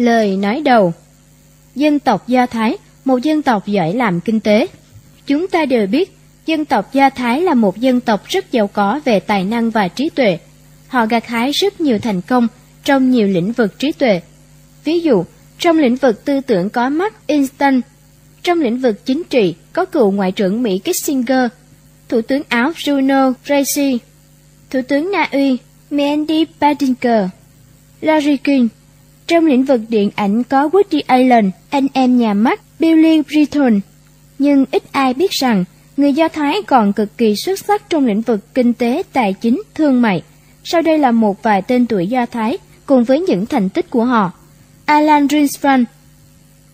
Lời nói đầu Dân tộc Do Thái, một dân tộc giỏi làm kinh tế. Chúng ta đều biết, dân tộc Do Thái là một dân tộc rất giàu có về tài năng và trí tuệ. Họ gặt hái rất nhiều thành công trong nhiều lĩnh vực trí tuệ. Ví dụ, trong lĩnh vực tư tưởng có Mark Einstein, trong lĩnh vực chính trị có cựu Ngoại trưởng Mỹ Kissinger, Thủ tướng Áo Bruno Reisi, Thủ tướng Na Uy Mandy badinger Larry King. Trong lĩnh vực điện ảnh có Woody Allen, anh em nhà mắt Billy Britton. Nhưng ít ai biết rằng, người Do Thái còn cực kỳ xuất sắc trong lĩnh vực kinh tế, tài chính, thương mại. Sau đây là một vài tên tuổi Do Thái cùng với những thành tích của họ. Alan Greenspan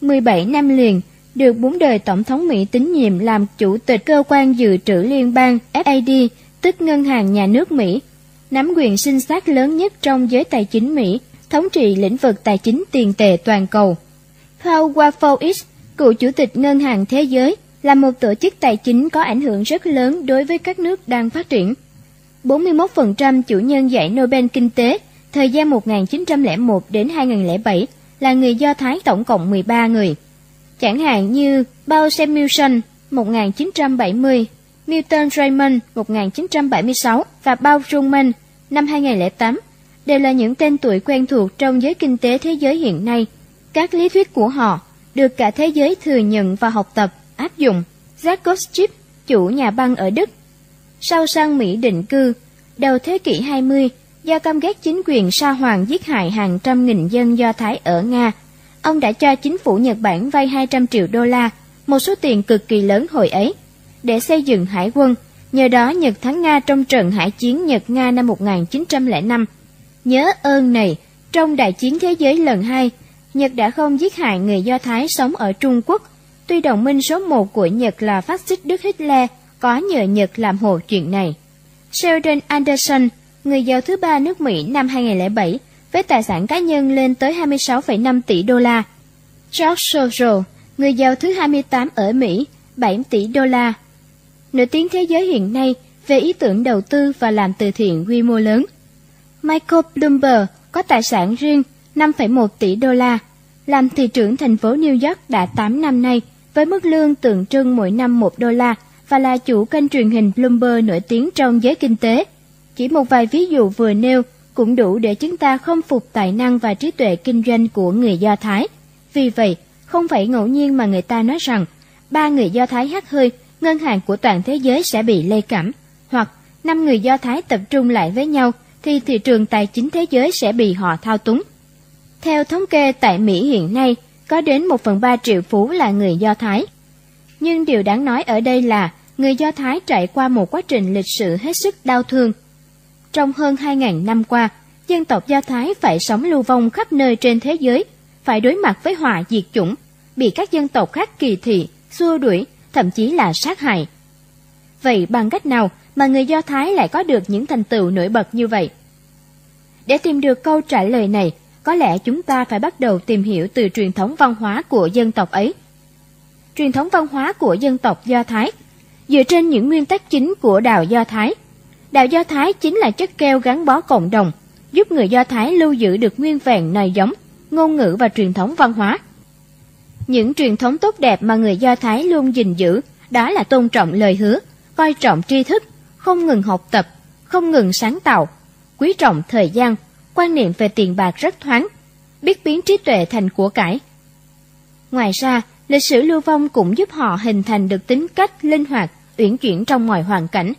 17 năm liền, được bốn đời Tổng thống Mỹ tín nhiệm làm chủ tịch cơ quan dự trữ liên bang FAD, tức Ngân hàng Nhà nước Mỹ, nắm quyền sinh sát lớn nhất trong giới tài chính Mỹ, thống trị lĩnh vực tài chính tiền tệ toàn cầu. Paul Wolfowitz, cựu chủ tịch Ngân hàng Thế giới, là một tổ chức tài chính có ảnh hưởng rất lớn đối với các nước đang phát triển. 41% chủ nhân giải Nobel Kinh tế thời gian 1901 đến 2007 là người Do Thái tổng cộng 13 người. Chẳng hạn như Paul Samuelson 1970, Milton Raymond 1976 và Paul Truman năm 2008 đều là những tên tuổi quen thuộc trong giới kinh tế thế giới hiện nay. Các lý thuyết của họ được cả thế giới thừa nhận và học tập, áp dụng. Jacob Schiff, chủ nhà băng ở Đức, sau sang Mỹ định cư, đầu thế kỷ 20, do căm ghét chính quyền sa hoàng giết hại hàng trăm nghìn dân Do Thái ở Nga, ông đã cho chính phủ Nhật Bản vay 200 triệu đô la, một số tiền cực kỳ lớn hồi ấy, để xây dựng hải quân. Nhờ đó Nhật thắng Nga trong trận hải chiến Nhật-Nga năm 1905. Nhớ ơn này, trong đại chiến thế giới lần hai, Nhật đã không giết hại người Do Thái sống ở Trung Quốc. Tuy đồng minh số một của Nhật là phát xít Đức Hitler, có nhờ Nhật làm hộ chuyện này. Sheldon Anderson, người giàu thứ ba nước Mỹ năm 2007, với tài sản cá nhân lên tới 26,5 tỷ đô la. George Soros, người giàu thứ 28 ở Mỹ, 7 tỷ đô la. Nổi tiếng thế giới hiện nay về ý tưởng đầu tư và làm từ thiện quy mô lớn. Michael Bloomberg có tài sản riêng 5,1 tỷ đô la, làm thị trưởng thành phố New York đã 8 năm nay với mức lương tượng trưng mỗi năm 1 đô la và là chủ kênh truyền hình Bloomberg nổi tiếng trong giới kinh tế. Chỉ một vài ví dụ vừa nêu cũng đủ để chúng ta không phục tài năng và trí tuệ kinh doanh của người Do Thái. Vì vậy, không phải ngẫu nhiên mà người ta nói rằng ba người Do Thái hát hơi, ngân hàng của toàn thế giới sẽ bị lây cảm, hoặc năm người Do Thái tập trung lại với nhau thì thị trường tài chính thế giới sẽ bị họ thao túng. Theo thống kê tại Mỹ hiện nay, có đến 1 phần 3 triệu phú là người Do Thái. Nhưng điều đáng nói ở đây là người Do Thái trải qua một quá trình lịch sử hết sức đau thương. Trong hơn 2.000 năm qua, dân tộc Do Thái phải sống lưu vong khắp nơi trên thế giới, phải đối mặt với họa diệt chủng, bị các dân tộc khác kỳ thị, xua đuổi, thậm chí là sát hại. Vậy bằng cách nào mà người Do Thái lại có được những thành tựu nổi bật như vậy? Để tìm được câu trả lời này, có lẽ chúng ta phải bắt đầu tìm hiểu từ truyền thống văn hóa của dân tộc ấy. Truyền thống văn hóa của dân tộc Do Thái dựa trên những nguyên tắc chính của đạo Do Thái. Đạo Do Thái chính là chất keo gắn bó cộng đồng, giúp người Do Thái lưu giữ được nguyên vẹn nòi giống, ngôn ngữ và truyền thống văn hóa. Những truyền thống tốt đẹp mà người Do Thái luôn gìn giữ đó là tôn trọng lời hứa, coi trọng tri thức, không ngừng học tập, không ngừng sáng tạo, quý trọng thời gian, quan niệm về tiền bạc rất thoáng, biết biến trí tuệ thành của cải. Ngoài ra, lịch sử lưu vong cũng giúp họ hình thành được tính cách linh hoạt, uyển chuyển trong mọi hoàn cảnh.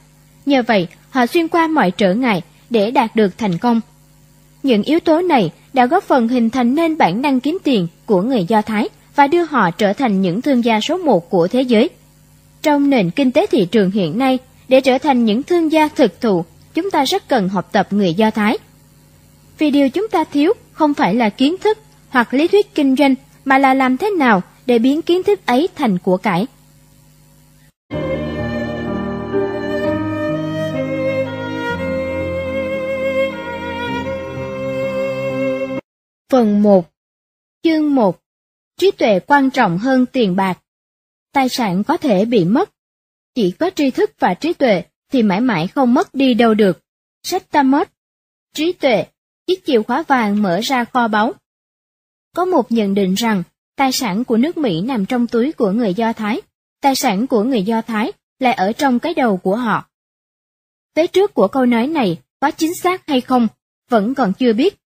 Nhờ vậy, họ xuyên qua mọi trở ngại để đạt được thành công. Những yếu tố này đã góp phần hình thành nên bản năng kiếm tiền của người Do Thái và đưa họ trở thành những thương gia số một của thế giới. Trong nền kinh tế thị trường hiện nay, để trở thành những thương gia thực thụ, chúng ta rất cần học tập người Do Thái. Vì điều chúng ta thiếu không phải là kiến thức hoặc lý thuyết kinh doanh, mà là làm thế nào để biến kiến thức ấy thành của cải. Phần 1 Chương 1 Trí tuệ quan trọng hơn tiền bạc Tài sản có thể bị mất. Chỉ có tri thức và trí tuệ thì mãi mãi không mất đi đâu được. Sách Tamot Trí tuệ, chiếc chìa khóa vàng mở ra kho báu. có một nhận định rằng tài sản của nước Mỹ nằm trong túi của người Do Thái, tài sản của người Do Thái lại ở trong cái đầu của họ. Vế trước của câu nói này có chính xác hay không, vẫn còn chưa biết.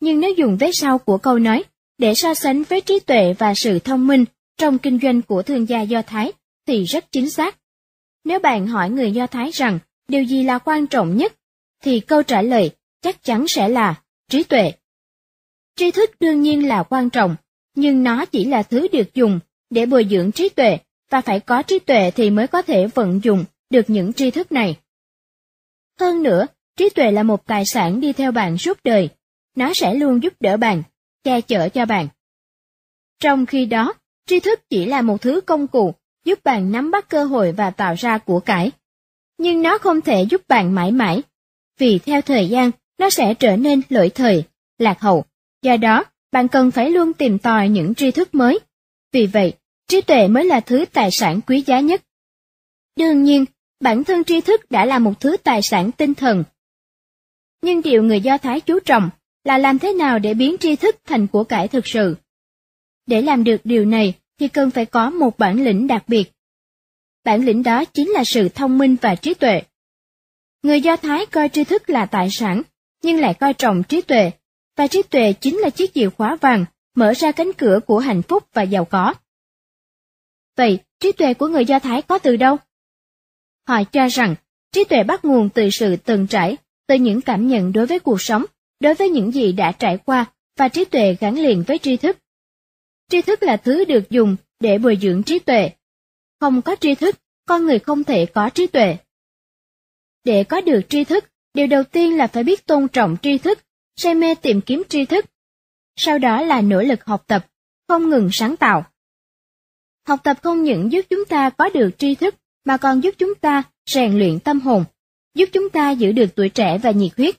Nhưng nếu dùng vế sau của câu nói để so sánh với trí tuệ và sự thông minh trong kinh doanh của thương gia Do Thái thì rất chính xác. Nếu bạn hỏi người Do Thái rằng điều gì là quan trọng nhất, thì câu trả lời chắc chắn sẽ là trí tuệ. Tri thức đương nhiên là quan trọng, nhưng nó chỉ là thứ được dùng để bồi dưỡng trí tuệ và phải có trí tuệ thì mới có thể vận dụng được những tri thức này. Hơn nữa, trí tuệ là một tài sản đi theo bạn suốt đời, nó sẽ luôn giúp đỡ bạn, che chở cho bạn. Trong khi đó, tri thức chỉ là một thứ công cụ giúp bạn nắm bắt cơ hội và tạo ra của cải. Nhưng nó không thể giúp bạn mãi mãi, vì theo thời gian nó sẽ trở nên lỗi thời, lạc hậu. Do đó, bạn cần phải luôn tìm tòi những tri thức mới. Vì vậy, trí tuệ mới là thứ tài sản quý giá nhất. Đương nhiên, bản thân tri thức đã là một thứ tài sản tinh thần. Nhưng điều người Do Thái chú trọng là làm thế nào để biến tri thức thành của cải thực sự. Để làm được điều này thì cần phải có một bản lĩnh đặc biệt. Bản lĩnh đó chính là sự thông minh và trí tuệ. Người Do Thái coi tri thức là tài sản, nhưng lại coi trọng trí tuệ, và trí tuệ chính là chiếc chìa khóa vàng mở ra cánh cửa của hạnh phúc và giàu có. Vậy, trí tuệ của người Do Thái có từ đâu? Họ cho rằng, trí tuệ bắt nguồn từ sự từng trải, từ những cảm nhận đối với cuộc sống, đối với những gì đã trải qua, và trí tuệ gắn liền với tri thức. Tri thức là thứ được dùng để bồi dưỡng trí tuệ. Không có tri thức, con người không thể có trí tuệ. Để có được tri thức, điều đầu tiên là phải biết tôn trọng tri thức, say mê tìm kiếm tri thức. Sau đó là nỗ lực học tập, không ngừng sáng tạo. Học tập không những giúp chúng ta có được tri thức, mà còn giúp chúng ta rèn luyện tâm hồn, giúp chúng ta giữ được tuổi trẻ và nhiệt huyết.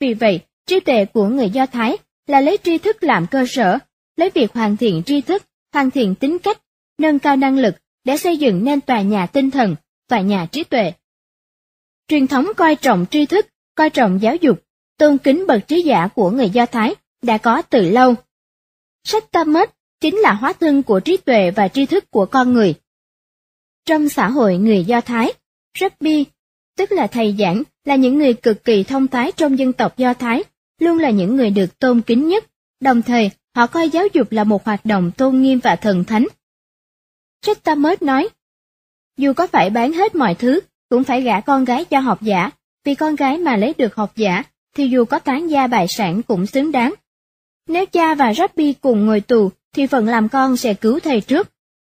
Vì vậy, trí tuệ của người Do Thái là lấy tri thức làm cơ sở, lấy việc hoàn thiện tri thức, hoàn thiện tính cách, nâng cao năng lực để xây dựng nên tòa nhà tinh thần, tòa nhà trí tuệ. Truyền thống coi trọng tri thức, coi trọng giáo dục, tôn kính bậc trí giả của người Do Thái đã có từ lâu. Sách Talmud chính là hóa thân của trí tuệ và tri thức của con người. Trong xã hội người Do Thái, Rabbi, tức là thầy giảng, là những người cực kỳ thông thái trong dân tộc Do Thái, luôn là những người được tôn kính nhất, đồng thời họ coi giáo dục là một hoạt động tôn nghiêm và thần thánh. Sách Talmud nói, dù có phải bán hết mọi thứ, cũng phải gả con gái cho học giả, vì con gái mà lấy được học giả, thì dù có tán gia bại sản cũng xứng đáng. Nếu cha và Rabbi cùng ngồi tù, thì phần làm con sẽ cứu thầy trước.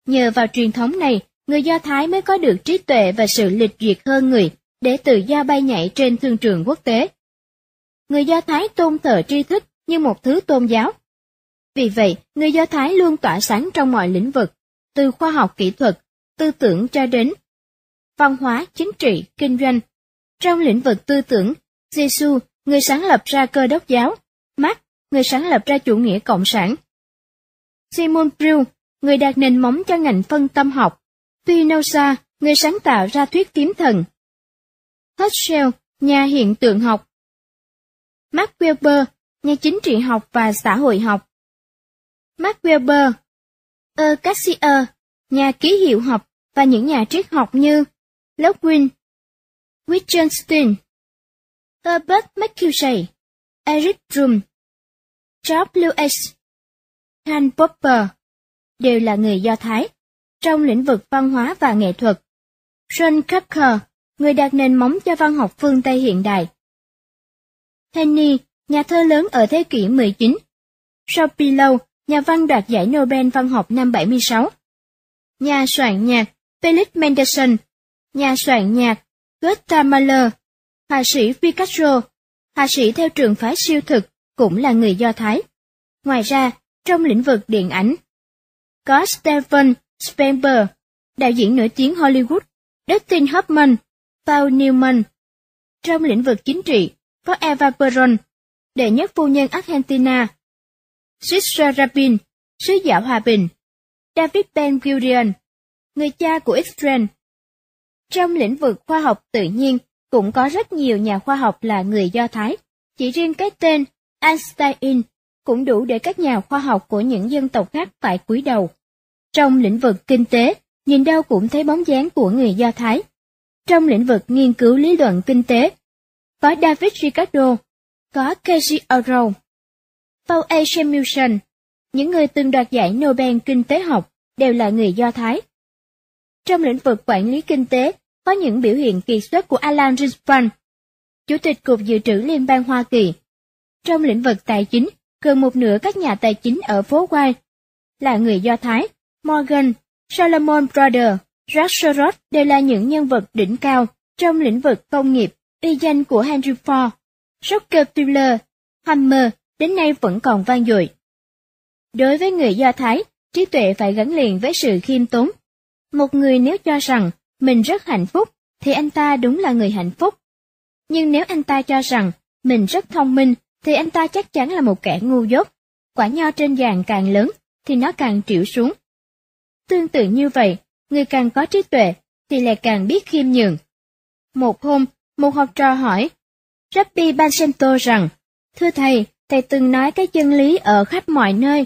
Nhờ vào truyền thống này, người Do Thái mới có được trí tuệ và sự lịch duyệt hơn người, để tự do bay nhảy trên thương trường quốc tế. Người Do Thái tôn thờ tri thức như một thứ tôn giáo. Vì vậy, người Do Thái luôn tỏa sáng trong mọi lĩnh vực, từ khoa học kỹ thuật, tư tưởng cho đến văn hóa, chính trị, kinh doanh. Trong lĩnh vực tư tưởng, Giêsu, người sáng lập ra cơ đốc giáo, Mark, người sáng lập ra chủ nghĩa cộng sản. Simon Brill, người đặt nền móng cho ngành phân tâm học, Spinoza, người sáng tạo ra thuyết kiếm thần. Herschel, nhà hiện tượng học. Mark Weber, nhà chính trị học và xã hội học. Max Weber, E. Cassier, nhà ký hiệu học và những nhà triết học như Lockwin, Wittgenstein, Herbert Marcuse, Eric Drum, Charles Lewis, Karl Popper đều là người Do Thái trong lĩnh vực văn hóa và nghệ thuật. John Kepker, người đặt nền móng cho văn học phương Tây hiện đại. Henny, nhà thơ lớn ở thế kỷ 19. Shapiro, nhà văn đoạt giải Nobel văn học năm 76. Nhà soạn nhạc Felix Mendelssohn, nhà soạn nhạc Gustav Mahler, họa sĩ Picasso, họa sĩ theo trường phái siêu thực cũng là người Do Thái. Ngoài ra, trong lĩnh vực điện ảnh, có Stephen Spielberg, đạo diễn nổi tiếng Hollywood, Dustin Hoffman, Paul Newman. Trong lĩnh vực chính trị, có Eva Perón, đệ nhất phu nhân Argentina, Sisra Rabin, sứ giả hòa bình, David Ben Gurion, người cha của Israel. Trong lĩnh vực khoa học tự nhiên, cũng có rất nhiều nhà khoa học là người Do Thái. Chỉ riêng cái tên Einstein cũng đủ để các nhà khoa học của những dân tộc khác phải cúi đầu. Trong lĩnh vực kinh tế, nhìn đâu cũng thấy bóng dáng của người Do Thái. Trong lĩnh vực nghiên cứu lý luận kinh tế, có David Ricardo, có Casey Arrow, Paul A. Samuelson, những người từng đoạt giải Nobel Kinh tế học đều là người Do Thái. Trong lĩnh vực quản lý kinh tế, có những biểu hiện kỳ xuất của Alan Greenspan, Chủ tịch Cục Dự trữ Liên bang Hoa Kỳ. Trong lĩnh vực tài chính, gần một nửa các nhà tài chính ở phố Wall là người Do Thái. Morgan, Solomon Brothers, Jack Soros đều là những nhân vật đỉnh cao trong lĩnh vực công nghiệp, uy danh của Henry Ford, Rockefeller, Hammer đến nay vẫn còn vang dội. Đối với người Do Thái, trí tuệ phải gắn liền với sự khiêm tốn. Một người nếu cho rằng mình rất hạnh phúc, thì anh ta đúng là người hạnh phúc. Nhưng nếu anh ta cho rằng mình rất thông minh, thì anh ta chắc chắn là một kẻ ngu dốt. Quả nho trên vàng càng lớn, thì nó càng triểu xuống. Tương tự như vậy, người càng có trí tuệ, thì lại càng biết khiêm nhường. Một hôm, một học trò hỏi, Rabbi Bansento rằng, Thưa thầy, thầy từng nói cái chân lý ở khắp mọi nơi.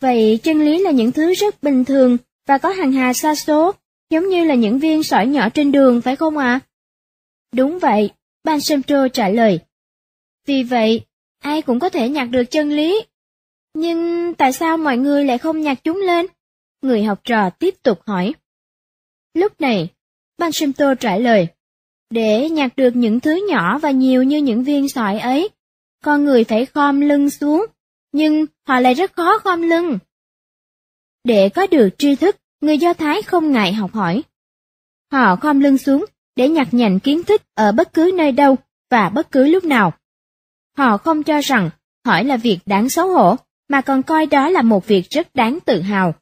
Vậy chân lý là những thứ rất bình thường và có hàng hà xa số, giống như là những viên sỏi nhỏ trên đường phải không ạ? À? Đúng vậy, ban Bansento trả lời. Vì vậy, ai cũng có thể nhặt được chân lý. Nhưng tại sao mọi người lại không nhặt chúng lên? Người học trò tiếp tục hỏi. Lúc này, ban Bansento trả lời. Để nhặt được những thứ nhỏ và nhiều như những viên sỏi ấy, con người phải khom lưng xuống, nhưng họ lại rất khó khom lưng. Để có được tri thức, người Do Thái không ngại học hỏi. Họ khom lưng xuống để nhặt nhạnh kiến thức ở bất cứ nơi đâu và bất cứ lúc nào. Họ không cho rằng hỏi là việc đáng xấu hổ, mà còn coi đó là một việc rất đáng tự hào.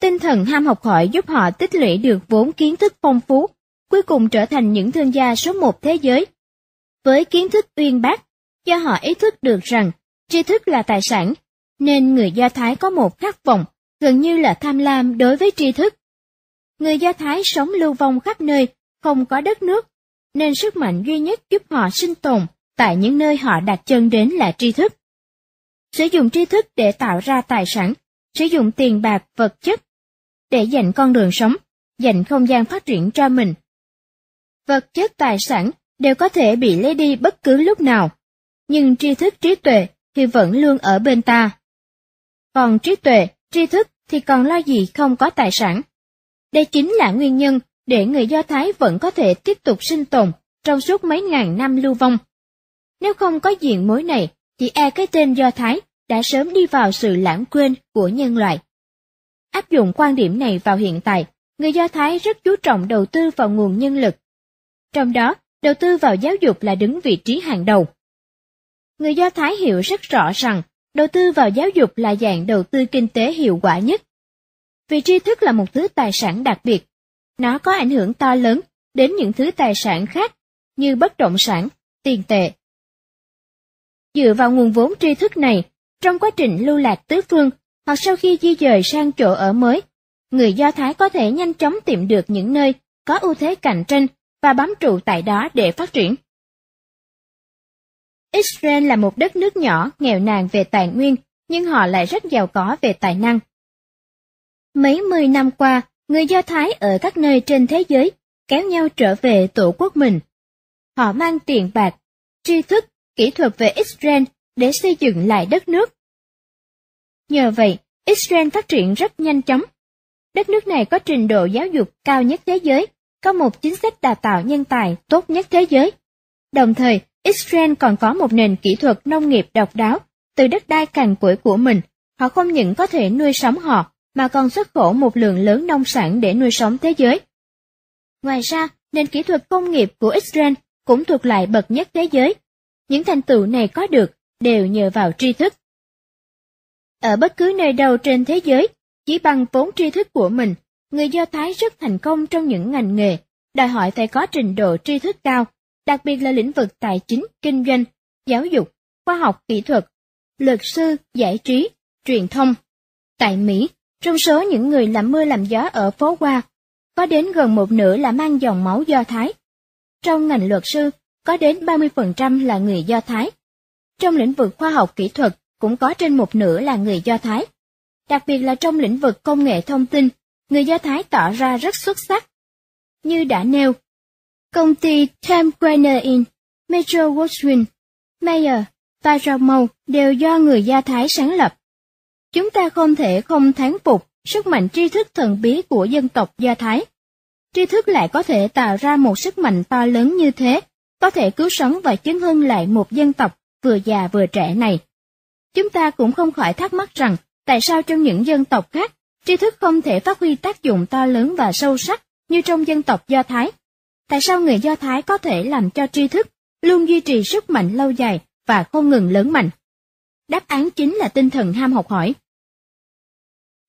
Tinh thần ham học hỏi giúp họ tích lũy được vốn kiến thức phong phú, cuối cùng trở thành những thương gia số một thế giới. Với kiến thức uyên bác, do họ ý thức được rằng tri thức là tài sản, nên người Do Thái có một khát vọng, gần như là tham lam đối với tri thức. Người Do Thái sống lưu vong khắp nơi, không có đất nước, nên sức mạnh duy nhất giúp họ sinh tồn tại những nơi họ đặt chân đến là tri thức. Sử dụng tri thức để tạo ra tài sản, sử dụng tiền bạc, vật chất, để dành con đường sống, dành không gian phát triển cho mình. Vật chất tài sản đều có thể bị lấy đi bất cứ lúc nào nhưng tri thức trí tuệ thì vẫn luôn ở bên ta. Còn trí tuệ, tri thức thì còn lo gì không có tài sản. Đây chính là nguyên nhân để người Do Thái vẫn có thể tiếp tục sinh tồn trong suốt mấy ngàn năm lưu vong. Nếu không có diện mối này, thì e cái tên Do Thái đã sớm đi vào sự lãng quên của nhân loại. Áp dụng quan điểm này vào hiện tại, người Do Thái rất chú trọng đầu tư vào nguồn nhân lực. Trong đó, đầu tư vào giáo dục là đứng vị trí hàng đầu người Do Thái hiểu rất rõ rằng đầu tư vào giáo dục là dạng đầu tư kinh tế hiệu quả nhất. Vì tri thức là một thứ tài sản đặc biệt, nó có ảnh hưởng to lớn đến những thứ tài sản khác như bất động sản, tiền tệ. Dựa vào nguồn vốn tri thức này, trong quá trình lưu lạc tứ phương hoặc sau khi di dời sang chỗ ở mới, người Do Thái có thể nhanh chóng tìm được những nơi có ưu thế cạnh tranh và bám trụ tại đó để phát triển. Israel là một đất nước nhỏ, nghèo nàn về tài nguyên, nhưng họ lại rất giàu có về tài năng. Mấy mươi năm qua, người Do Thái ở các nơi trên thế giới kéo nhau trở về tổ quốc mình. Họ mang tiền bạc, tri thức, kỹ thuật về Israel để xây dựng lại đất nước. Nhờ vậy, Israel phát triển rất nhanh chóng. Đất nước này có trình độ giáo dục cao nhất thế giới, có một chính sách đào tạo nhân tài tốt nhất thế giới. Đồng thời, Israel còn có một nền kỹ thuật nông nghiệp độc đáo, từ đất đai cằn cỗi của mình, họ không những có thể nuôi sống họ, mà còn xuất khẩu một lượng lớn nông sản để nuôi sống thế giới. Ngoài ra, nền kỹ thuật công nghiệp của Israel cũng thuộc lại bậc nhất thế giới. Những thành tựu này có được đều nhờ vào tri thức. Ở bất cứ nơi đâu trên thế giới, chỉ bằng vốn tri thức của mình, người Do Thái rất thành công trong những ngành nghề, đòi hỏi phải có trình độ tri thức cao đặc biệt là lĩnh vực tài chính, kinh doanh, giáo dục, khoa học kỹ thuật, luật sư, giải trí, truyền thông. Tại Mỹ, trong số những người làm mưa làm gió ở phố Hoa, có đến gần một nửa là mang dòng máu Do Thái. Trong ngành luật sư, có đến 30% là người Do Thái. Trong lĩnh vực khoa học kỹ thuật, cũng có trên một nửa là người Do Thái. Đặc biệt là trong lĩnh vực công nghệ thông tin, người Do Thái tỏ ra rất xuất sắc. Như đã nêu, công ty Time Warner Inc., Metro Goldwyn, Mayer, Paramount đều do người Do Thái sáng lập. Chúng ta không thể không thán phục sức mạnh tri thức thần bí của dân tộc Do Thái. Tri thức lại có thể tạo ra một sức mạnh to lớn như thế, có thể cứu sống và chứng hưng lại một dân tộc vừa già vừa trẻ này. Chúng ta cũng không khỏi thắc mắc rằng tại sao trong những dân tộc khác, tri thức không thể phát huy tác dụng to lớn và sâu sắc như trong dân tộc Do Thái. Tại sao người Do Thái có thể làm cho tri thức luôn duy trì sức mạnh lâu dài và không ngừng lớn mạnh? Đáp án chính là tinh thần ham học hỏi.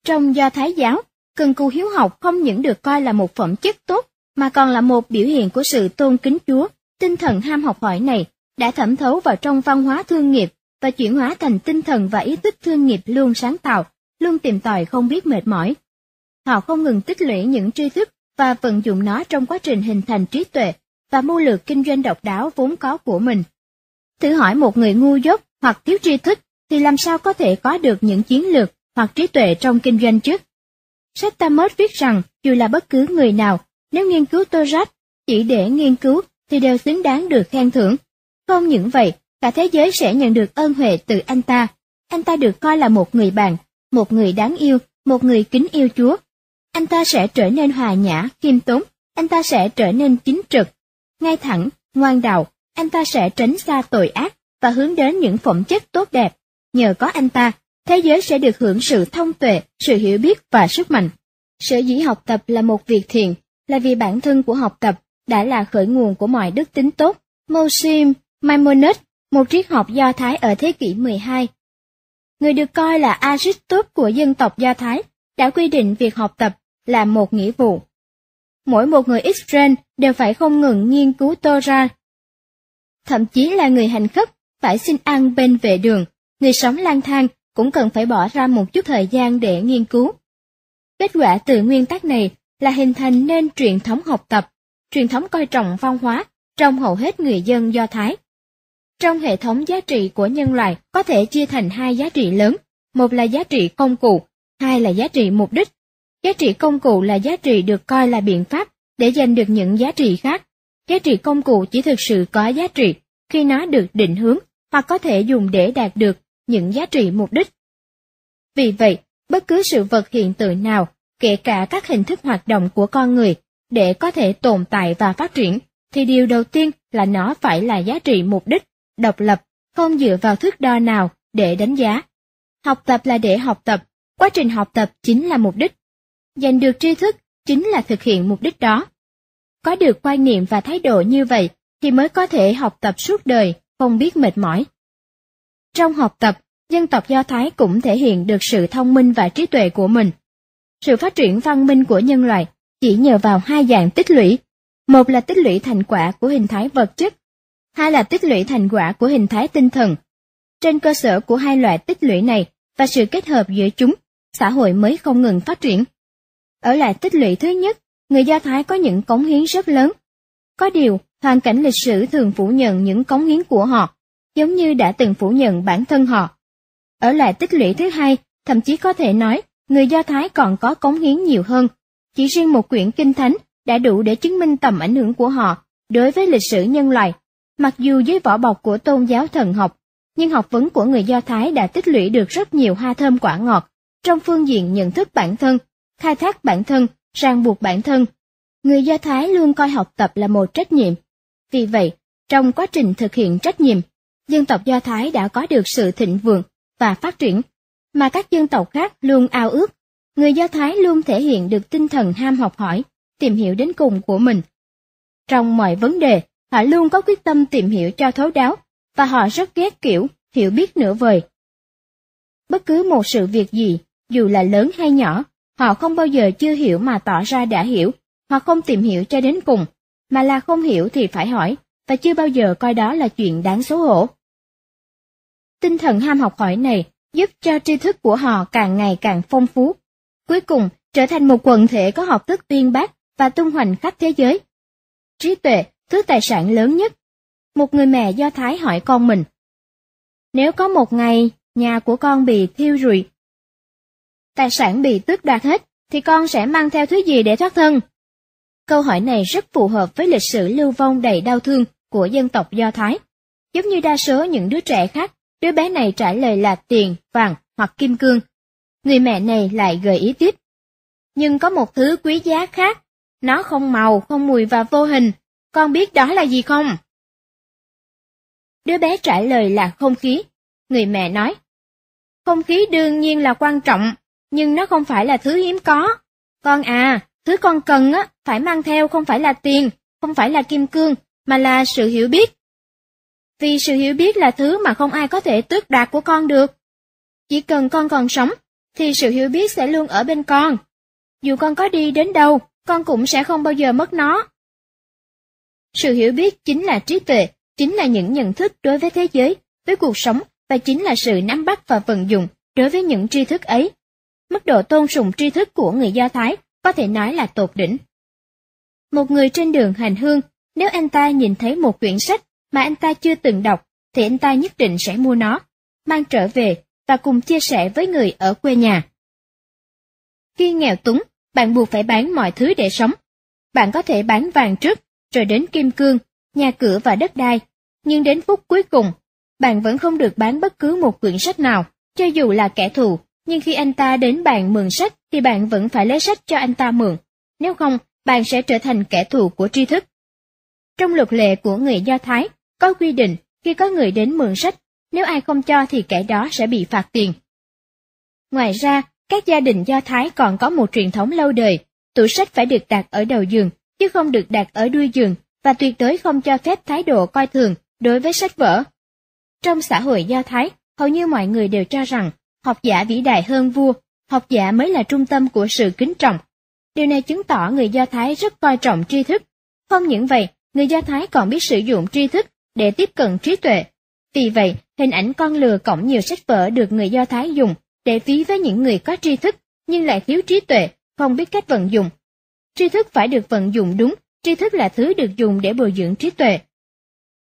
Trong Do Thái giáo, cần cù hiếu học không những được coi là một phẩm chất tốt, mà còn là một biểu hiện của sự tôn kính Chúa. Tinh thần ham học hỏi này đã thẩm thấu vào trong văn hóa thương nghiệp và chuyển hóa thành tinh thần và ý thức thương nghiệp luôn sáng tạo, luôn tìm tòi không biết mệt mỏi. Họ không ngừng tích lũy những tri thức và vận dụng nó trong quá trình hình thành trí tuệ và mưu lược kinh doanh độc đáo vốn có của mình. Thử hỏi một người ngu dốt hoặc thiếu tri thức thì làm sao có thể có được những chiến lược hoặc trí tuệ trong kinh doanh chứ? Sách Tamot viết rằng dù là bất cứ người nào, nếu nghiên cứu Torah chỉ để nghiên cứu thì đều xứng đáng được khen thưởng. Không những vậy, cả thế giới sẽ nhận được ơn huệ từ anh ta. Anh ta được coi là một người bạn, một người đáng yêu, một người kính yêu Chúa. Anh ta sẽ trở nên hòa nhã, kiêm tốn, anh ta sẽ trở nên chính trực, ngay thẳng, ngoan đạo, anh ta sẽ tránh xa tội ác và hướng đến những phẩm chất tốt đẹp. Nhờ có anh ta, thế giới sẽ được hưởng sự thông tuệ, sự hiểu biết và sức mạnh. Sở dĩ học tập là một việc thiện, là vì bản thân của học tập đã là khởi nguồn của mọi đức tính tốt. Mosim Maimonides, một triết học Do Thái ở thế kỷ 12. Người được coi là Aristotle của dân tộc Do Thái, đã quy định việc học tập là một nghĩa vụ. Mỗi một người Israel đều phải không ngừng nghiên cứu Torah. Thậm chí là người hành khất phải xin ăn bên vệ đường, người sống lang thang cũng cần phải bỏ ra một chút thời gian để nghiên cứu. Kết quả từ nguyên tắc này là hình thành nên truyền thống học tập, truyền thống coi trọng văn hóa trong hầu hết người dân Do Thái. Trong hệ thống giá trị của nhân loại có thể chia thành hai giá trị lớn, một là giá trị công cụ, hai là giá trị mục đích. Giá trị công cụ là giá trị được coi là biện pháp để giành được những giá trị khác. Giá trị công cụ chỉ thực sự có giá trị khi nó được định hướng hoặc có thể dùng để đạt được những giá trị mục đích. Vì vậy, bất cứ sự vật hiện tượng nào, kể cả các hình thức hoạt động của con người, để có thể tồn tại và phát triển, thì điều đầu tiên là nó phải là giá trị mục đích, độc lập, không dựa vào thước đo nào để đánh giá. Học tập là để học tập, quá trình học tập chính là mục đích. Giành được tri thức chính là thực hiện mục đích đó. Có được quan niệm và thái độ như vậy thì mới có thể học tập suốt đời, không biết mệt mỏi. Trong học tập, dân tộc Do Thái cũng thể hiện được sự thông minh và trí tuệ của mình. Sự phát triển văn minh của nhân loại chỉ nhờ vào hai dạng tích lũy. Một là tích lũy thành quả của hình thái vật chất, hai là tích lũy thành quả của hình thái tinh thần. Trên cơ sở của hai loại tích lũy này và sự kết hợp giữa chúng, xã hội mới không ngừng phát triển. Ở lại tích lũy thứ nhất, người Do Thái có những cống hiến rất lớn. Có điều, hoàn cảnh lịch sử thường phủ nhận những cống hiến của họ, giống như đã từng phủ nhận bản thân họ. Ở lại tích lũy thứ hai, thậm chí có thể nói, người Do Thái còn có cống hiến nhiều hơn. Chỉ riêng một quyển kinh thánh đã đủ để chứng minh tầm ảnh hưởng của họ đối với lịch sử nhân loại. Mặc dù dưới vỏ bọc của tôn giáo thần học, nhưng học vấn của người Do Thái đã tích lũy được rất nhiều hoa thơm quả ngọt trong phương diện nhận thức bản thân, khai thác bản thân, ràng buộc bản thân. Người Do Thái luôn coi học tập là một trách nhiệm. Vì vậy, trong quá trình thực hiện trách nhiệm, dân tộc Do Thái đã có được sự thịnh vượng và phát triển, mà các dân tộc khác luôn ao ước. Người Do Thái luôn thể hiện được tinh thần ham học hỏi, tìm hiểu đến cùng của mình. Trong mọi vấn đề, họ luôn có quyết tâm tìm hiểu cho thấu đáo, và họ rất ghét kiểu hiểu biết nửa vời. Bất cứ một sự việc gì, dù là lớn hay nhỏ, họ không bao giờ chưa hiểu mà tỏ ra đã hiểu, hoặc không tìm hiểu cho đến cùng, mà là không hiểu thì phải hỏi, và chưa bao giờ coi đó là chuyện đáng xấu hổ. Tinh thần ham học hỏi này giúp cho tri thức của họ càng ngày càng phong phú. Cuối cùng, trở thành một quần thể có học thức uyên bác và tung hoành khắp thế giới. Trí tuệ, thứ tài sản lớn nhất. Một người mẹ Do Thái hỏi con mình. Nếu có một ngày, nhà của con bị thiêu rụi. Tài sản bị tước đoạt hết, thì con sẽ mang theo thứ gì để thoát thân? Câu hỏi này rất phù hợp với lịch sử lưu vong đầy đau thương của dân tộc Do Thái. Giống như đa số những đứa trẻ khác, đứa bé này trả lời là tiền, vàng hoặc kim cương. Người mẹ này lại gợi ý tiếp. Nhưng có một thứ quý giá khác, nó không màu, không mùi và vô hình, con biết đó là gì không? Đứa bé trả lời là không khí. Người mẹ nói, không khí đương nhiên là quan trọng, nhưng nó không phải là thứ hiếm có. Con à, thứ con cần á, phải mang theo không phải là tiền, không phải là kim cương, mà là sự hiểu biết. Vì sự hiểu biết là thứ mà không ai có thể tước đoạt của con được. Chỉ cần con còn sống, thì sự hiểu biết sẽ luôn ở bên con. Dù con có đi đến đâu, con cũng sẽ không bao giờ mất nó. Sự hiểu biết chính là trí tuệ, chính là những nhận thức đối với thế giới, với cuộc sống và chính là sự nắm bắt và vận dụng đối với những tri thức ấy. Mức độ tôn sùng tri thức của người Do Thái có thể nói là tột đỉnh. Một người trên đường hành hương, nếu anh ta nhìn thấy một quyển sách mà anh ta chưa từng đọc, thì anh ta nhất định sẽ mua nó, mang trở về và cùng chia sẻ với người ở quê nhà. Khi nghèo túng, bạn buộc phải bán mọi thứ để sống. Bạn có thể bán vàng trước, rồi đến kim cương, nhà cửa và đất đai, nhưng đến phút cuối cùng, bạn vẫn không được bán bất cứ một quyển sách nào, cho dù là kẻ thù, nhưng khi anh ta đến bạn mượn sách thì bạn vẫn phải lấy sách cho anh ta mượn, nếu không, bạn sẽ trở thành kẻ thù của tri thức. Trong luật lệ của người Do Thái, có quy định khi có người đến mượn sách, nếu ai không cho thì kẻ đó sẽ bị phạt tiền. Ngoài ra, các gia đình Do Thái còn có một truyền thống lâu đời, tủ sách phải được đặt ở đầu giường, chứ không được đặt ở đuôi giường, và tuyệt đối không cho phép thái độ coi thường đối với sách vở. Trong xã hội Do Thái, hầu như mọi người đều cho rằng học giả vĩ đại hơn vua, học giả mới là trung tâm của sự kính trọng. Điều này chứng tỏ người Do Thái rất coi trọng tri thức. Không những vậy, người Do Thái còn biết sử dụng tri thức để tiếp cận trí tuệ. Vì vậy, hình ảnh con lừa cộng nhiều sách vở được người Do Thái dùng để phí với những người có tri thức nhưng lại thiếu trí tuệ, không biết cách vận dụng. Tri thức phải được vận dụng đúng, tri thức là thứ được dùng để bồi dưỡng trí tuệ.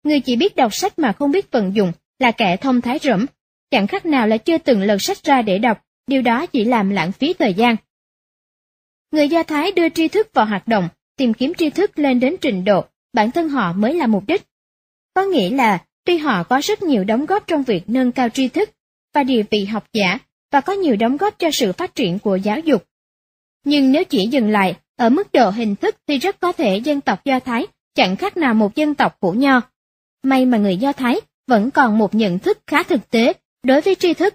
Người chỉ biết đọc sách mà không biết vận dụng là kẻ thông thái rỗng, chẳng khác nào là chưa từng lật sách ra để đọc, điều đó chỉ làm lãng phí thời gian. Người Do Thái đưa tri thức vào hoạt động, tìm kiếm tri thức lên đến trình độ bản thân họ mới là mục đích. Có nghĩa là, tuy họ có rất nhiều đóng góp trong việc nâng cao tri thức và địa vị học giả và có nhiều đóng góp cho sự phát triển của giáo dục. Nhưng nếu chỉ dừng lại ở mức độ hình thức thì rất có thể dân tộc Do Thái chẳng khác nào một dân tộc của Nho. May mà người Do Thái vẫn còn một nhận thức khá thực tế đối với tri thức.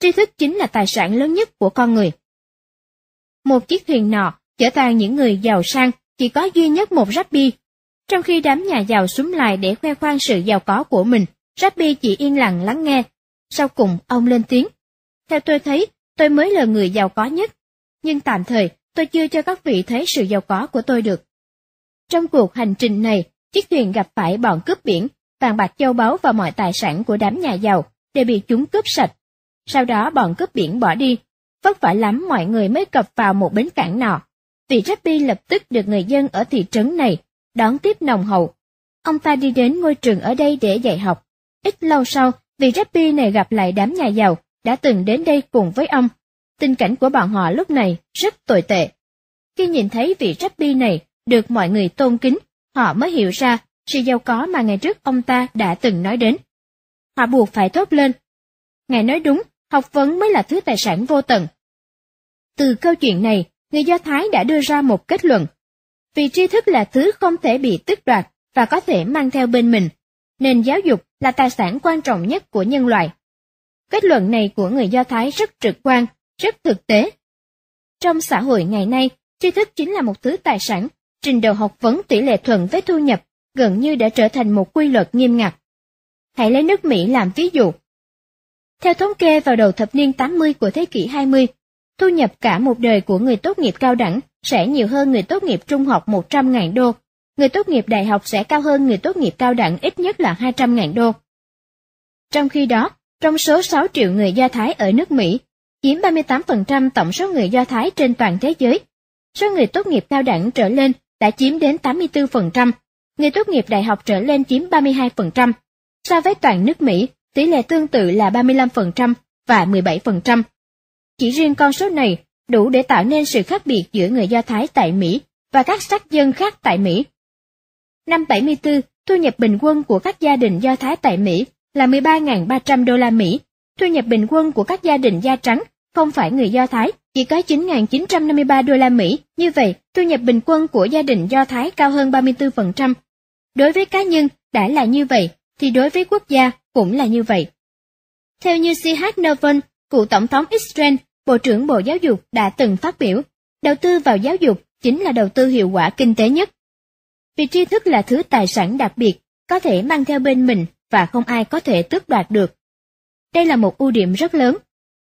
Tri thức chính là tài sản lớn nhất của con người. Một chiếc thuyền nọ chở toàn những người giàu sang chỉ có duy nhất một rabbi. Trong khi đám nhà giàu súng lại để khoe khoang sự giàu có của mình, rabbi chỉ yên lặng lắng nghe. Sau cùng ông lên tiếng. Theo tôi thấy, tôi mới là người giàu có nhất. Nhưng tạm thời, tôi chưa cho các vị thấy sự giàu có của tôi được. Trong cuộc hành trình này, chiếc thuyền gặp phải bọn cướp biển, vàng bạc châu báu và mọi tài sản của đám nhà giàu đều bị chúng cướp sạch. Sau đó bọn cướp biển bỏ đi, vất vả lắm mọi người mới cập vào một bến cảng nọ. Vị Rabbi lập tức được người dân ở thị trấn này đón tiếp nồng hậu. Ông ta đi đến ngôi trường ở đây để dạy học. Ít lâu sau, vị Rabbi này gặp lại đám nhà giàu đã từng đến đây cùng với ông. Tình cảnh của bọn họ lúc này rất tồi tệ. Khi nhìn thấy vị Rabbi này được mọi người tôn kính, họ mới hiểu ra sự giàu có mà ngày trước ông ta đã từng nói đến. Họ buộc phải thốt lên. Ngài nói đúng, học vấn mới là thứ tài sản vô tận. Từ câu chuyện này, người Do Thái đã đưa ra một kết luận. Vì tri thức là thứ không thể bị tước đoạt và có thể mang theo bên mình, nên giáo dục là tài sản quan trọng nhất của nhân loại. Kết luận này của người Do Thái rất trực quan, rất thực tế. Trong xã hội ngày nay, tri thức chính là một thứ tài sản, trình độ học vấn tỷ lệ thuận với thu nhập gần như đã trở thành một quy luật nghiêm ngặt. Hãy lấy nước Mỹ làm ví dụ. Theo thống kê vào đầu thập niên 80 của thế kỷ 20, thu nhập cả một đời của người tốt nghiệp cao đẳng sẽ nhiều hơn người tốt nghiệp trung học 100.000 đô, người tốt nghiệp đại học sẽ cao hơn người tốt nghiệp cao đẳng ít nhất là 200.000 đô. Trong khi đó, trong số 6 triệu người Do Thái ở nước Mỹ, chiếm 38% tổng số người Do Thái trên toàn thế giới. Số người tốt nghiệp cao đẳng trở lên đã chiếm đến 84%, người tốt nghiệp đại học trở lên chiếm 32%. So với toàn nước Mỹ, tỷ lệ tương tự là 35% và 17%. Chỉ riêng con số này đủ để tạo nên sự khác biệt giữa người Do Thái tại Mỹ và các sắc dân khác tại Mỹ. Năm 74, thu nhập bình quân của các gia đình Do Thái tại Mỹ là 13.300 đô la Mỹ. Thu nhập bình quân của các gia đình da trắng không phải người Do Thái chỉ có 9.953 đô la Mỹ. Như vậy, thu nhập bình quân của gia đình Do Thái cao hơn 34%. Đối với cá nhân đã là như vậy, thì đối với quốc gia cũng là như vậy. Theo như C.H. Cựu tổng thống Israel, Bộ trưởng Bộ Giáo dục đã từng phát biểu, đầu tư vào giáo dục chính là đầu tư hiệu quả kinh tế nhất. Vì tri thức là thứ tài sản đặc biệt, có thể mang theo bên mình và không ai có thể tước đoạt được. Đây là một ưu điểm rất lớn.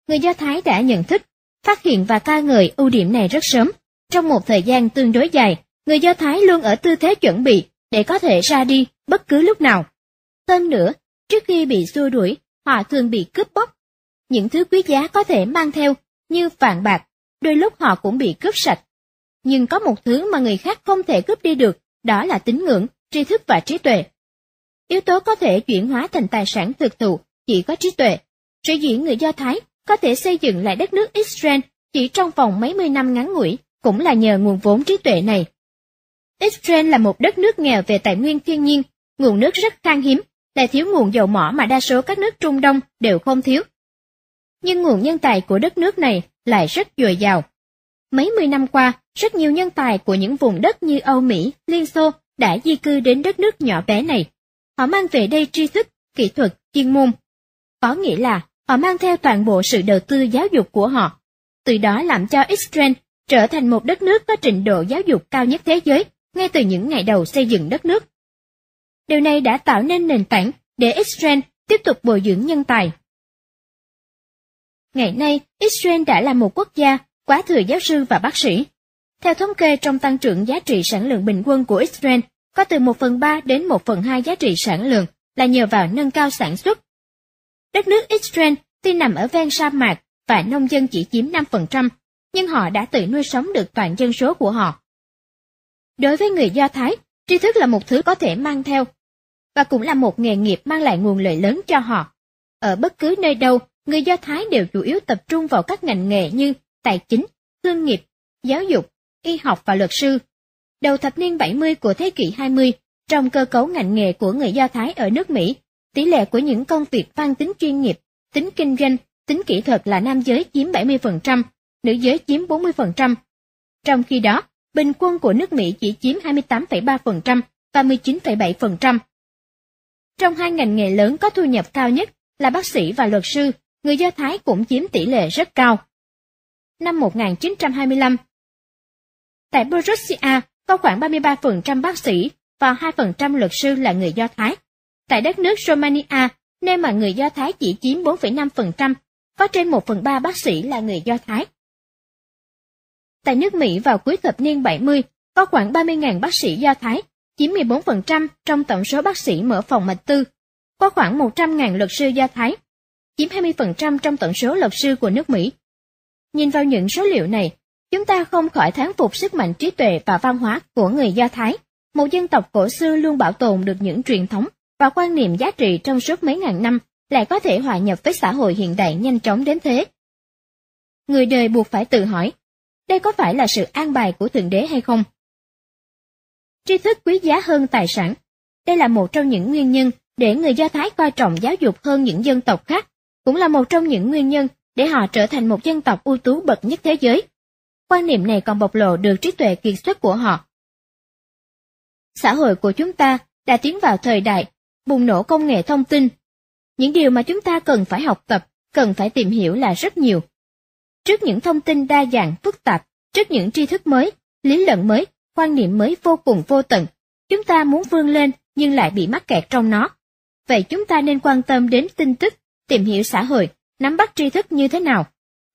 Người Do Thái đã nhận thức, phát hiện và ca ngợi ưu điểm này rất sớm. Trong một thời gian tương đối dài, người Do Thái luôn ở tư thế chuẩn bị để có thể ra đi bất cứ lúc nào. Hơn nữa, trước khi bị xua đuổi, họ thường bị cướp bóc. Những thứ quý giá có thể mang theo, như vàng bạc, đôi lúc họ cũng bị cướp sạch. Nhưng có một thứ mà người khác không thể cướp đi được, đó là tín ngưỡng, tri thức và trí tuệ. Yếu tố có thể chuyển hóa thành tài sản thực thụ chỉ có trí tuệ. Sở dĩ người Do Thái có thể xây dựng lại đất nước Israel chỉ trong vòng mấy mươi năm ngắn ngủi cũng là nhờ nguồn vốn trí tuệ này. Israel là một đất nước nghèo về tài nguyên thiên nhiên, nguồn nước rất khan hiếm, lại thiếu nguồn dầu mỏ mà đa số các nước Trung Đông đều không thiếu. Nhưng nguồn nhân tài của đất nước này lại rất dồi dào. Mấy mươi năm qua, rất nhiều nhân tài của những vùng đất như Âu Mỹ, Liên Xô đã di cư đến đất nước nhỏ bé này. Họ mang về đây tri thức, kỹ thuật, chuyên môn. Có nghĩa là họ mang theo toàn bộ sự đầu tư giáo dục của họ. Từ đó làm cho Israel trở thành một đất nước có trình độ giáo dục cao nhất thế giới ngay từ những ngày đầu xây dựng đất nước. Điều này đã tạo nên nền tảng để Israel tiếp tục bồi dưỡng nhân tài. Ngày nay, Israel đã là một quốc gia quá thừa giáo sư và bác sĩ. Theo thống kê trong tăng trưởng giá trị sản lượng bình quân của Israel, có từ 1 phần 3 đến 1 phần 2 giá trị sản lượng là nhờ vào nâng cao sản xuất. Đất nước Israel tuy nằm ở ven sa mạc và nông dân chỉ chiếm 5%, nhưng họ đã tự nuôi sống được toàn dân số của họ. Đối với người Do Thái, tri thức là một thứ có thể mang theo, và cũng là một nghề nghiệp mang lại nguồn lợi lớn cho họ. Ở bất cứ nơi đâu, người Do Thái đều chủ yếu tập trung vào các ngành nghề như tài chính, thương nghiệp, giáo dục, y học và luật sư. Đầu thập niên 70 của thế kỷ 20, trong cơ cấu ngành nghề của người Do Thái ở nước Mỹ, tỷ lệ của những công việc mang tính chuyên nghiệp, tính kinh doanh, tính kỹ thuật là nam giới chiếm 70%, nữ giới chiếm 40%. Trong khi đó, bình quân của nước Mỹ chỉ chiếm 28,3% và 19,7%. Trong hai ngành nghề lớn có thu nhập cao nhất là bác sĩ và luật sư, người Do Thái cũng chiếm tỷ lệ rất cao. Năm 1925 Tại Borussia có khoảng 33% bác sĩ và 2% luật sư là người Do Thái. Tại đất nước Romania, nơi mà người Do Thái chỉ chiếm 4,5%, có trên 1 phần 3 bác sĩ là người Do Thái. Tại nước Mỹ vào cuối thập niên 70, có khoảng 30.000 bác sĩ Do Thái, chiếm 14% trong tổng số bác sĩ mở phòng mạch tư. Có khoảng 100.000 luật sư Do Thái, chiếm 20% trong tổng số luật sư của nước Mỹ. Nhìn vào những số liệu này, chúng ta không khỏi thán phục sức mạnh trí tuệ và văn hóa của người Do Thái. Một dân tộc cổ xưa luôn bảo tồn được những truyền thống và quan niệm giá trị trong suốt mấy ngàn năm, lại có thể hòa nhập với xã hội hiện đại nhanh chóng đến thế. Người đời buộc phải tự hỏi, đây có phải là sự an bài của Thượng Đế hay không? Tri thức quý giá hơn tài sản. Đây là một trong những nguyên nhân để người Do Thái coi trọng giáo dục hơn những dân tộc khác, cũng là một trong những nguyên nhân để họ trở thành một dân tộc ưu tú bậc nhất thế giới. Quan niệm này còn bộc lộ được trí tuệ kiệt xuất của họ. Xã hội của chúng ta đã tiến vào thời đại bùng nổ công nghệ thông tin. Những điều mà chúng ta cần phải học tập, cần phải tìm hiểu là rất nhiều. Trước những thông tin đa dạng, phức tạp, trước những tri thức mới, lý luận mới, quan niệm mới vô cùng vô tận, chúng ta muốn vươn lên nhưng lại bị mắc kẹt trong nó. Vậy chúng ta nên quan tâm đến tin tức, tìm hiểu xã hội, nắm bắt tri thức như thế nào.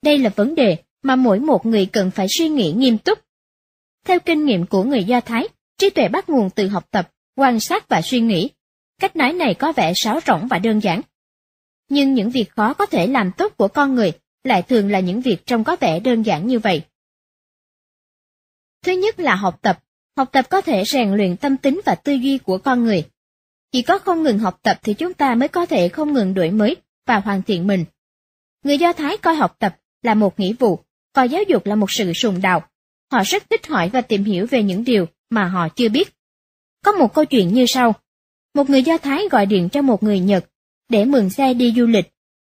Đây là vấn đề mà mỗi một người cần phải suy nghĩ nghiêm túc. Theo kinh nghiệm của người Do Thái, trí tuệ bắt nguồn từ học tập, quan sát và suy nghĩ. Cách nói này có vẻ sáo rỗng và đơn giản. Nhưng những việc khó có thể làm tốt của con người lại thường là những việc trông có vẻ đơn giản như vậy. Thứ nhất là học tập. Học tập có thể rèn luyện tâm tính và tư duy của con người. Chỉ có không ngừng học tập thì chúng ta mới có thể không ngừng đổi mới và hoàn thiện mình. Người Do Thái coi học tập là một nghĩa vụ, coi giáo dục là một sự sùng đạo. Họ rất thích hỏi và tìm hiểu về những điều mà họ chưa biết. Có một câu chuyện như sau. Một người Do Thái gọi điện cho một người Nhật để mượn xe đi du lịch.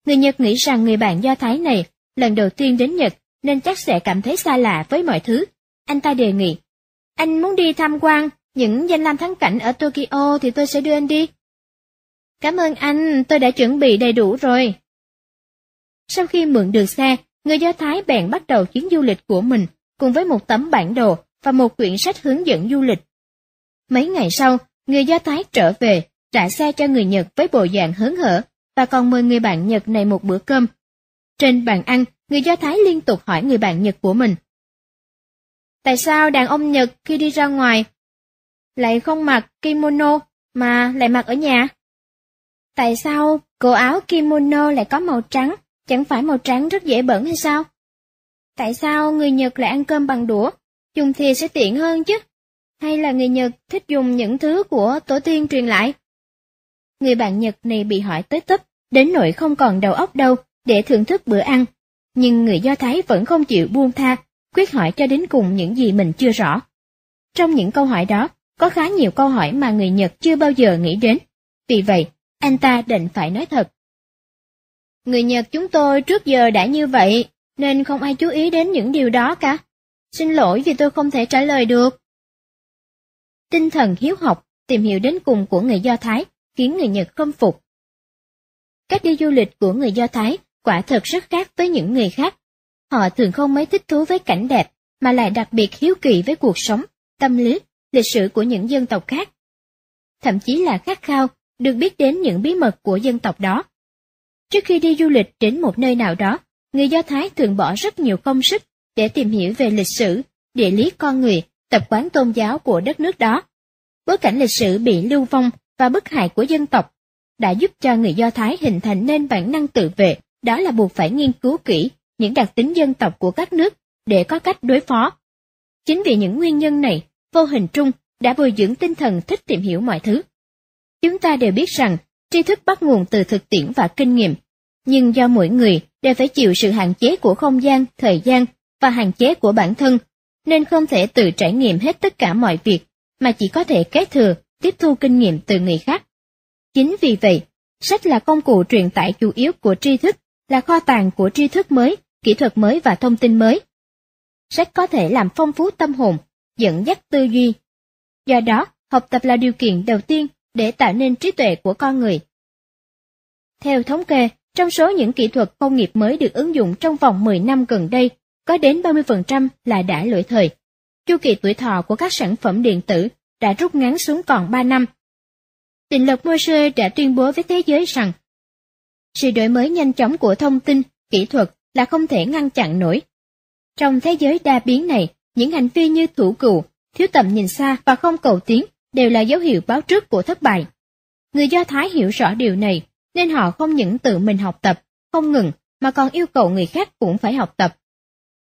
Người Nhật nghĩ rằng người bạn Do Thái này lần đầu tiên đến Nhật nên chắc sẽ cảm thấy xa lạ với mọi thứ. Anh ta đề nghị, anh muốn đi tham quan những danh lam thắng cảnh ở Tokyo thì tôi sẽ đưa anh đi. Cảm ơn anh, tôi đã chuẩn bị đầy đủ rồi. Sau khi mượn được xe, người Do Thái bèn bắt đầu chuyến du lịch của mình cùng với một tấm bản đồ và một quyển sách hướng dẫn du lịch. Mấy ngày sau, người Do Thái trở về, trả xe cho người Nhật với bộ dạng hớn hở và còn mời người bạn Nhật này một bữa cơm. Trên bàn ăn, người Do Thái liên tục hỏi người bạn Nhật của mình. Tại sao đàn ông Nhật khi đi ra ngoài lại không mặc kimono mà lại mặc ở nhà? Tại sao cổ áo kimono lại có màu trắng, chẳng phải màu trắng rất dễ bẩn hay sao? Tại sao người Nhật lại ăn cơm bằng đũa, dùng thìa sẽ tiện hơn chứ? Hay là người Nhật thích dùng những thứ của tổ tiên truyền lại? Người bạn Nhật này bị hỏi tới tấp, đến nỗi không còn đầu óc đâu để thưởng thức bữa ăn. Nhưng người Do Thái vẫn không chịu buông tha, quyết hỏi cho đến cùng những gì mình chưa rõ. Trong những câu hỏi đó, có khá nhiều câu hỏi mà người Nhật chưa bao giờ nghĩ đến. Vì vậy, anh ta định phải nói thật. Người Nhật chúng tôi trước giờ đã như vậy, nên không ai chú ý đến những điều đó cả. Xin lỗi vì tôi không thể trả lời được. Tinh thần hiếu học, tìm hiểu đến cùng của người Do Thái, khiến người Nhật khâm phục. Cách đi du lịch của người Do Thái quả thật rất khác với những người khác. Họ thường không mấy thích thú với cảnh đẹp, mà lại đặc biệt hiếu kỳ với cuộc sống, tâm lý, lịch sử của những dân tộc khác. Thậm chí là khát khao được biết đến những bí mật của dân tộc đó. Trước khi đi du lịch đến một nơi nào đó, người Do Thái thường bỏ rất nhiều công sức để tìm hiểu về lịch sử, địa lý con người, tập quán tôn giáo của đất nước đó. Bối cảnh lịch sử bị lưu vong và bức hại của dân tộc đã giúp cho người Do Thái hình thành nên bản năng tự vệ, đó là buộc phải nghiên cứu kỹ những đặc tính dân tộc của các nước để có cách đối phó. Chính vì những nguyên nhân này, vô hình trung đã bồi dưỡng tinh thần thích tìm hiểu mọi thứ. Chúng ta đều biết rằng tri thức bắt nguồn từ thực tiễn và kinh nghiệm, nhưng do mỗi người đều phải chịu sự hạn chế của không gian, thời gian và hạn chế của bản thân, nên không thể tự trải nghiệm hết tất cả mọi việc, mà chỉ có thể kế thừa, tiếp thu kinh nghiệm từ người khác. Chính vì vậy, sách là công cụ truyền tải chủ yếu của tri thức, là kho tàng của tri thức mới, kỹ thuật mới và thông tin mới. Sách có thể làm phong phú tâm hồn, dẫn dắt tư duy. Do đó, học tập là điều kiện đầu tiên để tạo nên trí tuệ của con người. Theo thống kê, trong số những kỹ thuật công nghiệp mới được ứng dụng trong vòng 10 năm gần đây, có đến 30% là đã lỗi thời. Chu kỳ tuổi thọ của các sản phẩm điện tử đã rút ngắn xuống còn 3 năm. Định luật Moshe đã tuyên bố với thế giới rằng sự đổi mới nhanh chóng của thông tin, kỹ thuật là không thể ngăn chặn nổi. Trong thế giới đa biến này, những hành vi như thủ cựu, thiếu tầm nhìn xa và không cầu tiến đều là dấu hiệu báo trước của thất bại. Người Do Thái hiểu rõ điều này, nên họ không những tự mình học tập, không ngừng, mà còn yêu cầu người khác cũng phải học tập.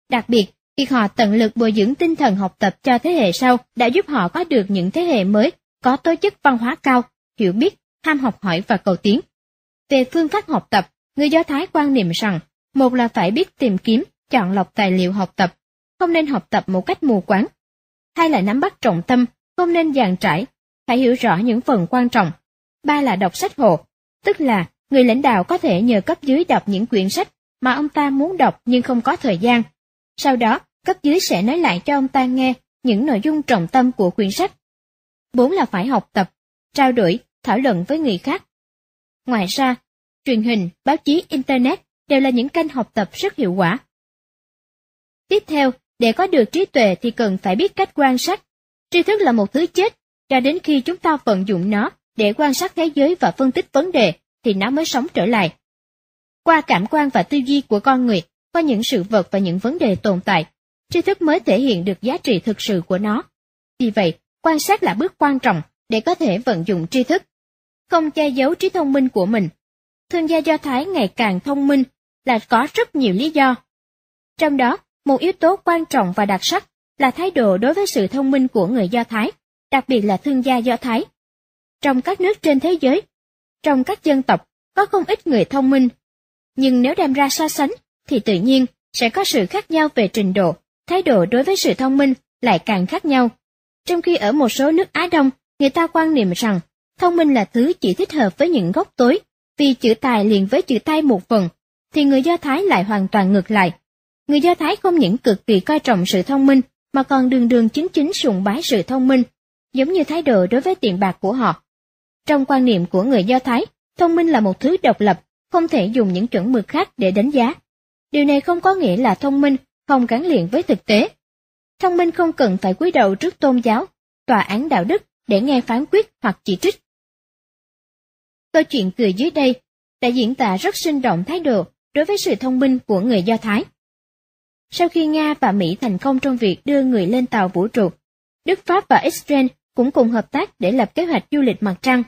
Đặc biệt, việc họ tận lực bồi dưỡng tinh thần học tập cho thế hệ sau đã giúp họ có được những thế hệ mới, có tố chất văn hóa cao, hiểu biết, ham học hỏi và cầu tiến. Về phương pháp học tập, người Do Thái quan niệm rằng, một là phải biết tìm kiếm, chọn lọc tài liệu học tập, không nên học tập một cách mù quáng. Hai là nắm bắt trọng tâm, không nên dàn trải, phải hiểu rõ những phần quan trọng. Ba là đọc sách hộ, tức là người lãnh đạo có thể nhờ cấp dưới đọc những quyển sách mà ông ta muốn đọc nhưng không có thời gian. Sau đó, cấp dưới sẽ nói lại cho ông ta nghe những nội dung trọng tâm của quyển sách. Bốn là phải học tập, trao đổi, thảo luận với người khác. Ngoài ra, truyền hình, báo chí, Internet đều là những kênh học tập rất hiệu quả. Tiếp theo, để có được trí tuệ thì cần phải biết cách quan sát. Tri thức là một thứ chết, cho đến khi chúng ta vận dụng nó để quan sát thế giới và phân tích vấn đề thì nó mới sống trở lại. Qua cảm quan và tư duy của con người, qua những sự vật và những vấn đề tồn tại, tri thức mới thể hiện được giá trị thực sự của nó. Vì vậy, quan sát là bước quan trọng để có thể vận dụng tri thức. Không che giấu trí thông minh của mình. Thương gia Do Thái ngày càng thông minh là có rất nhiều lý do. Trong đó, một yếu tố quan trọng và đặc sắc là thái độ đối với sự thông minh của người Do Thái, đặc biệt là thương gia Do Thái. trong các nước trên thế giới. Trong các dân tộc, có không ít người thông minh. Nhưng nếu đem ra so sánh, thì tự nhiên sẽ có sự khác nhau về trình độ, thái độ đối với sự thông minh lại càng khác nhau. Trong khi ở một số nước Á Đông, người ta quan niệm rằng thông minh là thứ chỉ thích hợp với những gốc tối, vì chữ tài liền với chữ tay một phần, thì người Do Thái lại hoàn toàn ngược lại. Người Do Thái không những cực kỳ coi trọng sự thông minh, mà còn đường đường chính chính sùng bái sự thông minh, giống như thái độ đối với tiền bạc của họ. Trong quan niệm của người Do Thái, thông minh là một thứ độc lập, không thể dùng những chuẩn mực khác để đánh giá. Điều này không có nghĩa là thông minh không gắn liền với thực tế. Thông minh không cần phải cúi đầu trước tôn giáo, tòa án đạo đức để nghe phán quyết hoặc chỉ trích. Câu chuyện cười dưới đây đã diễn tả rất sinh động thái độ đối với sự thông minh của người Do Thái. Sau khi Nga và Mỹ thành công trong việc đưa người lên tàu vũ trụ, Đức Pháp và Israel cũng cùng hợp tác để lập kế hoạch du lịch mặt trăng.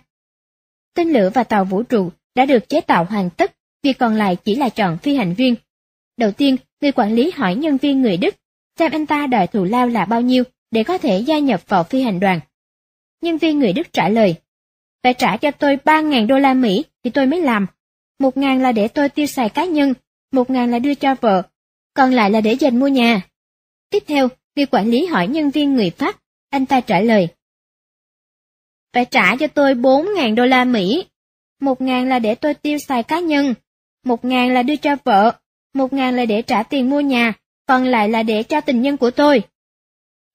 Tên lửa và tàu vũ trụ đã được chế tạo hoàn tất, việc còn lại chỉ là chọn phi hành viên. Đầu tiên, người quản lý hỏi nhân viên người Đức xem anh ta đòi thù lao là bao nhiêu để có thể gia nhập vào phi hành đoàn. Nhân viên người Đức trả lời, phải trả cho tôi 3.000 đô la Mỹ thì tôi mới làm. Một ngàn là để tôi tiêu xài cá nhân, một ngàn là đưa cho vợ, còn lại là để dành mua nhà. Tiếp theo, người quản lý hỏi nhân viên người Pháp, anh ta trả lời. Phải trả cho tôi 4.000 đô la Mỹ. Một ngàn là để tôi tiêu xài cá nhân, một ngàn là đưa cho vợ, một ngàn là để trả tiền mua nhà, còn lại là để cho tình nhân của tôi.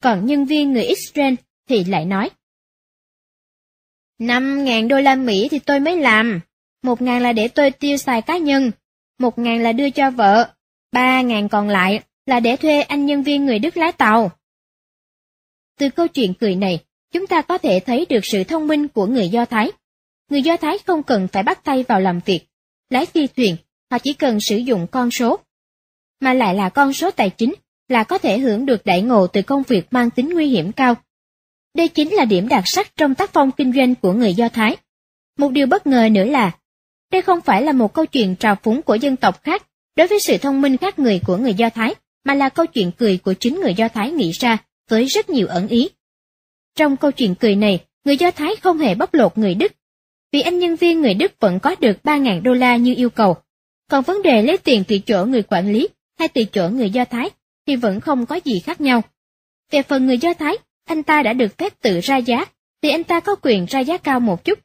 Còn nhân viên người Israel thì lại nói. Năm ngàn đô la Mỹ thì tôi mới làm, một ngàn là để tôi tiêu xài cá nhân, một ngàn là đưa cho vợ, ba ngàn còn lại là để thuê anh nhân viên người Đức lái tàu. Từ câu chuyện cười này, chúng ta có thể thấy được sự thông minh của người Do Thái. Người Do Thái không cần phải bắt tay vào làm việc, lái phi thuyền, họ chỉ cần sử dụng con số. Mà lại là con số tài chính, là có thể hưởng được đại ngộ từ công việc mang tính nguy hiểm cao. Đây chính là điểm đặc sắc trong tác phong kinh doanh của người Do Thái. Một điều bất ngờ nữa là, đây không phải là một câu chuyện trào phúng của dân tộc khác đối với sự thông minh khác người của người Do Thái, mà là câu chuyện cười của chính người Do Thái nghĩ ra với rất nhiều ẩn ý. Trong câu chuyện cười này, người Do Thái không hề bóc lột người Đức, vì anh nhân viên người Đức vẫn có được 3.000 đô la như yêu cầu. Còn vấn đề lấy tiền từ chỗ người quản lý hay từ chỗ người Do Thái thì vẫn không có gì khác nhau. Về phần người Do Thái, anh ta đã được phép tự ra giá, thì anh ta có quyền ra giá cao một chút.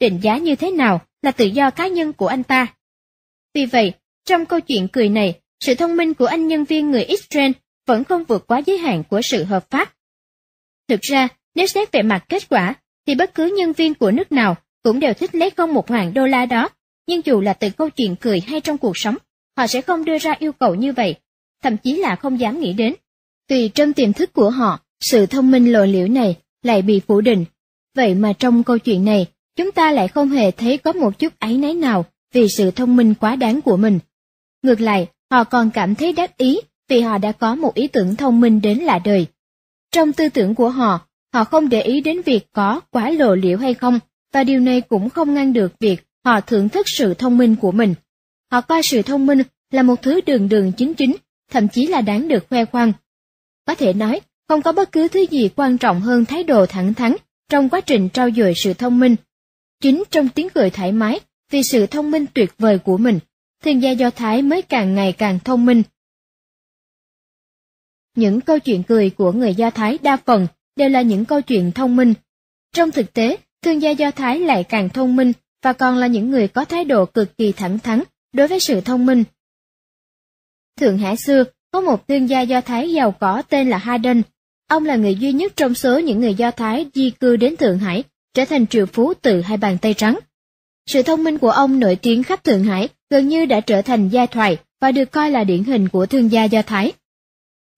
Định giá như thế nào là tự do cá nhân của anh ta. Vì vậy, trong câu chuyện cười này, sự thông minh của anh nhân viên người Israel vẫn không vượt quá giới hạn của sự hợp pháp. Thực ra, nếu xét về mặt kết quả, thì bất cứ nhân viên của nước nào cũng đều thích lấy không một ngàn đô la đó, nhưng dù là từ câu chuyện cười hay trong cuộc sống, họ sẽ không đưa ra yêu cầu như vậy, thậm chí là không dám nghĩ đến. tùy trong tiềm thức của họ, sự thông minh lộ liễu này lại bị phủ định. Vậy mà trong câu chuyện này, chúng ta lại không hề thấy có một chút áy náy nào vì sự thông minh quá đáng của mình. Ngược lại, họ còn cảm thấy đắc ý vì họ đã có một ý tưởng thông minh đến lạ đời. Trong tư tưởng của họ, họ không để ý đến việc có quá lộ liễu hay không, và điều này cũng không ngăn được việc họ thưởng thức sự thông minh của mình. Họ coi sự thông minh là một thứ đường đường chính chính, thậm chí là đáng được khoe khoang. Có thể nói, không có bất cứ thứ gì quan trọng hơn thái độ thẳng thắn trong quá trình trao dồi sự thông minh. Chính trong tiếng cười thoải mái vì sự thông minh tuyệt vời của mình, thương gia Do Thái mới càng ngày càng thông minh. Những câu chuyện cười của người Do Thái đa phần đều là những câu chuyện thông minh. Trong thực tế, thương gia Do Thái lại càng thông minh và còn là những người có thái độ cực kỳ thẳng thắn đối với sự thông minh. Thượng Hải xưa có một thương gia Do Thái giàu có tên là Haden. Ông là người duy nhất trong số những người Do Thái di cư đến Thượng Hải, trở thành triệu phú từ hai bàn tay trắng. Sự thông minh của ông nổi tiếng khắp Thượng Hải gần như đã trở thành giai thoại và được coi là điển hình của thương gia Do Thái.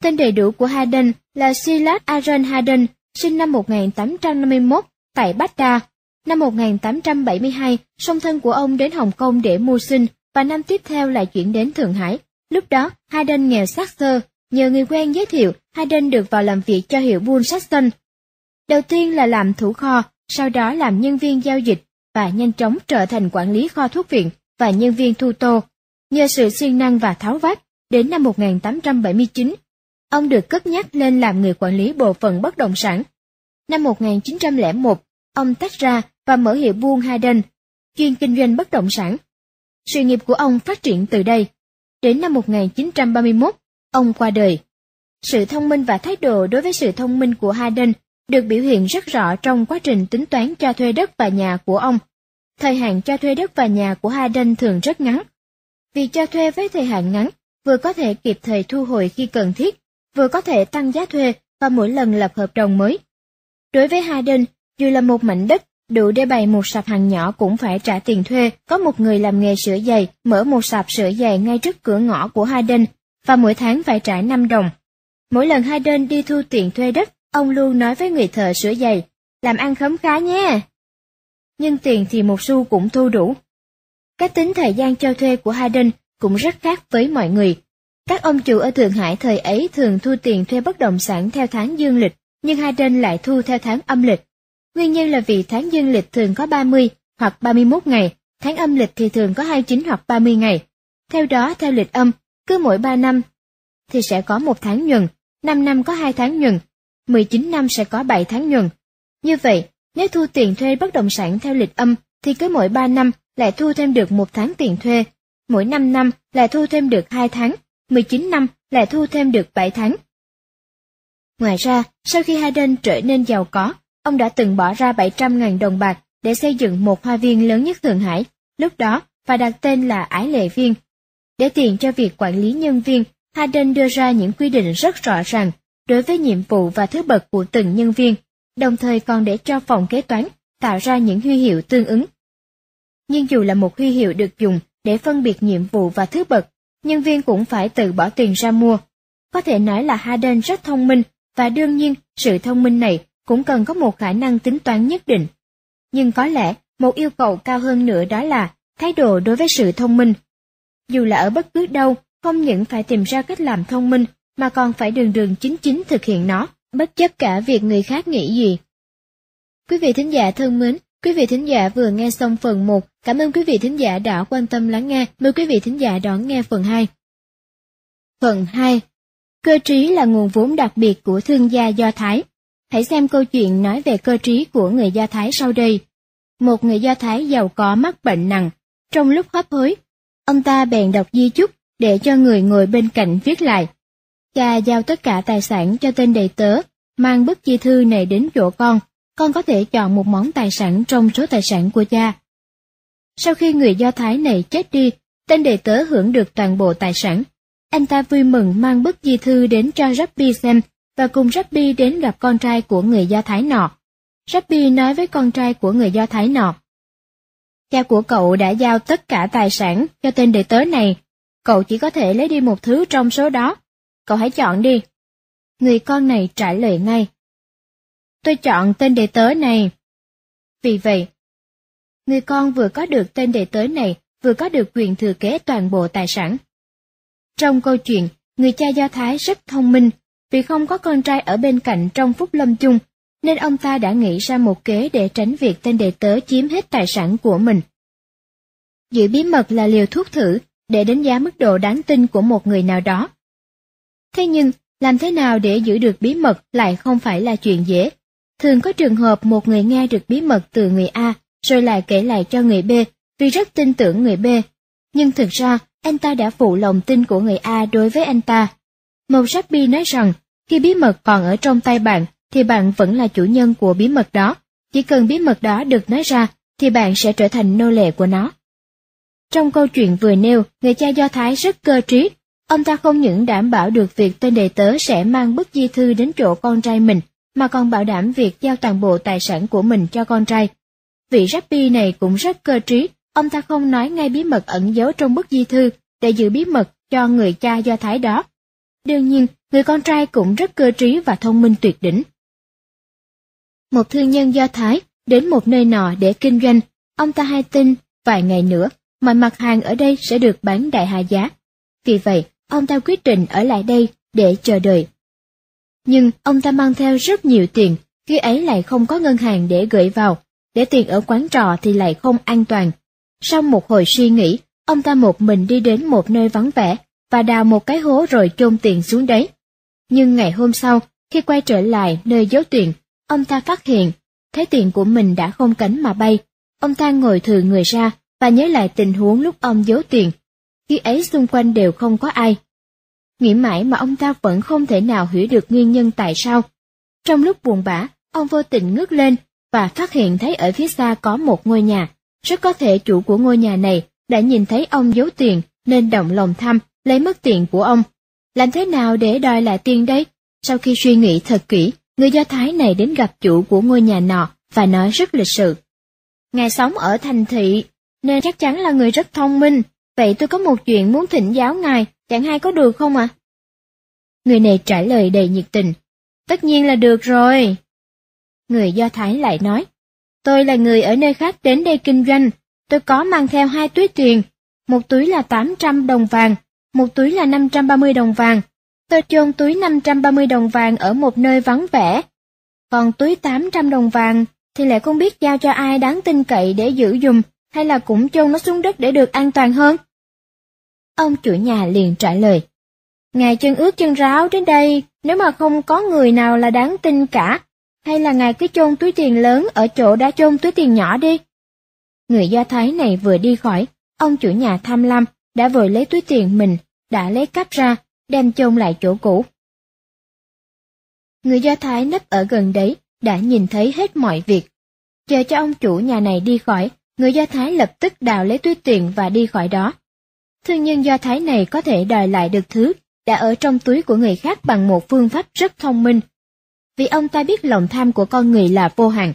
Tên đầy đủ của Haden là Silas Aaron Haden, sinh năm 1851 tại Baghdad. Năm 1872, song thân của ông đến Hồng Kông để mưu sinh và năm tiếp theo lại chuyển đến Thượng Hải. Lúc đó, Haden nghèo xác xơ, nhờ người quen giới thiệu, Hayden được vào làm việc cho hiệu Bull Saxon. Đầu tiên là làm thủ kho, sau đó làm nhân viên giao dịch và nhanh chóng trở thành quản lý kho thuốc viện và nhân viên thu tô. Nhờ sự siêng năng và tháo vát, đến năm 1879, ông được cất nhắc lên làm người quản lý bộ phận bất động sản. Năm 1901, ông tách ra và mở hiệu buôn Hayden, chuyên kinh doanh bất động sản. Sự nghiệp của ông phát triển từ đây. Đến năm 1931, ông qua đời. Sự thông minh và thái độ đối với sự thông minh của Hayden được biểu hiện rất rõ trong quá trình tính toán cho thuê đất và nhà của ông. Thời hạn cho thuê đất và nhà của Hayden thường rất ngắn. Vì cho thuê với thời hạn ngắn, vừa có thể kịp thời thu hồi khi cần thiết, vừa có thể tăng giá thuê và mỗi lần lập hợp đồng mới. Đối với Hayden, dù là một mảnh đất đủ để bày một sạp hàng nhỏ cũng phải trả tiền thuê, có một người làm nghề sửa giày, mở một sạp sửa giày ngay trước cửa ngõ của Hayden, và mỗi tháng phải trả 5 đồng. Mỗi lần hai đơn đi thu tiền thuê đất, ông luôn nói với người thợ sửa giày, làm ăn khấm khá nhé. Nhưng tiền thì một xu cũng thu đủ. Cách tính thời gian cho thuê của Hayden cũng rất khác với mọi người. Các ông chủ ở Thượng Hải thời ấy thường thu tiền thuê bất động sản theo tháng dương lịch, nhưng Hayden lại thu theo tháng âm lịch. Nguyên nhân là vì tháng dương lịch thường có 30 hoặc 31 ngày, tháng âm lịch thì thường có 29 hoặc 30 ngày. Theo đó, theo lịch âm, cứ mỗi 3 năm thì sẽ có một tháng nhuần, 5 năm có 2 tháng nhuần, 19 năm sẽ có 7 tháng nhuần. Như vậy, nếu thu tiền thuê bất động sản theo lịch âm thì cứ mỗi 3 năm lại thu thêm được một tháng tiền thuê, mỗi 5 năm lại thu thêm được 2 tháng, 19 năm lại thu thêm được 7 tháng. Ngoài ra, sau khi Hayden trở nên giàu có, ông đã từng bỏ ra 700.000 đồng bạc để xây dựng một hoa viên lớn nhất Thượng Hải, lúc đó và đặt tên là Ái Lệ Viên. Để tiện cho việc quản lý nhân viên, Hayden đưa ra những quy định rất rõ ràng đối với nhiệm vụ và thứ bậc của từng nhân viên, đồng thời còn để cho phòng kế toán tạo ra những huy hiệu tương ứng. Nhưng dù là một huy hiệu được dùng để phân biệt nhiệm vụ và thứ bậc, nhân viên cũng phải tự bỏ tiền ra mua. Có thể nói là Hayden rất thông minh và đương nhiên sự thông minh này cũng cần có một khả năng tính toán nhất định. Nhưng có lẽ một yêu cầu cao hơn nữa đó là thái độ đối với sự thông minh. Dù là ở bất cứ đâu, không những phải tìm ra cách làm thông minh mà còn phải đường đường chính chính thực hiện nó, bất chấp cả việc người khác nghĩ gì. Quý vị thính giả thân mến, quý vị thính giả vừa nghe xong phần 1, cảm ơn quý vị thính giả đã quan tâm lắng nghe, mời quý vị thính giả đón nghe phần 2. Phần 2 Cơ trí là nguồn vốn đặc biệt của thương gia Do Thái. Hãy xem câu chuyện nói về cơ trí của người Do Thái sau đây. Một người Do Thái giàu có mắc bệnh nặng. Trong lúc hấp hối, ông ta bèn đọc di chúc để cho người ngồi bên cạnh viết lại. Cha giao tất cả tài sản cho tên đầy tớ, mang bức di thư này đến chỗ con, con có thể chọn một món tài sản trong số tài sản của cha. Sau khi người Do Thái này chết đi, tên đầy tớ hưởng được toàn bộ tài sản. Anh ta vui mừng mang bức di thư đến cho Rabbi xem và cùng Rabbi đến gặp con trai của người Do Thái nọ. Rabbi nói với con trai của người Do Thái nọ. Cha của cậu đã giao tất cả tài sản cho tên đệ tớ này, cậu chỉ có thể lấy đi một thứ trong số đó. Cậu hãy chọn đi. Người con này trả lời ngay. Tôi chọn tên đệ tớ này. Vì vậy, người con vừa có được tên đệ tớ này, vừa có được quyền thừa kế toàn bộ tài sản. Trong câu chuyện, người cha Do Thái rất thông minh, vì không có con trai ở bên cạnh trong phúc lâm chung, nên ông ta đã nghĩ ra một kế để tránh việc tên đệ tớ chiếm hết tài sản của mình. Giữ bí mật là liều thuốc thử để đánh giá mức độ đáng tin của một người nào đó. Thế nhưng, làm thế nào để giữ được bí mật lại không phải là chuyện dễ. Thường có trường hợp một người nghe được bí mật từ người A, rồi lại kể lại cho người B, vì rất tin tưởng người B. Nhưng thực ra, anh ta đã phụ lòng tin của người A đối với anh ta. Một Rabbi nói rằng, khi bí mật còn ở trong tay bạn, thì bạn vẫn là chủ nhân của bí mật đó. Chỉ cần bí mật đó được nói ra, thì bạn sẽ trở thành nô lệ của nó. Trong câu chuyện vừa nêu, người cha Do Thái rất cơ trí. Ông ta không những đảm bảo được việc tên đệ tớ sẽ mang bức di thư đến chỗ con trai mình, mà còn bảo đảm việc giao toàn bộ tài sản của mình cho con trai. Vị Rabbi này cũng rất cơ trí, ông ta không nói ngay bí mật ẩn giấu trong bức di thư để giữ bí mật cho người cha Do Thái đó. Đương nhiên, người con trai cũng rất cơ trí và thông minh tuyệt đỉnh. Một thương nhân Do Thái đến một nơi nọ để kinh doanh, ông ta hay tin vài ngày nữa mọi mặt hàng ở đây sẽ được bán đại hạ giá. Vì vậy, ông ta quyết định ở lại đây để chờ đợi. Nhưng ông ta mang theo rất nhiều tiền, khi ấy lại không có ngân hàng để gửi vào, để tiền ở quán trọ thì lại không an toàn. Sau một hồi suy nghĩ, ông ta một mình đi đến một nơi vắng vẻ và đào một cái hố rồi chôn tiền xuống đấy. Nhưng ngày hôm sau, khi quay trở lại nơi giấu tiền, ông ta phát hiện thấy tiền của mình đã không cánh mà bay. Ông ta ngồi thừ người ra và nhớ lại tình huống lúc ông giấu tiền. Khi ấy xung quanh đều không có ai. Nghĩ mãi mà ông ta vẫn không thể nào hiểu được nguyên nhân tại sao. Trong lúc buồn bã, ông vô tình ngước lên và phát hiện thấy ở phía xa có một ngôi nhà. Rất có thể chủ của ngôi nhà này đã nhìn thấy ông giấu tiền nên động lòng tham lấy mất tiền của ông. Làm thế nào để đòi lại tiền đấy? Sau khi suy nghĩ thật kỹ, người Do Thái này đến gặp chủ của ngôi nhà nọ và nói rất lịch sự. Ngài sống ở thành thị, nên chắc chắn là người rất thông minh. Vậy tôi có một chuyện muốn thỉnh giáo ngài, chẳng hay có được không ạ? Người này trả lời đầy nhiệt tình. Tất nhiên là được rồi. Người Do Thái lại nói, tôi là người ở nơi khác đến đây kinh doanh, tôi có mang theo hai túi tiền, một túi là 800 đồng vàng, một túi là 530 đồng vàng. Tôi chôn túi 530 đồng vàng ở một nơi vắng vẻ. Còn túi 800 đồng vàng thì lại không biết giao cho ai đáng tin cậy để giữ dùm, hay là cũng chôn nó xuống đất để được an toàn hơn. Ông chủ nhà liền trả lời. Ngài chân ướt chân ráo đến đây, nếu mà không có người nào là đáng tin cả, hay là ngài cứ chôn túi tiền lớn ở chỗ đã chôn túi tiền nhỏ đi. Người Do Thái này vừa đi khỏi, ông chủ nhà tham lam đã vội lấy túi tiền mình, đã lấy cắp ra, đem chôn lại chỗ cũ. Người Do Thái nấp ở gần đấy, đã nhìn thấy hết mọi việc. Chờ cho ông chủ nhà này đi khỏi, người Do Thái lập tức đào lấy túi tiền và đi khỏi đó. Thương nhân Do Thái này có thể đòi lại được thứ đã ở trong túi của người khác bằng một phương pháp rất thông minh. Vì ông ta biết lòng tham của con người là vô hạn.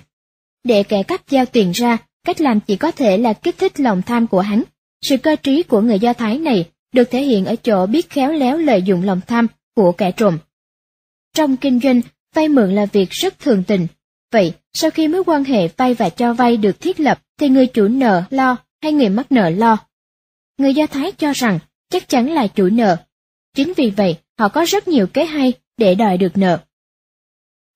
Để kẻ cắp giao tiền ra, cách làm chỉ có thể là kích thích lòng tham của hắn. Sự cơ trí của người Do Thái này được thể hiện ở chỗ biết khéo léo lợi dụng lòng tham của kẻ trộm. Trong kinh doanh, vay mượn là việc rất thường tình. Vậy, sau khi mối quan hệ vay và cho vay được thiết lập, thì người chủ nợ lo hay người mắc nợ lo? Người Do Thái cho rằng chắc chắn là chủ nợ. Chính vì vậy, họ có rất nhiều kế hay để đòi được nợ.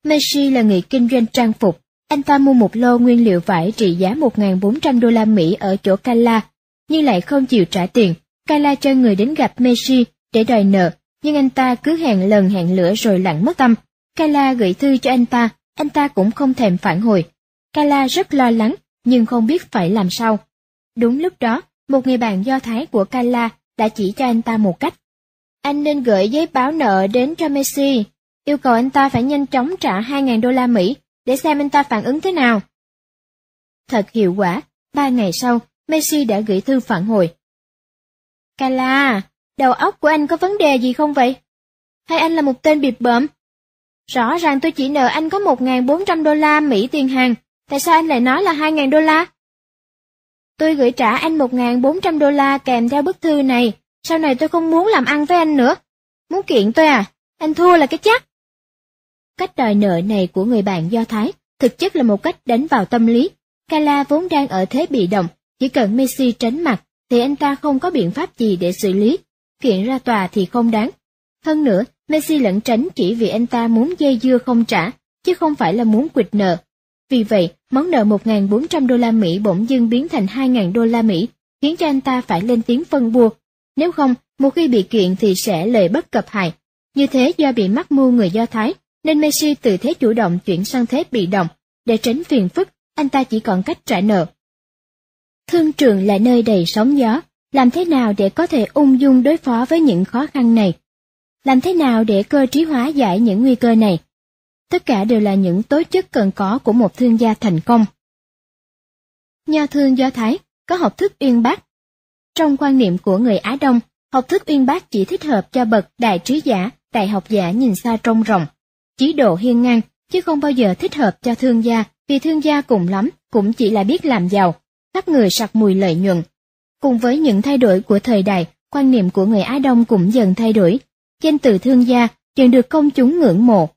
Messi là người kinh doanh trang phục. Anh ta mua một lô nguyên liệu vải trị giá 1.400 đô la Mỹ ở chỗ Cala, nhưng lại không chịu trả tiền. Kala cho người đến gặp Messi để đòi nợ, nhưng anh ta cứ hẹn lần hẹn lửa rồi lặng mất tâm. Kala gửi thư cho anh ta, anh ta cũng không thèm phản hồi. Kala rất lo lắng, nhưng không biết phải làm sao. Đúng lúc đó, một người bạn do Thái của Kala đã chỉ cho anh ta một cách. Anh nên gửi giấy báo nợ đến cho Messi, yêu cầu anh ta phải nhanh chóng trả 2.000 đô la Mỹ để xem anh ta phản ứng thế nào. Thật hiệu quả, ba ngày sau, Messi đã gửi thư phản hồi. Kala, đầu óc của anh có vấn đề gì không vậy? Hay anh là một tên bịp bợm? Rõ ràng tôi chỉ nợ anh có 1.400 đô la Mỹ tiền hàng, tại sao anh lại nói là 2.000 đô la? Tôi gửi trả anh 1.400 đô la kèm theo bức thư này, sau này tôi không muốn làm ăn với anh nữa. Muốn kiện tôi à? Anh thua là cái chắc. Cách đòi nợ này của người bạn Do Thái thực chất là một cách đánh vào tâm lý. Kala vốn đang ở thế bị động, chỉ cần Messi tránh mặt thì anh ta không có biện pháp gì để xử lý. Kiện ra tòa thì không đáng. Hơn nữa, Messi lẫn tránh chỉ vì anh ta muốn dây dưa không trả, chứ không phải là muốn quỵt nợ. Vì vậy, món nợ 1.400 đô la Mỹ bỗng dưng biến thành 2.000 đô la Mỹ, khiến cho anh ta phải lên tiếng phân bua. Nếu không, một khi bị kiện thì sẽ lời bất cập hại. Như thế do bị mắc mưu người Do Thái, nên Messi từ thế chủ động chuyển sang thế bị động. Để tránh phiền phức, anh ta chỉ còn cách trả nợ. Thương trường là nơi đầy sóng gió, làm thế nào để có thể ung dung đối phó với những khó khăn này? Làm thế nào để cơ trí hóa giải những nguy cơ này? Tất cả đều là những tố chất cần có của một thương gia thành công. Nho thương Do Thái có học thức uyên bác. Trong quan niệm của người Á Đông, học thức uyên bác chỉ thích hợp cho bậc đại trí giả, đại học giả nhìn xa trông rộng, chí độ hiên ngang, chứ không bao giờ thích hợp cho thương gia, vì thương gia cùng lắm cũng chỉ là biết làm giàu, khắp người sặc mùi lợi nhuận. Cùng với những thay đổi của thời đại, quan niệm của người Á Đông cũng dần thay đổi. Danh từ thương gia dần được công chúng ngưỡng mộ.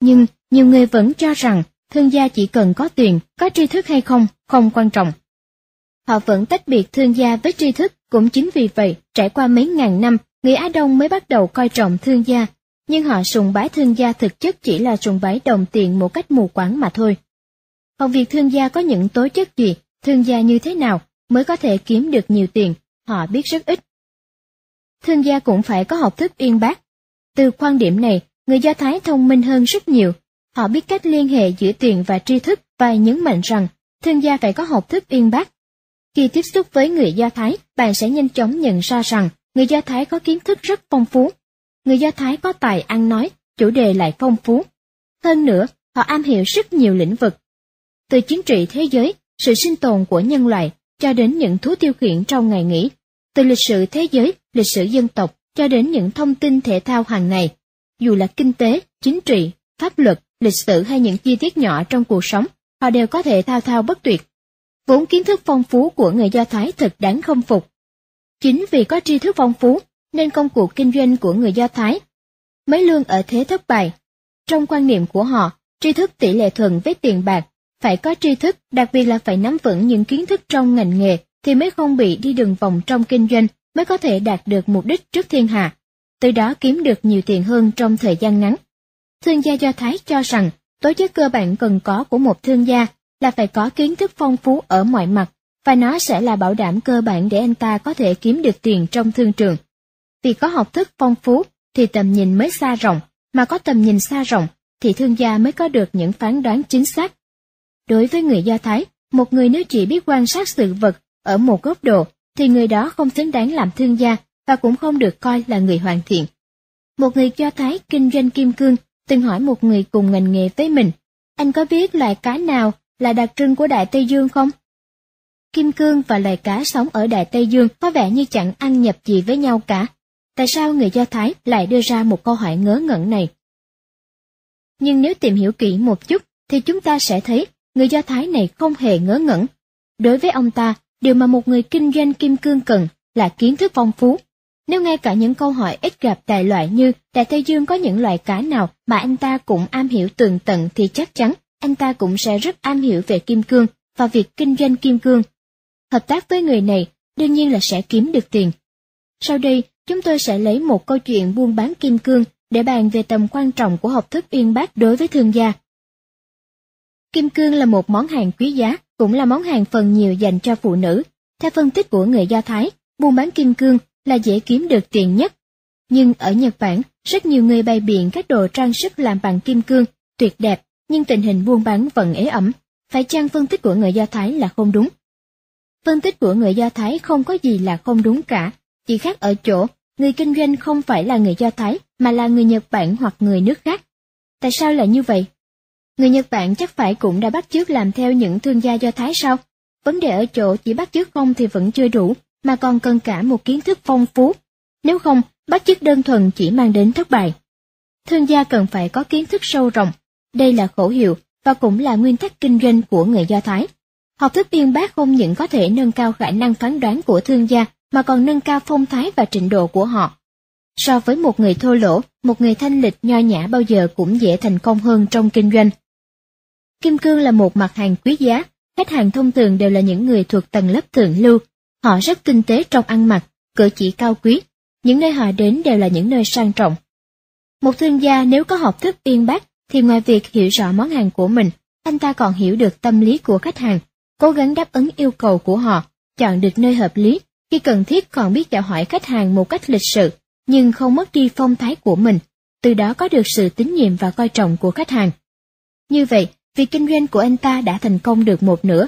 Nhưng, nhiều người vẫn cho rằng thương gia chỉ cần có tiền, có tri thức hay không, không quan trọng. Họ vẫn tách biệt thương gia với tri thức, cũng chính vì vậy, trải qua mấy ngàn năm, người Á Đông mới bắt đầu coi trọng thương gia, nhưng họ sùng bái thương gia thực chất chỉ là sùng bái đồng tiền một cách mù quáng mà thôi. Còn việc thương gia có những tố chất gì, thương gia như thế nào mới có thể kiếm được nhiều tiền, họ biết rất ít. Thương gia cũng phải có học thức uyên bác. Từ quan điểm này, người Do Thái thông minh hơn rất nhiều, họ biết cách liên hệ giữa tiền và tri thức và nhấn mạnh rằng thương gia phải có học thức uyên bác. Khi tiếp xúc với người Do Thái, bạn sẽ nhanh chóng nhận ra rằng người Do Thái có kiến thức rất phong phú. Người Do Thái có tài ăn nói, chủ đề lại phong phú. Hơn nữa, họ am hiểu rất nhiều lĩnh vực. Từ chính trị thế giới, sự sinh tồn của nhân loại, cho đến những thú tiêu khiển trong ngày nghỉ, từ lịch sử thế giới, lịch sử dân tộc, cho đến những thông tin thể thao hàng ngày. Dù là kinh tế, chính trị, pháp luật, lịch sử hay những chi tiết nhỏ trong cuộc sống, họ đều có thể thao thao bất tuyệt. Vốn kiến thức phong phú của người Do Thái thật đáng khâm phục. Chính vì có tri thức phong phú, nên công cuộc kinh doanh của người Do Thái mấy luôn ở thế thất bại. Trong quan niệm của họ, tri thức tỷ lệ thuận với tiền bạc, phải có tri thức, đặc biệt là phải nắm vững những kiến thức trong ngành nghề thì mới không bị đi đường vòng trong kinh doanh, mới có thể đạt được mục đích trước thiên hạ, từ đó kiếm được nhiều tiền hơn trong thời gian ngắn. Thương gia Do Thái cho rằng, tố chất cơ bản cần có của một thương gia là phải có kiến thức phong phú ở mọi mặt, và nó sẽ là bảo đảm cơ bản để anh ta có thể kiếm được tiền trong thương trường. Vì có học thức phong phú thì tầm nhìn mới xa rộng, mà có tầm nhìn xa rộng thì thương gia mới có được những phán đoán chính xác. Đối với người Do Thái, một người nếu chỉ biết quan sát sự vật ở một góc độ, thì người đó không xứng đáng làm thương gia và cũng không được coi là người hoàn thiện. Một người Do Thái kinh doanh kim cương từng hỏi một người cùng ngành nghề với mình, anh có biết loài cá nào là đặc trưng của Đại Tây Dương không? Kim cương và loài cá sống ở Đại Tây Dương có vẻ như chẳng ăn nhập gì với nhau cả. Tại sao người Do Thái lại đưa ra một câu hỏi ngớ ngẩn này? Nhưng nếu tìm hiểu kỹ một chút, thì chúng ta sẽ thấy người Do Thái này không hề ngớ ngẩn. Đối với ông ta, điều mà một người kinh doanh kim cương cần là kiến thức phong phú. Nếu ngay cả những câu hỏi ít gặp đại loại như Đại Tây Dương có những loại cá nào mà anh ta cũng am hiểu tường tận thì chắc chắn anh ta cũng sẽ rất am hiểu về kim cương và việc kinh doanh kim cương. Hợp tác với người này đương nhiên là sẽ kiếm được tiền. Sau đây, chúng tôi sẽ lấy một câu chuyện buôn bán kim cương để bàn về tầm quan trọng của học thức uyên bác đối với thương gia. Kim cương là một món hàng quý giá, cũng là món hàng phần nhiều dành cho phụ nữ. Theo phân tích của người Do Thái, buôn bán kim cương là dễ kiếm được tiền nhất. Nhưng ở Nhật Bản, rất nhiều người bày biện các đồ trang sức làm bằng kim cương, tuyệt đẹp, nhưng tình hình buôn bán vẫn ế ẩm. Phải chăng phân tích của người Do Thái là không đúng? Phân tích của người Do Thái không có gì là không đúng cả, chỉ khác ở chỗ, người kinh doanh không phải là người Do Thái, mà là người Nhật Bản hoặc người nước khác. Tại sao lại như vậy? Người Nhật Bản chắc phải cũng đã bắt chước làm theo những thương gia Do Thái sao? Vấn đề ở chỗ chỉ bắt chước không thì vẫn chưa đủ, mà còn cần cả một kiến thức phong phú. Nếu không, bắt chước đơn thuần chỉ mang đến thất bại. Thương gia cần phải có kiến thức sâu rộng. Đây là khẩu hiệu và cũng là nguyên tắc kinh doanh của người Do Thái. Học thức uyên bác không những có thể nâng cao khả năng phán đoán của thương gia mà còn nâng cao phong thái và trình độ của họ. So với một người thô lỗ, một người thanh lịch nho nhã bao giờ cũng dễ thành công hơn trong kinh doanh. Kim cương là một mặt hàng quý giá, khách hàng thông thường đều là những người thuộc tầng lớp thượng lưu, họ rất tinh tế trong ăn mặc, cử chỉ cao quý, những nơi họ đến đều là những nơi sang trọng. Một thương gia nếu có học thức uyên bác thì ngoài việc hiểu rõ món hàng của mình, anh ta còn hiểu được tâm lý của khách hàng, cố gắng đáp ứng yêu cầu của họ, chọn được nơi hợp lý, khi cần thiết còn biết chào hỏi khách hàng một cách lịch sự, nhưng không mất đi phong thái của mình, từ đó có được sự tín nhiệm và coi trọng của khách hàng. Như vậy, việc kinh doanh của anh ta đã thành công được một nửa.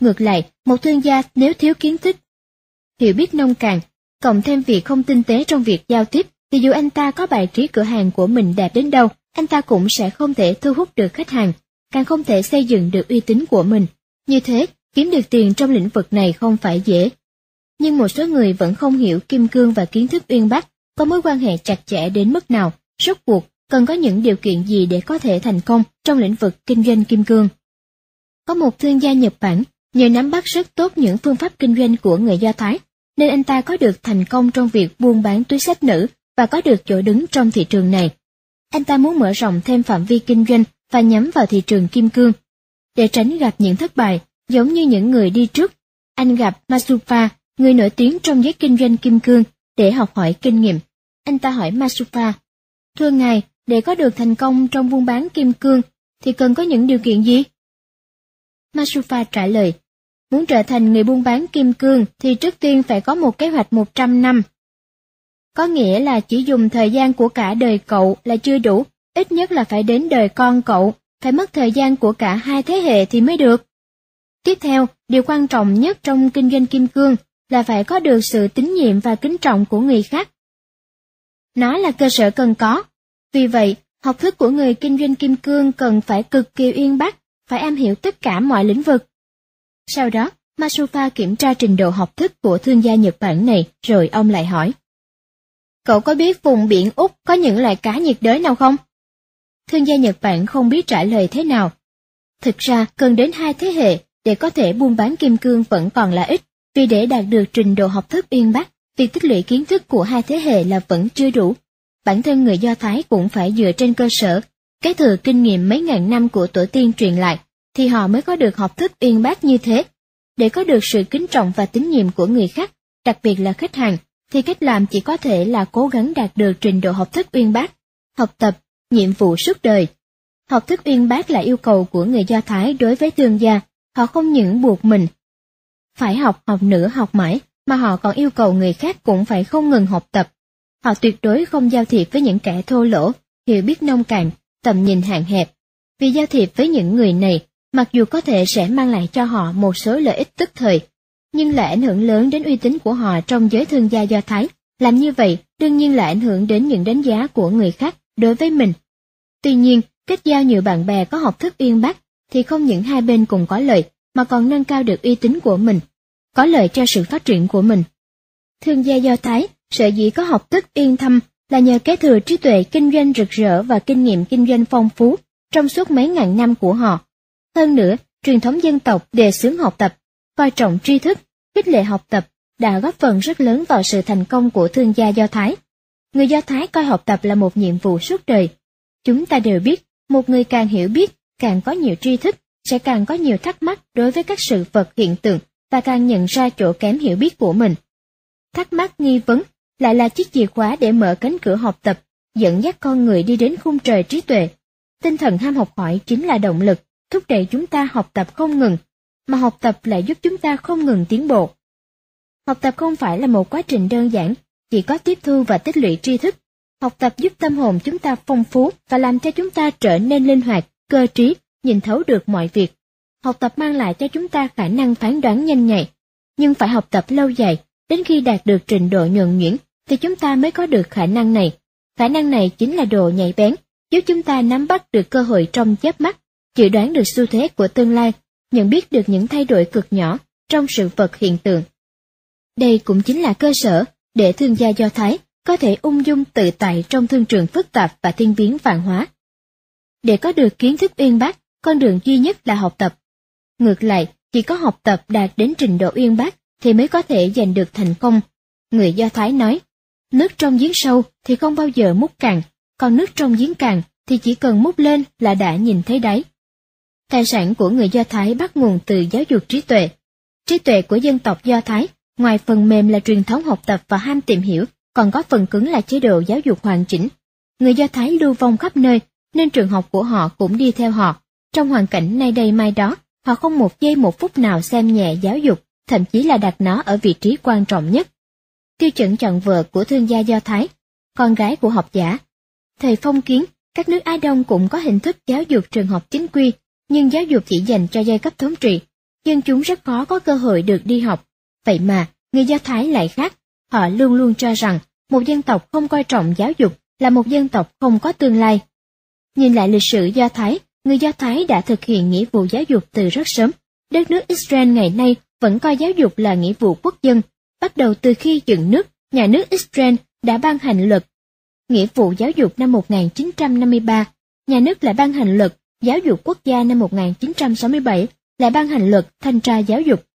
Ngược lại, một thương gia nếu thiếu kiến thức, hiểu biết nông cạn, cộng thêm việc không tinh tế trong việc giao tiếp, thì dù anh ta có bài trí cửa hàng của mình đẹp đến đâu, anh ta cũng sẽ không thể thu hút được khách hàng, càng không thể xây dựng được uy tín của mình. Như thế, kiếm được tiền trong lĩnh vực này không phải dễ. Nhưng một số người vẫn không hiểu kim cương và kiến thức uyên bác có mối quan hệ chặt chẽ đến mức nào, rốt cuộc cần có những điều kiện gì để có thể thành công trong lĩnh vực kinh doanh kim cương. Có một thương gia Nhật Bản, nhờ nắm bắt rất tốt những phương pháp kinh doanh của người Do Thái, nên anh ta có được thành công trong việc buôn bán túi sách nữ và có được chỗ đứng trong thị trường này. Anh ta muốn mở rộng thêm phạm vi kinh doanh và nhắm vào thị trường kim cương. Để tránh gặp những thất bại, giống như những người đi trước, anh gặp Masufa, người nổi tiếng trong giới kinh doanh kim cương, để học hỏi kinh nghiệm. Anh ta hỏi Masufa, Thưa ngài, để có được thành công trong buôn bán kim cương thì cần có những điều kiện gì? Masufa trả lời, muốn trở thành người buôn bán kim cương thì trước tiên phải có một kế hoạch 100 năm. Có nghĩa là chỉ dùng thời gian của cả đời cậu là chưa đủ, ít nhất là phải đến đời con cậu, phải mất thời gian của cả hai thế hệ thì mới được. Tiếp theo, điều quan trọng nhất trong kinh doanh kim cương là phải có được sự tín nhiệm và kính trọng của người khác. Nó là cơ sở cần có. Vì vậy, học thức của người kinh doanh kim cương cần phải cực kỳ uyên bác, phải am hiểu tất cả mọi lĩnh vực. Sau đó, Masufa kiểm tra trình độ học thức của thương gia Nhật Bản này, rồi ông lại hỏi. Cậu có biết vùng biển Úc có những loại cá nhiệt đới nào không? Thương gia Nhật Bản không biết trả lời thế nào. Thực ra, cần đến hai thế hệ để có thể buôn bán kim cương vẫn còn là ít, vì để đạt được trình độ học thức uyên bác, việc tích lũy kiến thức của hai thế hệ là vẫn chưa đủ. Bản thân người Do Thái cũng phải dựa trên cơ sở, cái thừa kinh nghiệm mấy ngàn năm của tổ tiên truyền lại, thì họ mới có được học thức uyên bác như thế. Để có được sự kính trọng và tín nhiệm của người khác, đặc biệt là khách hàng, thì cách làm chỉ có thể là cố gắng đạt được trình độ học thức uyên bác, học tập, nhiệm vụ suốt đời. Học thức uyên bác là yêu cầu của người Do Thái đối với thương gia, họ không những buộc mình phải học học nữa học mãi, mà họ còn yêu cầu người khác cũng phải không ngừng học tập. Họ tuyệt đối không giao thiệp với những kẻ thô lỗ, hiểu biết nông cạn, tầm nhìn hạn hẹp. Vì giao thiệp với những người này, mặc dù có thể sẽ mang lại cho họ một số lợi ích tức thời, nhưng lại ảnh hưởng lớn đến uy tín của họ trong giới thương gia Do Thái. Làm như vậy, đương nhiên là ảnh hưởng đến những đánh giá của người khác đối với mình. Tuy nhiên, kết giao nhiều bạn bè có học thức uyên bác thì không những hai bên cùng có lợi, mà còn nâng cao được uy tín của mình, có lợi cho sự phát triển của mình. Thương gia Do Thái, sở dĩ có học thức yên thâm là nhờ kế thừa trí tuệ kinh doanh rực rỡ và kinh nghiệm kinh doanh phong phú trong suốt mấy ngàn năm của họ. Hơn nữa, truyền thống dân tộc đề xướng học tập, coi trọng tri thức, khích lệ học tập đã góp phần rất lớn vào sự thành công của thương gia Do Thái. Người Do Thái coi học tập là một nhiệm vụ suốt đời. Chúng ta đều biết, một người càng hiểu biết, càng có nhiều tri thức, sẽ càng có nhiều thắc mắc đối với các sự vật hiện tượng và càng nhận ra chỗ kém hiểu biết của mình. Thắc mắc nghi vấn lại là chiếc chìa khóa để mở cánh cửa học tập, dẫn dắt con người đi đến khung trời trí tuệ. Tinh thần ham học hỏi chính là động lực, thúc đẩy chúng ta học tập không ngừng, mà học tập lại giúp chúng ta không ngừng tiến bộ. Học tập không phải là một quá trình đơn giản, chỉ có tiếp thu và tích lũy tri thức. Học tập giúp tâm hồn chúng ta phong phú và làm cho chúng ta trở nên linh hoạt, cơ trí, nhìn thấu được mọi việc. Học tập mang lại cho chúng ta khả năng phán đoán nhanh nhạy, nhưng phải học tập lâu dài, đến khi đạt được trình độ nhuần nhuyễn thì chúng ta mới có được khả năng này. Khả năng này chính là độ nhạy bén, giúp chúng ta nắm bắt được cơ hội trong chớp mắt, dự đoán được xu thế của tương lai, nhận biết được những thay đổi cực nhỏ trong sự vật hiện tượng. Đây cũng chính là cơ sở để thương gia Do Thái có thể ung dung tự tại trong thương trường phức tạp và thiên biến vạn hóa. Để có được kiến thức uyên bác, con đường duy nhất là học tập. Ngược lại, chỉ có học tập đạt đến trình độ uyên bác thì mới có thể giành được thành công. Người Do Thái nói, nước trong giếng sâu thì không bao giờ múc cạn, còn nước trong giếng cạn thì chỉ cần múc lên là đã nhìn thấy đáy. Tài sản của người Do Thái bắt nguồn từ giáo dục trí tuệ. Trí tuệ của dân tộc Do Thái, ngoài phần mềm là truyền thống học tập và ham tìm hiểu, còn có phần cứng là chế độ giáo dục hoàn chỉnh. Người Do Thái lưu vong khắp nơi, nên trường học của họ cũng đi theo họ. Trong hoàn cảnh nay đây mai đó, họ không một giây một phút nào xem nhẹ giáo dục, thậm chí là đặt nó ở vị trí quan trọng nhất. Tiêu chuẩn chọn vợ của thương gia Do Thái, con gái của học giả. Thời phong kiến, các nước Á Đông cũng có hình thức giáo dục trường học chính quy, nhưng giáo dục chỉ dành cho giai cấp thống trị, dân chúng rất khó có cơ hội được đi học. Vậy mà, người Do Thái lại khác, họ luôn luôn cho rằng một dân tộc không coi trọng giáo dục là một dân tộc không có tương lai. Nhìn lại lịch sử Do Thái, người Do Thái đã thực hiện nghĩa vụ giáo dục từ rất sớm. Đất nước Israel ngày nay vẫn coi giáo dục là nghĩa vụ quốc dân. Bắt đầu từ khi dựng nước, nhà nước Israel đã ban hành luật nghĩa vụ giáo dục năm 1953, nhà nước lại ban hành luật giáo dục quốc gia năm 1967, lại ban hành luật thanh tra giáo dục.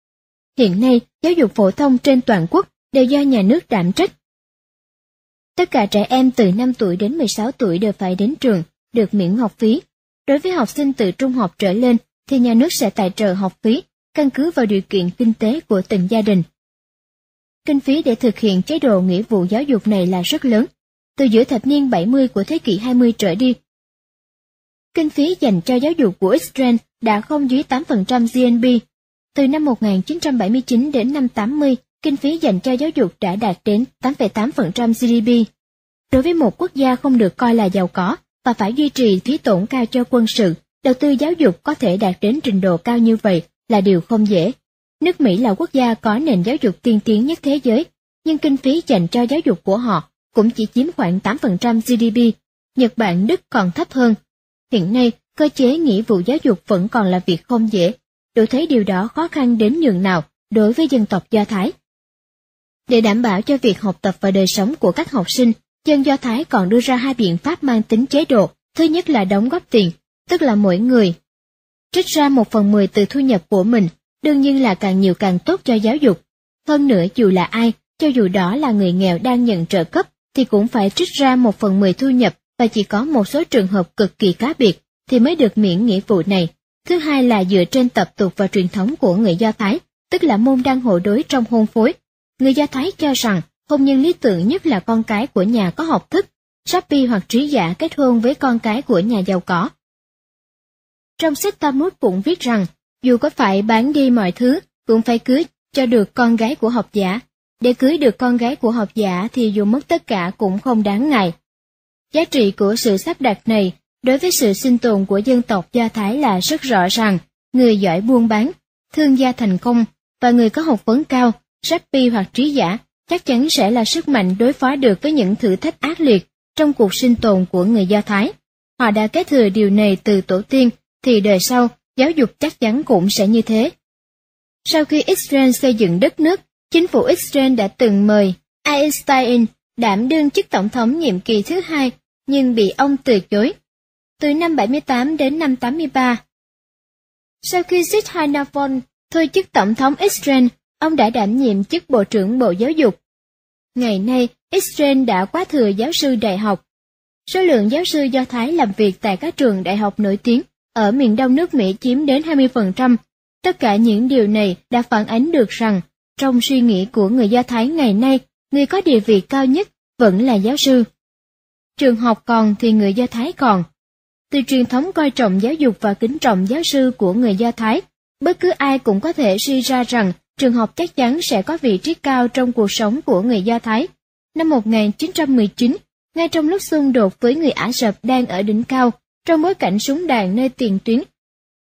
Hiện nay, giáo dục phổ thông trên toàn quốc đều do nhà nước đảm trách. Tất cả trẻ em từ 5 tuổi đến 16 tuổi đều phải đến trường, được miễn học phí. Đối với học sinh từ trung học trở lên thì nhà nước sẽ tài trợ học phí, căn cứ vào điều kiện kinh tế của từng gia đình. Kinh phí để thực hiện chế độ nghĩa vụ giáo dục này là rất lớn, từ giữa thập niên 70 của thế kỷ 20 trở đi. Kinh phí dành cho giáo dục của Israel đã không dưới 8% GNP. Từ năm 1979 đến năm 80, kinh phí dành cho giáo dục đã đạt đến 8,8% GDP. Đối với một quốc gia không được coi là giàu có và phải duy trì phí tổn cao cho quân sự, đầu tư giáo dục có thể đạt đến trình độ cao như vậy là điều không dễ. Nước Mỹ là quốc gia có nền giáo dục tiên tiến nhất thế giới, nhưng kinh phí dành cho giáo dục của họ cũng chỉ chiếm khoảng 8% GDP. Nhật Bản Đức còn thấp hơn. Hiện nay, cơ chế nghĩa vụ giáo dục vẫn còn là việc không dễ, đủ thấy điều đó khó khăn đến nhường nào đối với dân tộc Do Thái. Để đảm bảo cho việc học tập và đời sống của các học sinh, dân Do Thái còn đưa ra hai biện pháp mang tính chế độ. Thứ nhất là đóng góp tiền, tức là mỗi người trích ra một phần mười từ thu nhập của mình, đương nhiên là càng nhiều càng tốt cho giáo dục. Hơn nữa dù là ai, cho dù đó là người nghèo đang nhận trợ cấp, thì cũng phải trích ra một phần mười thu nhập và chỉ có một số trường hợp cực kỳ cá biệt thì mới được miễn nghĩa vụ này. Thứ hai là dựa trên tập tục và truyền thống của người Do Thái, tức là môn đăng hộ đối trong hôn phối. Người Do Thái cho rằng hôn nhân lý tưởng nhất là con cái của nhà có học thức, Sappi hoặc trí giả kết hôn với con cái của nhà giàu có. Trong sách Talmud cũng viết rằng, dù có phải bán đi mọi thứ, cũng phải cưới cho được con gái của học giả. Để cưới được con gái của học giả thì dù mất tất cả cũng không đáng ngại. Giá trị của sự sắp đặt này đối với sự sinh tồn của dân tộc Do Thái là rất rõ ràng, người giỏi buôn bán, thương gia thành công và người có học vấn cao, Rappi hoặc trí giả chắc chắn sẽ là sức mạnh đối phó được với những thử thách ác liệt trong cuộc sinh tồn của người Do Thái. Họ đã kế thừa điều này từ tổ tiên, thì đời sau, giáo dục chắc chắn cũng sẽ như thế. Sau khi Israel xây dựng đất nước, chính phủ Israel đã từng mời Einstein đảm đương chức tổng thống nhiệm kỳ thứ hai, nhưng bị ông từ chối. Từ năm 78 đến năm 83. Sau khi Zit Navon thôi chức tổng thống Israel, ông đã đảm nhiệm chức Bộ trưởng Bộ Giáo dục. Ngày nay, Israel đã quá thừa giáo sư đại học. Số lượng giáo sư Do Thái làm việc tại các trường đại học nổi tiếng ở miền đông nước Mỹ chiếm đến 20%. Tất cả những điều này đã phản ánh được rằng, trong suy nghĩ của người Do Thái ngày nay, người có địa vị cao nhất vẫn là giáo sư. Trường học còn thì người Do Thái còn. Từ truyền thống coi trọng giáo dục và kính trọng giáo sư của người Do Thái, bất cứ ai cũng có thể suy ra rằng trường học chắc chắn sẽ có vị trí cao trong cuộc sống của người Do Thái. Năm 1919, ngay trong lúc xung đột với người Ả Rập đang ở đỉnh cao, trong bối cảnh súng đạn nơi tiền tuyến,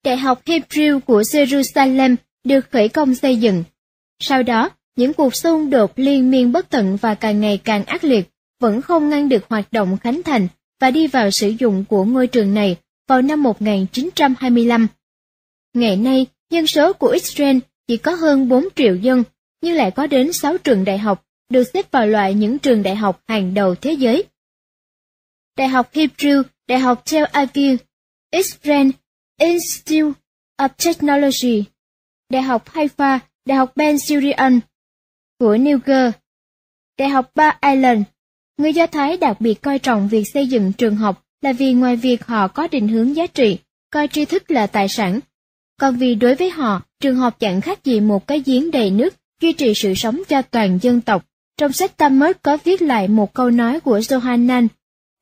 Đại học Hebrew của Jerusalem được khởi công xây dựng. Sau đó, những cuộc xung đột liên miên bất tận và càng ngày càng ác liệt vẫn không ngăn được hoạt động khánh thành và đi vào sử dụng của ngôi trường này vào năm 1925. Ngày nay, dân số của Israel chỉ có hơn 4 triệu dân, nhưng lại có đến 6 trường đại học, được xếp vào loại những trường đại học hàng đầu thế giới. Đại học Hebrew, Đại học Tel Aviv, Israel Institute of Technology, Đại học Haifa, Đại học Ben Gurion của Niger, Đại học Ba Island. Người Do Thái đặc biệt coi trọng việc xây dựng trường học là vì ngoài việc họ có định hướng giá trị, coi tri thức là tài sản, còn vì đối với họ, trường học chẳng khác gì một cái giếng đầy nước, duy trì sự sống cho toàn dân tộc. Trong sách Talmud có viết lại một câu nói của Johanan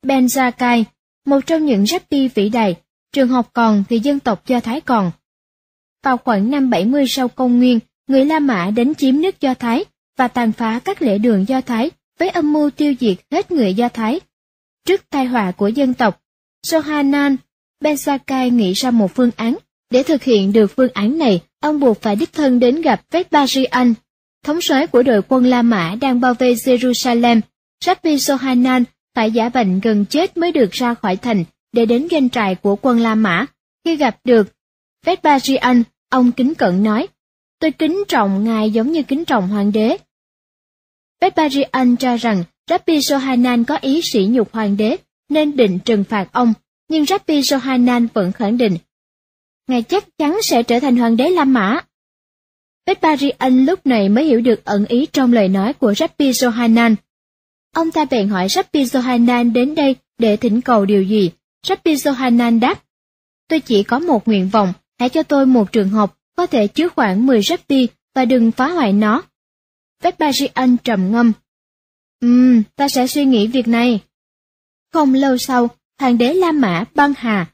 Ben Zakai, một trong những rabbi vĩ đại, trường học còn thì dân tộc Do Thái còn. Vào khoảng năm 70 sau công nguyên, người La Mã đến chiếm nước Do Thái và tàn phá các lễ đường Do Thái với âm mưu tiêu diệt hết người Do Thái. Trước tai họa của dân tộc, Johanan Ben Zakai nghĩ ra một phương án để thực hiện được phương án này, ông buộc phải đích thân đến gặp Vespasian, thống soái của đội quân La Mã đang bao vây Jerusalem. Rabbi Sohanan phải giả bệnh gần chết mới được ra khỏi thành để đến doanh trại của quân La Mã. Khi gặp được Vespasian, ông kính cận nói, tôi kính trọng ngài giống như kính trọng hoàng đế. Vespasian cho rằng Rabbi Sohanan có ý sỉ nhục hoàng đế nên định trừng phạt ông, nhưng Rabbi Sohanan vẫn khẳng định ngài chắc chắn sẽ trở thành hoàng đế La Mã. Vespasian lúc này mới hiểu được ẩn ý trong lời nói của Rabbi Johanan. Ông ta bèn hỏi Rabbi Johanan đến đây để thỉnh cầu điều gì. Rabbi Johanan đáp, tôi chỉ có một nguyện vọng, hãy cho tôi một trường học có thể chứa khoảng 10 Rabbi và đừng phá hoại nó. Vespasian trầm ngâm. Ừm, ta sẽ suy nghĩ việc này. Không lâu sau, hoàng đế La Mã băng hà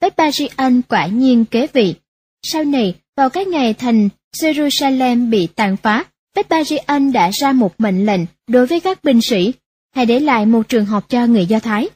Vespasian quả nhiên kế vị. Sau này, vào các ngày thành Jerusalem bị tàn phá, Vespasian đã ra một mệnh lệnh đối với các binh sĩ, hãy để lại một trường học cho người Do Thái.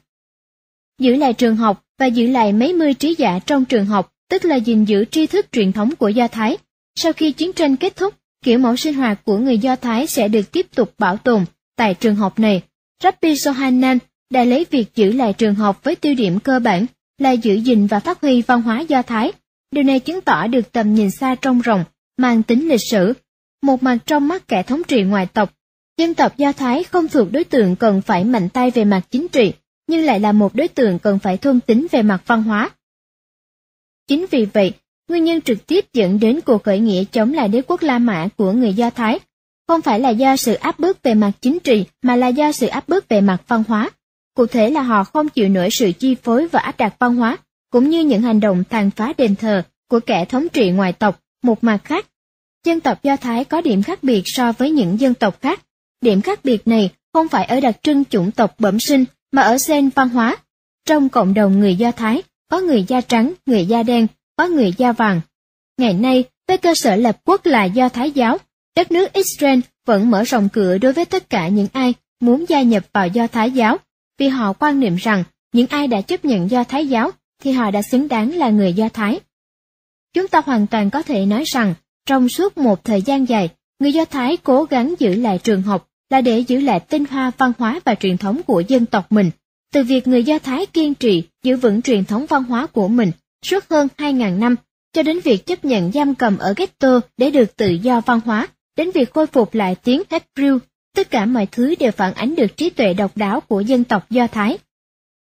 Giữ lại trường học và giữ lại mấy mươi trí giả trong trường học, tức là gìn giữ tri thức truyền thống của Do Thái. Sau khi chiến tranh kết thúc, kiểu mẫu sinh hoạt của người Do Thái sẽ được tiếp tục bảo tồn tại trường học này. Rabbi Sohanan đã lấy việc giữ lại trường học với tiêu điểm cơ bản là giữ gìn và phát huy văn hóa Do Thái. Điều này chứng tỏ được tầm nhìn xa trông rộng, mang tính lịch sử. Một mặt trong mắt kẻ thống trị ngoại tộc, dân tộc Do Thái không thuộc đối tượng cần phải mạnh tay về mặt chính trị, nhưng lại là một đối tượng cần phải thôn tính về mặt văn hóa. Chính vì vậy, nguyên nhân trực tiếp dẫn đến cuộc khởi nghĩa chống lại đế quốc La Mã của người Do Thái không phải là do sự áp bức về mặt chính trị mà là do sự áp bức về mặt văn hóa. Cụ thể là họ không chịu nổi sự chi phối và áp đặt văn hóa, cũng như những hành động tàn phá đền thờ của kẻ thống trị ngoại tộc. Một mặt khác, dân tộc Do Thái có điểm khác biệt so với những dân tộc khác. Điểm khác biệt này không phải ở đặc trưng chủng tộc bẩm sinh mà ở gen văn hóa. Trong cộng đồng người Do Thái, có người da trắng, người da đen, có người da vàng. Ngày nay, với cơ sở lập quốc là Do Thái giáo, đất nước Israel vẫn mở rộng cửa đối với tất cả những ai muốn gia nhập vào Do Thái giáo, vì họ quan niệm rằng những ai đã chấp nhận Do Thái giáo thì họ đã xứng đáng là người Do Thái. Chúng ta hoàn toàn có thể nói rằng, trong suốt một thời gian dài, người Do Thái cố gắng giữ lại trường học là để giữ lại tinh hoa văn hóa và truyền thống của dân tộc mình. Từ việc người Do Thái kiên trì giữ vững truyền thống văn hóa của mình suốt hơn 2.000 năm, cho đến việc chấp nhận giam cầm ở ghetto để được tự do văn hóa, đến việc khôi phục lại tiếng Hebrew, tất cả mọi thứ đều phản ánh được trí tuệ độc đáo của dân tộc Do Thái.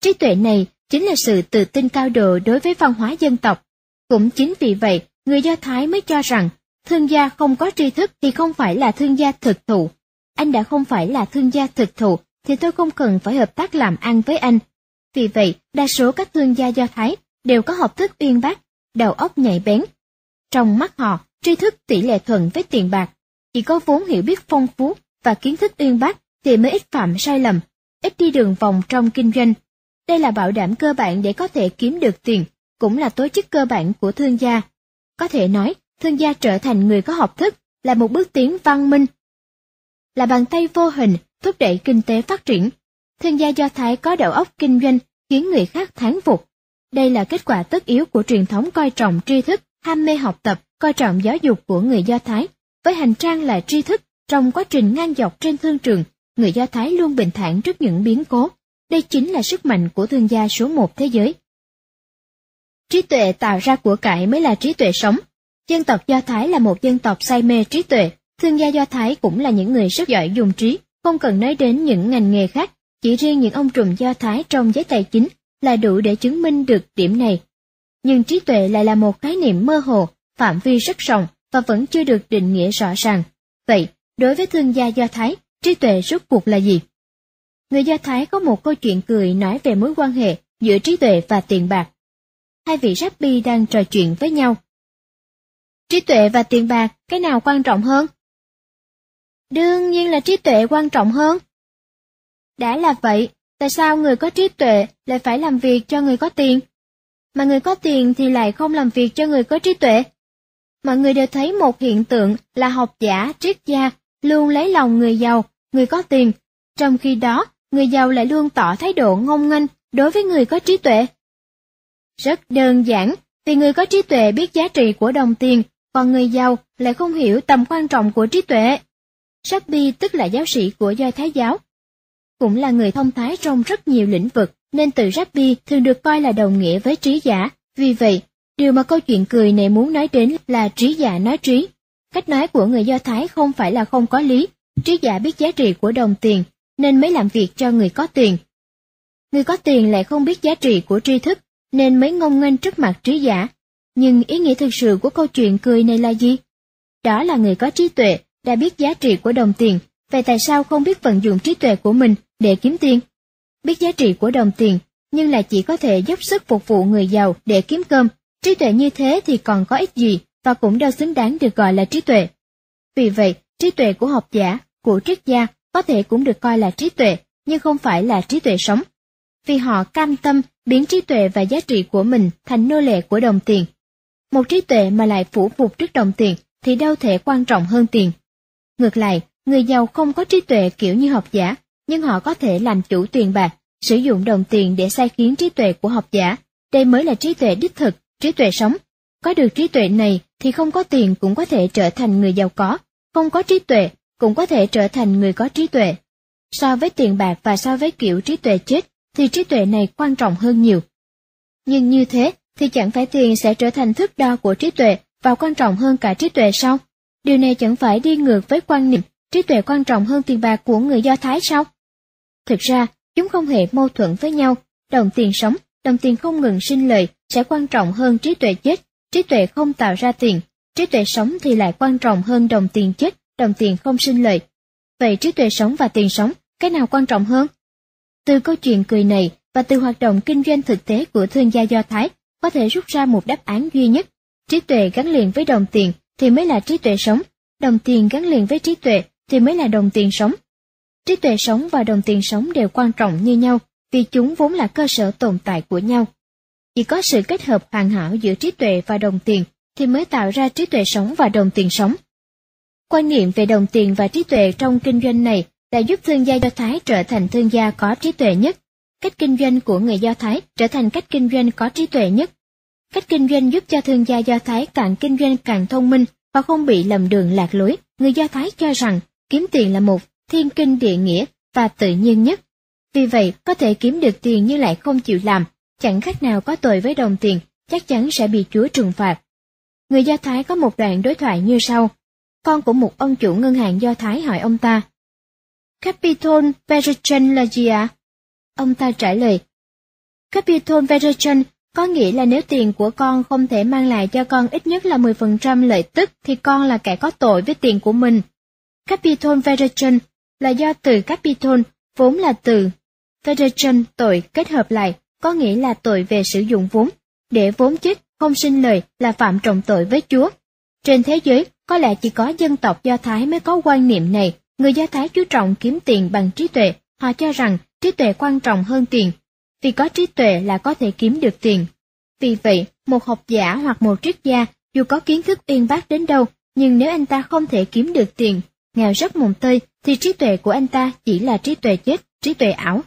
Trí tuệ này chính là sự tự tin cao độ đối với văn hóa dân tộc. Cũng chính vì vậy, người Do Thái mới cho rằng, thương gia không có tri thức thì không phải là thương gia thực thụ. Anh đã không phải là thương gia thực thụ, thì tôi không cần phải hợp tác làm ăn với anh. Vì vậy, đa số các thương gia Do Thái đều có học thức uyên bác, đầu óc nhạy bén. Trong mắt họ, tri thức tỷ lệ thuận với tiền bạc. Chỉ có vốn hiểu biết phong phú và kiến thức uyên bác thì mới ít phạm sai lầm, ít đi đường vòng trong kinh doanh. Đây là bảo đảm cơ bản để có thể kiếm được tiền, cũng là tố chức cơ bản của thương gia. Có thể nói, thương gia trở thành người có học thức là một bước tiến văn minh, là bàn tay vô hình thúc đẩy kinh tế phát triển. Thương gia Do Thái có đầu óc kinh doanh khiến người khác thán phục. Đây là kết quả tất yếu của truyền thống coi trọng tri thức, ham mê học tập, coi trọng giáo dục của người Do Thái. Với hành trang là tri thức, trong quá trình ngang dọc trên thương trường, người Do Thái luôn bình thản trước những biến cố. Đây chính là sức mạnh của thương gia số một thế giới. Trí tuệ tạo ra của cải mới là trí tuệ sống. Dân tộc Do Thái là một dân tộc say mê trí tuệ, thương gia Do Thái cũng là những người rất giỏi dùng trí, không cần nói đến những ngành nghề khác, chỉ riêng những ông trùm Do Thái trong giới tài chính là đủ để chứng minh được điểm này. Nhưng trí tuệ lại là một khái niệm mơ hồ, phạm vi rất rộng và vẫn chưa được định nghĩa rõ ràng. Vậy, đối với thương gia Do Thái, trí tuệ rốt cuộc là gì? Người Do Thái có một câu chuyện cười nói về mối quan hệ giữa trí tuệ và tiền bạc. Hai vị rabbi đang trò chuyện với nhau. Trí tuệ và tiền bạc, cái nào quan trọng hơn? Đương nhiên là trí tuệ quan trọng hơn. Đã là vậy, tại sao người có trí tuệ lại phải làm việc cho người có tiền? Mà người có tiền thì lại không làm việc cho người có trí tuệ? Mọi người đều thấy một hiện tượng là học giả, triết gia luôn lấy lòng người giàu, người có tiền, trong khi đó người giàu lại luôn tỏ thái độ ngông nghênh đối với người có trí tuệ. Rất đơn giản, vì người có trí tuệ biết giá trị của đồng tiền, còn người giàu lại không hiểu tầm quan trọng của trí tuệ. Rabbi tức là giáo sĩ của Do Thái giáo, cũng là người thông thái trong rất nhiều lĩnh vực, nên từ Rabbi thường được coi là đồng nghĩa với trí giả. Vì vậy, điều mà câu chuyện cười này muốn nói đến là trí giả nói trí. Cách nói của người Do Thái không phải là không có lý, trí giả biết giá trị của đồng tiền, nên mới làm việc cho người có tiền. Người có tiền lại không biết giá trị của tri thức, nên mới ngông nghênh trước mặt trí giả. Nhưng ý nghĩa thực sự của câu chuyện cười này là gì? Đó là người có trí tuệ, đã biết giá trị của đồng tiền, vậy tại sao không biết vận dụng trí tuệ của mình để kiếm tiền? Biết giá trị của đồng tiền, nhưng lại chỉ có thể dốc sức phục vụ người giàu để kiếm cơm. Trí tuệ như thế thì còn có ích gì và cũng đâu xứng đáng được gọi là trí tuệ. Vì vậy, trí tuệ của học giả, của triết gia có thể cũng được coi là trí tuệ, nhưng không phải là trí tuệ sống. Vì họ cam tâm biến trí tuệ và giá trị của mình thành nô lệ của đồng tiền. Một trí tuệ mà lại phủ phục trước đồng tiền thì đâu thể quan trọng hơn tiền. Ngược lại, người giàu không có trí tuệ kiểu như học giả, nhưng họ có thể làm chủ tiền bạc, sử dụng đồng tiền để sai khiến trí tuệ của học giả. đây mới là trí tuệ đích thực, trí tuệ sống. Có được trí tuệ này thì không có tiền cũng có thể trở thành người giàu có, không có trí tuệ cũng có thể trở thành người có trí tuệ. So với tiền bạc và so với kiểu trí tuệ chết thì trí tuệ này quan trọng hơn nhiều. Nhưng như thế thì chẳng phải tiền sẽ trở thành thước đo của trí tuệ và quan trọng hơn cả trí tuệ sao? Điều này chẳng phải đi ngược với quan niệm trí tuệ quan trọng hơn tiền bạc của người Do Thái sao? Thực ra, chúng không hề mâu thuẫn với nhau, đồng tiền sống, đồng tiền không ngừng sinh lời sẽ quan trọng hơn trí tuệ chết, trí tuệ không tạo ra tiền, trí tuệ sống thì lại quan trọng hơn đồng tiền chết, đồng tiền không sinh lời. Vậy trí tuệ sống và tiền sống, cái nào quan trọng hơn? Từ câu chuyện cười này và từ hoạt động kinh doanh thực tế của thương gia Do Thái, có thể rút ra một đáp án duy nhất. Trí tuệ gắn liền với đồng tiền thì mới là trí tuệ sống, đồng tiền gắn liền với trí tuệ thì mới là đồng tiền sống. Trí tuệ sống và đồng tiền sống đều quan trọng như nhau, vì chúng vốn là cơ sở tồn tại của nhau. Chỉ có sự kết hợp hoàn hảo giữa trí tuệ và đồng tiền thì mới tạo ra trí tuệ sống và đồng tiền sống. Quan niệm về đồng tiền và trí tuệ trong kinh doanh này đã giúp thương gia Do Thái trở thành thương gia có trí tuệ nhất. Cách kinh doanh của người Do Thái trở thành cách kinh doanh có trí tuệ nhất. Cách kinh doanh giúp cho thương gia Do Thái càng kinh doanh càng thông minh và không bị lầm đường lạc lối. Người Do Thái cho rằng kiếm tiền là một thiên kinh địa nghĩa và tự nhiên nhất. Vì vậy, có thể kiếm được tiền nhưng lại không chịu làm, chẳng khác nào có tội với đồng tiền, chắc chắn sẽ bị Chúa trừng phạt. Người Do Thái có một đoạn đối thoại như sau. Con của một ông chủ ngân hàng Do Thái hỏi ông ta. Capitol Verechan là gì ạ? Ông ta trả lời. Capital Verechan có nghĩa là nếu tiền của con không thể mang lại cho con ít nhất là 10% lợi tức thì con là kẻ có tội với tiền của mình. Capital Verechan là do từ capital vốn là từ Verechan tội kết hợp lại, có nghĩa là tội về sử dụng vốn. Để vốn chết không sinh lời là phạm trọng tội với Chúa. Trên thế giới, có lẽ chỉ có dân tộc Do Thái mới có quan niệm này. Người Do Thái chú trọng kiếm tiền bằng trí tuệ, họ cho rằng trí tuệ quan trọng hơn tiền. Vì có trí tuệ là có thể kiếm được tiền. Vì vậy, một học giả hoặc một triết gia, dù có kiến thức uyên bác đến đâu, nhưng nếu anh ta không thể kiếm được tiền, nghèo rất mồm tơi, thì trí tuệ của anh ta chỉ là trí tuệ chết, trí tuệ ảo.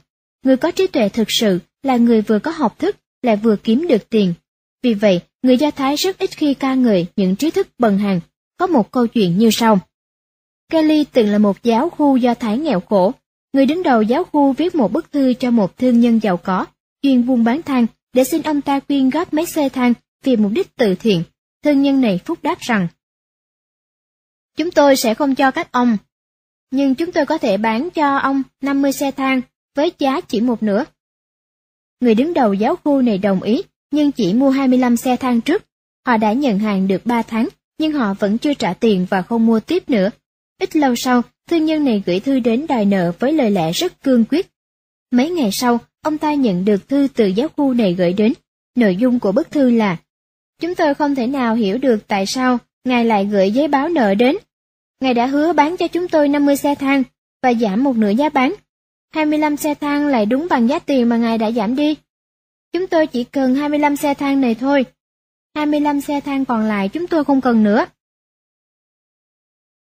Người có trí tuệ thực sự là người vừa có học thức, lại vừa kiếm được tiền. Vì vậy, người Do Thái rất ít khi ca ngợi những trí thức bần hàng. Có một câu chuyện như sau. Kelly từng là một giáo khu Do Thái nghèo khổ. Người đứng đầu giáo khu viết một bức thư cho một thương nhân giàu có, chuyên buôn bán than, để xin ông ta quyên góp mấy xe than vì mục đích từ thiện. Thương nhân này phúc đáp rằng, Chúng tôi sẽ không cho các ông, nhưng chúng tôi có thể bán cho ông 50 xe than với giá chỉ một nửa. Người đứng đầu giáo khu này đồng ý, nhưng chỉ mua 25 xe than trước. Họ đã nhận hàng được 3 tháng, nhưng họ vẫn chưa trả tiền và không mua tiếp nữa. Ít lâu sau, thương nhân này gửi thư đến đòi nợ với lời lẽ rất cương quyết. Mấy ngày sau, ông ta nhận được thư từ giáo khu này gửi đến. Nội dung của bức thư là Chúng tôi không thể nào hiểu được tại sao Ngài lại gửi giấy báo nợ đến. Ngài đã hứa bán cho chúng tôi 50 xe thang và giảm một nửa giá bán. 25 xe thang lại đúng bằng giá tiền mà Ngài đã giảm đi. Chúng tôi chỉ cần 25 xe thang này thôi. 25 xe thang còn lại chúng tôi không cần nữa.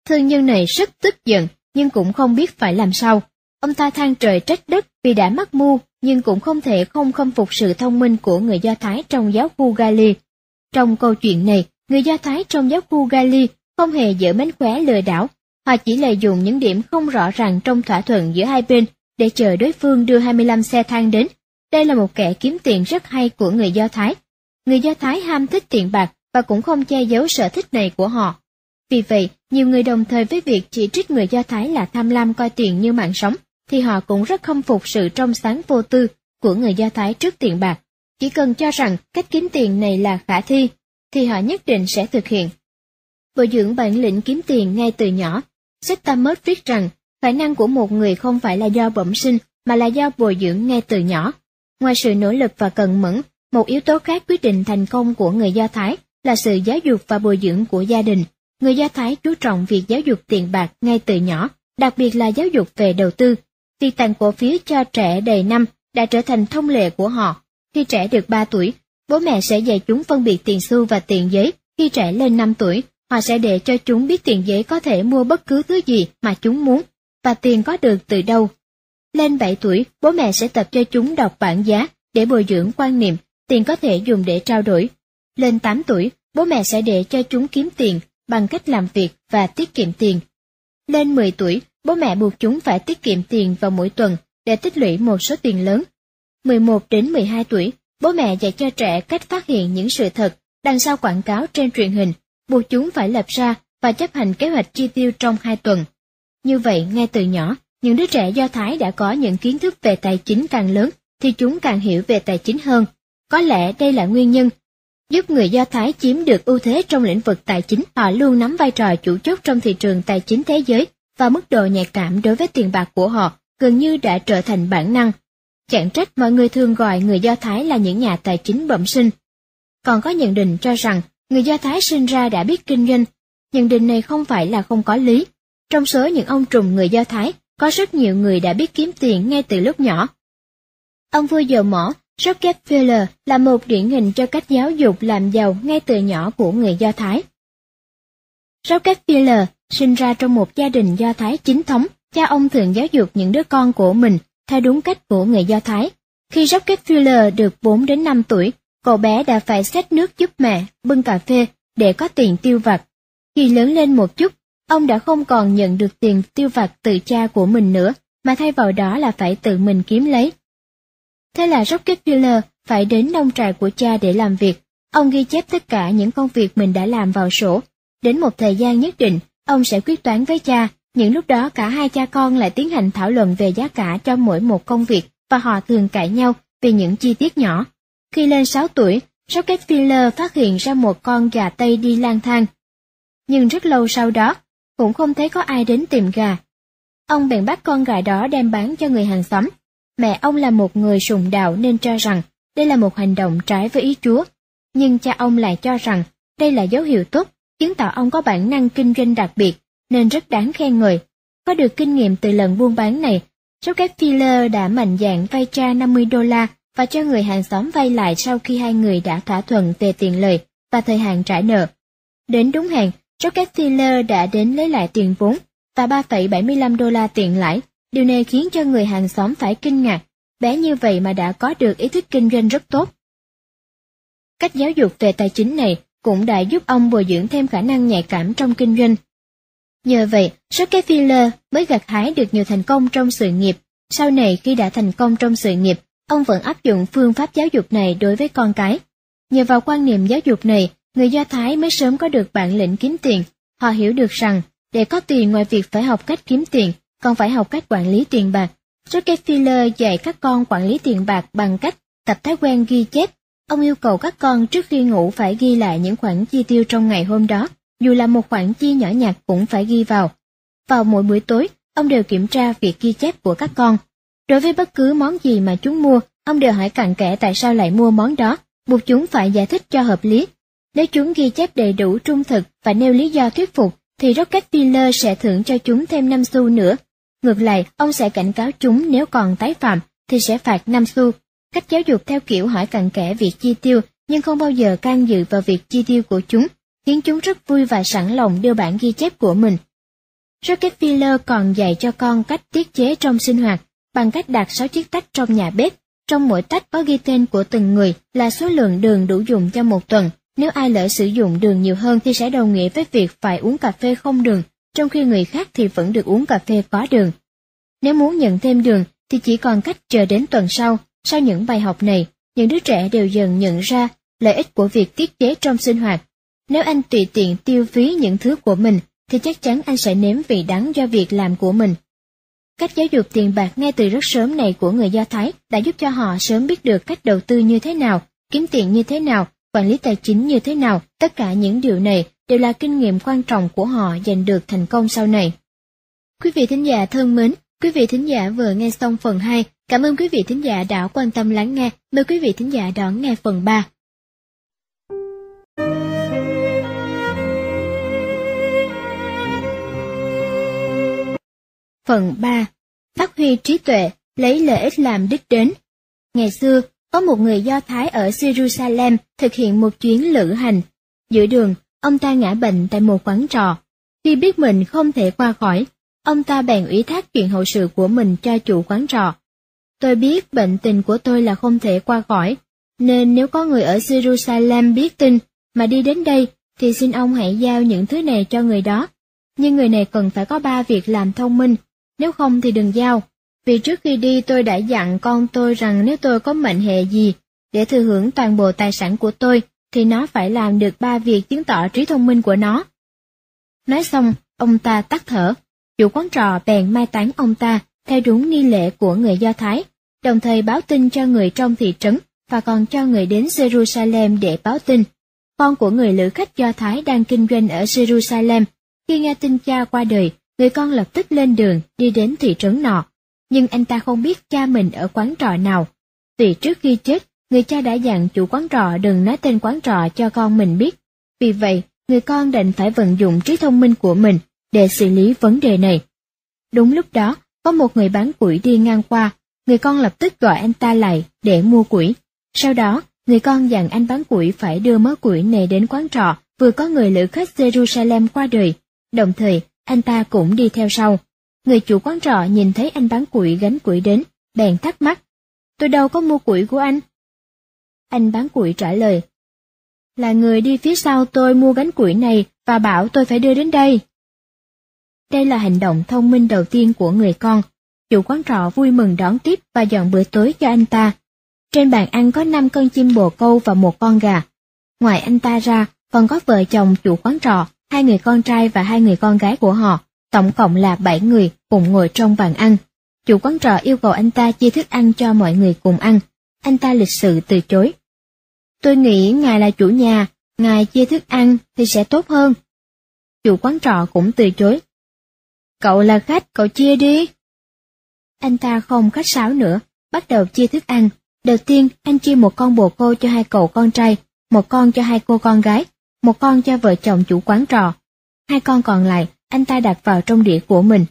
Thương nhân này rất tức giận, nhưng cũng không biết phải làm sao. Ông ta than trời trách đất vì đã mắc mưu, nhưng cũng không thể không khâm phục sự thông minh của người Do Thái trong giáo khu Gali. Trong câu chuyện này, người Do Thái trong giáo khu Gali không hề dở mánh khóe lừa đảo, họ chỉ lợi dụng những điểm không rõ ràng trong thỏa thuận giữa hai bên để chờ đối phương đưa 25 xe thang đến. Đây là một kẻ kiếm tiền rất hay của người Do Thái. Người Do Thái ham thích tiền bạc và cũng không che giấu sở thích này của họ. Vì vậy, nhiều người đồng thời với việc chỉ trích người Do Thái là tham lam coi tiền như mạng sống, thì họ cũng rất không phục sự trong sáng vô tư của người Do Thái trước tiền bạc. Chỉ cần cho rằng cách kiếm tiền này là khả thi, thì họ nhất định sẽ thực hiện. Bồi dưỡng bản lĩnh kiếm tiền ngay từ nhỏ. Sextamus viết rằng, khả năng của một người không phải là do bẩm sinh, mà là do bồi dưỡng ngay từ nhỏ. Ngoài sự nỗ lực và cần mẫn, một yếu tố khác quyết định thành công của người Do Thái là sự giáo dục và bồi dưỡng của gia đình. Người Do Thái chú trọng việc giáo dục tiền bạc ngay từ nhỏ, đặc biệt là giáo dục về đầu tư. Việc tặng cổ phiếu cho trẻ đầy năm đã trở thành thông lệ của họ. Khi trẻ được 3 tuổi, bố mẹ sẽ dạy chúng phân biệt tiền xu và tiền giấy. Khi trẻ lên 5 tuổi, họ sẽ để cho chúng biết tiền giấy có thể mua bất cứ thứ gì mà chúng muốn, và tiền có được từ đâu. Lên 7 tuổi, bố mẹ sẽ tập cho chúng đọc bảng giá để bồi dưỡng quan niệm tiền có thể dùng để trao đổi. Lên 8 tuổi, bố mẹ sẽ để cho chúng kiếm tiền bằng cách làm việc và tiết kiệm tiền. Lên 10 tuổi, bố mẹ buộc chúng phải tiết kiệm tiền vào mỗi tuần để tích lũy một số tiền lớn. 11 đến 12 tuổi, bố mẹ dạy cho trẻ cách phát hiện những sự thật đằng sau quảng cáo trên truyền hình, buộc chúng phải lập ra và chấp hành kế hoạch chi tiêu trong hai tuần. Như vậy, ngay từ nhỏ, những đứa trẻ Do Thái đã có những kiến thức về tài chính càng lớn, thì chúng càng hiểu về tài chính hơn. Có lẽ đây là nguyên nhân giúp người Do Thái chiếm được ưu thế trong lĩnh vực tài chính. Họ luôn nắm vai trò chủ chốt trong thị trường tài chính thế giới và mức độ nhạy cảm đối với tiền bạc của họ gần như đã trở thành bản năng. Chẳng trách mọi người thường gọi người Do Thái là những nhà tài chính bẩm sinh. Còn có nhận định cho rằng người Do Thái sinh ra đã biết kinh doanh. Nhận định này không phải là không có lý. Trong số những ông trùm người Do Thái, có rất nhiều người đã biết kiếm tiền ngay từ lúc nhỏ. Ông vua dầu mỏ Rockefeller là một điển hình cho cách giáo dục làm giàu ngay từ nhỏ của người Do Thái. Rockefeller sinh ra trong một gia đình Do Thái chính thống, cha ông thường giáo dục những đứa con của mình theo đúng cách của người Do Thái. Khi Rockefeller được 4 đến 5 tuổi, cậu bé đã phải xách nước giúp mẹ, bưng cà phê để có tiền tiêu vặt. Khi lớn lên một chút, ông đã không còn nhận được tiền tiêu vặt từ cha của mình nữa, mà thay vào đó là phải tự mình kiếm lấy. Thế là Rockefeller phải đến nông trại của cha để làm việc. Ông ghi chép tất cả những công việc mình đã làm vào sổ. Đến một thời gian nhất định, ông sẽ quyết toán với cha. Những lúc đó cả hai cha con lại tiến hành thảo luận về giá cả cho mỗi một công việc và họ thường cãi nhau vì những chi tiết nhỏ. Khi lên 6 tuổi, Rockefeller phát hiện ra một con gà Tây đi lang thang. Nhưng rất lâu sau đó, cũng không thấy có ai đến tìm gà. Ông bèn bắt con gà đó đem bán cho người hàng xóm. Mẹ ông là một người sùng đạo nên cho rằng đây là một hành động trái với ý Chúa. Nhưng cha ông lại cho rằng đây là dấu hiệu tốt, chứng tỏ ông có bản năng kinh doanh đặc biệt, nên rất đáng khen ngợi. Có được kinh nghiệm từ lần buôn bán này, Rockefeller đã mạnh dạn vay cha 50 đô la và cho người hàng xóm vay lại sau khi hai người đã thỏa thuận về tiền lời và thời hạn trả nợ. Đến đúng hạn, Rockefeller đã đến lấy lại tiền vốn và 3,75 đô la tiền lãi. Điều này khiến cho người hàng xóm phải kinh ngạc, bé như vậy mà đã có được ý thức kinh doanh rất tốt. Cách giáo dục về tài chính này cũng đã giúp ông bồi dưỡng thêm khả năng nhạy cảm trong kinh doanh. Nhờ vậy, Rockefeller mới gặt hái được nhiều thành công trong sự nghiệp. Sau này khi đã thành công trong sự nghiệp, ông vẫn áp dụng phương pháp giáo dục này đối với con cái. Nhờ vào quan niệm giáo dục này, người Do Thái mới sớm có được bản lĩnh kiếm tiền. Họ hiểu được rằng, để có tiền ngoài việc phải học cách kiếm tiền, còn phải học cách quản lý tiền bạc. Rockefeller dạy các con quản lý tiền bạc bằng cách tập thói quen ghi chép. Ông yêu cầu các con trước khi ngủ phải ghi lại những khoản chi tiêu trong ngày hôm đó, dù là một khoản chi nhỏ nhặt cũng phải ghi vào. Vào mỗi buổi tối, ông đều kiểm tra việc ghi chép của các con. Đối với bất cứ món gì mà chúng mua, ông đều hỏi cặn kẽ tại sao lại mua món đó, buộc chúng phải giải thích cho hợp lý. Nếu chúng ghi chép đầy đủ trung thực và nêu lý do thuyết phục, thì Rockefeller sẽ thưởng cho chúng thêm 5 xu nữa. Ngược lại, ông sẽ cảnh cáo chúng nếu còn tái phạm, thì sẽ phạt 5 xu. Cách giáo dục theo kiểu hỏi cặn kẽ việc chi tiêu, nhưng không bao giờ can dự vào việc chi tiêu của chúng, khiến chúng rất vui và sẵn lòng đưa bản ghi chép của mình. Rockefeller còn dạy cho con cách tiết chế trong sinh hoạt, bằng cách đặt 6 chiếc tách trong nhà bếp. Trong mỗi tách có ghi tên của từng người là số lượng đường đủ dùng cho một tuần. Nếu ai lỡ sử dụng đường nhiều hơn thì sẽ đồng nghĩa với việc phải uống cà phê không đường, trong khi người khác thì vẫn được uống cà phê có đường. Nếu muốn nhận thêm đường thì chỉ còn cách chờ đến tuần sau. Sau những bài học này, những đứa trẻ đều dần nhận ra lợi ích của việc tiết chế trong sinh hoạt. Nếu anh tùy tiện tiêu phí những thứ của mình thì chắc chắn anh sẽ nếm vị đắng do việc làm của mình. Cách giáo dục tiền bạc ngay từ rất sớm này của người Do Thái đã giúp cho họ sớm biết được cách đầu tư như thế nào, kiếm tiền như thế nào, quản lý tài chính như thế nào. Tất cả những điều này đều là kinh nghiệm quan trọng của họ giành được thành công sau này. Quý vị thính giả thân mến, quý vị thính giả vừa nghe xong phần 2. Cảm ơn quý vị thính giả đã quan tâm lắng nghe. Mời quý vị thính giả đón nghe phần 3. Phần 3. Phát huy trí tuệ, lấy lợi ích làm đích đến. Ngày xưa, có một người Do Thái ở Jerusalem thực hiện một chuyến lữ hành. Giữa đường, ông ta ngã bệnh tại một quán trò. Khi biết mình không thể qua khỏi, ông ta bèn ủy thác chuyện hậu sự của mình cho chủ quán trò. Tôi biết bệnh tình của tôi là không thể qua khỏi, Nên nếu có người ở Jerusalem biết tin mà đi đến đây, thì xin ông hãy giao những thứ này cho người đó. Nhưng người này cần phải có ba việc làm thông minh, nếu không thì đừng giao. Vì trước khi đi tôi đã dặn con tôi rằng nếu tôi có mệnh hệ gì để thừa hưởng toàn bộ tài sản của tôi, thì nó phải làm được ba việc chứng tỏ trí thông minh của nó. Nói xong, ông ta tắt thở. Chủ quán trò bèn mai táng ông ta theo đúng nghi lễ của người Do Thái, đồng thời báo tin cho người trong thị trấn và còn cho người đến Jerusalem để báo tin. Con của người lữ khách Do Thái đang kinh doanh ở Jerusalem, khi nghe tin cha qua đời, người con lập tức lên đường đi đến thị trấn nọ. Nhưng anh ta không biết cha mình ở quán trọ nào. Vì trước khi chết, người cha đã dặn chủ quán trọ đừng nói tên quán trọ cho con mình biết. Vì vậy, người con định phải vận dụng trí thông minh của mình để xử lý vấn đề này. Đúng lúc đó, có một người bán củi đi ngang qua, người con lập tức gọi anh ta lại để mua củi. Sau đó, người con dặn anh bán củi phải đưa mớ củi này đến quán trọ vừa có người lữ khách Jerusalem qua đời, đồng thời anh ta cũng đi theo sau. Người chủ quán trọ nhìn thấy anh bán củi gánh củi đến, bèn thắc mắc. Tôi đâu có mua củi của anh. Anh bán củi trả lời. Là người đi phía sau tôi mua gánh củi này và bảo tôi phải đưa đến đây. Đây là hành động thông minh đầu tiên của người con. Chủ quán trọ vui mừng đón tiếp và dọn bữa tối cho anh ta. Trên bàn ăn có 5 con chim bồ câu và một con gà. Ngoài anh ta ra, còn có vợ chồng chủ quán trọ, hai người con trai và hai người con gái của họ, tổng cộng là 7 người cùng ngồi trong bàn ăn. Chủ quán trọ yêu cầu anh ta chia thức ăn cho mọi người cùng ăn. Anh ta lịch sự từ chối. Tôi nghĩ ngài là chủ nhà, ngài chia thức ăn thì sẽ tốt hơn. Chủ quán trọ cũng từ chối. Cậu là khách, cậu chia đi. Anh ta không khách sáo nữa, bắt đầu chia thức ăn. Đầu tiên, anh chia một con bồ câu cho hai cậu con trai, một con cho hai cô con gái, một con cho vợ chồng chủ quán trò. Hai con còn lại, anh ta đặt vào trong đĩa của mình.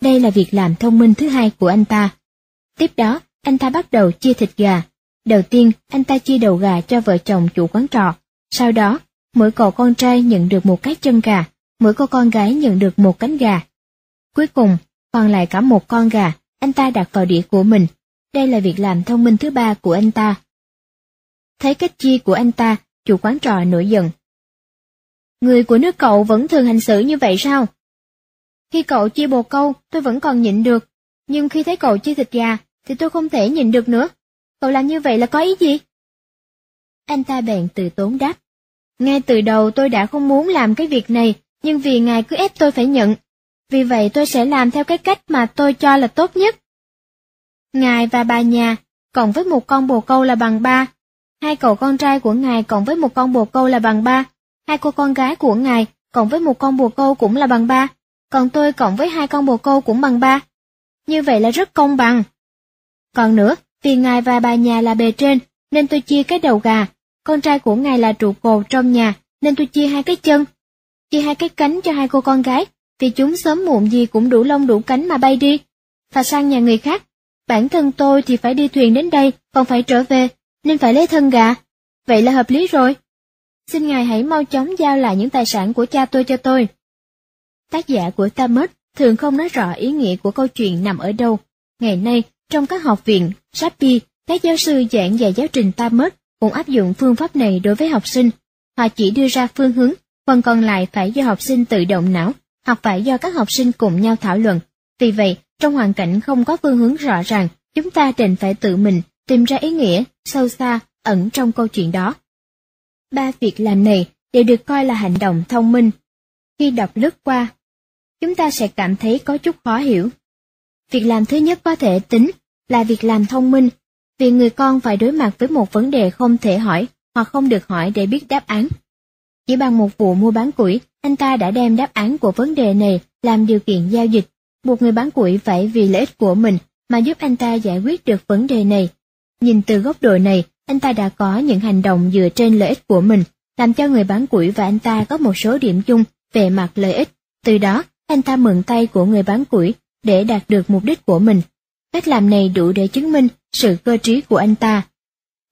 Đây là việc làm thông minh thứ hai của anh ta. Tiếp đó, anh ta bắt đầu chia thịt gà. Đầu tiên, anh ta chia đầu gà cho vợ chồng chủ quán trọ. Sau đó, mỗi cậu con trai nhận được một cái chân gà, mỗi cô con gái nhận được một cánh gà. Cuối cùng, còn lại cả một con gà, anh ta đặt vào đĩa của mình. Đây là việc làm thông minh thứ ba của anh ta. Thấy cách chia của anh ta, chủ quán trò nổi giận. Người của nước cậu vẫn thường hành xử như vậy sao? Khi cậu chia bồ câu, tôi vẫn còn nhịn được, nhưng khi thấy cậu chia thịt gà, thì tôi không thể nhịn được nữa. Cậu làm như vậy là có ý gì? Anh ta bèn từ tốn đáp. Ngay từ đầu tôi đã không muốn làm cái việc này, nhưng vì ngài cứ ép tôi phải nhận. Vì vậy tôi sẽ làm theo cái cách mà tôi cho là tốt nhất. Ngài và bà nhà, cộng với một con bồ câu là bằng ba. Hai cậu con trai của ngài cộng với một con bồ câu là bằng ba. Hai cô con gái của ngài cộng với một con bồ câu cũng là bằng ba. Còn tôi cộng với hai con bồ câu cũng bằng ba. Như vậy là rất công bằng. Còn nữa, vì ngài và bà nhà là bề trên, nên tôi chia cái đầu gà. Con trai của ngài là trụ cột trong nhà, nên tôi chia hai cái chân chia hai cái cánh cho hai cô con gái, vì chúng sớm muộn gì cũng đủ lông đủ cánh mà bay đi. Và sang nhà người khác, bản thân tôi thì phải đi thuyền đến đây, còn phải trở về, nên phải lấy thân gà. Vậy là hợp lý rồi. Xin ngài hãy mau chóng giao lại những tài sản của cha tôi cho tôi. Tác giả của Talmud thường không nói rõ ý nghĩa của câu chuyện nằm ở đâu. Ngày nay, trong các học viện, Sapi, các giáo sư giảng dạy giáo trình Talmud cũng áp dụng phương pháp này đối với học sinh. Họ chỉ đưa ra phương hướng phần còn lại phải do học sinh tự động não, hoặc phải do các học sinh cùng nhau thảo luận. Vì vậy, trong hoàn cảnh không có phương hướng rõ ràng, chúng ta định phải tự mình tìm ra ý nghĩa sâu xa ẩn trong câu chuyện đó. Ba việc làm này đều được coi là hành động thông minh. Khi đọc lướt qua, chúng ta sẽ cảm thấy có chút khó hiểu. Việc làm thứ nhất có thể tính là việc làm thông minh, vì người con phải đối mặt với một vấn đề không thể hỏi hoặc không được hỏi để biết đáp án. Chỉ bằng một vụ mua bán củi, anh ta đã đem đáp án của vấn đề này làm điều kiện giao dịch. buộc người bán củi phải vì lợi ích của mình mà giúp anh ta giải quyết được vấn đề này. Nhìn từ góc độ này, anh ta đã có những hành động dựa trên lợi ích của mình, làm cho người bán củi và anh ta có một số điểm chung về mặt lợi ích. Từ đó, anh ta mượn tay của người bán củi để đạt được mục đích của mình. Cách làm này đủ để chứng minh sự cơ trí của anh ta.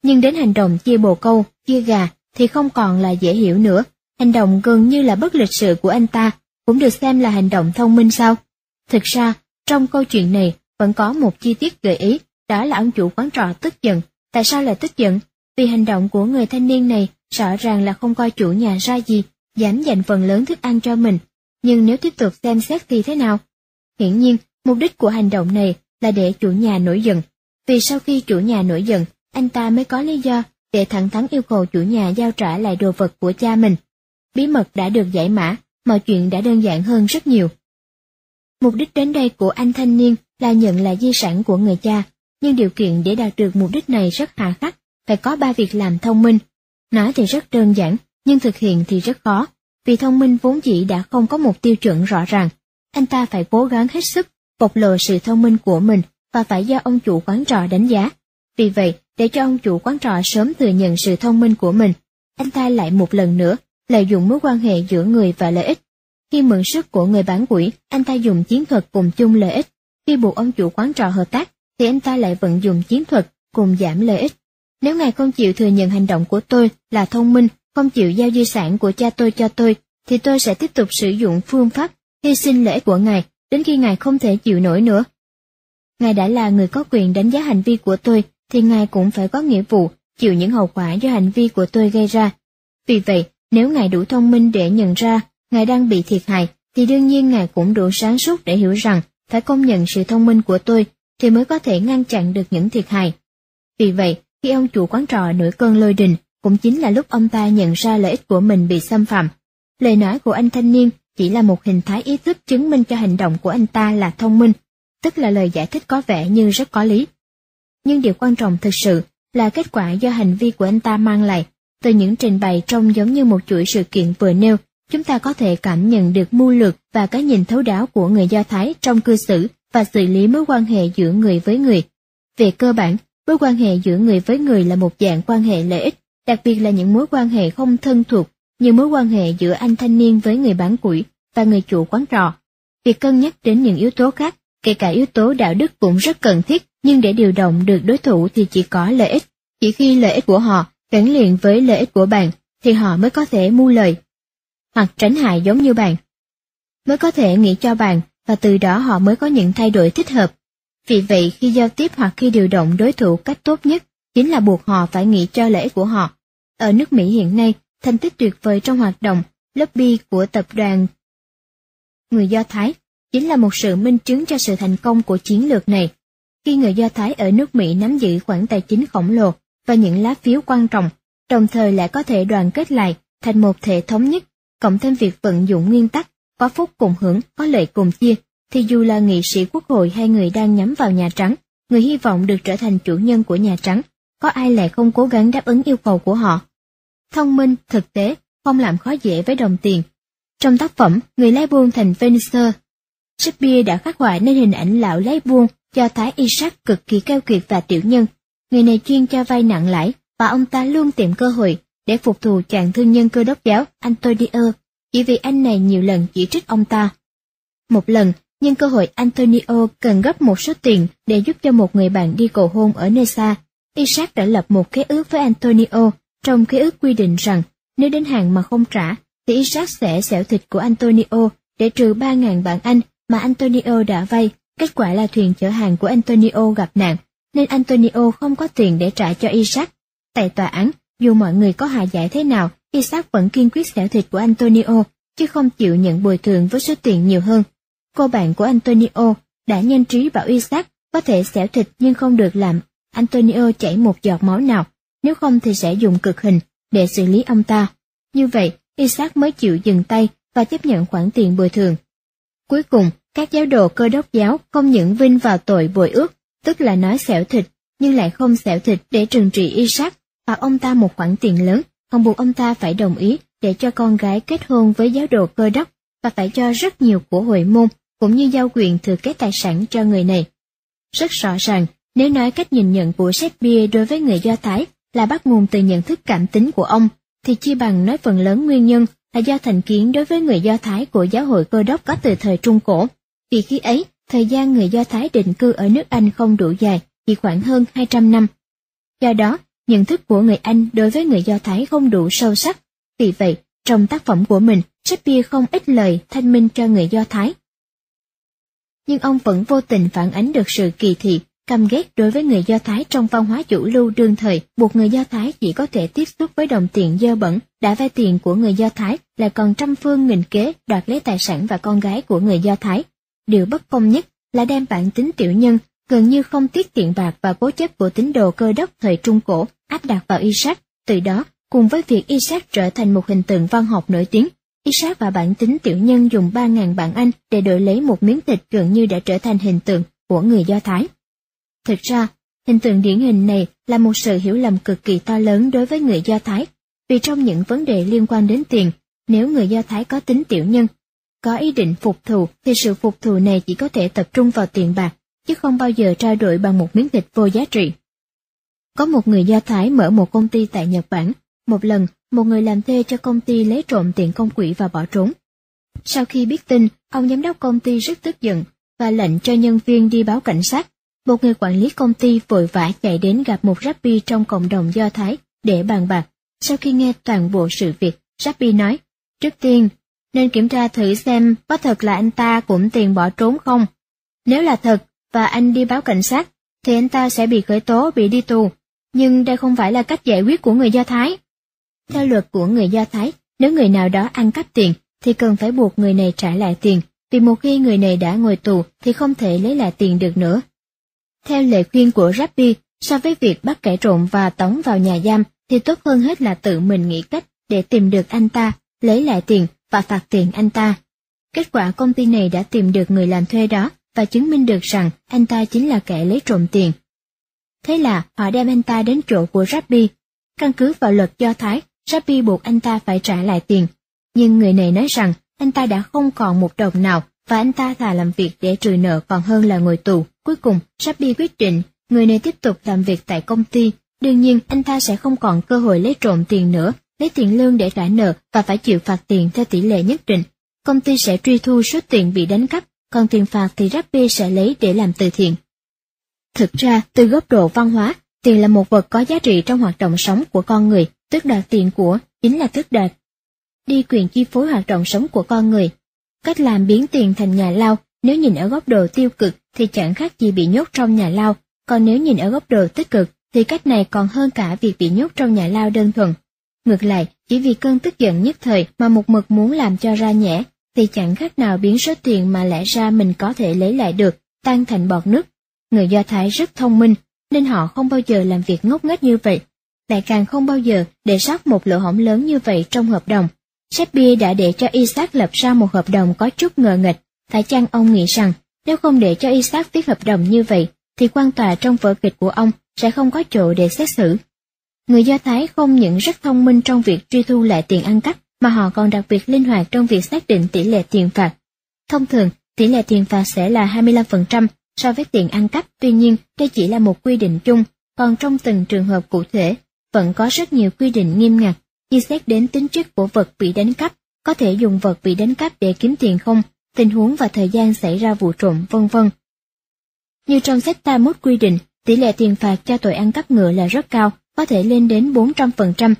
Nhưng đến hành động chia bồ câu, chia gà thì không còn là dễ hiểu nữa. Hành động gần như là bất lịch sự của anh ta, cũng được xem là hành động thông minh sao? Thực ra, trong câu chuyện này vẫn có một chi tiết gợi ý, đó là ông chủ quán trọ tức giận Tại sao lại tức giận? Vì hành động của người thanh niên này rõ ràng là không coi chủ nhà ra gì, dám dành phần lớn thức ăn cho mình. Nhưng nếu tiếp tục xem xét thì thế nào? Hiển nhiên, mục đích của hành động này là để chủ nhà nổi giận. Vì sau khi chủ nhà nổi giận, anh ta mới có lý do để thẳng thắn yêu cầu chủ nhà giao trả lại đồ vật của cha mình. Bí mật đã được giải mã, mọi chuyện đã đơn giản hơn rất nhiều. Mục đích đến đây của anh thanh niên là nhận lại di sản của người cha, nhưng điều kiện để đạt được mục đích này rất hà khắc, phải có ba việc làm thông minh. Nói thì rất đơn giản, nhưng thực hiện thì rất khó, vì thông minh vốn dĩ đã không có một tiêu chuẩn rõ ràng. Anh ta phải cố gắng hết sức, bộc lộ sự thông minh của mình và phải do ông chủ quán trọ đánh giá. Vì vậy, để cho ông chủ quán trọ sớm thừa nhận sự thông minh của mình, anh ta lại một lần nữa lợi dụng mối quan hệ giữa người và lợi ích. Khi mượn sức của người bán quỹ, anh ta dùng chiến thuật cùng chung lợi ích. Khi buộc ông chủ quán trọ hợp tác, thì anh ta lại vận dụng chiến thuật cùng giảm lợi ích. Nếu ngài không chịu thừa nhận hành động của tôi là thông minh, không chịu giao di sản của cha tôi cho tôi, thì tôi sẽ tiếp tục sử dụng phương pháp hy sinh lợi ích của ngài đến khi ngài không thể chịu nổi nữa. Ngài đã là người có quyền đánh giá hành vi của tôi, thì ngài cũng phải có nghĩa vụ chịu những hậu quả do hành vi của tôi gây ra. Vì vậy, nếu ngài đủ thông minh để nhận ra ngài đang bị thiệt hại, thì đương nhiên ngài cũng đủ sáng suốt để hiểu rằng phải công nhận sự thông minh của tôi thì mới có thể ngăn chặn được những thiệt hại. Vì vậy, khi ông chủ quán trọ nổi cơn lôi đình, cũng chính là lúc ông ta nhận ra lợi ích của mình bị xâm phạm. Lời nói của anh thanh niên chỉ là một hình thái ý thức chứng minh cho hành động của anh ta là thông minh, tức là lời giải thích có vẻ như rất có lý. Nhưng điều quan trọng thực sự là kết quả do hành vi của anh ta mang lại. Từ những trình bày trông giống như một chuỗi sự kiện vừa nêu, chúng ta có thể cảm nhận được mưu lược và cái nhìn thấu đáo của người Do Thái trong cư xử và xử lý mối quan hệ giữa người với người. Về cơ bản, mối quan hệ giữa người với người là một dạng quan hệ lợi ích, đặc biệt là những mối quan hệ không thân thuộc, như mối quan hệ giữa anh thanh niên với người bán củi và người chủ quán trò. Việc cân nhắc đến những yếu tố khác, kể cả yếu tố đạo đức cũng rất cần thiết, nhưng để điều động được đối thủ thì chỉ có lợi ích. Chỉ khi lợi ích của họ gắn liền với lợi ích của bạn, thì họ mới có thể mua lời, hoặc tránh hại giống như bạn. Mới có thể nghĩ cho bạn và từ đó họ mới có những thay đổi thích hợp. Vì vậy khi giao tiếp hoặc khi điều động đối thủ cách tốt nhất chính là buộc họ phải nghĩ cho lễ của họ. Ở nước Mỹ hiện nay, thành tích tuyệt vời trong hoạt động lobby của tập đoàn người Do Thái chính là một sự minh chứng cho sự thành công của chiến lược này. Khi người Do Thái ở nước Mỹ nắm giữ khoản tài chính khổng lồ và những lá phiếu quan trọng, đồng thời lại có thể đoàn kết lại thành một thể thống nhất, cộng thêm việc vận dụng nguyên tắc có phúc cùng hưởng, có lợi cùng chia, thì dù là nghị sĩ quốc hội hay người đang nhắm vào Nhà Trắng, người hy vọng được trở thành chủ nhân của Nhà Trắng, có ai lại không cố gắng đáp ứng yêu cầu của họ. Thông minh, thực tế, không làm khó dễ với đồng tiền. Trong tác phẩm Người lái buôn thành Venice, Shakespeare đã khắc họa nên hình ảnh lão lái buôn cho Thái Isaac cực kỳ keo kiệt và tiểu nhân. Người này chuyên cho vay nặng lãi và ông ta luôn tìm cơ hội để phục thù chàng thương nhân cơ đốc giáo Antonio chỉ vì anh này nhiều lần chỉ trích ông ta. Một lần, nhân cơ hội Antonio cần gấp một số tiền để giúp cho một người bạn đi cầu hôn ở nơi xa. Isaac đã lập một khế ước với Antonio, trong khế ước quy định rằng nếu đến hàng mà không trả, thì Isaac sẽ xẻo thịt của Antonio để trừ 3.000 bảng Anh mà Antonio đã vay. Kết quả là thuyền chở hàng của Antonio gặp nạn, nên Antonio không có tiền để trả cho Isaac. Tại tòa án, dù mọi người có hạ giải thế nào Isaac vẫn kiên quyết xẻo thịt của Antonio, chứ không chịu nhận bồi thường với số tiền nhiều hơn. Cô bạn của Antonio đã nhanh trí bảo Isaac có thể xẻo thịt nhưng không được làm Antonio chảy một giọt máu nào, nếu không thì sẽ dùng cực hình để xử lý ông ta. Như vậy, Isaac mới chịu dừng tay và chấp nhận khoản tiền bồi thường. Cuối cùng, các giáo đồ cơ đốc giáo không những vinh vào tội bội ước, tức là nói xẻo thịt, nhưng lại không xẻo thịt để trừng trị Isaac, và ông ta một khoản tiền lớn còn buộc ông ta phải đồng ý để cho con gái kết hôn với giáo đồ cơ đốc và phải cho rất nhiều của hội môn cũng như giao quyền thừa kế tài sản cho người này. Rất rõ ràng, nếu nói cách nhìn nhận của Shakespeare đối với người Do Thái là bắt nguồn từ nhận thức cảm tính của ông, thì chi bằng nói phần lớn nguyên nhân là do thành kiến đối với người Do Thái của giáo hội cơ đốc có từ thời Trung Cổ. Vì khi ấy, thời gian người Do Thái định cư ở nước Anh không đủ dài, chỉ khoảng hơn 200 năm. Do đó, nhận thức của người Anh đối với người Do Thái không đủ sâu sắc. Vì vậy, trong tác phẩm của mình, Shakespeare không ít lời thanh minh cho người Do Thái. Nhưng ông vẫn vô tình phản ánh được sự kỳ thị căm ghét đối với người Do Thái trong văn hóa chủ lưu đương thời buộc người Do Thái chỉ có thể tiếp xúc với đồng tiền dơ bẩn, đã vay tiền của người Do Thái lại còn trăm phương nghìn kế đoạt lấy tài sản và con gái của người Do Thái. Điều bất công nhất là đem bản tính tiểu nhân, gần như không tiếc tiền bạc và cố chấp của tín đồ cơ đốc thời Trung Cổ áp đặt vào Isaac, từ đó cùng với việc Isaac trở thành một hình tượng văn học nổi tiếng Isaac và bản tính tiểu nhân dùng 3.000 bảng Anh để đổi lấy một miếng thịt gần như đã trở thành hình tượng của người Do Thái. Thực ra, hình tượng điển hình này là một sự hiểu lầm cực kỳ to lớn đối với người Do Thái, vì trong những vấn đề liên quan đến tiền, nếu người Do Thái có tính tiểu nhân, có ý định phục thù thì sự phục thù này chỉ có thể tập trung vào tiền bạc, chứ không bao giờ trao đổi bằng một miếng thịt vô giá trị. Có một người Do Thái mở một công ty tại Nhật Bản, một lần một người làm thuê cho công ty lấy trộm tiền công quỹ và bỏ trốn. Sau khi biết tin, ông giám đốc công ty rất tức giận và lệnh cho nhân viên đi báo cảnh sát. Một người quản lý công ty vội vã chạy đến gặp một rabbi trong cộng đồng Do Thái để bàn bạc. Sau khi nghe toàn bộ sự việc, rabbi nói, trước tiên, nên kiểm tra thử xem có thật là anh ta cũng tiền bỏ trốn không. Nếu là thật, và anh đi báo cảnh sát, thì anh ta sẽ bị khởi tố, bị đi tù. Nhưng đây không phải là cách giải quyết của người Do Thái. Theo luật của người Do Thái, nếu người nào đó ăn cắp tiền, thì cần phải buộc người này trả lại tiền, vì một khi người này đã ngồi tù thì không thể lấy lại tiền được nữa. Theo lời khuyên của Rabbi, so với việc bắt kẻ trộm và tống vào nhà giam, thì tốt hơn hết là tự mình nghĩ cách để tìm được anh ta, lấy lại tiền và phạt tiền anh ta. Kết quả công ty này đã tìm được người làm thuê đó và chứng minh được rằng anh ta chính là kẻ lấy trộm tiền. Thế là họ đem anh ta đến chỗ của Rabbi. Căn cứ vào luật Do Thái, Rabbi buộc anh ta phải trả lại tiền. Nhưng người này nói rằng anh ta đã không còn một đồng nào và anh ta thà làm việc để trừ nợ còn hơn là ngồi tù. Cuối cùng, Rabbi quyết định người này tiếp tục làm việc tại công ty. Đương nhiên, anh ta sẽ không còn cơ hội lấy trộm tiền nữa, lấy tiền lương để trả nợ và phải chịu phạt tiền theo tỷ lệ nhất định. Công ty sẽ truy thu số tiền bị đánh cắp, còn tiền phạt thì Rabbi sẽ lấy để làm từ thiện. Thực ra, từ góc độ văn hóa, tiền là một vật có giá trị trong hoạt động sống của con người tước đoạt tiền của chính là tước đoạt. Đi quyền chi phối hoạt động sống của con người. Cách làm biến tiền thành nhà lao, nếu nhìn ở góc độ tiêu cực thì chẳng khác gì bị nhốt trong nhà lao, còn nếu nhìn ở góc độ tích cực thì cách này còn hơn cả việc bị nhốt trong nhà lao đơn thuần. Ngược lại, chỉ vì cơn tức giận nhất thời mà một mực muốn làm cho ra nhẽ, thì chẳng khác nào biến số tiền mà lẽ ra mình có thể lấy lại được, tan thành bọt nước. Người Do Thái rất thông minh, nên họ không bao giờ làm việc ngốc nghếch như vậy, lại càng không bao giờ để sót một lỗ hổng lớn như vậy trong hợp đồng. Shakespeare đã để cho Isaac lập ra một hợp đồng có chút ngờ nghịch, phải chăng ông nghĩ rằng nếu không để cho Isaac viết hợp đồng như vậy, thì quan tòa trong vở kịch của ông sẽ không có chỗ để xét xử. Người Do Thái không những rất thông minh trong việc truy thu lại tiền ăn cắp, mà họ còn đặc biệt linh hoạt trong việc xác định tỷ lệ tiền phạt. Thông thường, tỷ lệ tiền phạt sẽ là 25% so với tiền ăn cắp, tuy nhiên đây chỉ là một quy định chung, còn trong từng trường hợp cụ thể vẫn có rất nhiều quy định nghiêm ngặt, như xét đến tính chất của vật bị đánh cắp, có thể dùng vật bị đánh cắp để kiếm tiền không, tình huống và thời gian xảy ra vụ trộm vân vân. Như trong sách Talmud quy định, tỷ lệ tiền phạt cho tội ăn cắp ngựa là rất cao, có thể lên đến 400%.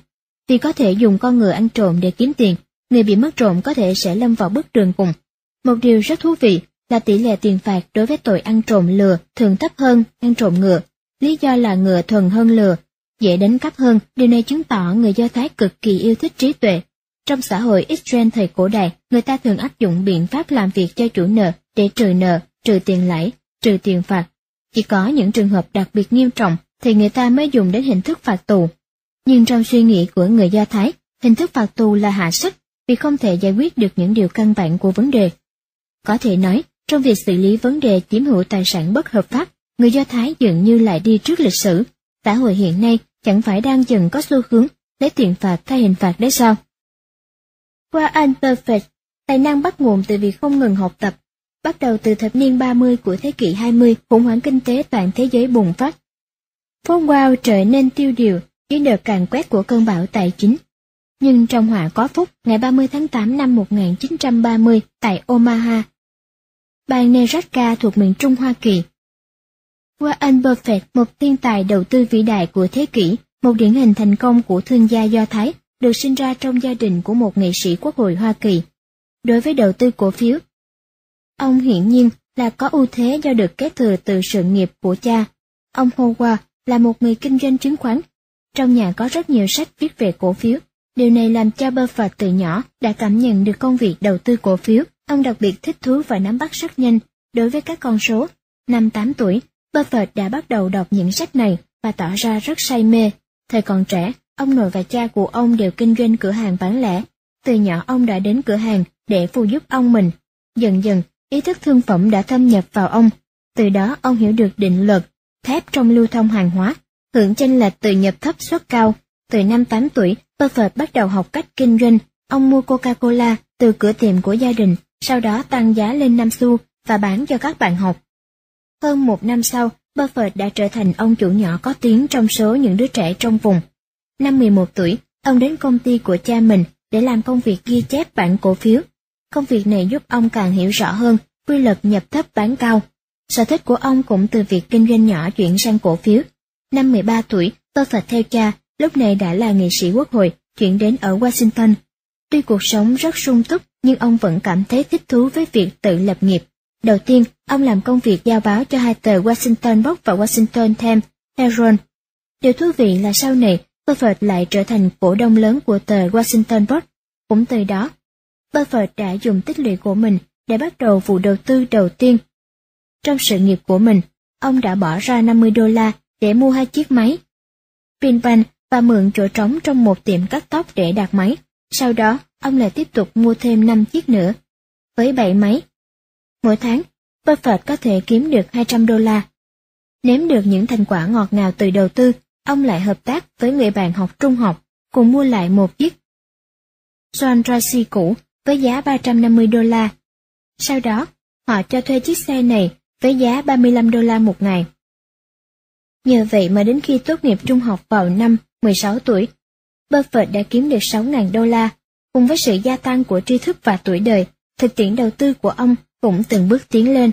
Vì có thể dùng con ngựa ăn trộm để kiếm tiền, người bị mất trộm có thể sẽ lâm vào bước đường cùng. Một điều rất thú vị là tỷ lệ tiền phạt đối với tội ăn trộm lừa thường thấp hơn ăn trộm ngựa. Lý do là ngựa thuần hơn lừa dễ đánh cắp hơn, điều này chứng tỏ người Do Thái cực kỳ yêu thích trí tuệ. Trong xã hội Israel thời cổ đại, người ta thường áp dụng biện pháp làm việc cho chủ nợ để trừ nợ, trừ tiền lãi, trừ tiền phạt. Chỉ có những trường hợp đặc biệt nghiêm trọng thì người ta mới dùng đến hình thức phạt tù. Nhưng trong suy nghĩ của người Do Thái, hình thức phạt tù là hạ sức vì không thể giải quyết được những điều căn bản của vấn đề. Có thể nói, trong việc xử lý vấn đề chiếm hữu tài sản bất hợp pháp, người Do Thái dường như lại đi trước lịch sử xã hội hiện nay chẳng phải đang dần có xu hướng lấy tiền phạt thay hình phạt đấy sao? Qua Perfect, tài năng bắt nguồn từ việc không ngừng học tập. Bắt đầu từ thập niên 30 của thế kỷ 20, khủng hoảng kinh tế toàn thế giới bùng phát. Phố Wall trở nên tiêu điều dưới đợt càn quét của cơn bão tài chính. Nhưng trong họa có phúc, ngày 30 tháng 8 năm 1930 tại Omaha, bang Nebraska thuộc miền Trung Hoa Kỳ, Warren Buffett, một thiên tài đầu tư vĩ đại của thế kỷ, một điển hình thành công của thương gia Do Thái, được sinh ra trong gia đình của một nghệ sĩ quốc hội Hoa Kỳ. Đối với đầu tư cổ phiếu, ông hiển nhiên là có ưu thế do được kế thừa từ sự nghiệp của cha, Ông Howard là một người kinh doanh chứng khoán. Trong nhà có rất nhiều sách viết về cổ phiếu. Điều này làm cho Buffett từ nhỏ đã cảm nhận được công việc đầu tư cổ phiếu. Ông đặc biệt thích thú và nắm bắt rất nhanh đối với các con số. Năm 8 tuổi, Buffett đã bắt đầu đọc những sách này và tỏ ra rất say mê. Thời còn trẻ, ông nội và cha của ông đều kinh doanh cửa hàng bán lẻ. Từ nhỏ ông đã đến cửa hàng để phụ giúp ông mình. Dần dần, ý thức thương phẩm đã thâm nhập vào ông. Từ đó ông hiểu được định luật, thép trong lưu thông hàng hóa, hưởng chênh lệch từ nhập thấp xuất cao. Từ năm 8 tuổi, Buffett bắt đầu học cách kinh doanh. Ông mua Coca-Cola từ cửa tiệm của gia đình, sau đó tăng giá lên 5 xu và bán cho các bạn học. Hơn một năm sau, Buffett đã trở thành ông chủ nhỏ có tiếng trong số những đứa trẻ trong vùng. Năm 11 tuổi, ông đến công ty của cha mình để làm công việc ghi chép bản cổ phiếu. Công việc này giúp ông càng hiểu rõ hơn quy luật nhập thấp bán cao. Sở thích của ông cũng từ việc kinh doanh nhỏ chuyển sang cổ phiếu. Năm 13 tuổi, Buffett theo cha, lúc này đã là nghị sĩ quốc hội, chuyển đến ở Washington. Tuy cuộc sống rất sung túc, nhưng ông vẫn cảm thấy thích thú với việc tự lập nghiệp. Đầu tiên, ông làm công việc giao báo cho hai tờ Washington Post và Washington Times Herald. Điều thú vị là sau này, Buffett lại trở thành cổ đông lớn của tờ Washington Post. Cũng từ đó, Buffett đã dùng tích lũy của mình để bắt đầu vụ đầu tư đầu tiên. Trong sự nghiệp của mình, ông đã bỏ ra 50 đô la để mua hai chiếc máy Pinban và mượn chỗ trống trong một tiệm cắt tóc để đặt máy. Sau đó, ông lại tiếp tục mua thêm 5 chiếc nữa. Với 7 máy, mỗi tháng, Buffett có thể kiếm được 200 đô la. Nếm được những thành quả ngọt ngào từ đầu tư, ông lại hợp tác với người bạn học trung học, cùng mua lại một chiếc John Tracy cũ với giá 350 đô la. Sau đó, họ cho thuê chiếc xe này với giá 35 đô la một ngày. Nhờ vậy mà đến khi tốt nghiệp trung học vào năm 16 tuổi, Buffett đã kiếm được 6.000 đô la. Cùng với sự gia tăng của tri thức và tuổi đời, thực tiễn đầu tư của ông cũng từng bước tiến lên.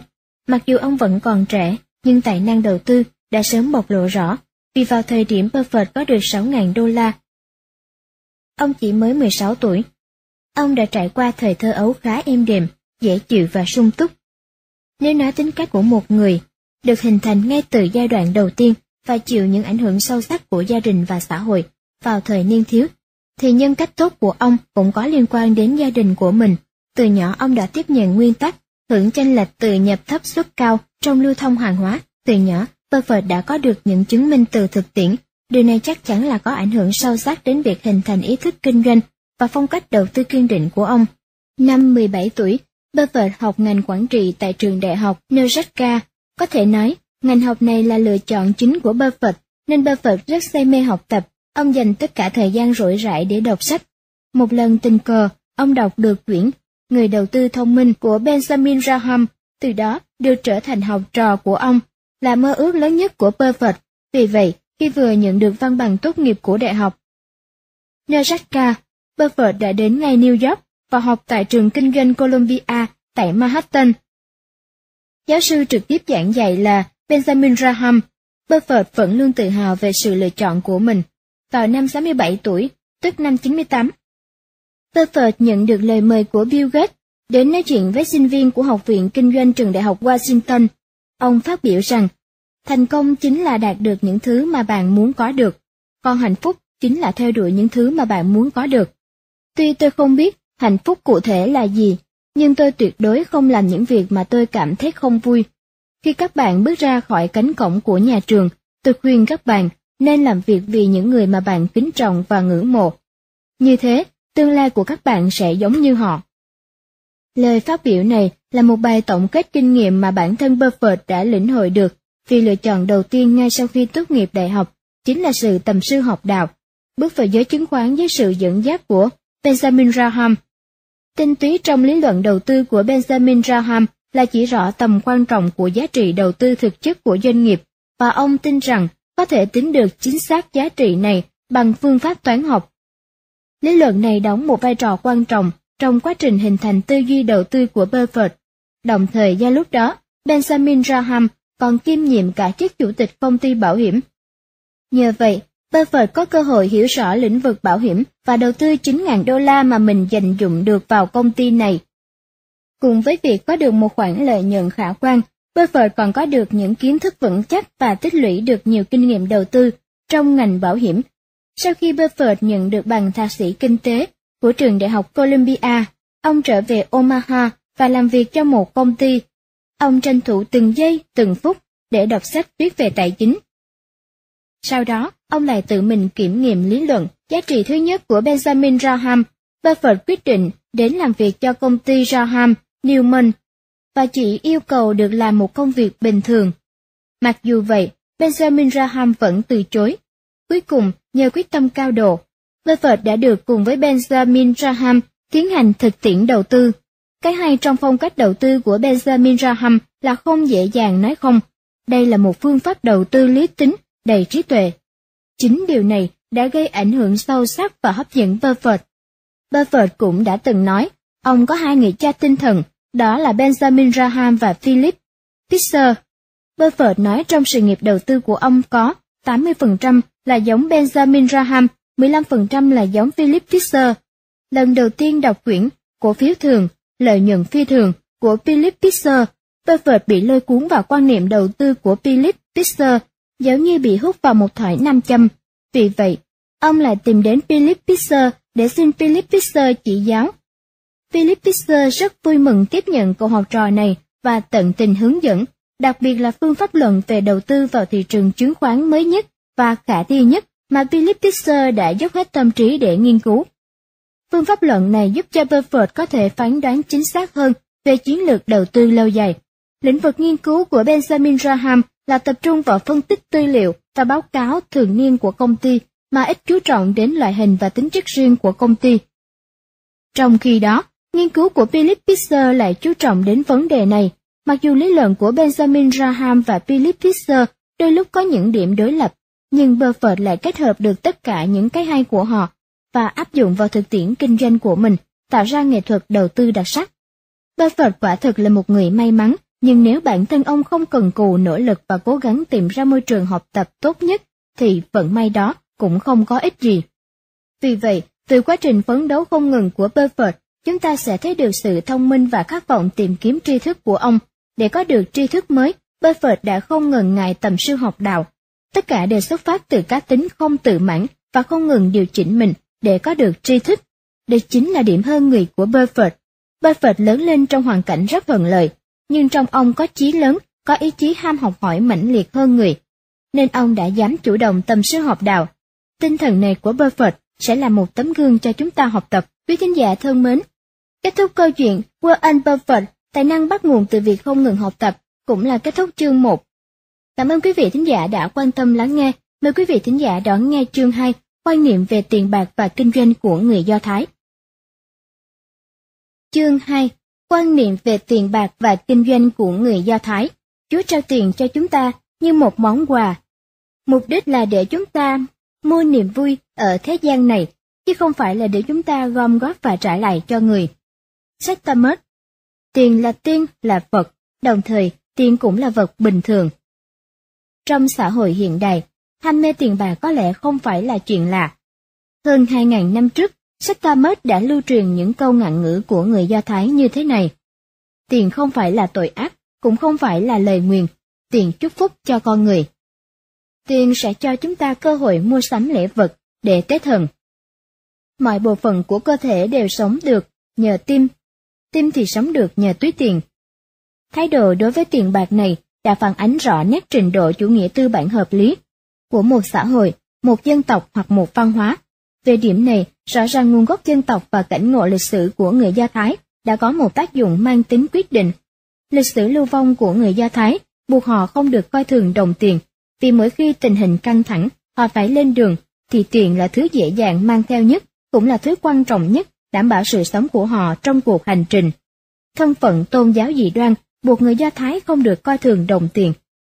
Mặc dù ông vẫn còn trẻ, nhưng tài năng đầu tư đã sớm bộc lộ rõ, vì vào thời điểm Buffett có được 6.000 đô la. Ông chỉ mới 16 tuổi. Ông đã trải qua thời thơ ấu khá êm đềm, dễ chịu và sung túc. Nếu nói tính cách của một người, được hình thành ngay từ giai đoạn đầu tiên và chịu những ảnh hưởng sâu sắc của gia đình và xã hội vào thời niên thiếu, thì nhân cách tốt của ông cũng có liên quan đến gia đình của mình. Từ nhỏ ông đã tiếp nhận nguyên tắc hưởng chênh lệch từ nhập thấp xuất cao trong lưu thông hàng hóa. Từ nhỏ, Buffett đã có được những chứng minh từ thực tiễn. Điều này chắc chắn là có ảnh hưởng sâu sắc đến việc hình thành ý thức kinh doanh và phong cách đầu tư kiên định của ông. Năm 17 tuổi, Buffett học ngành quản trị tại trường đại học Nebraska. Có thể nói, ngành học này là lựa chọn chính của Buffett, nên Buffett rất say mê học tập. Ông dành tất cả thời gian rỗi rãi để đọc sách. Một lần tình cờ, ông đọc được quyển Người đầu tư thông minh của Benjamin Graham, từ đó được trở thành học trò của ông, là mơ ước lớn nhất của Buffett. Vì vậy, khi vừa nhận được văn bằng tốt nghiệp của đại học Nebraska, Buffett đã đến ngay New York và học tại trường kinh doanh Columbia tại Manhattan. Giáo sư trực tiếp giảng dạy là Benjamin Graham. Buffett vẫn luôn tự hào về sự lựa chọn của mình. Vào năm 67 tuổi, tức năm 98, Buffett nhận được lời mời của Bill Gates đến nói chuyện với sinh viên của Học viện Kinh doanh Trường Đại học Washington. Ông phát biểu rằng, thành công chính là đạt được những thứ mà bạn muốn có được, còn hạnh phúc chính là theo đuổi những thứ mà bạn muốn có được. Tuy tôi không biết hạnh phúc cụ thể là gì, nhưng tôi tuyệt đối không làm những việc mà tôi cảm thấy không vui. Khi các bạn bước ra khỏi cánh cổng của nhà trường, tôi khuyên các bạn nên làm việc vì những người mà bạn kính trọng và ngưỡng mộ. Như thế, tương lai của các bạn sẽ giống như họ. Lời phát biểu này là một bài tổng kết kinh nghiệm mà bản thân Buffett đã lĩnh hội được, vì lựa chọn đầu tiên ngay sau khi tốt nghiệp đại học chính là sự tầm sư học đạo, bước vào giới chứng khoán dưới sự dẫn dắt của Benjamin Graham. Tinh túy trong lý luận đầu tư của Benjamin Graham là chỉ rõ tầm quan trọng của giá trị đầu tư thực chất của doanh nghiệp, và ông tin rằng có thể tính được chính xác giá trị này bằng phương pháp toán học. Lý luận này đóng một vai trò quan trọng trong quá trình hình thành tư duy đầu tư của Buffett. Đồng thời do lúc đó, Benjamin Graham còn kiêm nhiệm cả chức chủ tịch công ty bảo hiểm. Nhờ vậy, Buffett có cơ hội hiểu rõ lĩnh vực bảo hiểm và đầu tư 9.000 đô la mà mình dành dụng được vào công ty này. Cùng với việc có được một khoản lợi nhuận khả quan, Buffett còn có được những kiến thức vững chắc và tích lũy được nhiều kinh nghiệm đầu tư trong ngành bảo hiểm. Sau khi Buffett nhận được bằng thạc sĩ kinh tế của trường đại học Columbia, ông trở về Omaha và làm việc cho một công ty. Ông tranh thủ từng giây, từng phút để đọc sách viết về tài chính. Sau đó, ông lại tự mình kiểm nghiệm lý luận giá trị thứ nhất của Benjamin Graham. Buffett quyết định đến làm việc cho công ty Graham Newman và chỉ yêu cầu được làm một công việc bình thường. Mặc dù vậy, Benjamin Graham vẫn từ chối. Cuối cùng, nhờ quyết tâm cao độ, Buffett đã được cùng với Benjamin Graham tiến hành thực tiễn đầu tư. Cái hay trong phong cách đầu tư của Benjamin Graham là không dễ dàng nói không. Đây là một phương pháp đầu tư lý tính, đầy trí tuệ. Chính điều này đã gây ảnh hưởng sâu sắc và hấp dẫn Buffett. Buffett cũng đã từng nói, ông có hai người cha tinh thần, đó là Benjamin Graham và Philip Pitzer. Buffett nói trong sự nghiệp đầu tư của ông có 80% là giống Benjamin Graham, 15% là giống Philip Pitzer. Lần đầu tiên đọc quyển Cổ phiếu thường, lợi nhuận phi thường của Philip Pitzer, Buffett bị lôi cuốn vào quan niệm đầu tư của Philip Pitzer giống như bị hút vào một thỏi nam châm. Vì vậy, ông lại tìm đến Philip Fisher để xin Philip Fisher chỉ giáo. Philip Fisher rất vui mừng tiếp nhận cậu học trò này và tận tình hướng dẫn, đặc biệt là phương pháp luận về đầu tư vào thị trường chứng khoán mới nhất và khả thi nhất mà Philip Fisher đã dốc hết tâm trí để nghiên cứu. Phương pháp luận này giúp cho Buffett có thể phán đoán chính xác hơn về chiến lược đầu tư lâu dài. Lĩnh vực nghiên cứu của Benjamin Graham là tập trung vào phân tích tư liệu và báo cáo thường niên của công ty mà ít chú trọng đến loại hình và tính chất riêng của công ty. Trong khi đó, nghiên cứu của Philip Fisher lại chú trọng đến vấn đề này, mặc dù lý luận của Benjamin Graham và Philip Fisher đôi lúc có những điểm đối lập, nhưng Buffett lại kết hợp được tất cả những cái hay của họ và áp dụng vào thực tiễn kinh doanh của mình, tạo ra nghệ thuật đầu tư đặc sắc. Buffett quả thực là một người may mắn, nhưng nếu bản thân ông không cần cù nỗ lực và cố gắng tìm ra môi trường học tập tốt nhất, thì vận may đó cũng không có ích gì. Vì vậy, từ quá trình phấn đấu không ngừng của Buffett, chúng ta sẽ thấy được sự thông minh và khát vọng tìm kiếm tri thức của ông. Để có được tri thức mới, Buffett đã không ngừng ngại tầm sư học đạo. Tất cả đều xuất phát từ cá tính không tự mãn và không ngừng điều chỉnh mình để có được tri thức. Đây chính là điểm hơn người của Buffett. Buffett lớn lên trong hoàn cảnh rất thuận lợi, nhưng trong ông có chí lớn, có ý chí ham học hỏi mãnh liệt hơn người. Nên ông đã dám chủ động tầm sư học đạo. Tinh thần này của Buffett sẽ là một tấm gương cho chúng ta học tập. Quý khán giả thân mến, kết thúc câu chuyện Warren Buffett, tài năng bắt nguồn từ việc không ngừng học tập, cũng là kết thúc chương 1. Cảm ơn quý vị thính giả đã quan tâm lắng nghe. Mời quý vị thính giả đón nghe chương 2, quan niệm về tiền bạc và kinh doanh của người Do Thái. Chương 2 Quan niệm về tiền bạc và kinh doanh của người Do Thái. Chúa trao tiền cho chúng ta như một món quà. Mục đích là để chúng ta mua niềm vui ở thế gian này, chứ không phải là để chúng ta gom góp và trả lại cho người. Sách Talmud Tiền là tiên, là vật, đồng thời tiền cũng là vật bình thường. Trong xã hội hiện đại, ham mê tiền bạc có lẽ không phải là chuyện lạ. Hơn 2.000 năm trước, sách Talmud đã lưu truyền những câu ngạn ngữ của người Do Thái như thế này. Tiền không phải là tội ác, cũng không phải là lời nguyền, tiền chúc phúc cho con người. Tiền sẽ cho chúng ta cơ hội mua sắm lễ vật để tế thần. Mọi bộ phận của cơ thể đều sống được nhờ tim, tim thì sống được nhờ túi tiền. Thái độ đối với tiền bạc này đã phản ánh rõ nét trình độ chủ nghĩa tư bản hợp lý của một xã hội, một dân tộc hoặc một văn hóa. Về điểm này, rõ ràng nguồn gốc dân tộc và cảnh ngộ lịch sử của người Do Thái đã có một tác dụng mang tính quyết định. Lịch sử lưu vong của người Do Thái buộc họ không được coi thường đồng tiền, vì mỗi khi tình hình căng thẳng, họ phải lên đường, thì tiền là thứ dễ dàng mang theo nhất, cũng là thứ quan trọng nhất, đảm bảo sự sống của họ trong cuộc hành trình. Thân phận tôn giáo dị đoan buộc người Do Thái không được coi thường đồng tiền,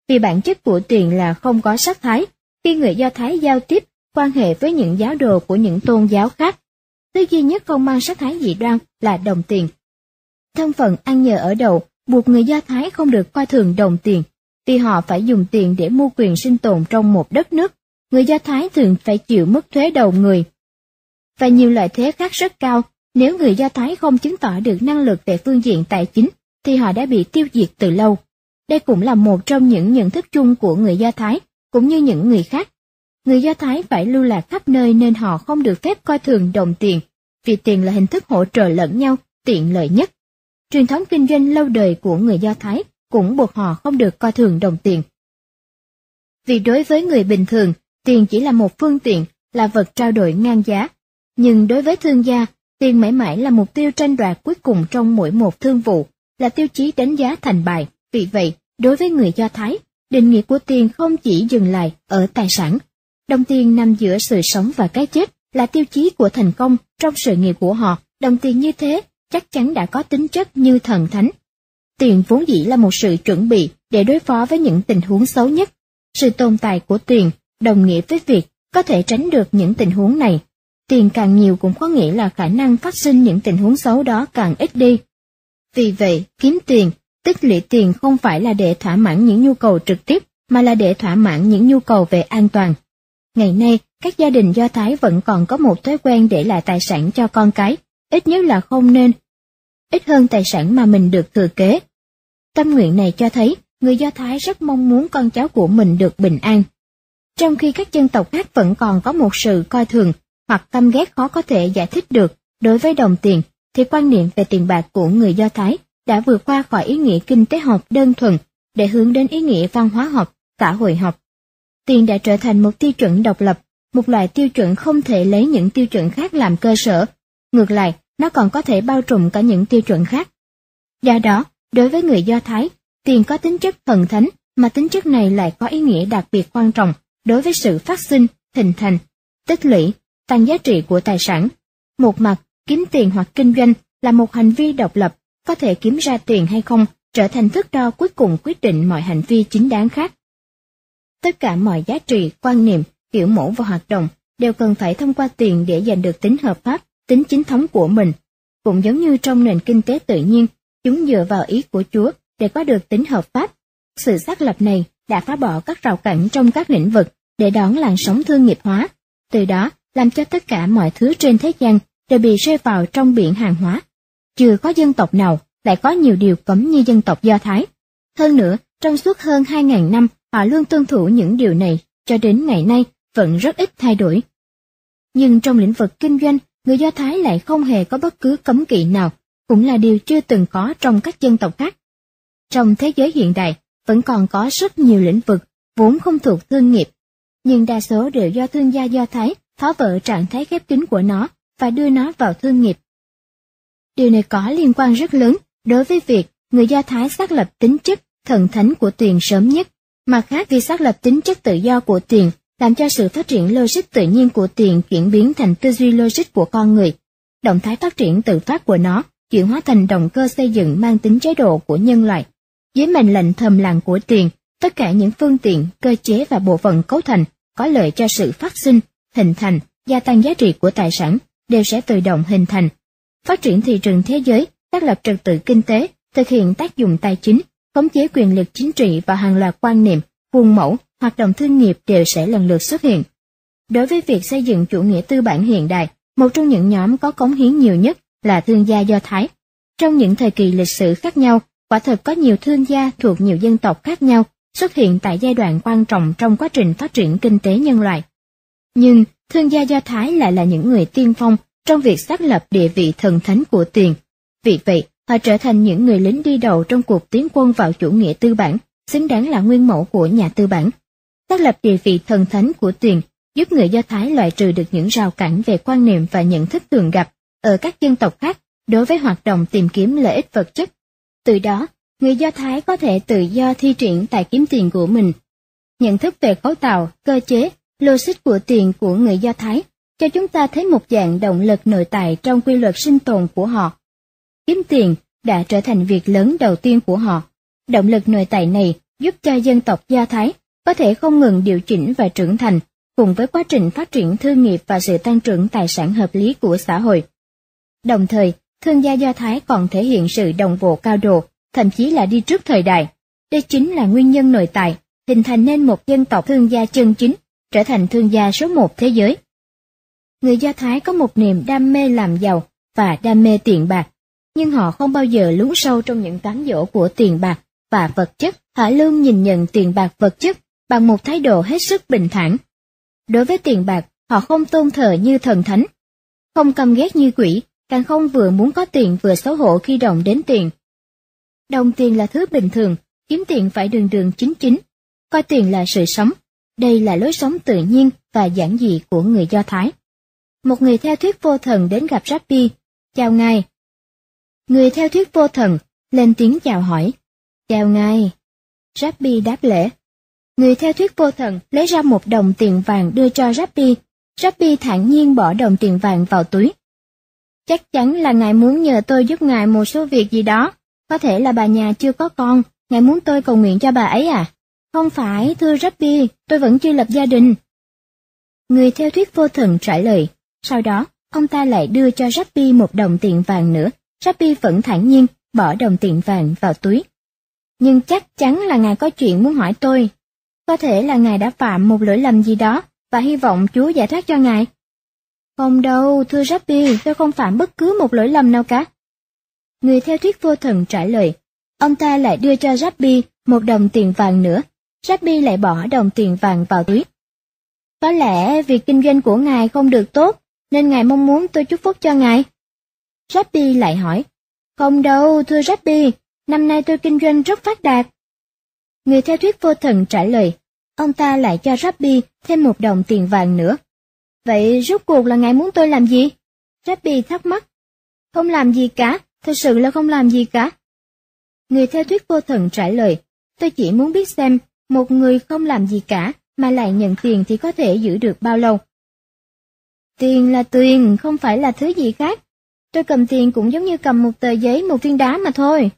vì bản chất của tiền là không có sắc thái. Khi người Do Thái giao tiếp, quan hệ với những giáo đồ của những tôn giáo khác, thứ duy nhất không mang sắc thái dị đoan là đồng tiền. Thân phận ăn nhờ ở đậu buộc người Do Thái không được coi thường đồng tiền, vì họ phải dùng tiền để mua quyền sinh tồn trong một đất nước. Người Do Thái thường phải chịu mức thuế đầu người. Và nhiều loại thuế khác rất cao, nếu người Do Thái không chứng tỏ được năng lực về phương diện tài chính, thì họ đã bị tiêu diệt từ lâu. đây cũng là một trong những nhận thức chung của người Do Thái, cũng như những người khác. Người Do Thái phải lưu lạc khắp nơi nên họ không được phép coi thường đồng tiền, vì tiền là hình thức hỗ trợ lẫn nhau, tiện lợi nhất. Truyền thống kinh doanh lâu đời của người Do Thái cũng buộc họ không được coi thường đồng tiền. Vì đối với người bình thường, tiền chỉ là một phương tiện, là vật trao đổi ngang giá. Nhưng đối với thương gia, tiền mãi mãi là mục tiêu tranh đoạt cuối cùng trong mỗi một thương vụ, là tiêu chí đánh giá thành bại. Vì vậy, đối với người Do Thái, định nghĩa của tiền không chỉ dừng lại ở tài sản. Đồng tiền nằm giữa sự sống và cái chết, là tiêu chí của thành công trong sự nghiệp của họ. Đồng tiền như thế chắc chắn đã có tính chất như thần thánh. Tiền vốn dĩ là một sự chuẩn bị để đối phó với những tình huống xấu nhất. Sự tồn tại của tiền đồng nghĩa với việc có thể tránh được những tình huống này. Tiền càng nhiều cũng có nghĩa là khả năng phát sinh những tình huống xấu đó càng ít đi. Vì vậy, kiếm tiền, tích lũy tiền không phải là để thỏa mãn những nhu cầu trực tiếp, mà là để thỏa mãn những nhu cầu về an toàn. Ngày nay, các gia đình Do Thái vẫn còn có một thói quen để lại tài sản cho con cái, ít nhất là không nên, ít hơn tài sản mà mình được thừa kế. Tâm nguyện này cho thấy người Do Thái rất mong muốn con cháu của mình được bình an. Trong khi các dân tộc khác vẫn còn có một sự coi thường hoặc tâm ghét khó có thể giải thích được đối với đồng tiền, thì quan niệm về tiền bạc của người Do Thái đã vượt qua khỏi ý nghĩa kinh tế học đơn thuần để hướng đến ý nghĩa văn hóa học, xã hội học. Tiền đã trở thành một tiêu chuẩn độc lập, một loại tiêu chuẩn không thể lấy những tiêu chuẩn khác làm cơ sở. Ngược lại, nó còn có thể bao trùm cả những tiêu chuẩn khác. Do đó, đối với người Do Thái, tiền có tính chất thần thánh, mà tính chất này lại có ý nghĩa đặc biệt quan trọng đối với sự phát sinh, hình thành, tích lũy, tăng giá trị của tài sản. Một mặt, kiếm tiền hoặc kinh doanh là một hành vi độc lập, có thể kiếm ra tiền hay không trở thành thước đo cuối cùng quyết định mọi hành vi chính đáng khác. Tất cả mọi giá trị, quan niệm, kiểu mẫu và hoạt động đều cần phải thông qua tiền để giành được tính hợp pháp, tính chính thống của mình. Cũng giống như trong nền kinh tế tự nhiên, chúng dựa vào ý của Chúa để có được tính hợp pháp. Sự xác lập này đã phá bỏ các rào cản trong các lĩnh vực để đón làn sóng thương nghiệp hóa, từ đó làm cho tất cả mọi thứ trên thế gian đều bị rơi vào trong biển hàng hóa. Chưa có dân tộc nào lại có nhiều điều cấm như dân tộc Do Thái. Hơn nữa, trong suốt hơn 2.000 năm, họ luôn tuân thủ những điều này, cho đến ngày nay vẫn rất ít thay đổi. Nhưng trong lĩnh vực kinh doanh, người Do Thái lại không hề có bất cứ cấm kỵ nào, cũng là điều chưa từng có trong các dân tộc khác. Trong thế giới hiện đại, vẫn còn có rất nhiều lĩnh vực vốn không thuộc thương nghiệp, nhưng đa số đều do thương gia Do Thái phá vỡ trạng thái khép kín của nó và đưa nó vào thương nghiệp. Điều này có liên quan rất lớn đối với việc người Do Thái xác lập tính chất thần thánh của tiền sớm nhất, mà khác vì xác lập tính chất tự do của tiền làm cho sự phát triển logic tự nhiên của tiền chuyển biến thành tư duy logic của con người. Động thái phát triển tự phát của nó chuyển hóa thành động cơ xây dựng mang tính chế độ của nhân loại. Dưới mệnh lệnh thầm lặng của tiền, tất cả những phương tiện, cơ chế và bộ phận cấu thành có lợi cho sự phát sinh, hình thành, gia tăng giá trị của tài sản đều sẽ tự động hình thành. Phát triển thị trường thế giới, xác lập trật tự kinh tế, thực hiện tác dụng tài chính, khống chế quyền lực chính trị và hàng loạt quan niệm, khuôn mẫu, hoạt động thương nghiệp đều sẽ lần lượt xuất hiện. Đối với việc xây dựng chủ nghĩa tư bản hiện đại, một trong những nhóm có cống hiến nhiều nhất là thương gia Do Thái. Trong những thời kỳ lịch sử khác nhau, quả thật có nhiều thương gia thuộc nhiều dân tộc khác nhau xuất hiện tại giai đoạn quan trọng trong quá trình phát triển kinh tế nhân loại. Nhưng, thương gia Do Thái lại là những người tiên phong trong việc xác lập địa vị thần thánh của tiền. Vì vậy, họ trở thành những người lính đi đầu trong cuộc tiến quân vào chủ nghĩa tư bản, xứng đáng là nguyên mẫu của nhà tư bản. Xác lập địa vị thần thánh của tiền giúp người Do Thái loại trừ được những rào cản về quan niệm và nhận thức thường gặp ở các dân tộc khác đối với hoạt động tìm kiếm lợi ích vật chất. Từ đó, người Do Thái có thể tự do thi triển tài kiếm tiền của mình. Nhận thức về cấu tạo, cơ chế, logic của tiền của người Do Thái cho chúng ta thấy một dạng động lực nội tại trong quy luật sinh tồn của họ. Kiếm tiền đã trở thành việc lớn đầu tiên của họ. Động lực nội tại này giúp cho dân tộc Do Thái có thể không ngừng điều chỉnh và trưởng thành, cùng với quá trình phát triển thương nghiệp và sự tăng trưởng tài sản hợp lý của xã hội. Đồng thời, thương gia Do Thái còn thể hiện sự đồng bộ cao độ, thậm chí là đi trước thời đại. Đây chính là nguyên nhân nội tại, hình thành nên một dân tộc thương gia chân chính, trở thành thương gia số một thế giới. Người Do Thái có một niềm đam mê làm giàu và đam mê tiền bạc, nhưng họ không bao giờ lún sâu trong những cám dỗ của tiền bạc, và vật chất, họ luôn nhìn nhận tiền bạc vật chất bằng một thái độ hết sức bình thản. Đối với tiền bạc, họ không tôn thờ như thần thánh, không căm ghét như quỷ, càng không vừa muốn có tiền vừa xấu hổ khi đồng đến tiền. Đồng tiền là thứ bình thường, kiếm tiền phải đường đường chính chính, coi tiền là sự sống. Đây là lối sống tự nhiên và giản dị của người Do Thái. Một người theo thuyết vô thần đến gặp Rabbi, chào ngài. Người theo thuyết vô thần lên tiếng chào hỏi, chào ngài. Rabbi đáp lễ. Người theo thuyết vô thần lấy ra một đồng tiền vàng đưa cho Rabbi. Rabbi thản nhiên bỏ đồng tiền vàng vào túi. Chắc chắn là ngài muốn nhờ tôi giúp ngài một số việc gì đó. Có thể là bà nhà chưa có con, ngài muốn tôi cầu nguyện cho bà ấy à? Không phải, thưa Rabbi, tôi vẫn chưa lập gia đình. Người theo thuyết vô thần trả lời. Sau đó, ông ta lại đưa cho Rabbi một đồng tiền vàng nữa. Rappi vẫn thản nhiên bỏ đồng tiền vàng vào túi. Nhưng chắc chắn là ngài có chuyện muốn hỏi tôi. Có thể là ngài đã phạm một lỗi lầm gì đó và hy vọng Chúa giải thoát cho ngài. Không đâu, thưa Rappi, tôi không phạm bất cứ một lỗi lầm nào cả. Người theo thuyết vô thần trả lời, ông ta lại đưa cho Rappi một đồng tiền vàng nữa. Rappi lại bỏ đồng tiền vàng vào túi. Có lẽ việc kinh doanh của ngài không được tốt, nên ngài mong muốn tôi chúc phúc cho ngài. Rappy lại hỏi, không đâu, thưa Rappy. năm nay tôi kinh doanh rất phát đạt. Người theo thuyết vô thần trả lời, ông ta lại cho Rappy thêm một đồng tiền vàng nữa. Vậy rốt cuộc là ngài muốn tôi làm gì? Rappy thắc mắc. Không làm gì cả, thật sự là không làm gì cả. Người theo thuyết vô thần trả lời, tôi chỉ muốn biết xem, một người không làm gì cả, mà lại nhận tiền thì có thể giữ được bao lâu. Tiền là tiền, không phải là thứ gì khác. Tôi cầm tiền cũng giống như cầm một tờ giấy, một viên đá mà thôi.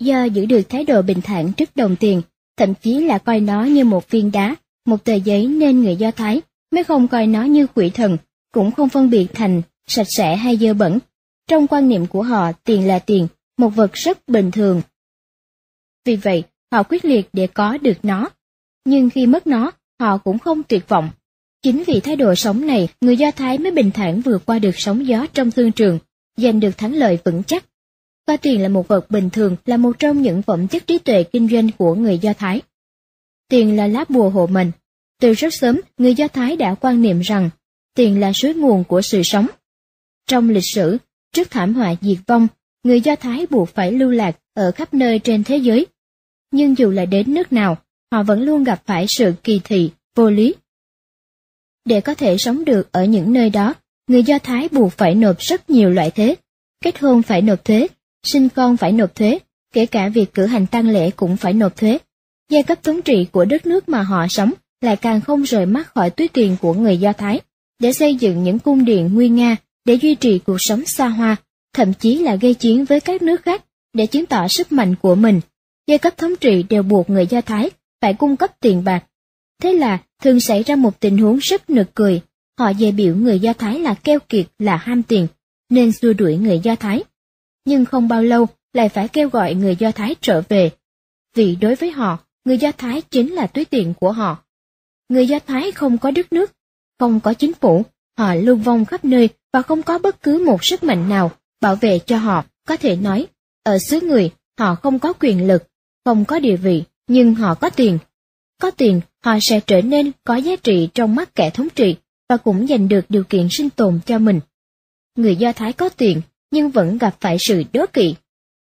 Do giữ được thái độ bình thản trước đồng tiền, thậm chí là coi nó như một viên đá, một tờ giấy nên người Do Thái mới không coi nó như quỷ thần, cũng không phân biệt thành sạch sẽ hay dơ bẩn. Trong quan niệm của họ, tiền là tiền, một vật rất bình thường. Vì vậy, họ quyết liệt để có được nó. Nhưng khi mất nó, họ cũng không tuyệt vọng. Chính vì thái độ sống này, người Do Thái mới bình thản vượt qua được sóng gió trong thương trường, giành được thắng lợi vững chắc. Coi tiền là một vật bình thường là một trong những phẩm chất trí tuệ kinh doanh của người Do Thái. Tiền là lá bùa hộ mệnh, từ rất sớm, người Do Thái đã quan niệm rằng tiền là suối nguồn của sự sống. Trong lịch sử, trước thảm họa diệt vong, người Do Thái buộc phải lưu lạc ở khắp nơi trên thế giới. Nhưng dù là đến nước nào, họ vẫn luôn gặp phải sự kỳ thị, vô lý. Để có thể sống được ở những nơi đó, người Do Thái buộc phải nộp rất nhiều loại thuế. Kết hôn phải nộp thuế, sinh con phải nộp thuế, kể cả việc cử hành tang lễ cũng phải nộp thuế. Giai cấp thống trị của đất nước mà họ sống lại càng không rời mắt khỏi túi tiền của người Do Thái, để xây dựng những cung điện nguy nga, để duy trì cuộc sống xa hoa, thậm chí là gây chiến với các nước khác, để chứng tỏ sức mạnh của mình. Giai cấp thống trị đều buộc người Do Thái phải cung cấp tiền bạc. Thế là thường xảy ra một tình huống rất nực cười, họ dè biểu người Do Thái là keo kiệt, là ham tiền, nên xua đuổi người Do Thái. Nhưng không bao lâu lại phải kêu gọi người Do Thái trở về, vì đối với họ, người Do Thái chính là túi tiền của họ. Người Do Thái không có đất nước, không có chính phủ, họ lưu vong khắp nơi và không có bất cứ một sức mạnh nào bảo vệ cho họ. Có thể nói, ở xứ người, họ không có quyền lực, không có địa vị, nhưng họ có tiền. Có tiền, họ sẽ trở nên có giá trị trong mắt kẻ thống trị và cũng giành được điều kiện sinh tồn cho mình. Người Do Thái có tiền, nhưng vẫn gặp phải sự đố kỵ.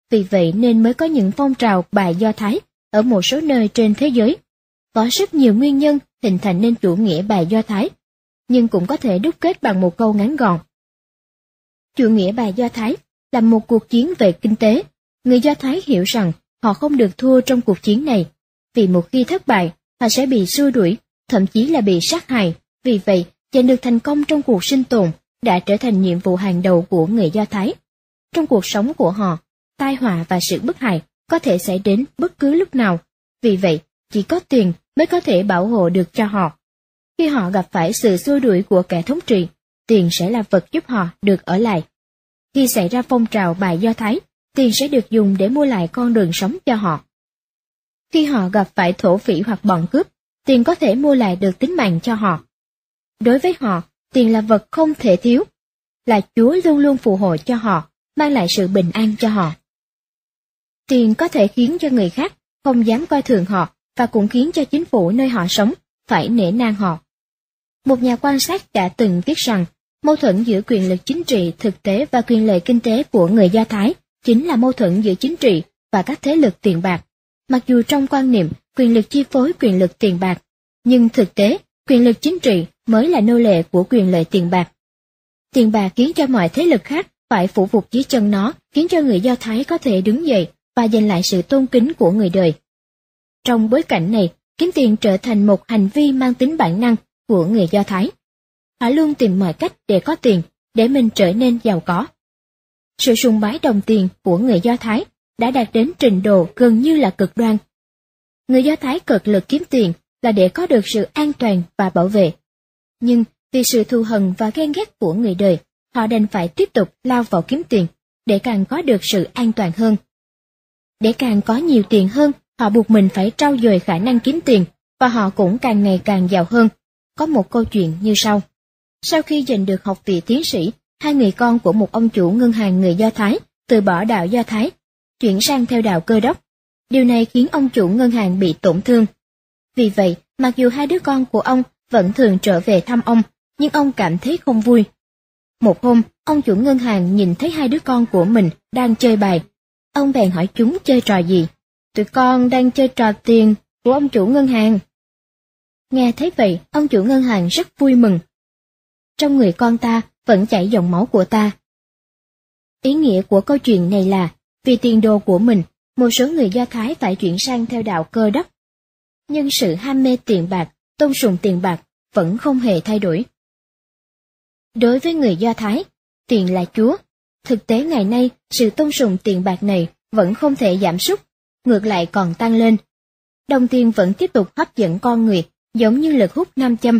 Vì vậy nên mới có những phong trào bài Do Thái ở một số nơi trên thế giới. Có rất nhiều nguyên nhân hình thành nên chủ nghĩa bài Do Thái, nhưng cũng có thể đúc kết bằng một câu ngắn gọn. Chủ nghĩa bài Do Thái là một cuộc chiến về kinh tế. Người Do Thái hiểu rằng họ không được thua trong cuộc chiến này, vì một khi thất bại, họ sẽ bị xua đuổi, thậm chí là bị sát hại. Vì vậy, giành được thành công trong cuộc sinh tồn đã trở thành nhiệm vụ hàng đầu của người Do Thái. Trong cuộc sống của họ, tai họa và sự bức hại có thể xảy đến bất cứ lúc nào. Vì vậy, chỉ có tiền mới có thể bảo hộ được cho họ. Khi họ gặp phải sự xua đuổi của kẻ thống trị, tiền sẽ là vật giúp họ được ở lại. Khi xảy ra phong trào bài Do Thái, tiền sẽ được dùng để mua lại con đường sống cho họ. Khi họ gặp phải thổ phỉ hoặc bọn cướp, tiền có thể mua lại được tính mạng cho họ. Đối với họ, tiền là vật không thể thiếu, là Chúa luôn luôn phù hộ cho họ, mang lại sự bình an cho họ. Tiền có thể khiến cho người khác không dám coi thường họ và cũng khiến cho chính phủ nơi họ sống phải nể nang họ. Một nhà quan sát đã từng viết rằng mâu thuẫn giữa quyền lực chính trị thực tế và quyền lợi kinh tế của người Do Thái chính là mâu thuẫn giữa chính trị và các thế lực tiền bạc. Mặc dù trong quan niệm quyền lực chi phối quyền lực tiền bạc, nhưng thực tế quyền lực chính trị mới là nô lệ của quyền lợi tiền bạc. Tiền bạc khiến cho mọi thế lực khác phải phụ phục dưới chân nó, khiến cho người Do Thái có thể đứng dậy và giành lại sự tôn kính của người đời. Trong bối cảnh này, kiếm tiền trở thành một hành vi mang tính bản năng của người Do Thái. Họ luôn tìm mọi cách để có tiền, để mình trở nên giàu có. Sự sùng bái đồng tiền của người Do Thái đã đạt đến trình độ gần như là cực đoan. Người Do Thái cực lực kiếm tiền là để có được sự an toàn và bảo vệ. Nhưng vì sự thù hận và ghen ghét của người đời, họ đành phải tiếp tục lao vào kiếm tiền, để càng có được sự an toàn hơn. Để càng có nhiều tiền hơn, họ buộc mình phải trau dồi khả năng kiếm tiền, và họ cũng càng ngày càng giàu hơn. Có một câu chuyện như sau. Sau khi giành được học vị tiến sĩ, hai người con của một ông chủ ngân hàng người Do Thái từ bỏ đạo Do Thái, chuyển sang theo đạo cơ đốc. Điều này khiến ông chủ ngân hàng bị tổn thương. Vì vậy, mặc dù hai đứa con của ông vẫn thường trở về thăm ông, nhưng ông cảm thấy không vui. Một hôm, ông chủ ngân hàng nhìn thấy hai đứa con của mình đang chơi bài. Ông bèn hỏi chúng chơi trò gì. Tụi con đang chơi trò tiền của ông chủ ngân hàng. Nghe thấy vậy, ông chủ ngân hàng rất vui mừng. Trong người con ta vẫn chảy dòng máu của ta. Ý nghĩa của câu chuyện này là, vì tiền đồ của mình, một số người Do Thái phải chuyển sang theo đạo cơ đốc. Nhưng sự ham mê tiền bạc, tôn sùng tiền bạc vẫn không hề thay đổi. Đối với người Do Thái, tiền là Chúa. Thực tế ngày nay, sự tôn sùng tiền bạc này vẫn không thể giảm sút, ngược lại còn tăng lên. Đồng tiền vẫn tiếp tục hấp dẫn con người, giống như lực hút nam châm.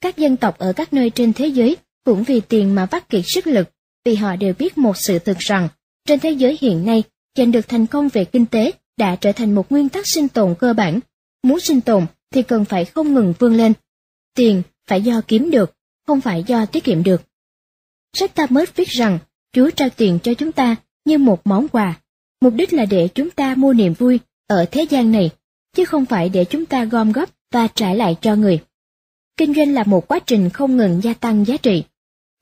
Các dân tộc ở các nơi trên thế giới cũng vì tiền mà vắt kiệt sức lực, vì họ đều biết một sự thực rằng, trên thế giới hiện nay, giành được thành công về kinh tế đã trở thành một nguyên tắc sinh tồn cơ bản. Muốn sinh tồn thì cần phải không ngừng vươn lên. Tiền phải do kiếm được, không phải do tiết kiệm được. Sách ta mới viết rằng, Chúa trao tiền cho chúng ta như một món quà, mục đích là để chúng ta mua niềm vui ở thế gian này, chứ không phải để chúng ta gom góp và trả lại cho người. Kinh doanh là một quá trình không ngừng gia tăng giá trị.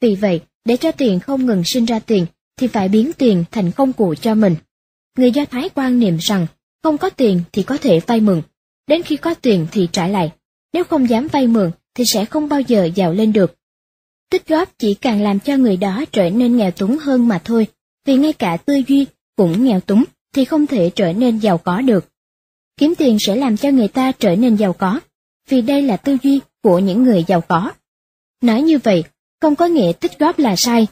Vì vậy, để cho tiền không ngừng sinh ra tiền, thì phải biến tiền thành công cụ cho mình. Người Do Thái quan niệm rằng, không có tiền thì có thể vay mượn, đến khi có tiền thì trả lại. Nếu không dám vay mượn thì sẽ không bao giờ giàu lên được. Tích góp chỉ càng làm cho người đó trở nên nghèo túng hơn mà thôi, vì ngay cả tư duy cũng nghèo túng thì không thể trở nên giàu có được. Kiếm tiền sẽ làm cho người ta trở nên giàu có, vì đây là tư duy của những người giàu có. Nói như vậy, không có nghĩa tích góp là sai.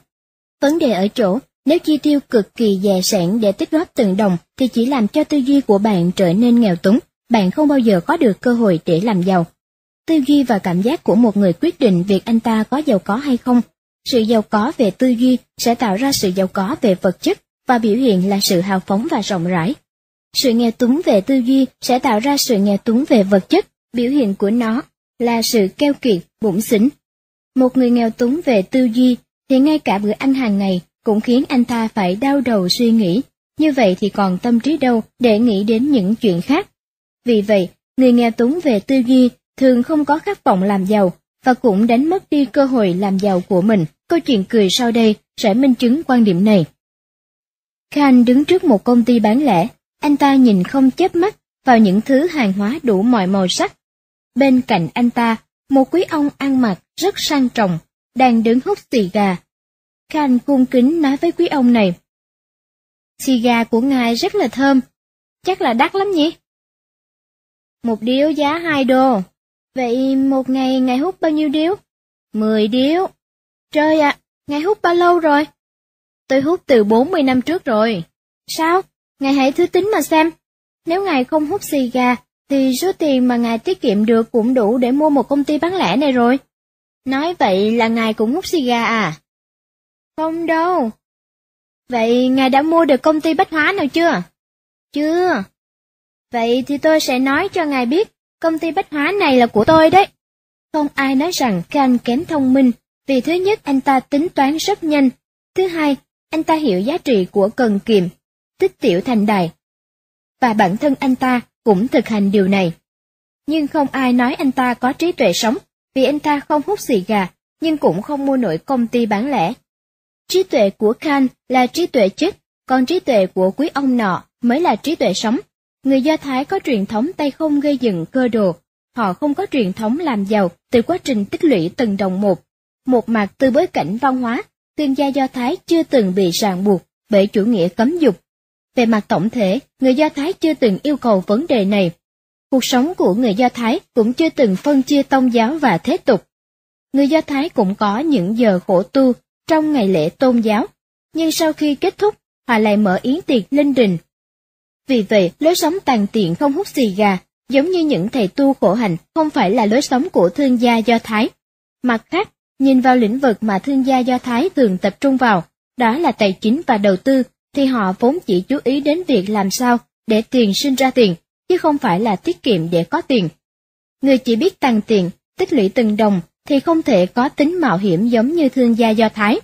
Vấn đề ở chỗ, nếu chi tiêu cực kỳ dè sẻn để tích góp từng đồng thì chỉ làm cho tư duy của bạn trở nên nghèo túng, bạn không bao giờ có được cơ hội để làm giàu. Tư duy và cảm giác của một người quyết định việc anh ta có giàu có hay không. Sự giàu có về tư duy sẽ tạo ra sự giàu có về vật chất và biểu hiện là sự hào phóng và rộng rãi. Sự nghèo túng về tư duy sẽ tạo ra sự nghèo túng về vật chất, biểu hiện của nó là sự keo kiệt, bụng xỉn. Một người nghèo túng về tư duy thì ngay cả bữa ăn hàng ngày cũng khiến anh ta phải đau đầu suy nghĩ, như vậy thì còn tâm trí đâu để nghĩ đến những chuyện khác. Vì vậy, người nghèo túng về tư duy thường không có khát vọng làm giàu và cũng đánh mất đi cơ hội làm giàu của mình. Câu chuyện cười sau đây sẽ minh chứng quan điểm này. Khan đứng trước một công ty bán lẻ, anh ta nhìn không chớp mắt vào những thứ hàng hóa đủ mọi màu sắc. Bên cạnh anh ta, một quý ông ăn mặc rất sang trọng, đang đứng hút xì gà. Khan cung kính nói với quý ông này. Xì gà của ngài rất là thơm, chắc là đắt lắm nhỉ? Một điếu giá hai đô. Vậy một ngày ngài hút bao nhiêu điếu? Mười điếu. Trời ạ, ngài hút bao lâu rồi? Tôi hút từ bốn mươi năm trước rồi. Sao? Ngài hãy thứ tính mà xem. Nếu ngài không hút xì gà, thì số tiền mà ngài tiết kiệm được cũng đủ để mua một công ty bán lẻ này rồi. Nói vậy là ngài cũng hút xì gà à? Không đâu. Vậy ngài đã mua được công ty bách hóa nào chưa? Chưa. Vậy thì tôi sẽ nói cho ngài biết, công ty bách hóa này là của tôi đấy. Không ai nói rằng Khan kém thông minh, vì thứ nhất anh ta tính toán rất nhanh, thứ hai, anh ta hiểu giá trị của cần kiệm, tích tiểu thành đài. Và bản thân anh ta cũng thực hành điều này. Nhưng không ai nói anh ta có trí tuệ sống, vì anh ta không hút xì gà, nhưng cũng không mua nổi công ty bán lẻ. Trí tuệ của Khan là trí tuệ chết, còn trí tuệ của quý ông nọ mới là trí tuệ sống. Người Do Thái có truyền thống tay không gây dựng cơ đồ, họ không có truyền thống làm giàu từ quá trình tích lũy từng đồng một. Một mặt từ bối cảnh văn hóa, thương gia Do Thái chưa từng bị ràng buộc bởi chủ nghĩa cấm dục. Về mặt tổng thể, người Do Thái chưa từng yêu cầu vấn đề này. Cuộc sống của người Do Thái cũng chưa từng phân chia tôn giáo và thế tục. Người Do Thái cũng có những giờ khổ tu trong ngày lễ tôn giáo, nhưng sau khi kết thúc, họ lại mở yến tiệc linh đình. Vì vậy, lối sống tàn tiện không hút xì gà, giống như những thầy tu khổ hạnh không phải là lối sống của thương gia Do Thái. Mặt khác, nhìn vào lĩnh vực mà thương gia Do Thái thường tập trung vào, đó là tài chính và đầu tư, thì họ vốn chỉ chú ý đến việc làm sao để tiền sinh ra tiền, chứ không phải là tiết kiệm để có tiền. Người chỉ biết tăng tiền, tích lũy từng đồng thì không thể có tính mạo hiểm giống như thương gia Do Thái.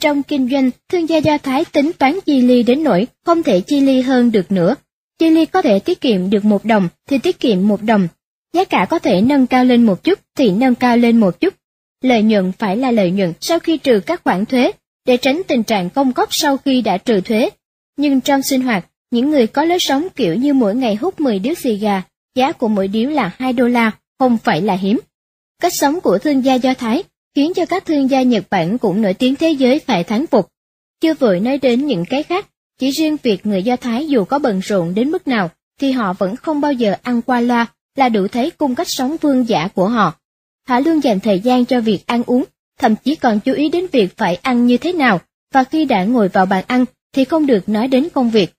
Trong kinh doanh, thương gia Do Thái tính toán chi ly đến nỗi không thể chi ly hơn được nữa. Chi ly có thể tiết kiệm được một đồng thì tiết kiệm một đồng. Giá cả có thể nâng cao lên một chút thì nâng cao lên một chút. Lợi nhuận phải là lợi nhuận sau khi trừ các khoản thuế, để tránh tình trạng công cốc sau khi đã trừ thuế. Nhưng trong sinh hoạt, những người có lối sống kiểu như mỗi ngày hút 10 điếu xì gà, giá của mỗi điếu là 2 đô la, không phải là hiếm. Cách sống của thương gia Do Thái khiến cho các thương gia Nhật Bản cũng nổi tiếng thế giới phải thắng phục. Chưa vội nói đến những cái khác, chỉ riêng việc người Do Thái dù có bận rộn đến mức nào, thì họ vẫn không bao giờ ăn qua loa, là đủ thấy cung cách sống vương giả của họ. Họ luôn dành thời gian cho việc ăn uống, thậm chí còn chú ý đến việc phải ăn như thế nào, và khi đã ngồi vào bàn ăn thì không được nói đến công việc.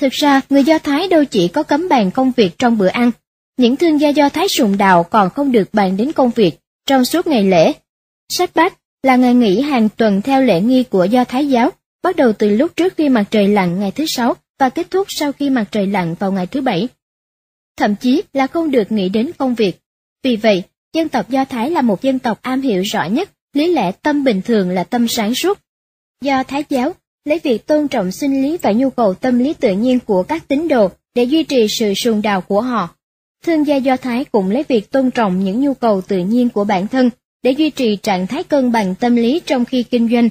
Thực ra, người Do Thái đâu chỉ có cấm bàn công việc trong bữa ăn, những thương gia Do Thái sùng đạo còn không được bàn đến công việc trong suốt ngày lễ. Sách bát là ngày nghỉ hàng tuần theo lễ nghi của Do Thái giáo, bắt đầu từ lúc trước khi mặt trời lặn ngày thứ sáu và kết thúc sau khi mặt trời lặn vào ngày thứ bảy. Thậm chí là không được nghĩ đến công việc. Vì vậy, dân tộc Do Thái là một dân tộc am hiểu rõ nhất lý lẽ tâm bình thường là tâm sáng suốt. Do Thái giáo lấy việc tôn trọng sinh lý và nhu cầu tâm lý tự nhiên của các tín đồ để duy trì sự sùng đào của họ. Thương gia Do Thái cũng lấy việc tôn trọng những nhu cầu tự nhiên của bản thân để duy trì trạng thái cân bằng tâm lý trong khi kinh doanh.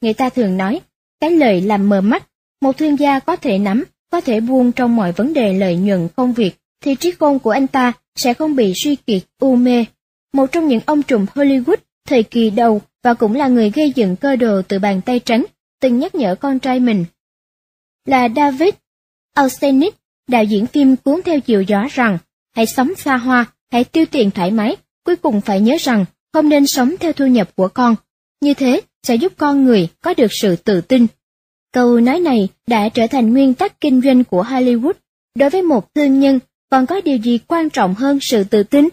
Người ta thường nói, cái lời làm mờ mắt, một thương gia có thể nắm, có thể buông trong mọi vấn đề lợi nhuận công việc, thì trí khôn của anh ta sẽ không bị suy kiệt, u mê. Một trong những ông trùm Hollywood thời kỳ đầu và cũng là người gây dựng cơ đồ từ bàn tay trắng, từng nhắc nhở con trai mình. Là David Alsenich, đạo diễn phim cuốn theo chiều gió rằng, hãy sống xa hoa, hãy tiêu tiền thoải mái, cuối cùng phải nhớ rằng không nên sống theo thu nhập của con. Như thế sẽ giúp con người có được sự tự tin. Câu nói này đã trở thành nguyên tắc kinh doanh của Hollywood. Đối với một thương nhân, còn có điều gì quan trọng hơn sự tự tin?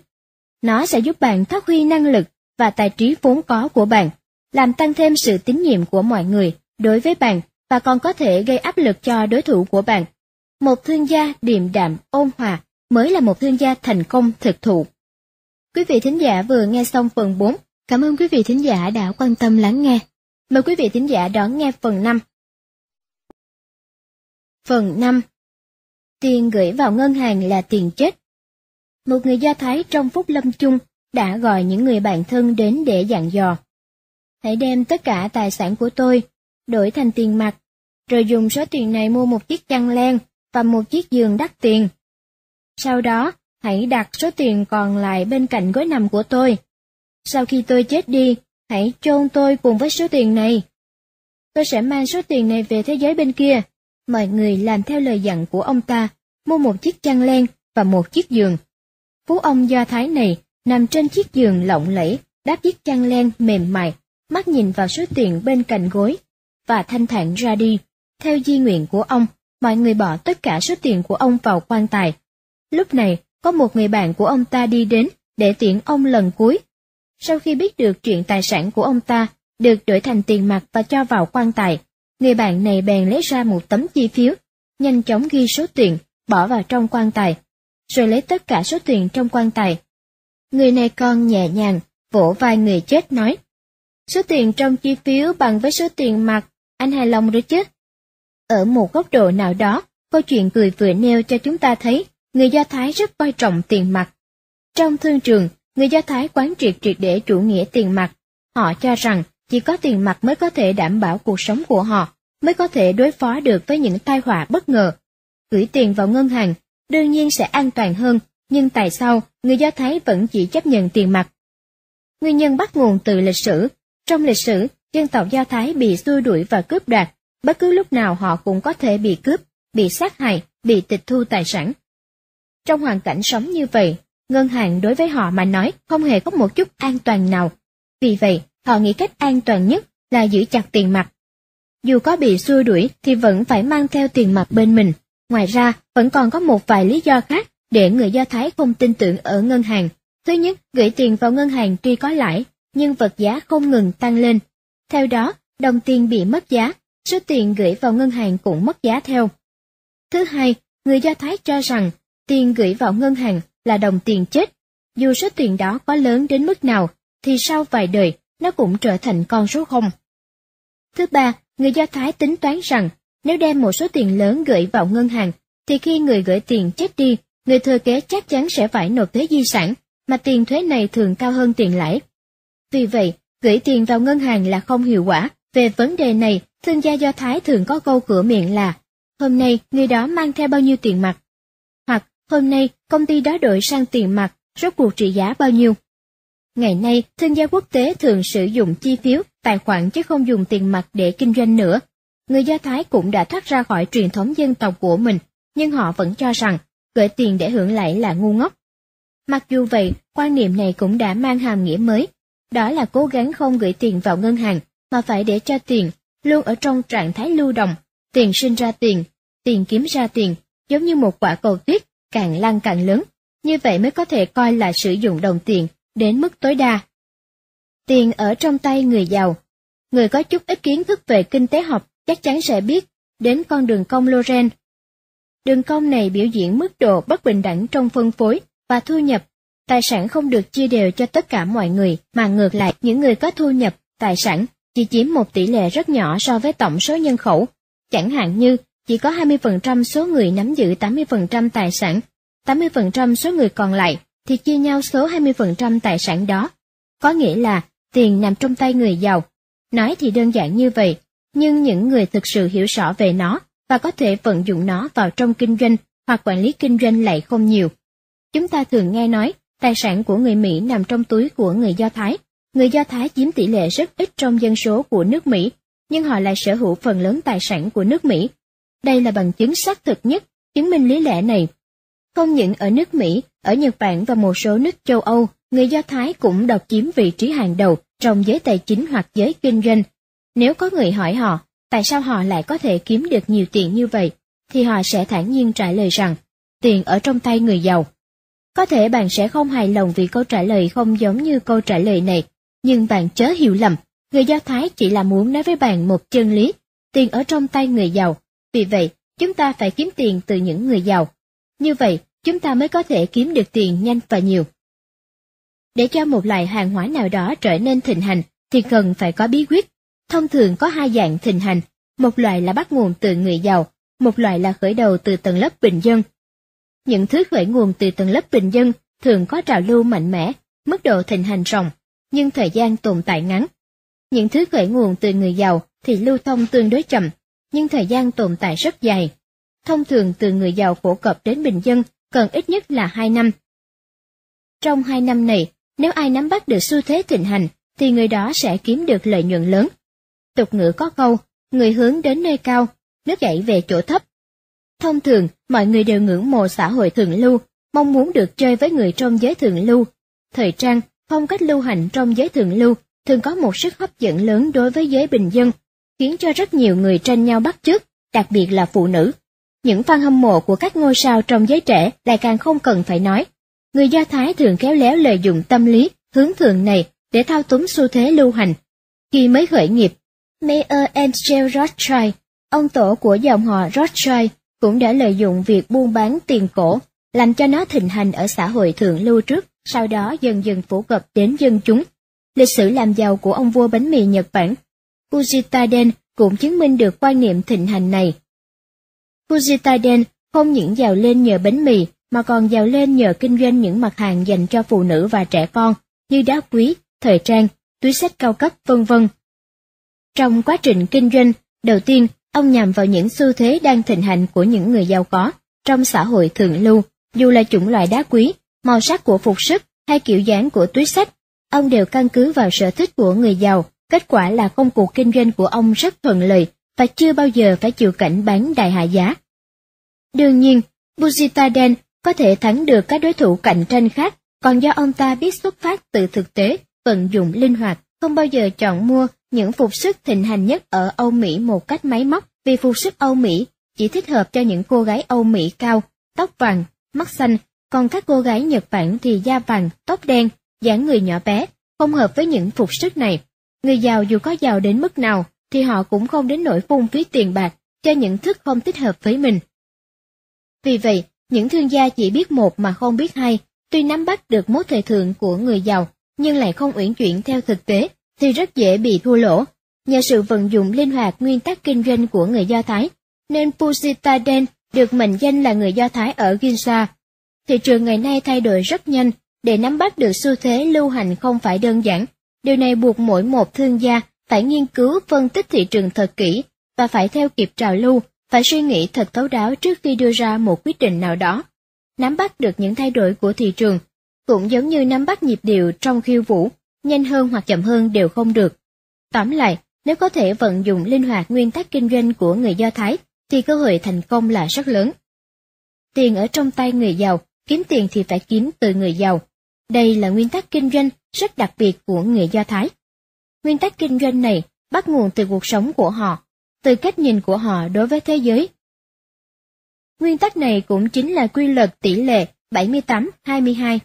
Nó sẽ giúp bạn phát huy năng lực và tài trí vốn có của bạn, làm tăng thêm sự tín nhiệm của mọi người đối với bạn và còn có thể gây áp lực cho đối thủ của bạn. Một thương gia điềm đạm, ôn hòa mới là một thương gia thành công thực thụ. Quý vị thính giả vừa nghe xong phần 4. Cảm ơn quý vị thính giả đã quan tâm lắng nghe. Mời quý vị thính giả đón nghe phần 5. Phần 5 Tiền gửi vào ngân hàng là tiền chết. Một người Do Thái trong phút lâm chung đã gọi những người bạn thân đến để dặn dò. Hãy đem tất cả tài sản của tôi, đổi thành tiền mặt, rồi dùng số tiền này mua một chiếc chăn len và một chiếc giường đắt tiền. Sau đó, hãy đặt số tiền còn lại bên cạnh gối nằm của tôi. Sau khi tôi chết đi, hãy chôn tôi cùng với số tiền này. Tôi sẽ mang số tiền này về thế giới bên kia. Mọi người làm theo lời dặn của ông ta, mua một chiếc chăn len và một chiếc giường. Phú ông Do Thái này nằm trên chiếc giường lộng lẫy, đáp chiếc chăn len mềm mại, mắt nhìn vào số tiền bên cạnh gối, và thanh thản ra đi. Theo di nguyện của ông, mọi người bỏ tất cả số tiền của ông vào quan tài. Lúc này, có một người bạn của ông ta đi đến để tiễn ông lần cuối. Sau khi biết được chuyện tài sản của ông ta được đổi thành tiền mặt và cho vào quan tài, người bạn này bèn lấy ra một tấm chi phiếu, nhanh chóng ghi số tiền, bỏ vào trong quan tài, rồi lấy tất cả số tiền trong quan tài. Người này còn nhẹ nhàng, vỗ vai người chết nói, số tiền trong chi phiếu bằng với số tiền mặt, anh hài lòng rồi chứ? Ở một góc độ nào đó, câu chuyện cười vừa nêu cho chúng ta thấy người Do Thái rất coi trọng tiền mặt. Trong thương trường, người Do Thái quán triệt triệt để chủ nghĩa tiền mặt. Họ cho rằng chỉ có tiền mặt mới có thể đảm bảo cuộc sống của họ, mới có thể đối phó được với những tai họa bất ngờ. Gửi tiền vào ngân hàng đương nhiên sẽ an toàn hơn, nhưng tại sao người Do Thái vẫn chỉ chấp nhận tiền mặt? Nguyên nhân bắt nguồn từ lịch sử. Trong lịch sử, dân tộc Do Thái bị xua đuổi và cướp đoạt, bất cứ lúc nào họ cũng có thể bị cướp, bị sát hại, bị tịch thu tài sản. Trong hoàn cảnh sống như vậy, ngân hàng đối với họ mà nói không hề có một chút an toàn nào. Vì vậy, họ nghĩ cách an toàn nhất là giữ chặt tiền mặt. Dù có bị xua đuổi thì vẫn phải mang theo tiền mặt bên mình. Ngoài ra, vẫn còn có một vài lý do khác để người Do Thái không tin tưởng ở ngân hàng. Thứ nhất, gửi tiền vào ngân hàng tuy có lãi, nhưng vật giá không ngừng tăng lên. Theo đó, đồng tiền bị mất giá, số tiền gửi vào ngân hàng cũng mất giá theo. Thứ hai, người Do Thái cho rằng tiền gửi vào ngân hàng là đồng tiền chết. Dù số tiền đó có lớn đến mức nào, thì sau vài đời, nó cũng trở thành con số không. Thứ ba, người Do Thái tính toán rằng nếu đem một số tiền lớn gửi vào ngân hàng, thì khi người gửi tiền chết đi, người thừa kế chắc chắn sẽ phải nộp thuế di sản, mà tiền thuế này thường cao hơn tiền lãi. Vì vậy, gửi tiền vào ngân hàng là không hiệu quả. Về vấn đề này, thương gia Do Thái thường có câu cửa miệng là hôm nay người đó mang theo bao nhiêu tiền mặt, hôm nay công ty đó đổi sang tiền mặt, rốt cuộc trị giá bao nhiêu. Ngày nay, thương gia quốc tế thường sử dụng chi phiếu, tài khoản chứ không dùng tiền mặt để kinh doanh nữa. Người Do Thái cũng đã thoát ra khỏi truyền thống dân tộc của mình, nhưng họ vẫn cho rằng gửi tiền để hưởng lãi là ngu ngốc. Mặc dù vậy, quan niệm này cũng đã mang hàm nghĩa mới, đó là cố gắng không gửi tiền vào ngân hàng, mà phải để cho tiền luôn ở trong trạng thái lưu động, tiền sinh ra tiền, tiền kiếm ra tiền, giống như một quả cầu tuyết, càng lăn càng lớn, như vậy mới có thể coi là sử dụng đồng tiền đến mức tối đa. Tiền ở trong tay người giàu. Người có chút ít kiến thức về kinh tế học chắc chắn sẽ biết đến con đường cong Loren. Đường cong này biểu diễn mức độ bất bình đẳng trong phân phối và thu nhập. Tài sản không được chia đều cho tất cả mọi người, mà ngược lại những người có thu nhập, tài sản chỉ chiếm một tỷ lệ rất nhỏ so với tổng số nhân khẩu. Chẳng hạn như, chỉ có 20% số người nắm giữ 80% tài sản, 80% số người còn lại thì chia nhau số 20% tài sản đó. Có nghĩa là tiền nằm trong tay người giàu. Nói thì đơn giản như vậy, nhưng những người thực sự hiểu rõ về nó và có thể vận dụng nó vào trong kinh doanh hoặc quản lý kinh doanh lại không nhiều. Chúng ta thường nghe nói, tài sản của người Mỹ nằm trong túi của người Do Thái. Người Do Thái chiếm tỷ lệ rất ít trong dân số của nước Mỹ, nhưng họ lại sở hữu phần lớn tài sản của nước Mỹ. Đây là bằng chứng xác thực nhất, chứng minh lý lẽ này. Không những ở nước Mỹ, ở Nhật Bản và một số nước châu Âu, người Do Thái cũng độc chiếm vị trí hàng đầu trong giới tài chính hoặc giới kinh doanh. Nếu có người hỏi họ, tại sao họ lại có thể kiếm được nhiều tiền như vậy, thì họ sẽ thản nhiên trả lời rằng, tiền ở trong tay người giàu. Có thể bạn sẽ không hài lòng vì câu trả lời không giống như câu trả lời này, nhưng bạn chớ hiểu lầm, người Do Thái chỉ là muốn nói với bạn một chân lý, tiền ở trong tay người giàu, vì vậy chúng ta phải kiếm tiền từ những người giàu. Như vậy, chúng ta mới có thể kiếm được tiền nhanh và nhiều. Để cho một loại hàng hóa nào đó trở nên thịnh hành, thì cần phải có bí quyết. Thông thường có hai dạng thịnh hành, một loại là bắt nguồn từ người giàu, một loại là khởi đầu từ tầng lớp bình dân. Những thứ khởi nguồn từ tầng lớp bình dân thường có trào lưu mạnh mẽ, mức độ thịnh hành rộng, nhưng thời gian tồn tại ngắn. Những thứ khởi nguồn từ người giàu thì lưu thông tương đối chậm, nhưng thời gian tồn tại rất dài. Thông thường từ người giàu phổ cập đến bình dân cần ít nhất là 2 năm. Trong 2 năm này, nếu ai nắm bắt được xu thế thịnh hành, thì người đó sẽ kiếm được lợi nhuận lớn. Tục ngữ có câu, người hướng đến nơi cao, nước chảy về chỗ thấp. Thông thường, mọi người đều ngưỡng mộ xã hội thượng lưu, mong muốn được chơi với người trong giới thượng lưu. Thời trang, phong cách lưu hành trong giới thượng lưu thường có một sức hấp dẫn lớn đối với giới bình dân, khiến cho rất nhiều người tranh nhau bắt chước, đặc biệt là phụ nữ. Những fan hâm mộ của các ngôi sao trong giới trẻ lại càng không cần phải nói. Người Do Thái thường khéo léo lợi dụng tâm lý, hướng thượng này để thao túng xu thế lưu hành. Khi mới khởi nghiệp, Mayer Angel Rothschild, ông tổ của dòng họ Rothschild, cũng đã lợi dụng việc buôn bán tiền cổ, làm cho nó thịnh hành ở xã hội thượng lưu trước, sau đó dần dần phổ cập đến dân chúng. Lịch sử làm giàu của ông vua bánh mì Nhật Bản, Fujitaden cũng chứng minh được quan niệm thịnh hành này. Fujitaden không những giàu lên nhờ bánh mì mà còn giàu lên nhờ kinh doanh những mặt hàng dành cho phụ nữ và trẻ con như đá quý, thời trang, túi sách cao cấp vân vân. Trong quá trình kinh doanh, đầu tiên ông nhằm vào những xu thế đang thịnh hành của những người giàu có trong xã hội thượng lưu, dù là chủng loại đá quý, màu sắc của phục sức hay kiểu dáng của túi sách, ông đều căn cứ vào sở thích của người giàu. Kết quả là công cuộc kinh doanh của ông rất thuận lợi và chưa bao giờ phải chịu cảnh bán đại hạ giá. Đương nhiên, Bujitaden có thể thắng được các đối thủ cạnh tranh khác, còn do ông ta biết xuất phát từ thực tế, vận dụng linh hoạt, không bao giờ chọn mua những phục sức thịnh hành nhất ở Âu Mỹ một cách máy móc, vì phục sức Âu Mỹ chỉ thích hợp cho những cô gái Âu Mỹ cao, tóc vàng, mắt xanh, còn các cô gái Nhật Bản thì da vàng, tóc đen, dáng người nhỏ bé, không hợp với những phục sức này. Người giàu dù có giàu đến mức nào thì họ cũng không đến nỗi phung phí tiền bạc cho những thức không thích hợp với mình. Vì vậy, những thương gia chỉ biết một mà không biết hai, tuy nắm bắt được mối thời thượng của người giàu, nhưng lại không uyển chuyển theo thực tế, thì rất dễ bị thua lỗ. Nhờ sự vận dụng linh hoạt nguyên tắc kinh doanh của người Do Thái, nên Pusitaden được mệnh danh là người Do Thái ở Ginza. Thị trường ngày nay thay đổi rất nhanh, để nắm bắt được xu thế lưu hành không phải đơn giản. Điều này buộc mỗi một thương gia phải nghiên cứu phân tích thị trường thật kỹ và phải theo kịp trào lưu, phải suy nghĩ thật thấu đáo trước khi đưa ra một quyết định nào đó. Nắm bắt được những thay đổi của thị trường, cũng giống như nắm bắt nhịp điệu trong khiêu vũ, nhanh hơn hoặc chậm hơn đều không được. Tóm lại, nếu có thể vận dụng linh hoạt nguyên tắc kinh doanh của người Do Thái, thì cơ hội thành công là rất lớn. Tiền ở trong tay người giàu, kiếm tiền thì phải kiếm từ người giàu. Đây là nguyên tắc kinh doanh rất đặc biệt của người Do Thái. Nguyên tắc kinh doanh này bắt nguồn từ cuộc sống của họ, từ cách nhìn của họ đối với thế giới. Nguyên tắc này cũng chính là quy luật tỷ lệ 78-22.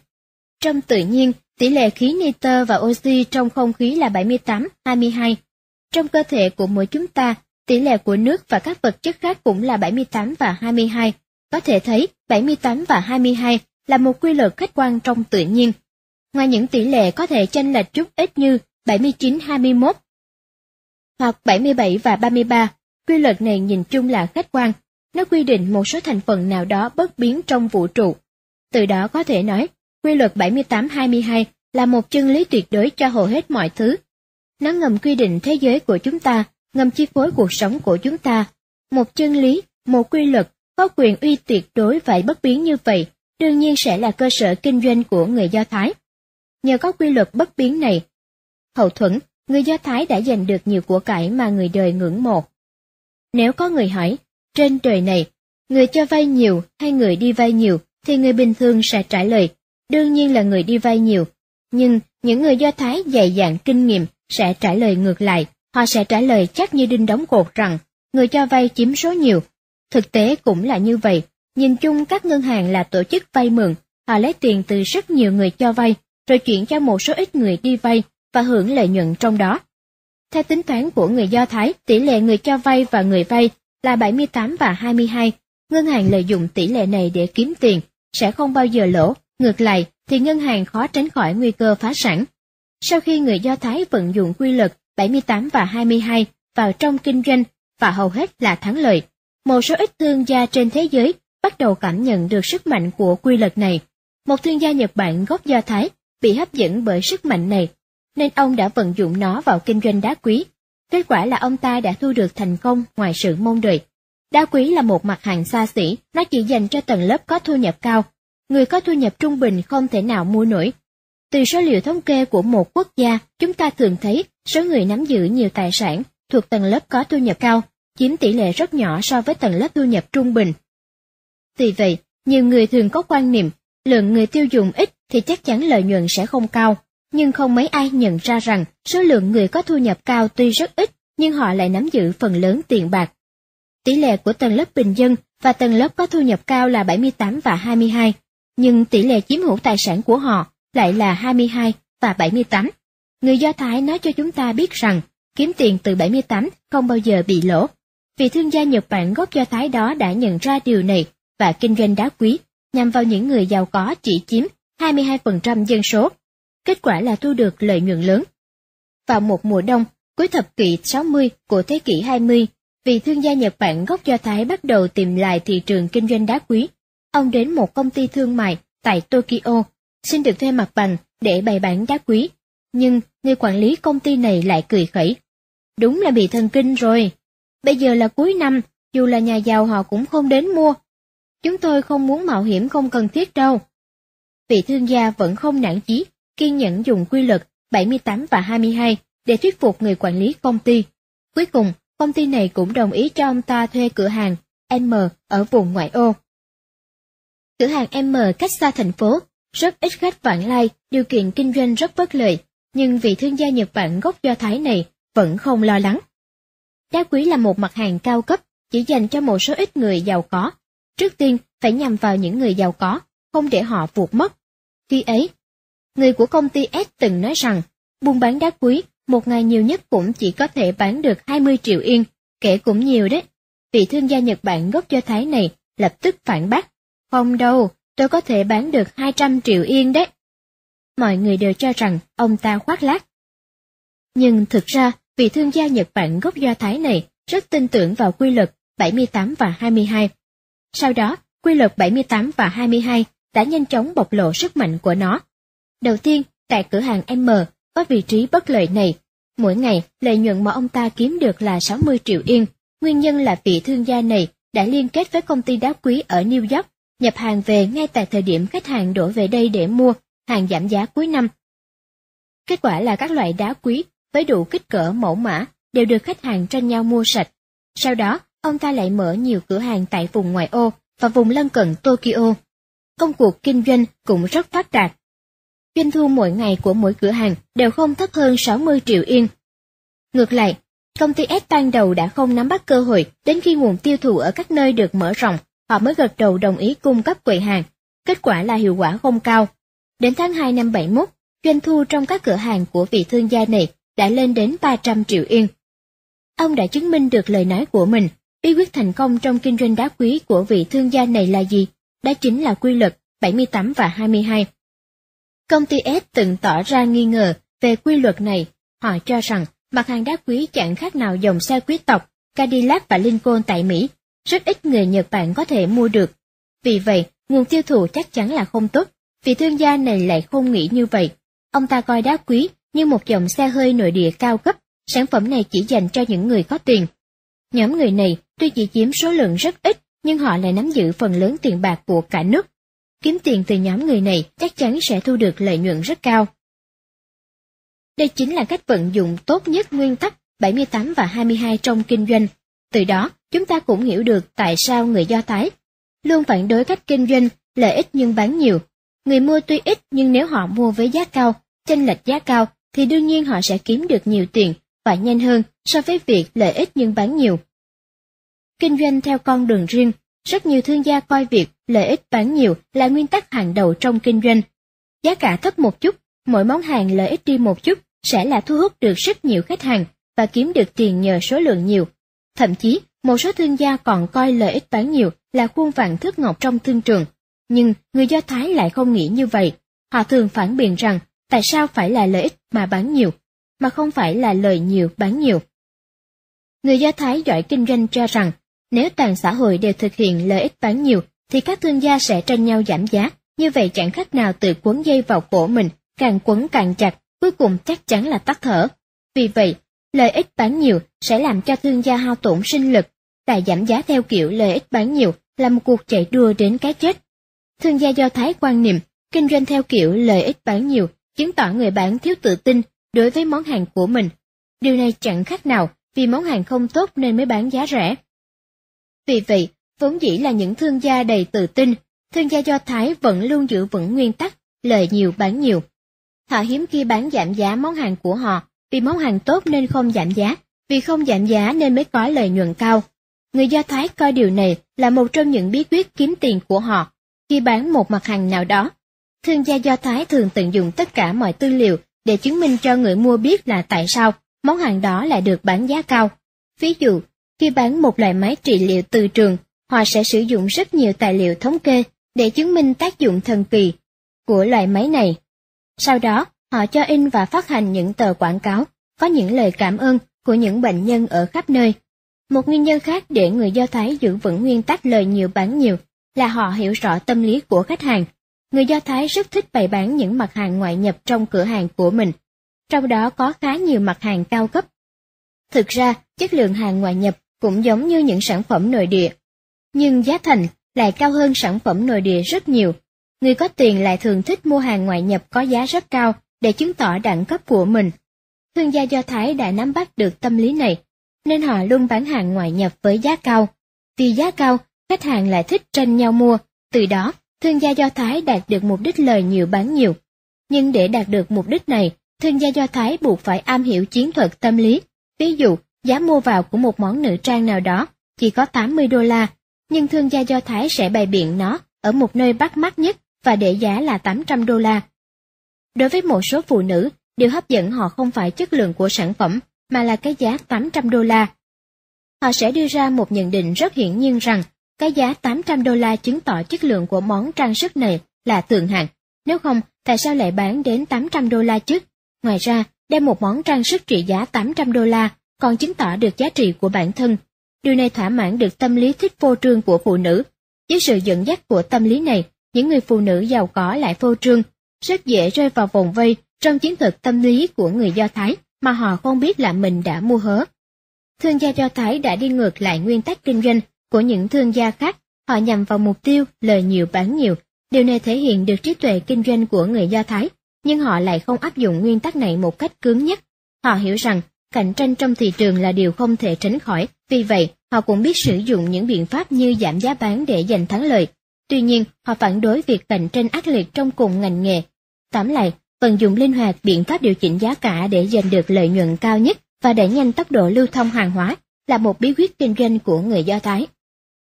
Trong tự nhiên, tỷ lệ khí nitơ và oxy trong không khí là 78-22. Trong cơ thể của mỗi chúng ta, tỷ lệ của nước và các vật chất khác cũng là 78 và 22. Có thể thấy 78 và 22 là một quy luật khách quan trong tự nhiên. Ngoài những tỷ lệ có thể chênh lệch chút ít như 79-21 hoặc 77 và 33, quy luật này nhìn chung là khách quan. Nó quy định một số thành phần nào đó bất biến trong vũ trụ. Từ đó có thể nói, quy luật 78-22 là một chân lý tuyệt đối cho hầu hết mọi thứ. Nó ngầm quy định thế giới của chúng ta, ngầm chi phối cuộc sống của chúng ta. Một chân lý, một quy luật, có quyền uy tuyệt đối phải bất biến như vậy, đương nhiên sẽ là cơ sở kinh doanh của người Do Thái. Nhờ có quy luật bất biến này, hậu thuẫn, người Do Thái đã giành được nhiều của cải mà người đời ngưỡng mộ. Nếu có người hỏi, trên đời này, người cho vay nhiều hay người đi vay nhiều, thì người bình thường sẽ trả lời, đương nhiên là người đi vay nhiều. Nhưng những người Do Thái dày dạn kinh nghiệm sẽ trả lời ngược lại, họ sẽ trả lời chắc như đinh đóng cột rằng người cho vay chiếm số nhiều. Thực tế cũng là như vậy, nhìn chung các ngân hàng là tổ chức vay mượn, họ lấy tiền từ rất nhiều người cho vay, rồi chuyển cho một số ít người đi vay và hưởng lợi nhuận trong đó. Theo tính toán của người Do Thái, tỷ lệ người cho vay và người vay là 78 và 22. Ngân hàng lợi dụng tỷ lệ này để kiếm tiền, sẽ không bao giờ lỗ, ngược lại thì ngân hàng khó tránh khỏi nguy cơ phá sản. Sau khi người Do Thái vận dụng quy luật 78 và 22 vào trong kinh doanh và hầu hết là thắng lợi, một số ít thương gia trên thế giới bắt đầu cảm nhận được sức mạnh của quy luật này. Một thương gia Nhật Bản gốc Do Thái bị hấp dẫn bởi sức mạnh này, nên ông đã vận dụng nó vào kinh doanh đá quý. Kết quả là ông ta đã thu được thành công ngoài sự mong đợi. Đá quý là một mặt hàng xa xỉ, nó chỉ dành cho tầng lớp có thu nhập cao. Người có thu nhập trung bình không thể nào mua nổi. Từ số liệu thống kê của một quốc gia, chúng ta thường thấy số người nắm giữ nhiều tài sản thuộc tầng lớp có thu nhập cao, chiếm tỷ lệ rất nhỏ so với tầng lớp thu nhập trung bình. Vì vậy, nhiều người thường có quan niệm, lượng người tiêu dùng ít thì chắc chắn lợi nhuận sẽ không cao, nhưng không mấy ai nhận ra rằng số lượng người có thu nhập cao tuy rất ít, nhưng họ lại nắm giữ phần lớn tiền bạc. Tỷ lệ của tầng lớp bình dân và tầng lớp có thu nhập cao là 78 và 22, nhưng tỷ lệ chiếm hữu tài sản của họ lại là 22 và 78. Người Do Thái nói cho chúng ta biết rằng kiếm tiền từ 78 không bao giờ bị lỗ. Vì thương gia Nhật Bản gốc Do Thái đó đã nhận ra điều này và kinh doanh đá quý nhằm vào những người giàu có chỉ chiếm 22% dân số. Kết quả là thu được lợi nhuận lớn. Vào một mùa đông, cuối thập kỷ 60 của thế kỷ 20, vì thương gia Nhật Bản gốc Do Thái bắt đầu tìm lại thị trường kinh doanh đá quý. Ông đến một công ty thương mại tại Tokyo, xin được thuê mặt bằng để bày bán đá quý. Nhưng người quản lý công ty này lại cười khẩy. Đúng là bị thần kinh rồi. Bây giờ là cuối năm, dù là nhà giàu họ cũng không đến mua. Chúng tôi không muốn mạo hiểm không cần thiết đâu. Vị thương gia vẫn không nản chí, kiên nhẫn dùng quy luật 78 và 22 để thuyết phục người quản lý công ty. Cuối cùng, công ty này cũng đồng ý cho ông ta thuê cửa hàng M ở vùng ngoại ô. Cửa hàng M cách xa thành phố, rất ít khách vãng lai, điều kiện kinh doanh rất bất lợi, nhưng vị thương gia Nhật Bản gốc Do Thái này vẫn không lo lắng. Đá quý là một mặt hàng cao cấp, chỉ dành cho một số ít người giàu có. Trước tiên, phải nhằm vào những người giàu có, không để họ vụt mất. Khi ấy, người của công ty S từng nói rằng, buôn bán đá quý, một ngày nhiều nhất cũng chỉ có thể bán được 20 triệu yên, kể cũng nhiều đấy. Vị thương gia Nhật Bản gốc Do Thái này lập tức phản bác. Không đâu, tôi có thể bán được 200 triệu yên đấy. Mọi người đều cho rằng ông ta khoác lác. Nhưng thực ra, vị thương gia Nhật Bản gốc Do Thái này rất tin tưởng vào quy luật 78 và 22. Sau đó, quy luật 78 và 22 đã nhanh chóng bộc lộ sức mạnh của nó. Đầu tiên, tại cửa hàng M có vị trí bất lợi này. Mỗi ngày, lợi nhuận mà ông ta kiếm được là 60 triệu yên. Nguyên nhân là vị thương gia này đã liên kết với công ty đá quý ở New York, nhập hàng về ngay tại thời điểm khách hàng đổ về đây để mua, hàng giảm giá cuối năm. Kết quả là các loại đá quý với đủ kích cỡ mẫu mã đều được khách hàng tranh nhau mua sạch. Sau đó, ông ta lại mở nhiều cửa hàng tại vùng ngoại ô và vùng lân cận Tokyo. Công cuộc kinh doanh cũng rất phát đạt. Doanh thu mỗi ngày của mỗi cửa hàng đều không thấp hơn 60 triệu yên. Ngược lại, công ty S ban đầu đã không nắm bắt cơ hội đến khi nguồn tiêu thụ ở các nơi được mở rộng, họ mới gật đầu đồng ý cung cấp quầy hàng. Kết quả là hiệu quả không cao. Đến tháng 2 năm 71, doanh thu trong các cửa hàng của vị thương gia này đã lên đến 300 triệu yên. Ông đã chứng minh được lời nói của mình, bí quyết thành công trong kinh doanh đá quý của vị thương gia này là gì? Đó chính là quy luật 78 và 22. Công ty S từng tỏ ra nghi ngờ về quy luật này, họ cho rằng mặt hàng đá quý chẳng khác nào dòng xe quý tộc, Cadillac và Lincoln tại Mỹ, rất ít người Nhật Bản có thể mua được. Vì vậy, nguồn tiêu thụ chắc chắn là không tốt, vì thương gia này lại không nghĩ như vậy. Ông ta coi đá quý như một dòng xe hơi nội địa cao cấp, sản phẩm này chỉ dành cho những người có tiền. Nhóm người này tuy chỉ chiếm số lượng rất ít, nhưng họ lại nắm giữ phần lớn tiền bạc của cả nước. Kiếm tiền từ nhóm người này chắc chắn sẽ thu được lợi nhuận rất cao. Đây chính là cách vận dụng tốt nhất nguyên tắc 78 và 22 trong kinh doanh. Từ đó, chúng ta cũng hiểu được tại sao người Do Thái luôn phản đối cách kinh doanh lợi ích nhưng bán nhiều. Người mua tuy ít nhưng nếu họ mua với giá cao, chênh lệch giá cao thì đương nhiên họ sẽ kiếm được nhiều tiền và nhanh hơn so với việc lợi ích nhưng bán nhiều. Kinh doanh theo con đường riêng, rất nhiều thương gia coi việc lợi ích bán nhiều là nguyên tắc hàng đầu trong kinh doanh. Giá cả thấp một chút, mỗi món hàng lợi ích đi một chút sẽ là thu hút được rất nhiều khách hàng và kiếm được tiền nhờ số lượng nhiều. Thậm chí, một số thương gia còn coi lợi ích bán nhiều là khuôn vàng thước ngọc trong thương trường. Nhưng người Do Thái lại không nghĩ như vậy. Họ thường phản biện rằng tại sao phải là lợi ích mà bán nhiều, mà không phải là lời nhiều bán nhiều. Người Do Thái giỏi kinh doanh cho rằng, nếu toàn xã hội đều thực hiện lợi ích bán nhiều, thì các thương gia sẽ tranh nhau giảm giá, như vậy chẳng khác nào tự quấn dây vào cổ mình, càng quấn càng chặt, cuối cùng chắc chắn là tắt thở. Vì vậy, lợi ích bán nhiều sẽ làm cho thương gia hao tổn sinh lực, và giảm giá theo kiểu lợi ích bán nhiều là một cuộc chạy đua đến cái chết. Thương gia Do Thái quan niệm, kinh doanh theo kiểu lợi ích bán nhiều chứng tỏ người bán thiếu tự tin đối với món hàng của mình. Điều này chẳng khác nào vì món hàng không tốt nên mới bán giá rẻ. Vì vậy, vốn dĩ là những thương gia đầy tự tin, thương gia Do Thái vẫn luôn giữ vững nguyên tắc lời nhiều bán nhiều. Họ hiếm khi bán giảm giá món hàng của họ, vì món hàng tốt nên không giảm giá, vì không giảm giá nên mới có lợi nhuận cao. Người Do Thái coi điều này là một trong những bí quyết kiếm tiền của họ. Khi bán một mặt hàng nào đó, Thương gia Do Thái thường tận dụng tất cả mọi tư liệu để chứng minh cho người mua biết là tại sao món hàng đó lại được bán giá cao. Ví dụ, khi bán một loại máy trị liệu từ trường, họ sẽ sử dụng rất nhiều tài liệu thống kê để chứng minh tác dụng thần kỳ của loại máy này. Sau đó, họ cho in và phát hành những tờ quảng cáo có những lời cảm ơn của những bệnh nhân ở khắp nơi. Một nguyên nhân khác để người Do Thái giữ vững nguyên tắc lời nhiều bán nhiều là họ hiểu rõ tâm lý của khách hàng. Người Do Thái rất thích bày bán những mặt hàng ngoại nhập trong cửa hàng của mình, trong đó có khá nhiều mặt hàng cao cấp. Thực ra, chất lượng hàng ngoại nhập cũng giống như những sản phẩm nội địa, nhưng giá thành lại cao hơn sản phẩm nội địa rất nhiều. Người có tiền lại thường thích mua hàng ngoại nhập có giá rất cao để chứng tỏ đẳng cấp của mình. Thương gia Do Thái đã nắm bắt được tâm lý này, nên họ luôn bán hàng ngoại nhập với giá cao. Vì giá cao, khách hàng lại thích tranh nhau mua, từ đó, thương gia Do Thái đạt được mục đích lời nhiều bán nhiều. Nhưng để đạt được mục đích này, thương gia Do Thái buộc phải am hiểu chiến thuật tâm lý. Ví dụ, giá mua vào của một món nữ trang nào đó chỉ có 80 đô la, nhưng thương gia Do Thái sẽ bày biện nó ở một nơi bắt mắt nhất và để giá là 800 đô la. Đối với một số phụ nữ, điều hấp dẫn họ không phải chất lượng của sản phẩm, mà là cái giá 800 đô la. Họ sẽ đưa ra một nhận định rất hiển nhiên rằng cái giá 800 đô la chứng tỏ chất lượng của món trang sức này là thượng hạng. Nếu không, tại sao lại bán đến 800 đô la chứ? Ngoài ra, đem một món trang sức trị giá 800 đô la còn chứng tỏ được giá trị của bản thân. Điều này thỏa mãn được tâm lý thích phô trương của phụ nữ. Dưới sự dẫn dắt của tâm lý này, những người phụ nữ giàu có lại phô trương, rất dễ rơi vào vòng vây trong chiến thuật tâm lý của người Do Thái mà họ không biết là mình đã mua hớ. Thương gia Do Thái đã đi ngược lại nguyên tắc kinh doanh của những thương gia khác, họ nhằm vào mục tiêu lời nhiều bán nhiều. Điều này thể hiện được trí tuệ kinh doanh của người Do Thái, nhưng họ lại không áp dụng nguyên tắc này một cách cứng nhất. Họ hiểu rằng cạnh tranh trong thị trường là điều không thể tránh khỏi, vì vậy họ cũng biết sử dụng những biện pháp như giảm giá bán để giành thắng lợi. Tuy nhiên, họ phản đối việc cạnh tranh ác liệt trong cùng ngành nghề. Tóm lại, vận dụng linh hoạt biện pháp điều chỉnh giá cả để giành được lợi nhuận cao nhất và đẩy nhanh tốc độ lưu thông hàng hóa là một bí quyết kinh doanh của người Do Thái.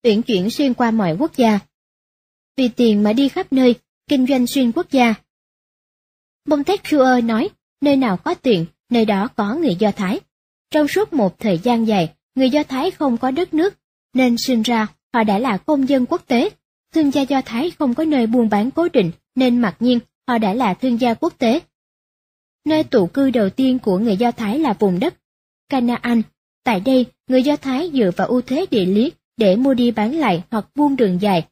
Tuyển chuyển xuyên qua mọi quốc gia. Vì tiền mà đi khắp nơi, kinh doanh xuyên quốc gia. Montesquieu nói, nơi nào có tiền, nơi đó có người Do Thái. Trong suốt một thời gian dài, người Do Thái không có đất nước, nên sinh ra họ đã là công dân quốc tế. Thương gia Do Thái không có nơi buôn bán cố định, nên mặc nhiên họ đã là thương gia quốc tế. Nơi tụ cư đầu tiên của người Do Thái là vùng đất Canaan. Tại đây, người Do Thái dựa vào ưu thế địa lý để mua đi bán lại hoặc buôn đường dài.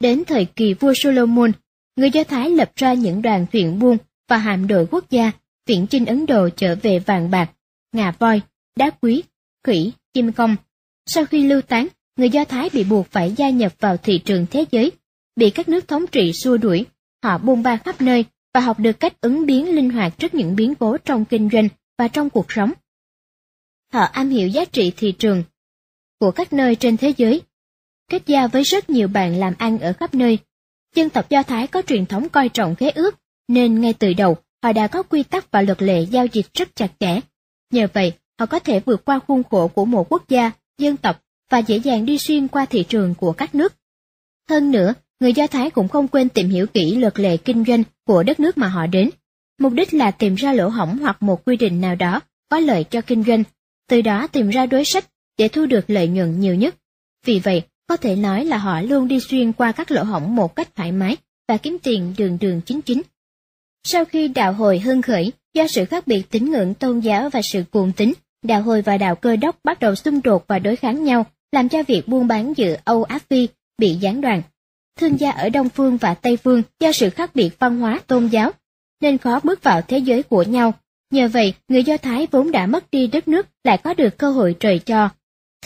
Đến thời kỳ vua Solomon, người Do Thái lập ra những đoàn thuyền buôn và hạm đội quốc gia viễn chinh Ấn Độ trở về vàng bạc, ngà voi, đá quý, khỉ, chim công. Sau khi lưu tán, người Do Thái bị buộc phải gia nhập vào thị trường thế giới, bị các nước thống trị xua đuổi Họ buôn ba khắp nơi và học được cách ứng biến linh hoạt trước những biến cố trong kinh doanh và trong cuộc sống. Họ am hiểu giá trị thị trường của các nơi trên thế giới, kết giao với rất nhiều bạn làm ăn ở khắp nơi. Dân tộc Do Thái có truyền thống coi trọng khế ước, nên ngay từ đầu họ đã có quy tắc và luật lệ giao dịch rất chặt chẽ. Nhờ vậy, họ có thể vượt qua khuôn khổ của một quốc gia, dân tộc và dễ dàng đi xuyên qua thị trường của các nước. Hơn nữa, người Do Thái cũng không quên tìm hiểu kỹ luật lệ kinh doanh của đất nước mà họ đến. Mục đích là tìm ra lỗ hổng hoặc một quy định nào đó có lợi cho kinh doanh, từ đó tìm ra đối sách để thu được lợi nhuận nhiều nhất. Vì vậy, có thể nói là họ luôn đi xuyên qua các lỗ hổng một cách thoải mái và kiếm tiền đường đường chính chính. Sau khi đạo hồi hưng khởi, do sự khác biệt tín ngưỡng tôn giáo và sự cuồng tín, đạo hồi và đạo cơ đốc bắt đầu xung đột và đối kháng nhau, làm cho việc buôn bán giữa Âu Á Phi bị gián đoạn thương gia ở Đông Phương và Tây Phương do sự khác biệt văn hóa tôn giáo, nên khó bước vào thế giới của nhau. Nhờ vậy, người Do Thái vốn đã mất đi đất nước lại có được cơ hội trời cho.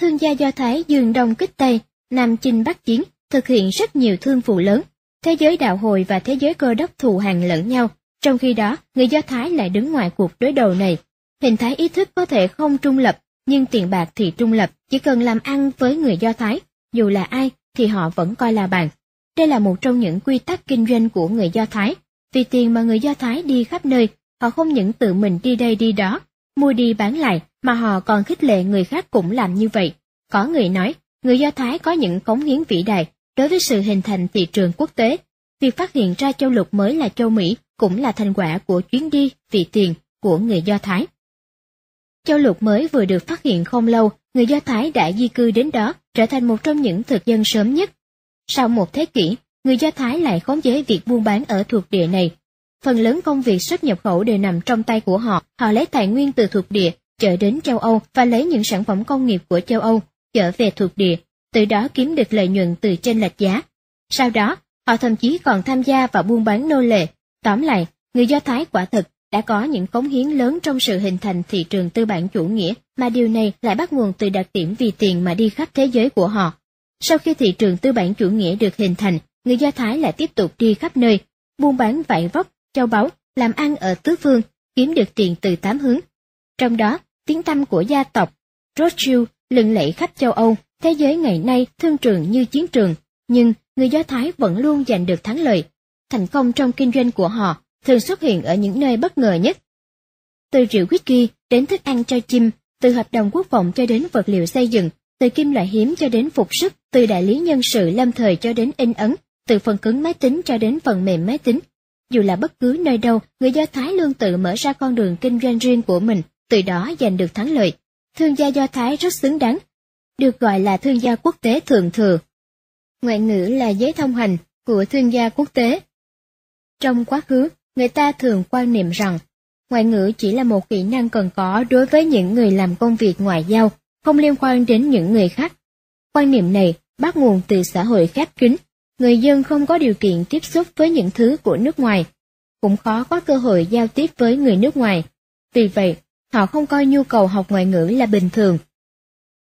Thương gia Do Thái dương đông kích Tây, Nam chinh Bắc chiến, thực hiện rất nhiều thương vụ lớn. Thế giới đạo hồi và thế giới cơ đốc thù hàng lẫn nhau, trong khi đó người Do Thái lại đứng ngoài cuộc đối đầu này. Hình thái ý thức có thể không trung lập, nhưng tiền bạc thì trung lập, chỉ cần làm ăn với người Do Thái, dù là ai thì họ vẫn coi là bạn. Đây là một trong những quy tắc kinh doanh của người Do Thái. Vì tiền mà người Do Thái đi khắp nơi, họ không những tự mình đi đây đi đó, mua đi bán lại, mà họ còn khích lệ người khác cũng làm như vậy. Có người nói, người Do Thái có những cống hiến vĩ đại đối với sự hình thành thị trường quốc tế. Việc phát hiện ra châu lục mới là châu Mỹ cũng là thành quả của chuyến đi vì tiền của người Do Thái. Châu lục mới vừa được phát hiện không lâu, người Do Thái đã di cư đến đó, trở thành một trong những thực dân sớm nhất sau một thế kỷ, người Do Thái lại khống chế việc buôn bán ở thuộc địa này. Phần lớn công việc xuất nhập khẩu đều nằm trong tay của họ, họ lấy tài nguyên từ thuộc địa, chở đến châu Âu và lấy những sản phẩm công nghiệp của châu Âu chở về thuộc địa, từ đó kiếm được lợi nhuận từ trên lệch giá. Sau đó, họ thậm chí còn tham gia vào buôn bán nô lệ. Tóm lại, người Do Thái quả thực đã có những cống hiến lớn trong sự hình thành thị trường tư bản chủ nghĩa, mà điều này lại bắt nguồn từ đặc điểm vì tiền mà đi khắp thế giới của họ. Sau khi thị trường tư bản chủ nghĩa được hình thành, người Do Thái lại tiếp tục đi khắp nơi, buôn bán vải vóc, châu báu, làm ăn ở tứ phương, kiếm được tiền từ tám hướng. Trong đó, tiếng tăm của gia tộc Rothschild lừng lẫy khắp châu Âu, thế giới ngày nay thương trường như chiến trường, nhưng người Do Thái vẫn luôn giành được thắng lợi. Thành công trong kinh doanh của họ thường xuất hiện ở những nơi bất ngờ nhất. Từ rượu whisky đến thức ăn cho chim, từ hợp đồng quốc phòng cho đến vật liệu xây dựng, từ kim loại hiếm cho đến phục sức, từ đại lý nhân sự lâm thời cho đến in ấn, từ phần cứng máy tính cho đến phần mềm máy tính. Dù là bất cứ nơi đâu, người Do Thái luôn tự mở ra con đường kinh doanh riêng của mình, từ đó giành được thắng lợi. Thương gia Do Thái rất xứng đáng, được gọi là thương gia quốc tế thượng thừa. Ngoại ngữ là giấy thông hành của thương gia quốc tế. Trong quá khứ, người ta thường quan niệm rằng ngoại ngữ chỉ là một kỹ năng cần có đối với những người làm công việc ngoại giao, không liên quan đến những người khác. Quan niệm này bắt nguồn từ xã hội khép kín, người dân không có điều kiện tiếp xúc với những thứ của nước ngoài, cũng khó có cơ hội giao tiếp với người nước ngoài. Vì vậy, họ không coi nhu cầu học ngoại ngữ là bình thường.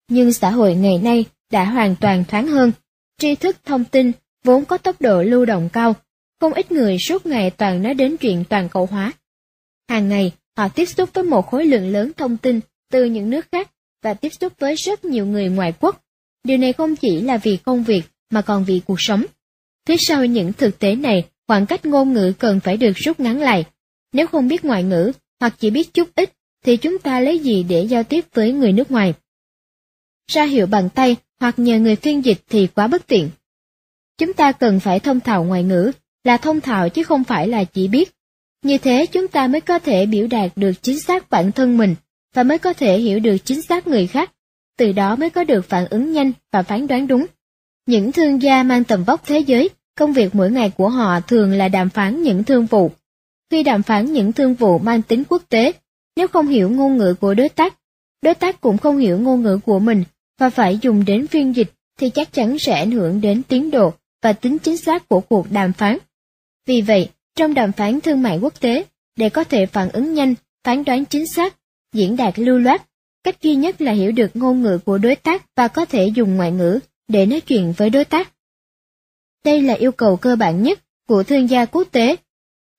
Nhưng xã hội ngày nay đã hoàn toàn thoáng hơn, tri thức thông tin vốn có tốc độ lưu động cao, không ít người suốt ngày toàn nói đến chuyện toàn cầu hóa. Hàng ngày, họ tiếp xúc với một khối lượng lớn thông tin từ những nước khác và tiếp xúc với rất nhiều người ngoại quốc. Điều này không chỉ là vì công việc mà còn vì cuộc sống. Phía sau những thực tế này, khoảng cách ngôn ngữ cần phải được rút ngắn lại. Nếu không biết ngoại ngữ hoặc chỉ biết chút ít, thì chúng ta lấy gì để giao tiếp với người nước ngoài? Ra hiệu bằng tay hoặc nhờ người phiên dịch thì quá bất tiện. Chúng ta cần phải thông thạo ngoại ngữ, là thông thạo chứ không phải là chỉ biết. Như thế chúng ta mới có thể biểu đạt được chính xác bản thân mình và mới có thể hiểu được chính xác người khác, từ đó mới có được phản ứng nhanh và phán đoán đúng. Những thương gia mang tầm vóc thế giới, công việc mỗi ngày của họ thường là đàm phán những thương vụ. Khi đàm phán những thương vụ mang tính quốc tế, nếu không hiểu ngôn ngữ của đối tác, đối tác cũng không hiểu ngôn ngữ của mình và phải dùng đến phiên dịch thì chắc chắn sẽ ảnh hưởng đến tiến độ và tính chính xác của cuộc đàm phán. Vì vậy, trong đàm phán thương mại quốc tế, để có thể phản ứng nhanh, phán đoán chính xác, diễn đạt lưu loát, cách duy nhất là hiểu được ngôn ngữ của đối tác và có thể dùng ngoại ngữ để nói chuyện với đối tác. Đây là yêu cầu cơ bản nhất của thương gia quốc tế.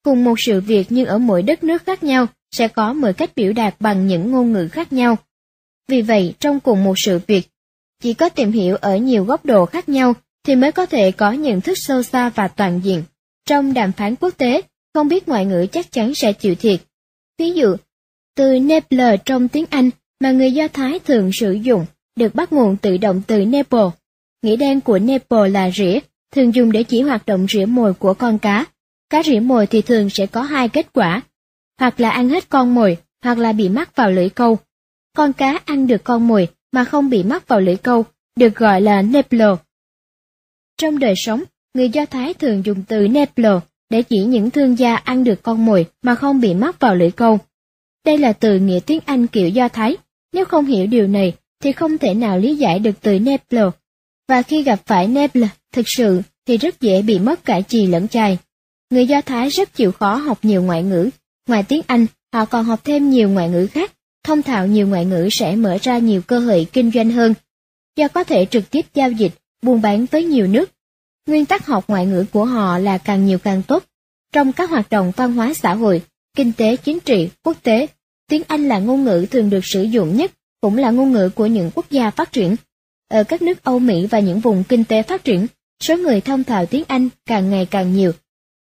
Cùng một sự việc nhưng ở mỗi đất nước khác nhau sẽ có 10 cách biểu đạt bằng những ngôn ngữ khác nhau. Vì vậy, trong cùng một sự việc, chỉ có tìm hiểu ở nhiều góc độ khác nhau thì mới có thể có nhận thức sâu xa và toàn diện. Trong đàm phán quốc tế, không biết ngoại ngữ chắc chắn sẽ chịu thiệt. Ví dụ, từ Nepal trong tiếng Anh mà người Do Thái thường sử dụng được bắt nguồn từ động từ Nepal. Nghĩa đen của Nepal là rỉa, thường dùng để chỉ hoạt động rỉa mồi của con cá. Cá rỉa mồi thì thường sẽ có hai kết quả, hoặc là ăn hết con mồi, hoặc là bị mắc vào lưỡi câu. Con cá ăn được con mồi mà không bị mắc vào lưỡi câu, được gọi là Nepal. Trong đời sống, người Do Thái thường dùng từ Nepal để chỉ những thương gia ăn được con mồi mà không bị mắc vào lưỡi câu. Đây là từ nghĩa tiếng Anh kiểu Do Thái, nếu không hiểu điều này thì không thể nào lý giải được từ Nepal. Và khi gặp phải Nepal thực sự thì rất dễ bị mất cả chì lẫn chài. Người Do Thái rất chịu khó học nhiều ngoại ngữ, ngoài tiếng Anh, họ còn học thêm nhiều ngoại ngữ khác. Thông thạo nhiều ngoại ngữ sẽ mở ra nhiều cơ hội kinh doanh hơn, do có thể trực tiếp giao dịch, buôn bán với nhiều nước. Nguyên tắc học ngoại ngữ của họ là càng nhiều càng tốt. Trong các hoạt động văn hóa xã hội, kinh tế chính trị, quốc tế, tiếng Anh là ngôn ngữ thường được sử dụng nhất, cũng là ngôn ngữ của những quốc gia phát triển. Ở các nước Âu Mỹ và những vùng kinh tế phát triển, số người thông thạo tiếng Anh càng ngày càng nhiều.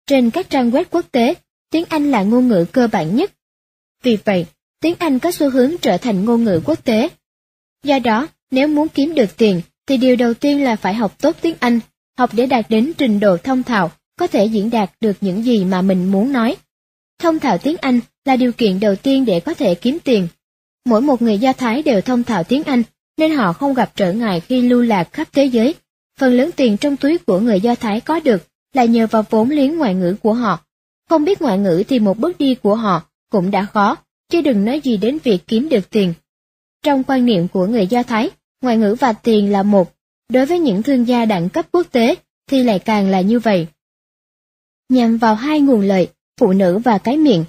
Trên các trang web quốc tế, tiếng Anh là ngôn ngữ cơ bản nhất. Vì vậy, tiếng Anh có xu hướng trở thành ngôn ngữ quốc tế. Do đó, nếu muốn kiếm được tiền, thì điều đầu tiên là phải học tốt tiếng Anh, học để đạt đến trình độ thông thạo, có thể diễn đạt được những gì mà mình muốn nói. Thông thạo tiếng Anh là điều kiện đầu tiên để có thể kiếm tiền. Mỗi một người Do Thái đều thông thạo tiếng Anh, nên họ không gặp trở ngại khi lưu lạc khắp thế giới. Phần lớn tiền trong túi của người Do Thái có được là nhờ vào vốn liếng ngoại ngữ của họ. Không biết ngoại ngữ thì một bước đi của họ cũng đã khó, chứ đừng nói gì đến việc kiếm được tiền. Trong quan niệm của người Do Thái, ngoại ngữ và tiền là một. Đối với những thương gia đẳng cấp quốc tế thì lại càng là như vậy. Nhằm vào hai nguồn lợi, phụ nữ và cái miệng.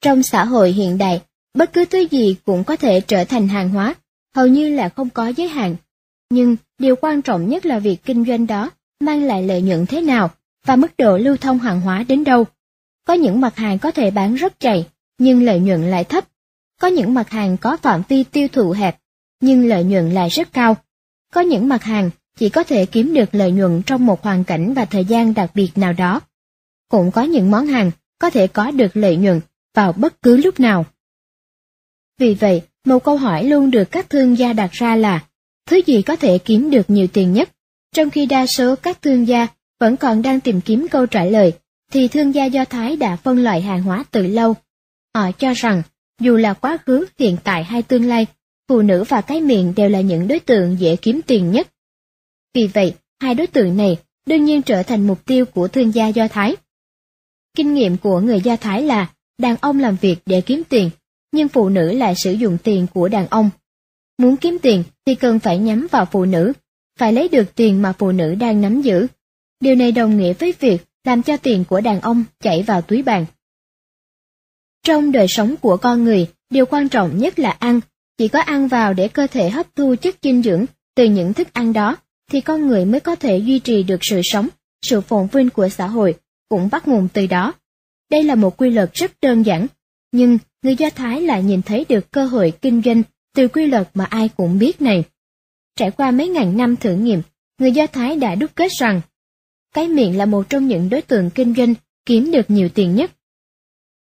Trong xã hội hiện đại, bất cứ thứ gì cũng có thể trở thành hàng hóa, hầu như là không có giới hạn. Nhưng điều quan trọng nhất là việc kinh doanh đó mang lại lợi nhuận thế nào và mức độ lưu thông hàng hóa đến đâu. Có những mặt hàng có thể bán rất chạy, nhưng lợi nhuận lại thấp. Có những mặt hàng có phạm vi tiêu thụ hẹp, nhưng lợi nhuận lại rất cao. Có những mặt hàng chỉ có thể kiếm được lợi nhuận trong một hoàn cảnh và thời gian đặc biệt nào đó. Cũng có những món hàng có thể có được lợi nhuận vào bất cứ lúc nào. Vì vậy, một câu hỏi luôn được các thương gia đặt ra là, thứ gì có thể kiếm được nhiều tiền nhất? Trong khi đa số các thương gia vẫn còn đang tìm kiếm câu trả lời, thì thương gia Do Thái đã phân loại hàng hóa từ lâu. Họ cho rằng, dù là quá khứ, hiện tại hay tương lai, phụ nữ và cái miệng đều là những đối tượng dễ kiếm tiền nhất. Vì vậy, hai đối tượng này đương nhiên trở thành mục tiêu của thương gia Do Thái. Kinh nghiệm của người Do Thái là đàn ông làm việc để kiếm tiền, nhưng phụ nữ lại sử dụng tiền của đàn ông. Muốn kiếm tiền thì cần phải nhắm vào phụ nữ, phải lấy được tiền mà phụ nữ đang nắm giữ. Điều này đồng nghĩa với việc làm cho tiền của đàn ông chảy vào túi bàn. Trong đời sống của con người, điều quan trọng nhất là ăn, chỉ có ăn vào để cơ thể hấp thu chất dinh dưỡng từ những thức ăn đó, thì con người mới có thể duy trì được sự sống, sự phồn vinh của xã hội, cũng bắt nguồn từ đó. Đây là một quy luật rất đơn giản, nhưng người Do Thái lại nhìn thấy được cơ hội kinh doanh từ quy luật mà ai cũng biết này. Trải qua mấy ngàn năm thử nghiệm, người Do Thái đã đúc kết rằng cái miệng là một trong những đối tượng kinh doanh kiếm được nhiều tiền nhất.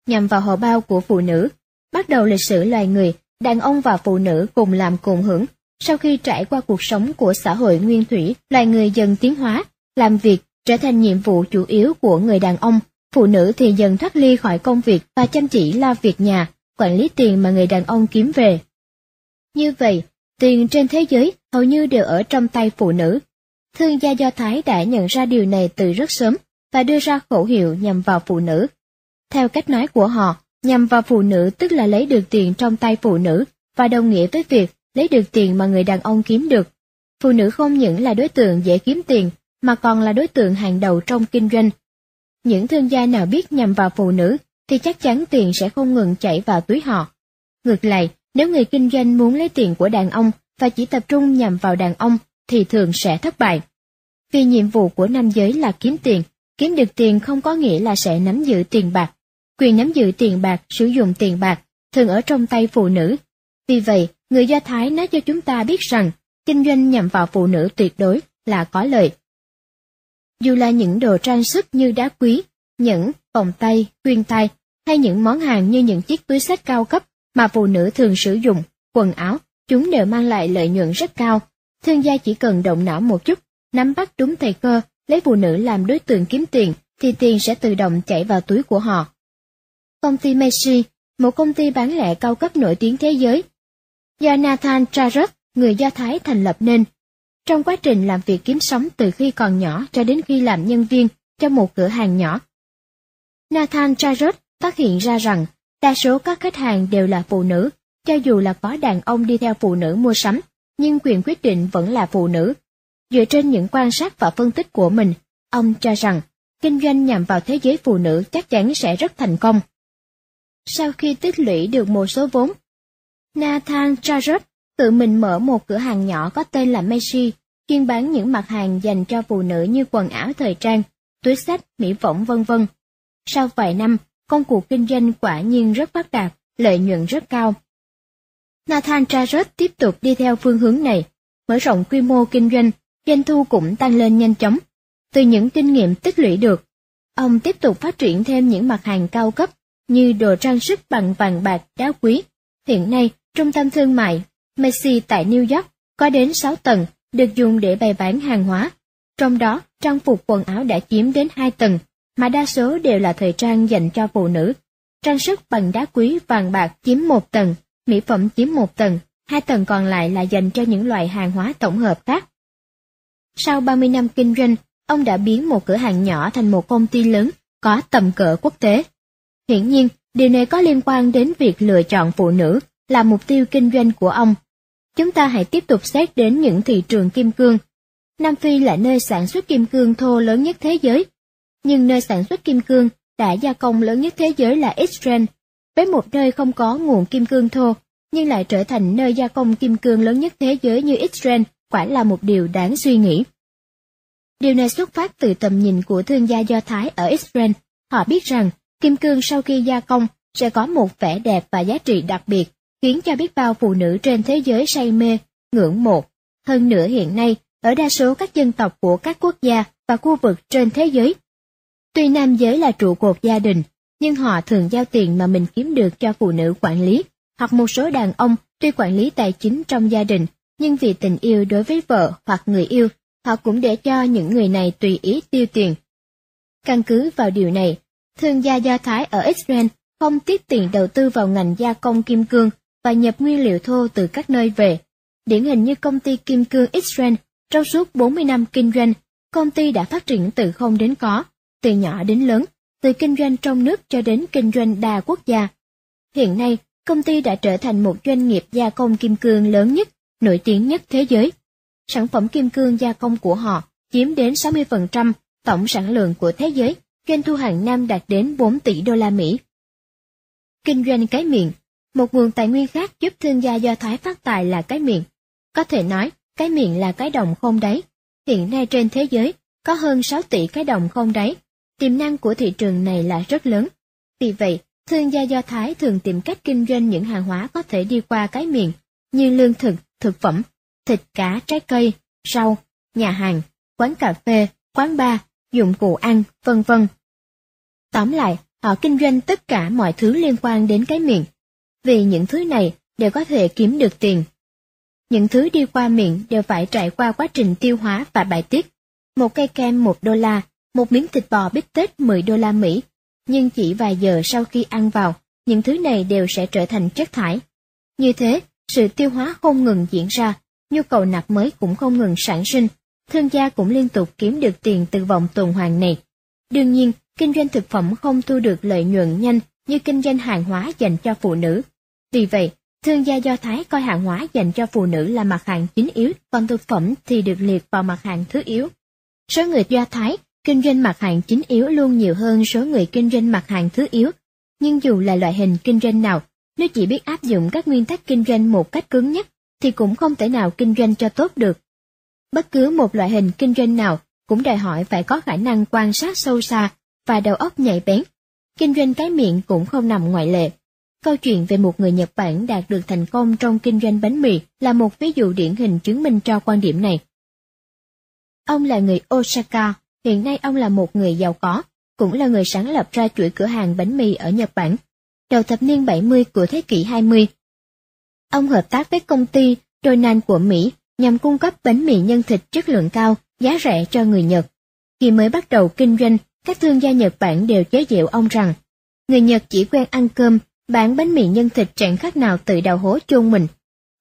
Nhằm vào họ bao của phụ nữ, bắt đầu lịch sử loài người, đàn ông và phụ nữ cùng làm cùng hưởng. Sau khi trải qua cuộc sống của xã hội nguyên thủy, loài người dần tiến hóa, làm việc trở thành nhiệm vụ chủ yếu của người đàn ông, phụ nữ thì dần thoát ly khỏi công việc và chăm chỉ lo việc nhà, quản lý tiền mà người đàn ông kiếm về. Như vậy, tiền trên thế giới hầu như đều ở trong tay phụ nữ. Thương gia Do Thái đã nhận ra điều này từ rất sớm và đưa ra khẩu hiệu nhằm vào phụ nữ. Theo cách nói của họ, nhằm vào phụ nữ tức là lấy được tiền trong tay phụ nữ và đồng nghĩa với việc lấy được tiền mà người đàn ông kiếm được. Phụ nữ không những là đối tượng dễ kiếm tiền mà còn là đối tượng hàng đầu trong kinh doanh. Những thương gia nào biết nhằm vào phụ nữ thì chắc chắn tiền sẽ không ngừng chảy vào túi họ. Ngược lại, nếu người kinh doanh muốn lấy tiền của đàn ông và chỉ tập trung nhằm vào đàn ông thì thường sẽ thất bại. Vì nhiệm vụ của nam giới là kiếm tiền, kiếm được tiền không có nghĩa là sẽ nắm giữ tiền bạc. Quyền nắm giữ tiền bạc, sử dụng tiền bạc thường ở trong tay phụ nữ. Vì vậy, người Do Thái nói cho chúng ta biết rằng kinh doanh nhằm vào phụ nữ tuyệt đối là có lợi. Dù là những đồ trang sức như đá quý, nhẫn, vòng tay, khuyên tay, hay những món hàng như những chiếc túi sách cao cấp mà phụ nữ thường sử dụng, quần áo, chúng đều mang lại lợi nhuận rất cao. Thương gia chỉ cần động não một chút, nắm bắt đúng thời cơ, lấy phụ nữ làm đối tượng kiếm tiền, thì tiền sẽ tự động chảy vào túi của họ. Công ty Macy, một công ty bán lẻ cao cấp nổi tiếng thế giới, do Nathan Charot, người Do Thái thành lập nên. Trong quá trình làm việc kiếm sống từ khi còn nhỏ cho đến khi làm nhân viên cho một cửa hàng nhỏ, Nathan Charot phát hiện ra rằng đa số các khách hàng đều là phụ nữ, cho dù là có đàn ông đi theo phụ nữ mua sắm, nhưng quyền quyết định vẫn là phụ nữ. Dựa trên những quan sát và phân tích của mình, ông cho rằng kinh doanh nhằm vào thế giới phụ nữ chắc chắn sẽ rất thành công. Sau khi tích lũy được một số vốn, Nathan Jarrett tự mình mở một cửa hàng nhỏ có tên là Messi, chuyên bán những mặt hàng dành cho phụ nữ như quần áo thời trang, túi sách, mỹ phẩm vân vân. Sau vài năm, công cuộc kinh doanh quả nhiên rất phát đạt, lợi nhuận rất cao. Nathan Jarrett tiếp tục đi theo phương hướng này, mở rộng quy mô kinh doanh, doanh thu cũng tăng lên nhanh chóng. Từ những kinh nghiệm tích lũy được, ông tiếp tục phát triển thêm những mặt hàng cao cấp như đồ trang sức bằng vàng bạc đá quý. Hiện nay, trung tâm thương mại Macy tại New York có đến 6 tầng được dùng để bày bán hàng hóa. Trong đó, trang phục quần áo đã chiếm đến 2 tầng, mà đa số đều là thời trang dành cho phụ nữ. Trang sức bằng đá quý vàng bạc chiếm một tầng, mỹ phẩm chiếm một tầng, hai tầng còn lại là dành cho những loại hàng hóa tổng hợp khác. Sau 30 năm kinh doanh, ông đã biến một cửa hàng nhỏ thành một công ty lớn, có tầm cỡ quốc tế. Hiển nhiên, điều này có liên quan đến việc lựa chọn phụ nữ là mục tiêu kinh doanh của ông. Chúng ta hãy tiếp tục xét đến những thị trường kim cương. Nam Phi là nơi sản xuất kim cương thô lớn nhất thế giới, nhưng nơi sản xuất kim cương đã gia công lớn nhất thế giới là Israel, với một nơi không có nguồn kim cương thô, nhưng lại trở thành nơi gia công kim cương lớn nhất thế giới như Israel, quả là một điều đáng suy nghĩ. Điều này xuất phát từ tầm nhìn của thương gia Do Thái ở Israel. Họ biết rằng kim cương sau khi gia công sẽ có một vẻ đẹp và giá trị đặc biệt, khiến cho biết bao phụ nữ trên thế giới say mê, ngưỡng mộ. Hơn nữa hiện nay, ở đa số các dân tộc của các quốc gia và khu vực trên thế giới, tuy nam giới là trụ cột gia đình, nhưng họ thường giao tiền mà mình kiếm được cho phụ nữ quản lý, hoặc một số đàn ông tuy quản lý tài chính trong gia đình, nhưng vì tình yêu đối với vợ hoặc người yêu, họ cũng để cho những người này tùy ý tiêu tiền. Căn cứ vào điều này, thương gia Do Thái ở Israel không tiết tiền đầu tư vào ngành gia công kim cương và nhập nguyên liệu thô từ các nơi về. Điển hình như công ty kim cương Israel, trong suốt 40 năm kinh doanh, công ty đã phát triển từ không đến có, từ nhỏ đến lớn, từ kinh doanh trong nước cho đến kinh doanh đa quốc gia. Hiện nay, công ty đã trở thành một doanh nghiệp gia công kim cương lớn nhất, nổi tiếng nhất thế giới. Sản phẩm kim cương gia công của họ chiếm đến 60% tổng sản lượng của thế giới, doanh thu hàng năm đạt đến 4 tỷ đô la Mỹ. Kinh doanh cái miệng Một nguồn tài nguyên khác giúp thương gia Do Thái phát tài là cái miệng. Có thể nói, cái miệng là cái đồng không đáy. Hiện nay trên thế giới, có hơn 6 tỷ cái đồng không đáy. Tiềm năng của thị trường này là rất lớn. Vì vậy, thương gia Do Thái thường tìm cách kinh doanh những hàng hóa có thể đi qua cái miệng, như lương thực, thực phẩm, thịt cá, trái cây, rau, nhà hàng, quán cà phê, quán bar, dụng cụ ăn, vân vân. Tóm lại, họ kinh doanh tất cả mọi thứ liên quan đến cái miệng, vì những thứ này đều có thể kiếm được tiền. Những thứ đi qua miệng đều phải trải qua quá trình tiêu hóa và bài tiết. Một cây kem một đô la, một miếng thịt bò bít tết 10 đô la Mỹ, nhưng chỉ vài giờ sau khi ăn vào, những thứ này đều sẽ trở thành chất thải. Như thế, sự tiêu hóa không ngừng diễn ra, nhu cầu nạp mới cũng không ngừng sản sinh, thương gia cũng liên tục kiếm được tiền từ vòng tuần hoàn này. Đương nhiên, kinh doanh thực phẩm không thu được lợi nhuận nhanh như kinh doanh hàng hóa dành cho phụ nữ. Vì vậy, thương gia Do Thái coi hàng hóa dành cho phụ nữ là mặt hàng chính yếu, còn thực phẩm thì được liệt vào mặt hàng thứ yếu. Số người Do Thái kinh doanh mặt hàng chính yếu luôn nhiều hơn số người kinh doanh mặt hàng thứ yếu. Nhưng dù là loại hình kinh doanh nào, nếu chỉ biết áp dụng các nguyên tắc kinh doanh một cách cứng nhắc, thì cũng không thể nào kinh doanh cho tốt được. Bất cứ một loại hình kinh doanh nào cũng đòi hỏi phải có khả năng quan sát sâu xa và đầu óc nhạy bén. Kinh doanh cái miệng cũng không nằm ngoại lệ. Câu chuyện về một người Nhật Bản đạt được thành công trong kinh doanh bánh mì là một ví dụ điển hình chứng minh cho quan điểm này. Ông là người Osaka, hiện nay ông là một người giàu có, cũng là người sáng lập ra chuỗi cửa hàng bánh mì ở Nhật Bản. Đầu thập niên 70 của thế kỷ 20, ông hợp tác với công ty Donan của Mỹ nhằm cung cấp bánh mì nhân thịt chất lượng cao, giá rẻ cho người Nhật. Khi mới bắt đầu kinh doanh, các thương gia Nhật Bản đều chế giễu ông rằng, người Nhật chỉ quen ăn cơm, bán bánh mì nhân thịt chẳng khác nào tự đào hố chôn mình.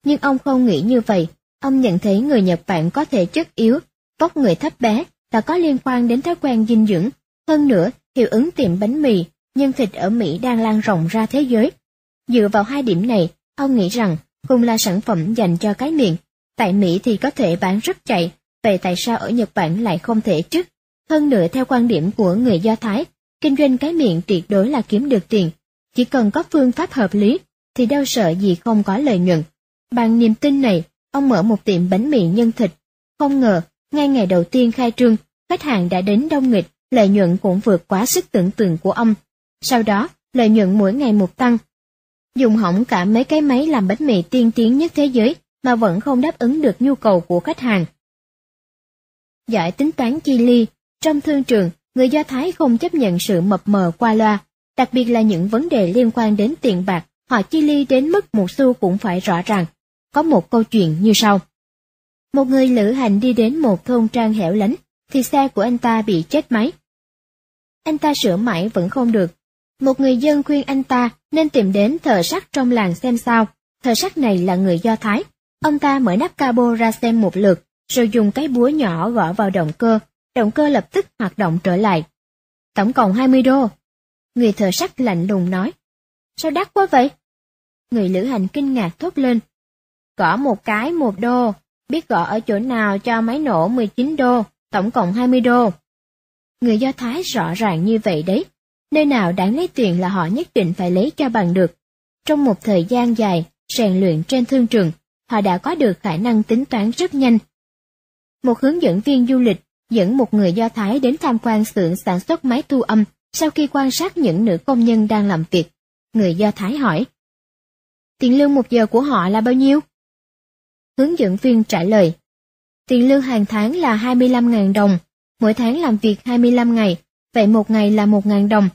Nhưng ông không nghĩ như vậy, ông nhận thấy người Nhật Bản có thể chất yếu, vóc người thấp bé và có liên quan đến thói quen dinh dưỡng. Hơn nữa, hiệu ứng tiệm bánh mì, nhân thịt ở Mỹ đang lan rộng ra thế giới. Dựa vào hai điểm này, ông nghĩ rằng cùng là sản phẩm dành cho cái miệng. Tại Mỹ thì có thể bán rất chạy, vậy tại sao ở Nhật Bản lại không thể chứ? Hơn nữa theo quan điểm của người Do Thái, kinh doanh cái miệng tuyệt đối là kiếm được tiền. Chỉ cần có phương pháp hợp lý, thì đâu sợ gì không có lợi nhuận. Bằng niềm tin này, ông mở một tiệm bánh mì nhân thịt. Không ngờ, ngay ngày đầu tiên khai trương, khách hàng đã đến đông nghịch, lợi nhuận cũng vượt quá sức tưởng tượng của ông. Sau đó, lợi nhuận mỗi ngày một tăng. Dùng hỏng cả mấy cái máy làm bánh mì tiên tiến nhất thế giới mà vẫn không đáp ứng được nhu cầu của khách hàng. giải tính toán chi ly, trong thương trường, người Do Thái không chấp nhận sự mập mờ qua loa, đặc biệt là những vấn đề liên quan đến tiền bạc, họ chi ly đến mức một xu cũng phải rõ ràng. Có một câu chuyện như sau. Một người lữ hành đi đến một thôn trang hẻo lánh, thì xe của anh ta bị chết máy. Anh ta sửa mãi vẫn không được. Một người dân khuyên anh ta nên tìm đến thợ sắt trong làng xem sao. Thợ sắt này là người Do Thái. Ông ta mở nắp cabo ra xem một lượt, rồi dùng cái búa nhỏ gõ vào động cơ. Động cơ lập tức hoạt động trở lại. Tổng cộng 20 đô. Người thợ sắt lạnh lùng nói. Sao đắt quá vậy? Người lữ hành kinh ngạc thốt lên. gõ một cái một đô, biết gõ ở chỗ nào cho máy nổ 19 đô, tổng cộng 20 đô. Người Do Thái rõ ràng như vậy đấy, nơi nào đáng lấy tiền là họ nhất định phải lấy cho bằng được. Trong một thời gian dài, rèn luyện trên thương trường, họ đã có được khả năng tính toán rất nhanh. Một hướng dẫn viên du lịch dẫn một người Do Thái đến tham quan xưởng sản xuất máy thu âm sau khi quan sát những nữ công nhân đang làm việc. Người Do Thái hỏi, Tiền lương một giờ của họ là bao nhiêu? Hướng dẫn viên trả lời, Tiền lương hàng tháng là 25.000 đồng, mỗi tháng làm việc 25 ngày, vậy một ngày là 1.000 đồng.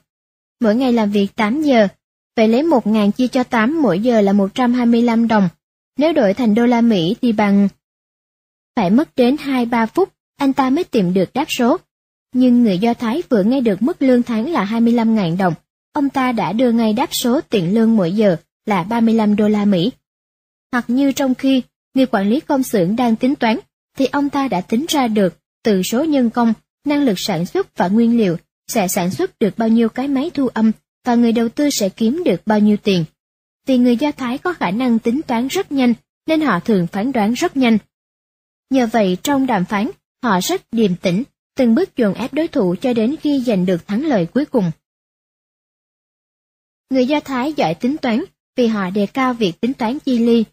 Mỗi ngày làm việc 8 giờ, vậy lấy 1.000 chia cho 8 mỗi giờ là 125 đồng. Nếu đổi thành đô la Mỹ thì bằng... Phải mất đến 2-3 phút, anh ta mới tìm được đáp số. Nhưng người Do Thái vừa nghe được mức lương tháng là 25.000 đồng, ông ta đã đưa ngay đáp số tiền lương mỗi giờ là 35 đô la Mỹ. Hoặc như trong khi người quản lý công xưởng đang tính toán, thì ông ta đã tính ra được từ số nhân công, năng lực sản xuất và nguyên liệu sẽ sản xuất được bao nhiêu cái máy thu âm và người đầu tư sẽ kiếm được bao nhiêu tiền. Vì người Do Thái có khả năng tính toán rất nhanh nên họ thường phán đoán rất nhanh. Nhờ vậy trong đàm phán, họ rất điềm tĩnh, từng bước dồn ép đối thủ cho đến khi giành được thắng lợi cuối cùng. Người Do Thái giỏi tính toán vì họ đề cao việc tính toán chi ly.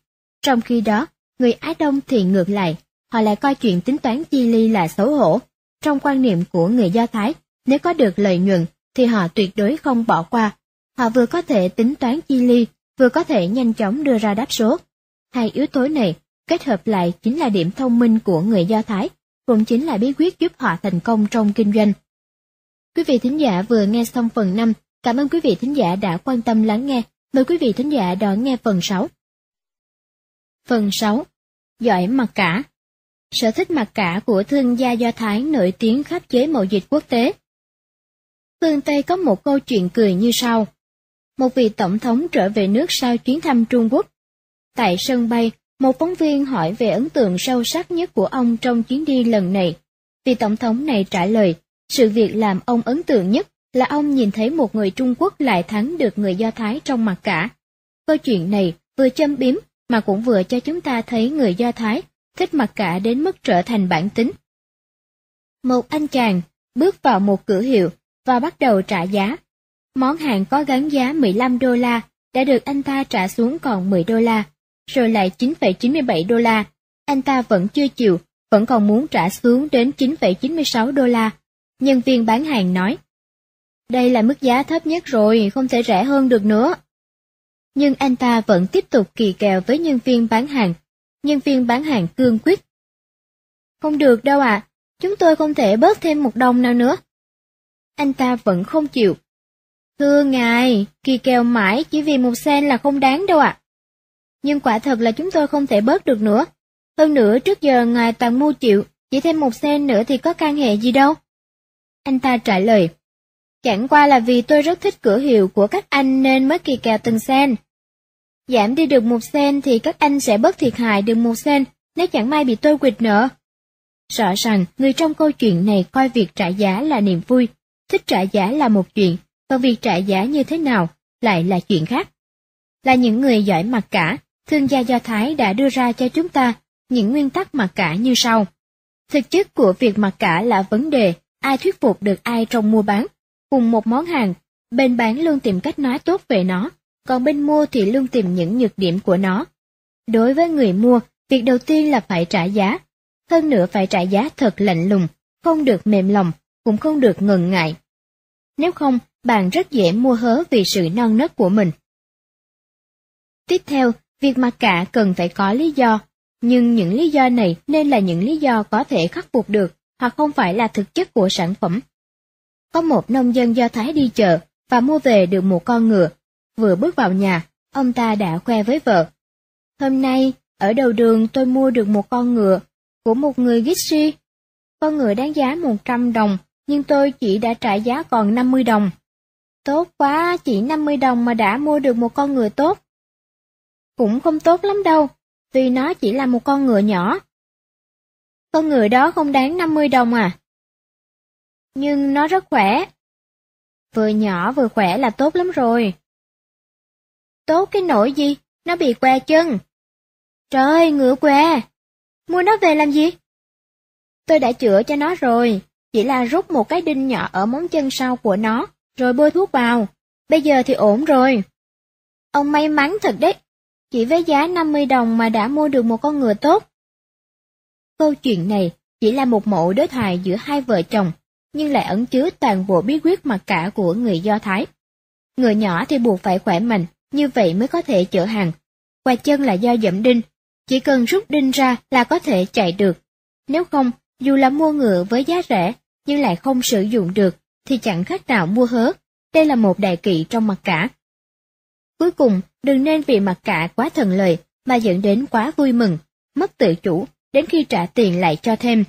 Trong khi đó, người Á Đông thì ngược lại, họ lại coi chuyện tính toán chi ly là xấu hổ. Trong quan niệm của người Do Thái, nếu có được lợi nhuận thì họ tuyệt đối không bỏ qua. Họ vừa có thể tính toán chi ly, vừa có thể nhanh chóng đưa ra đáp số. Hai yếu tố này kết hợp lại chính là điểm thông minh của người Do Thái, cũng chính là bí quyết giúp họ thành công trong kinh doanh. Quý vị thính giả vừa nghe xong phần 5, cảm ơn quý vị thính giả đã quan tâm lắng nghe. Mời quý vị thính giả đón nghe phần 6. Phần 6. Giỏi mặc cả Sở thích mặc cả của thương gia Do Thái nổi tiếng khắp giới mậu dịch quốc tế. Phương Tây có một câu chuyện cười như sau. Một vị tổng thống trở về nước sau chuyến thăm Trung Quốc. Tại sân bay, một phóng viên hỏi về ấn tượng sâu sắc nhất của ông trong chuyến đi lần này. Vị tổng thống này trả lời, sự việc làm ông ấn tượng nhất là ông nhìn thấy một người Trung Quốc lại thắng được người Do Thái trong mặt cả. Câu chuyện này vừa châm biếm mà cũng vừa cho chúng ta thấy người Do Thái thích mặc cả đến mức trở thành bản tính. Một anh chàng bước vào một cửa hiệu và bắt đầu trả giá. Món hàng có gắn giá 15 đô la đã được anh ta trả xuống còn 10 đô la, rồi lại 9,97 đô la. Anh ta vẫn chưa chịu, vẫn còn muốn trả xuống đến 9,96 đô la. Nhân viên bán hàng nói, đây là mức giá thấp nhất rồi, không thể rẻ hơn được nữa. Nhưng anh ta vẫn tiếp tục kỳ kèo với nhân viên bán hàng nhân viên bán hàng cương quyết. Không được đâu ạ, chúng tôi không thể bớt thêm một đồng nào nữa. Anh ta vẫn không chịu. Thưa ngài, kỳ kèo mãi chỉ vì một sen là không đáng đâu ạ. Nhưng quả thật là chúng tôi không thể bớt được nữa. Hơn nữa trước giờ ngài toàn mua chịu, chỉ thêm một sen nữa thì có can hệ gì đâu. Anh ta trả lời, chẳng qua là vì tôi rất thích cửa hiệu của các anh nên mới kỳ kèo từng sen. Giảm đi được một sen thì các anh sẽ bớt thiệt hại được một sen nếu chẳng may bị tôi quỵt nợ. Rõ ràng, người trong câu chuyện này coi việc trả giá là niềm vui, thích trả giá là một chuyện, còn việc trả giá như thế nào lại là chuyện khác. Là những người giỏi mặc cả, thương gia Do Thái đã đưa ra cho chúng ta những nguyên tắc mặc cả như sau. Thực chất của việc mặc cả là vấn đề ai thuyết phục được ai trong mua bán. Cùng một món hàng, bên bán luôn tìm cách nói tốt về nó, còn bên mua thì luôn tìm những nhược điểm của nó. Đối với người mua, việc đầu tiên là phải trả giá, hơn nữa phải trả giá thật lạnh lùng, không được mềm lòng, cũng không được ngần ngại. Nếu không, bạn rất dễ mua hớ vì sự non nớt của mình. Tiếp theo, việc mặc cả cần phải có lý do, nhưng những lý do này nên là những lý do có thể khắc phục được hoặc không phải là thực chất của sản phẩm. Có một nông dân Do Thái đi chợ và mua về được một con ngựa Vừa bước vào nhà, ông ta đã khoe với vợ. Hôm nay, ở đầu đường tôi mua được một con ngựa của một người gipsy Con ngựa đáng giá 100 đồng, nhưng tôi chỉ đã trả giá còn 50 đồng. Tốt quá, chỉ 50 đồng mà đã mua được một con ngựa tốt. Cũng không tốt lắm đâu, vì nó chỉ là một con ngựa nhỏ. Con ngựa đó không đáng 50 đồng à? Nhưng nó rất khỏe. Vừa nhỏ vừa khỏe là tốt lắm rồi. Tốt cái nỗi gì, nó bị que chân. Trời ơi, ngựa què! Mua nó về làm gì? Tôi đã chữa cho nó rồi, chỉ là rút một cái đinh nhỏ ở móng chân sau của nó, rồi bôi thuốc vào. Bây giờ thì ổn rồi. Ông may mắn thật đấy, chỉ với giá 50 đồng mà đã mua được một con ngựa tốt. Câu chuyện này chỉ là một mẫu đối thoại giữa hai vợ chồng, nhưng lại ẩn chứa toàn bộ bí quyết mặc cả của người Do Thái. Ngựa nhỏ thì buộc phải khỏe mạnh, như vậy mới có thể chở hàng. Quà chân là do dẫm đinh, chỉ cần rút đinh ra là có thể chạy được. Nếu không, dù là mua ngựa với giá rẻ, nhưng lại không sử dụng được, thì chẳng khác nào mua hớ. Đây là một đại kỵ trong mặt cả. Cuối cùng, đừng nên vì mặt cả quá thần lời mà dẫn đến quá vui mừng, mất tự chủ, đến khi trả tiền lại cho thêm.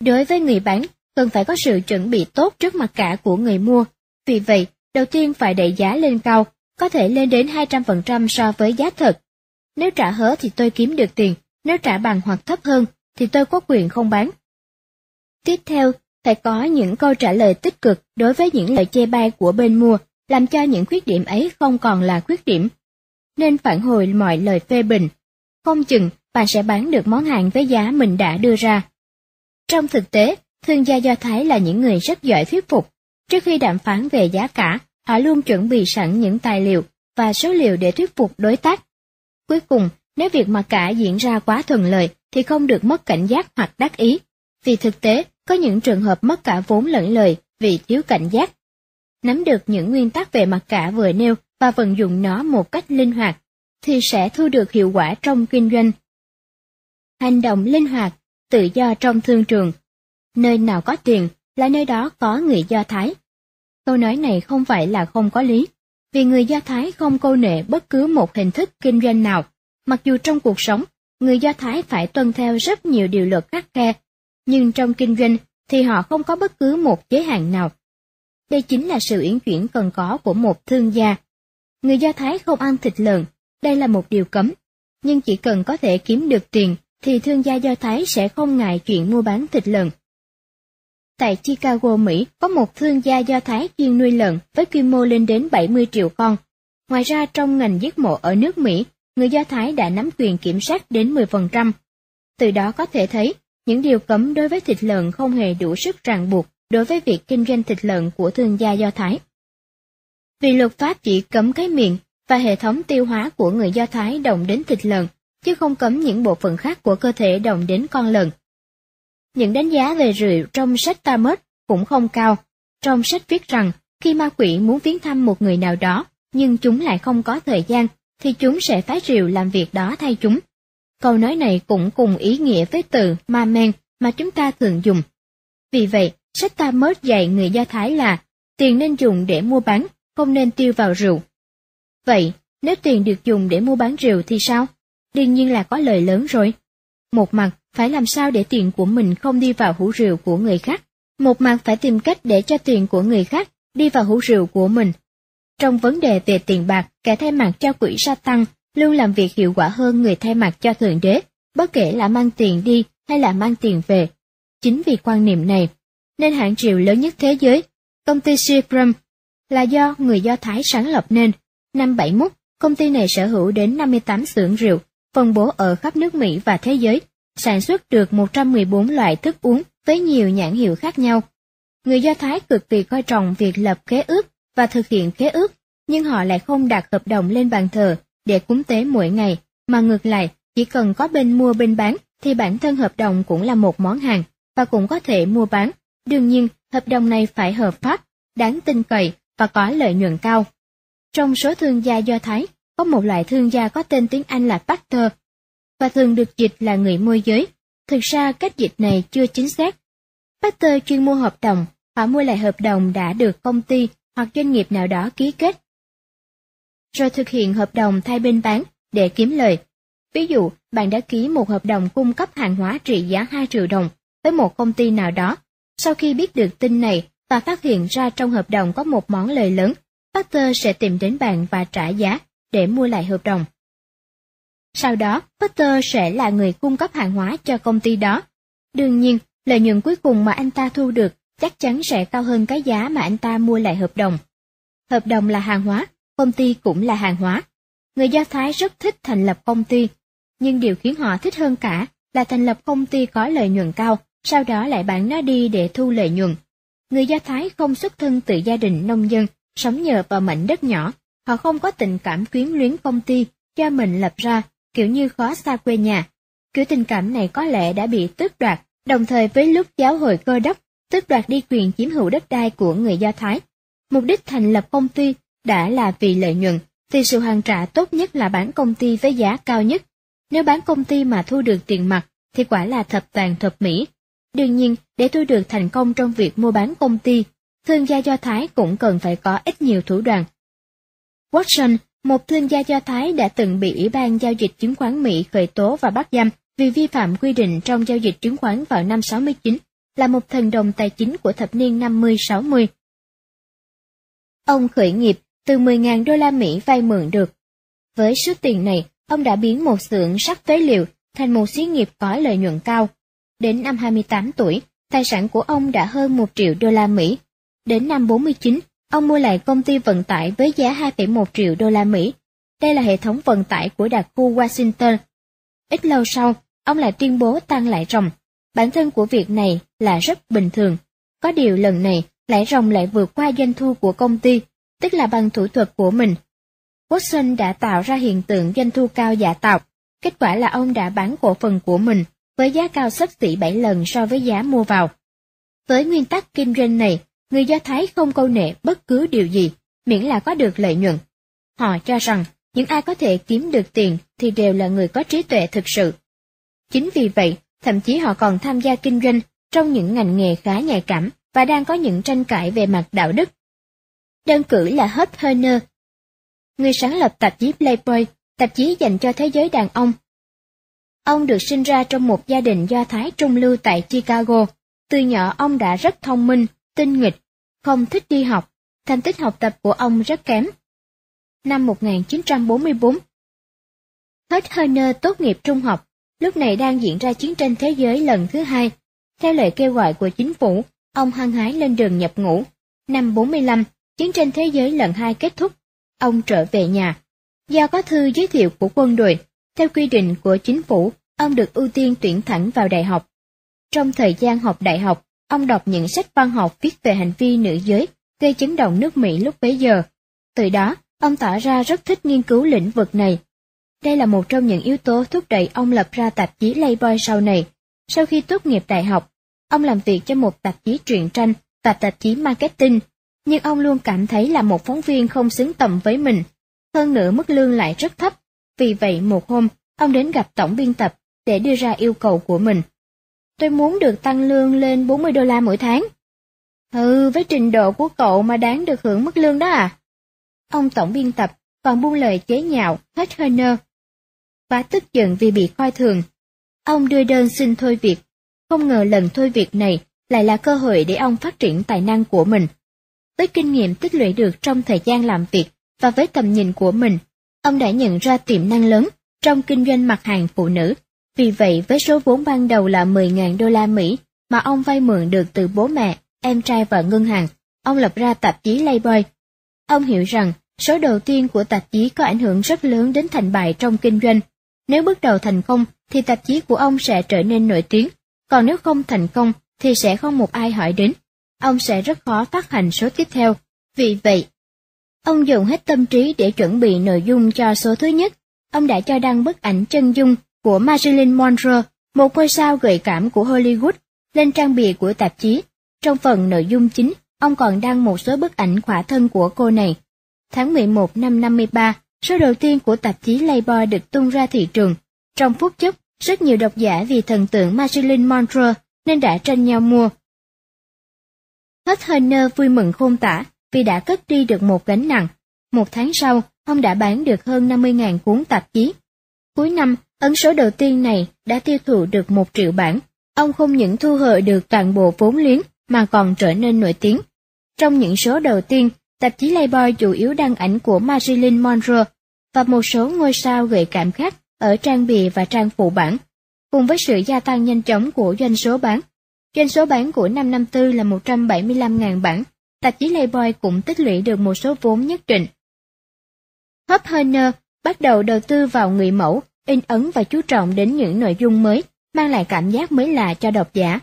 Đối với người bán, cần phải có sự chuẩn bị tốt trước mặt cả của người mua. Vì vậy, đầu tiên phải đẩy giá lên cao, có thể lên đến 200% so với giá thật. Nếu trả hớ thì tôi kiếm được tiền, nếu trả bằng hoặc thấp hơn thì tôi có quyền không bán. Tiếp theo, phải có những câu trả lời tích cực đối với những lời chê bai của bên mua, làm cho những khuyết điểm ấy không còn là khuyết điểm. Nên phản hồi mọi lời phê bình. Không chừng bạn sẽ bán được món hàng với giá mình đã đưa ra. Trong thực tế, thương gia Do Thái là những người rất giỏi thuyết phục. Trước khi đàm phán về giá cả, họ luôn chuẩn bị sẵn những tài liệu và số liệu để thuyết phục đối tác. Cuối cùng, nếu việc mặc cả diễn ra quá thuận lợi thì không được mất cảnh giác hoặc đắc ý. Vì thực tế, có những trường hợp mất cả vốn lẫn lời vì thiếu cảnh giác. Nắm được những nguyên tắc về mặt cả vừa nêu và vận dụng nó một cách linh hoạt, thì sẽ thu được hiệu quả trong kinh doanh. Hành động linh hoạt, tự do trong thương trường. Nơi nào có tiền là nơi đó có người Do Thái. Câu nói này không phải là không có lý, vì người Do Thái không câu nệ bất cứ một hình thức kinh doanh nào, mặc dù trong cuộc sống, người Do Thái phải tuân theo rất nhiều điều luật khắc khe, nhưng trong kinh doanh thì họ không có bất cứ một giới hạn nào. Đây chính là sự uyển chuyển cần có của một thương gia. Người Do Thái không ăn thịt lợn, đây là một điều cấm, nhưng chỉ cần có thể kiếm được tiền thì thương gia Do Thái sẽ không ngại chuyện mua bán thịt lợn. Tại Chicago, Mỹ, có một thương gia Do Thái chuyên nuôi lợn với quy mô lên đến 70 triệu con. Ngoài ra trong ngành giết mổ ở nước Mỹ, người Do Thái đã nắm quyền kiểm soát đến 10%. Từ đó có thể thấy, những điều cấm đối với thịt lợn không hề đủ sức ràng buộc đối với việc kinh doanh thịt lợn của thương gia Do Thái. Vì luật pháp chỉ cấm cái miệng và hệ thống tiêu hóa của người Do Thái động đến thịt lợn, chứ không cấm những bộ phận khác của cơ thể động đến con lợn. Những đánh giá về rượu trong sách Talmud cũng không cao. Trong sách viết rằng, khi ma quỷ muốn viếng thăm một người nào đó, nhưng chúng lại không có thời gian, thì chúng sẽ phái rượu làm việc đó thay chúng. Câu nói này cũng cùng ý nghĩa với từ ma men mà chúng ta thường dùng. Vì vậy, sách ta mớt dạy người Do Thái là tiền nên dùng để mua bán, không nên tiêu vào rượu. Vậy, nếu tiền được dùng để mua bán rượu thì sao? Đương nhiên là có lời lớn rồi. Một mặt, phải làm sao để tiền của mình không đi vào hũ rượu của người khác. Một mặt phải tìm cách để cho tiền của người khác đi vào hũ rượu của mình. Trong vấn đề về tiền bạc, kẻ thay mặt cho quỹ sa tăng luôn làm việc hiệu quả hơn người thay mặt cho thượng đế, bất kể là mang tiền đi hay là mang tiền về. Chính vì quan niệm này, nên hãng rượu lớn nhất thế giới, công ty Seagram, là do người Do Thái sáng lập nên. Năm 71, công ty này sở hữu đến 58 xưởng rượu, phân bố ở khắp nước Mỹ và thế giới, sản xuất được 114 loại thức uống với nhiều nhãn hiệu khác nhau. Người Do Thái cực kỳ coi trọng việc lập khế ước và thực hiện khế ước, nhưng họ lại không đặt hợp đồng lên bàn thờ để cúng tế mỗi ngày, mà ngược lại, chỉ cần có bên mua bên bán thì bản thân hợp đồng cũng là một món hàng và cũng có thể mua bán. Đương nhiên, hợp đồng này phải hợp pháp, đáng tin cậy và có lợi nhuận cao. Trong số thương gia Do Thái, có một loại thương gia có tên tiếng Anh là Pastor và thường được dịch là người môi giới. Thực ra cách dịch này chưa chính xác. Pastor chuyên mua hợp đồng, họ mua lại hợp đồng đã được công ty hoặc doanh nghiệp nào đó ký kết. Rồi thực hiện hợp đồng thay bên bán để kiếm lời. Ví dụ, bạn đã ký một hợp đồng cung cấp hàng hóa trị giá 2 triệu đồng với một công ty nào đó. Sau khi biết được tin này và phát hiện ra trong hợp đồng có một món lời lớn, Pastor sẽ tìm đến bạn và trả giá để mua lại hợp đồng. Sau đó, Peter sẽ là người cung cấp hàng hóa cho công ty đó. Đương nhiên, lợi nhuận cuối cùng mà anh ta thu được chắc chắn sẽ cao hơn cái giá mà anh ta mua lại hợp đồng. Hợp đồng là hàng hóa, công ty cũng là hàng hóa. Người Do Thái rất thích thành lập công ty, nhưng điều khiến họ thích hơn cả là thành lập công ty có lợi nhuận cao, sau đó lại bán nó đi để thu lợi nhuận. Người Do Thái không xuất thân từ gia đình nông dân, sống nhờ vào mảnh đất nhỏ, họ không có tình cảm quyến luyến công ty do mình lập ra, kiểu như khó xa quê nhà. Kiểu tình cảm này có lẽ đã bị tước đoạt, đồng thời với lúc giáo hội cơ đốc tước đoạt đi quyền chiếm hữu đất đai của người Do Thái. Mục đích thành lập công ty đã là vì lợi nhuận, thì sự hoàn trả tốt nhất là bán công ty với giá cao nhất. Nếu bán công ty mà thu được tiền mặt, thì quả là thập toàn thập mỹ. Đương nhiên, để thu được thành công trong việc mua bán công ty, thương gia Do Thái cũng cần phải có ít nhiều thủ đoạn. Watson, một thương gia Do Thái đã từng bị Ủy ban Giao dịch Chứng khoán Mỹ khởi tố và bắt giam vì vi phạm quy định trong giao dịch chứng khoán vào năm 69, là một thần đồng tài chính của thập niên 50-60. Ông khởi nghiệp từ 10.000 đô la Mỹ vay mượn được. Với số tiền này, ông đã biến một xưởng sắt phế liệu thành một xí nghiệp có lợi nhuận cao. Đến năm 28 tuổi, tài sản của ông đã hơn 1 triệu đô la Mỹ. Đến năm 49, ông mua lại công ty vận tải với giá 2,1 triệu đô la Mỹ. Đây là hệ thống vận tải của đặc khu Washington. Ít lâu sau, ông lại tuyên bố tăng lại ròng. Bản thân của việc này là rất bình thường. Có điều lần này, lãi ròng lại vượt qua doanh thu của công ty, tức là bằng thủ thuật của mình. Watson đã tạo ra hiện tượng doanh thu cao giả tạo. Kết quả là ông đã bán cổ phần của mình với giá cao sấp xỉ 7 lần so với giá mua vào. Với nguyên tắc kinh doanh này, người Do Thái không câu nệ bất cứ điều gì, miễn là có được lợi nhuận. Họ cho rằng, những ai có thể kiếm được tiền thì đều là người có trí tuệ thực sự. Chính vì vậy, thậm chí họ còn tham gia kinh doanh trong những ngành nghề khá nhạy cảm và đang có những tranh cãi về mặt đạo đức. Đơn cử là Hub Herner, người sáng lập tạp chí Playboy, tạp chí dành cho thế giới đàn ông. Ông được sinh ra trong một gia đình Do Thái trung lưu tại Chicago. Từ nhỏ ông đã rất thông minh, tinh nghịch, không thích đi học, thành tích học tập của ông rất kém. Năm 1944, Hết Herner tốt nghiệp trung học, lúc này đang diễn ra chiến tranh thế giới lần thứ hai. Theo lời kêu gọi của chính phủ, ông hăng hái lên đường nhập ngũ. Năm 45, chiến tranh thế giới lần hai kết thúc, ông trở về nhà. Do có thư giới thiệu của quân đội, theo quy định của chính phủ, ông được ưu tiên tuyển thẳng vào đại học. Trong thời gian học đại học, ông đọc những sách văn học viết về hành vi nữ giới, gây chấn động nước Mỹ lúc bấy giờ. Từ đó, ông tỏ ra rất thích nghiên cứu lĩnh vực này. Đây là một trong những yếu tố thúc đẩy ông lập ra tạp chí Playboy sau này. Sau khi tốt nghiệp đại học, ông làm việc cho một tạp chí truyện tranh và tạp chí marketing, nhưng ông luôn cảm thấy là một phóng viên không xứng tầm với mình. Hơn nữa mức lương lại rất thấp, vì vậy một hôm, ông đến gặp tổng biên tập để đưa ra yêu cầu của mình. Tôi muốn được tăng lương lên 40 đô la mỗi tháng. Ừ, với trình độ của cậu mà đáng được hưởng mức lương đó à? Ông tổng biên tập còn buông lời chế nhạo hết hơi nơ. Quá tức giận vì bị coi thường. Ông đưa đơn xin thôi việc. Không ngờ lần thôi việc này lại là cơ hội để ông phát triển tài năng của mình. Với kinh nghiệm tích lũy được trong thời gian làm việc và với tầm nhìn của mình, ông đã nhận ra tiềm năng lớn trong kinh doanh mặt hàng phụ nữ. Vì vậy với số vốn ban đầu là 10.000 đô la Mỹ mà ông vay mượn được từ bố mẹ, em trai và ngân hàng, ông lập ra tạp chí Playboy. Ông hiểu rằng số đầu tiên của tạp chí có ảnh hưởng rất lớn đến thành bại trong kinh doanh. Nếu bước đầu thành công thì tạp chí của ông sẽ trở nên nổi tiếng, còn nếu không thành công thì sẽ không một ai hỏi đến. Ông sẽ rất khó phát hành số tiếp theo. Vì vậy, ông dùng hết tâm trí để chuẩn bị nội dung cho số thứ nhất. Ông đã cho đăng bức ảnh chân dung của Marilyn Monroe, một ngôi sao gợi cảm của Hollywood, lên trang bìa của tạp chí. Trong phần nội dung chính, ông còn đăng một số bức ảnh khỏa thân của cô này. Tháng 11 năm 53, số đầu tiên của tạp chí Playboy được tung ra thị trường. Trong phút chốc, rất nhiều độc giả vì thần tượng Marilyn Monroe nên đã tranh nhau mua. Hết vui mừng khôn tả vì đã cất đi được một gánh nặng. Một tháng sau, ông đã bán được hơn 50.000 cuốn tạp chí. Cuối năm, ấn số đầu tiên này đã tiêu thụ được một triệu bản. Ông không những thu hồi được toàn bộ vốn liếng mà còn trở nên nổi tiếng. Trong những số đầu tiên, tạp chí Playboy chủ yếu đăng ảnh của Marilyn Monroe và một số ngôi sao gợi cảm khác ở trang bìa và trang phụ bản. Cùng với sự gia tăng nhanh chóng của doanh số bán, doanh số bán của năm năm tư là 175.000 bản, tạp chí Playboy cũng tích lũy được một số vốn nhất định. Hop Hunter bắt đầu đầu tư vào người mẫu in ấn và chú trọng đến những nội dung mới, mang lại cảm giác mới lạ cho độc giả.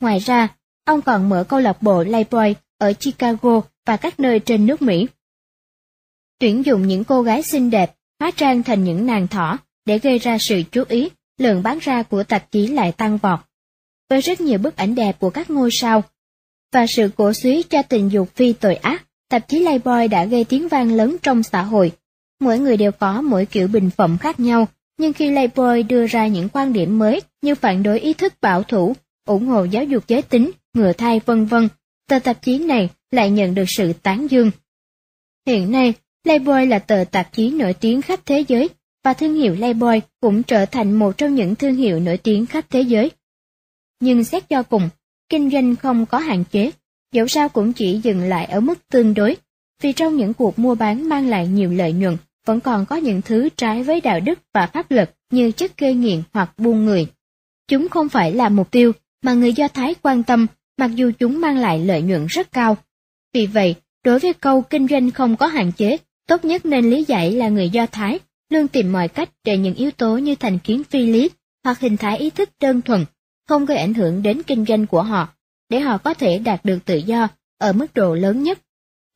Ngoài ra, ông còn mở câu lạc bộ Playboy ở Chicago và các nơi trên nước Mỹ. Tuyển dụng những cô gái xinh đẹp, hóa trang thành những nàng thỏ để gây ra sự chú ý, lượng bán ra của tạp chí lại tăng vọt. Với rất nhiều bức ảnh đẹp của các ngôi sao và sự cổ suý cho tình dục phi tội ác, tạp chí Playboy đã gây tiếng vang lớn trong xã hội. Mỗi người đều có mỗi kiểu bình phẩm khác nhau, nhưng khi Playboy đưa ra những quan điểm mới như phản đối ý thức bảo thủ, ủng hộ giáo dục giới tính, ngừa thai vân vân, tờ tạp chí này lại nhận được sự tán dương. Hiện nay, Playboy là tờ tạp chí nổi tiếng khắp thế giới và thương hiệu Playboy cũng trở thành một trong những thương hiệu nổi tiếng khắp thế giới. Nhưng xét cho cùng, kinh doanh không có hạn chế, dẫu sao cũng chỉ dừng lại ở mức tương đối, vì trong những cuộc mua bán mang lại nhiều lợi nhuận, vẫn còn có những thứ trái với đạo đức và pháp luật như chất gây nghiện hoặc buôn người. Chúng không phải là mục tiêu mà người Do Thái quan tâm, mặc dù chúng mang lại lợi nhuận rất cao. Vì vậy, đối với câu kinh doanh không có hạn chế, tốt nhất nên lý giải là người Do Thái luôn tìm mọi cách để những yếu tố như thành kiến phi lý hoặc hình thái ý thức đơn thuần không gây ảnh hưởng đến kinh doanh của họ, để họ có thể đạt được tự do ở mức độ lớn nhất.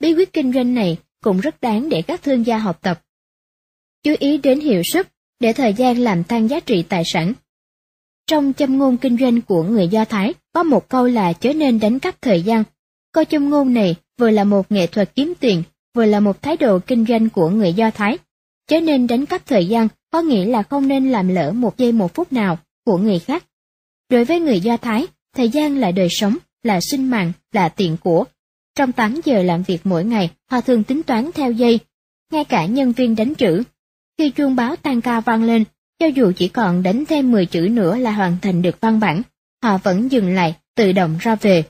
Bí quyết kinh doanh này cũng rất đáng để các thương gia học tập. Chú ý đến hiệu suất để thời gian làm tăng giá trị tài sản. Trong châm ngôn kinh doanh của người Do Thái có một câu là chớ nên đánh cắp thời gian. Câu châm ngôn này vừa là một nghệ thuật kiếm tiền, vừa là một thái độ kinh doanh của người Do Thái. Chớ nên đánh cắp thời gian có nghĩa là không nên làm lỡ một giây một phút nào của người khác. Đối với người Do Thái, thời gian là đời sống, là sinh mạng, là tiền của. Trong 8 giờ làm việc mỗi ngày, họ thường tính toán theo giây. Ngay cả nhân viên đánh chữ. Khi chuông báo tan ca vang lên, cho dù chỉ còn đánh thêm 10 chữ nữa là hoàn thành được văn bản, họ vẫn dừng lại, tự động ra về.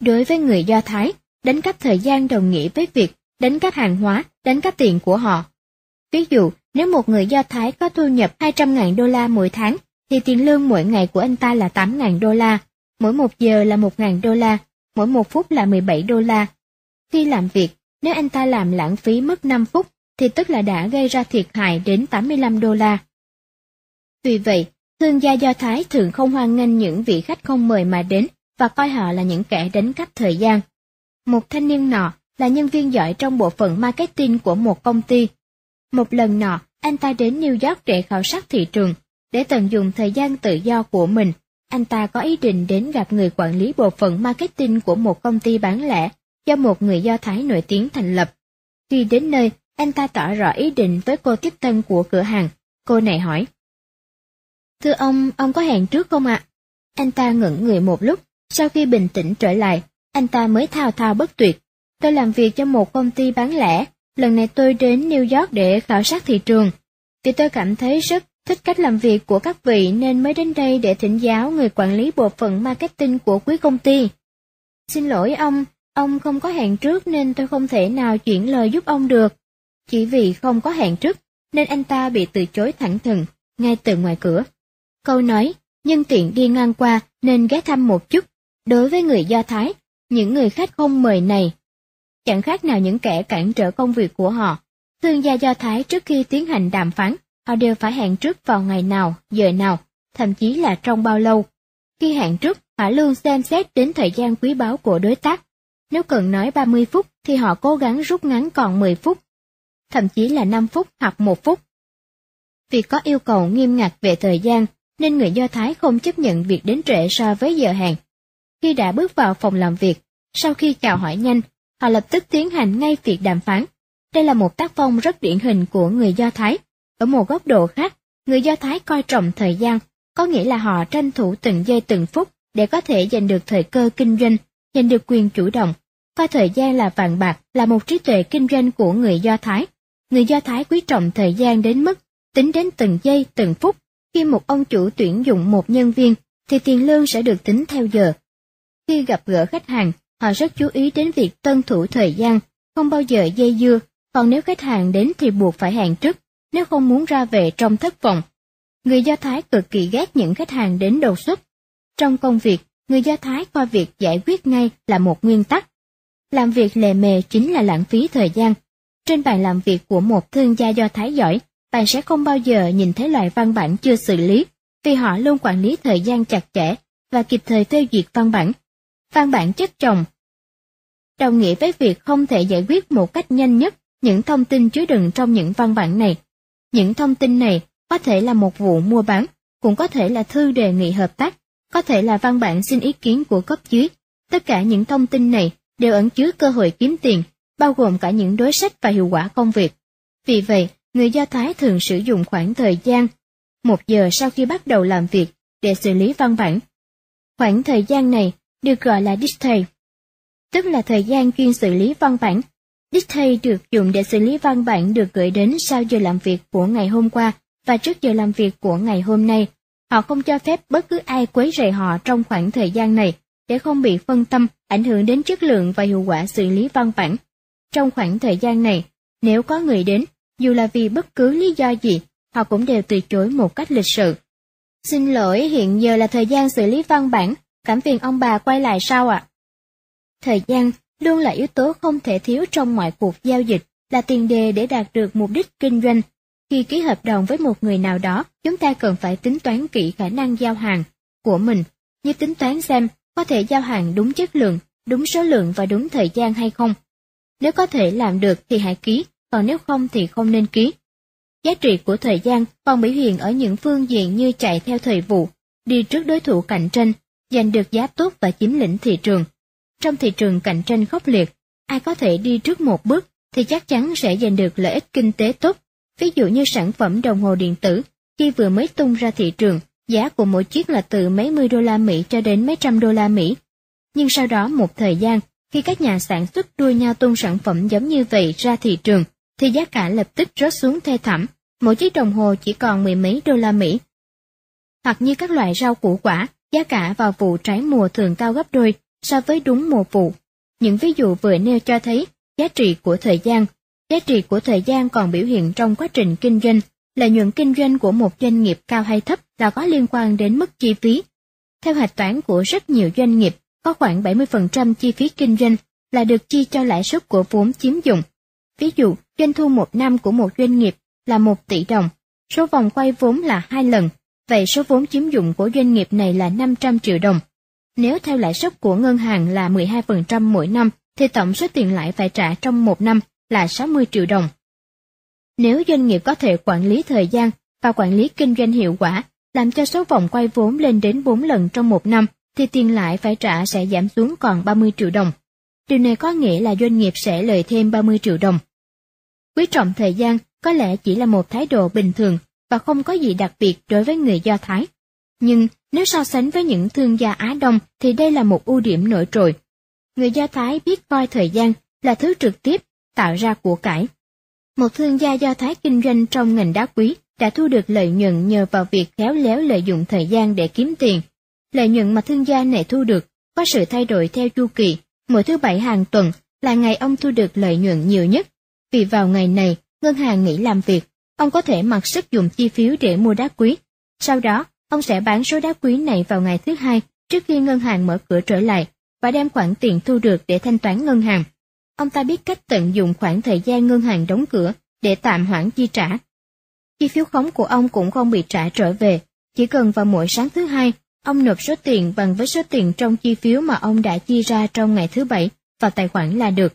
Đối với người Do Thái, đánh cắp thời gian đồng nghĩa với việc đánh cắp hàng hóa, đánh cắp tiền của họ. Ví dụ, nếu một người Do Thái có thu nhập 200.000 đô la mỗi tháng, thì tiền lương mỗi ngày của anh ta là 8.000 đô la, mỗi một giờ là 1.000 đô la, mỗi một phút là 17 đô la. Khi làm việc, nếu anh ta làm lãng phí mất 5 phút, thì tức là đã gây ra thiệt hại đến 85 đô la. Vì vậy, thương gia Do Thái thường không hoan nghênh những vị khách không mời mà đến và coi họ là những kẻ đánh cắp thời gian. Một thanh niên nọ là nhân viên giỏi trong bộ phận marketing của một công ty. Một lần nọ, anh ta đến New York để khảo sát thị trường. Để tận dụng thời gian tự do của mình, anh ta có ý định đến gặp người quản lý bộ phận marketing của một công ty bán lẻ do một người Do Thái nổi tiếng thành lập. Khi đến nơi, anh ta tỏ rõ ý định với cô tiếp tân của cửa hàng. Cô này hỏi. Thưa ông, ông có hẹn trước không ạ? Anh ta ngẩn người một lúc, sau khi bình tĩnh trở lại, anh ta mới thao thao bất tuyệt. Tôi làm việc cho một công ty bán lẻ, lần này tôi đến New York để khảo sát thị trường. Vì tôi cảm thấy rất thích cách làm việc của các vị nên mới đến đây để thỉnh giáo người quản lý bộ phận marketing của quý công ty. Xin lỗi ông, ông không có hẹn trước nên tôi không thể nào chuyển lời giúp ông được. Chỉ vì không có hẹn trước nên anh ta bị từ chối thẳng thừng, ngay từ ngoài cửa. Câu nói, nhân tiện đi ngang qua nên ghé thăm một chút. Đối với người Do Thái, những người khách không mời này chẳng khác nào những kẻ cản trở công việc của họ. Thương gia Do Thái trước khi tiến hành đàm phán họ đều phải hẹn trước vào ngày nào, giờ nào, thậm chí là trong bao lâu. Khi hẹn trước, họ luôn xem xét đến thời gian quý báu của đối tác. Nếu cần nói 30 phút thì họ cố gắng rút ngắn còn 10 phút, thậm chí là 5 phút hoặc 1 phút. Vì có yêu cầu nghiêm ngặt về thời gian, nên người Do Thái không chấp nhận việc đến trễ so với giờ hẹn. Khi đã bước vào phòng làm việc, sau khi chào hỏi nhanh, họ lập tức tiến hành ngay việc đàm phán. Đây là một tác phong rất điển hình của người Do Thái. Ở một góc độ khác, người Do Thái coi trọng thời gian, có nghĩa là họ tranh thủ từng giây từng phút để có thể giành được thời cơ kinh doanh, giành được quyền chủ động. Coi thời gian là vàng bạc là một trí tuệ kinh doanh của người Do Thái. Người Do Thái quý trọng thời gian đến mức tính đến từng giây từng phút. Khi một ông chủ tuyển dụng một nhân viên, thì tiền lương sẽ được tính theo giờ. Khi gặp gỡ khách hàng, họ rất chú ý đến việc tuân thủ thời gian, không bao giờ dây dưa, còn nếu khách hàng đến thì buộc phải hẹn trước nếu không muốn ra về trong thất vọng. Người Do Thái cực kỳ ghét những khách hàng đến đầu xuất. Trong công việc, người Do Thái coi việc giải quyết ngay là một nguyên tắc. Làm việc lề mề chính là lãng phí thời gian. Trên bàn làm việc của một thương gia Do Thái giỏi, bạn sẽ không bao giờ nhìn thấy loại văn bản chưa xử lý, vì họ luôn quản lý thời gian chặt chẽ và kịp thời phê duyệt văn bản. Văn bản chất chồng đồng nghĩa với việc không thể giải quyết một cách nhanh nhất những thông tin chứa đựng trong những văn bản này. Những thông tin này có thể là một vụ mua bán, cũng có thể là thư đề nghị hợp tác, có thể là văn bản xin ý kiến của cấp dưới. Tất cả những thông tin này đều ẩn chứa cơ hội kiếm tiền, bao gồm cả những đối sách và hiệu quả công việc. Vì vậy, người Do Thái thường sử dụng khoảng thời gian một giờ sau khi bắt đầu làm việc để xử lý văn bản. Khoảng thời gian này được gọi là dictate, tức là thời gian chuyên xử lý văn bản. Dictate được dùng để xử lý văn bản được gửi đến sau giờ làm việc của ngày hôm qua và trước giờ làm việc của ngày hôm nay. Họ không cho phép bất cứ ai quấy rầy họ trong khoảng thời gian này để không bị phân tâm, ảnh hưởng đến chất lượng và hiệu quả xử lý văn bản. Trong khoảng thời gian này, nếu có người đến, dù là vì bất cứ lý do gì, họ cũng đều từ chối một cách lịch sự. Xin lỗi, hiện giờ là thời gian xử lý văn bản, cảm phiền ông bà quay lại sau ạ. Thời gian luôn là yếu tố không thể thiếu trong mọi cuộc giao dịch, là tiền đề để đạt được mục đích kinh doanh. Khi ký hợp đồng với một người nào đó, chúng ta cần phải tính toán kỹ khả năng giao hàng của mình, như tính toán xem có thể giao hàng đúng chất lượng, đúng số lượng và đúng thời gian hay không. Nếu có thể làm được thì hãy ký, còn nếu không thì không nên ký. Giá trị của thời gian còn biểu hiện ở những phương diện như chạy theo thời vụ, đi trước đối thủ cạnh tranh, giành được giá tốt và chiếm lĩnh thị trường. Trong thị trường cạnh tranh khốc liệt, ai có thể đi trước một bước thì chắc chắn sẽ giành được lợi ích kinh tế tốt. Ví dụ như sản phẩm đồng hồ điện tử, khi vừa mới tung ra thị trường, giá của mỗi chiếc là từ mấy mươi đô la Mỹ cho đến mấy trăm đô la Mỹ. Nhưng sau đó một thời gian, khi các nhà sản xuất đua nhau tung sản phẩm giống như vậy ra thị trường, thì giá cả lập tức rớt xuống thê thảm, mỗi chiếc đồng hồ chỉ còn mười mấy đô la Mỹ. Hoặc như các loại rau củ quả, giá cả vào vụ trái mùa thường cao gấp đôi so với đúng mùa vụ. Những ví dụ vừa nêu cho thấy giá trị của thời gian. Giá trị của thời gian còn biểu hiện trong quá trình kinh doanh, lợi nhuận kinh doanh của một doanh nghiệp cao hay thấp là có liên quan đến mức chi phí. Theo hạch toán của rất nhiều doanh nghiệp, có khoảng 70% chi phí kinh doanh là được chi cho lãi suất của vốn chiếm dụng. Ví dụ, doanh thu một năm của một doanh nghiệp là 1 tỷ đồng, số vòng quay vốn là hai lần, vậy số vốn chiếm dụng của doanh nghiệp này là 500 triệu đồng. Nếu theo lãi suất của ngân hàng là 12% mỗi năm, thì tổng số tiền lãi phải trả trong một năm là 60 triệu đồng. Nếu doanh nghiệp có thể quản lý thời gian và quản lý kinh doanh hiệu quả, làm cho số vòng quay vốn lên đến 4 lần trong một năm, thì tiền lãi phải trả sẽ giảm xuống còn 30 triệu đồng. Điều này có nghĩa là doanh nghiệp sẽ lời thêm 30 triệu đồng. Quý trọng thời gian có lẽ chỉ là một thái độ bình thường và không có gì đặc biệt đối với người Do Thái. Nhưng nếu so sánh với những thương gia Á Đông thì đây là một ưu điểm nổi trội. Người Do Thái biết coi thời gian là thứ trực tiếp tạo ra của cải. Một thương gia Do Thái kinh doanh trong ngành đá quý đã thu được lợi nhuận nhờ vào việc khéo léo lợi dụng thời gian để kiếm tiền. Lợi nhuận mà thương gia này thu được có sự thay đổi theo chu kỳ, mỗi thứ bảy hàng tuần là ngày ông thu được lợi nhuận nhiều nhất. Vì vào ngày này, ngân hàng nghỉ làm việc, ông có thể mặc sức dùng chi phiếu để mua đá quý. Sau đó, ông sẽ bán số đá quý này vào ngày thứ hai trước khi ngân hàng mở cửa trở lại và đem khoản tiền thu được để thanh toán ngân hàng. Ông ta biết cách tận dụng khoảng thời gian ngân hàng đóng cửa để tạm hoãn chi trả. Chi phiếu khống của ông cũng không bị trả trở về, chỉ cần vào mỗi sáng thứ hai, ông nộp số tiền bằng với số tiền trong chi phiếu mà ông đã chi ra trong ngày thứ bảy vào tài khoản là được.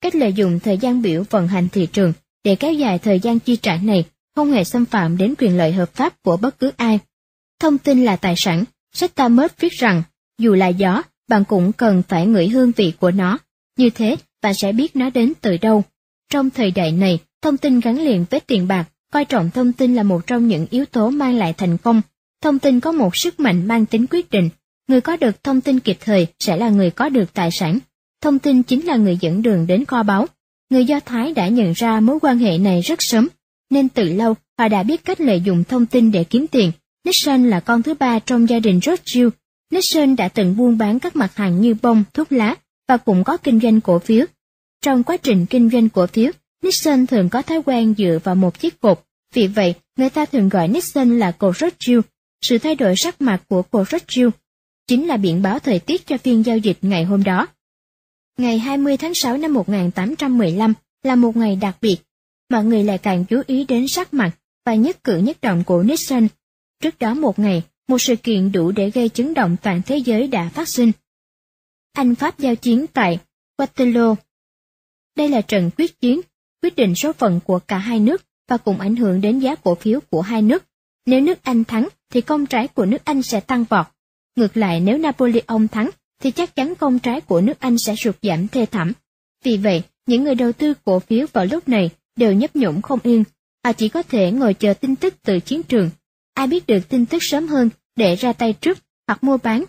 Cách lợi dụng thời gian biểu vận hành thị trường để kéo dài thời gian chi trả này không hề xâm phạm đến quyền lợi hợp pháp của bất cứ ai. Thông tin là tài sản, sách Talmud viết rằng, dù là gió, bạn cũng cần phải ngửi hương vị của nó. Như thế, bạn sẽ biết nó đến từ đâu. Trong thời đại này, thông tin gắn liền với tiền bạc, coi trọng thông tin là một trong những yếu tố mang lại thành công. Thông tin có một sức mạnh mang tính quyết định. Người có được thông tin kịp thời sẽ là người có được tài sản. Thông tin chính là người dẫn đường đến kho báu. Người Do Thái đã nhận ra mối quan hệ này rất sớm, nên từ lâu họ đã biết cách lợi dụng thông tin để kiếm tiền. Nixon là con thứ ba trong gia đình Rothschild. Nixon đã từng buôn bán các mặt hàng như bông, thuốc lá và cũng có kinh doanh cổ phiếu. Trong quá trình kinh doanh cổ phiếu, Nixon thường có thói quen dựa vào một chiếc cột, vì vậy người ta thường gọi Nixon là cột Rothschild. Sự thay đổi sắc mặt của cột Rothschild chính là biển báo thời tiết cho phiên giao dịch ngày hôm đó. Ngày 20 tháng 6 năm 1815 là một ngày đặc biệt. Mọi người lại càng chú ý đến sắc mặt và nhất cử nhất động của Nixon. Trước đó một ngày, một sự kiện đủ để gây chấn động toàn thế giới đã phát sinh. Anh Pháp giao chiến tại Waterloo. Đây là trận quyết chiến, quyết định số phận của cả hai nước và cũng ảnh hưởng đến giá cổ phiếu của hai nước. Nếu nước Anh thắng thì công trái của nước Anh sẽ tăng vọt. Ngược lại nếu Napoleon thắng thì chắc chắn công trái của nước Anh sẽ sụt giảm thê thảm. Vì vậy, những người đầu tư cổ phiếu vào lúc này đều nhấp nhổm không yên. Họ chỉ có thể ngồi chờ tin tức từ chiến trường. Ai biết được tin tức sớm hơn để ra tay trước hoặc mua bán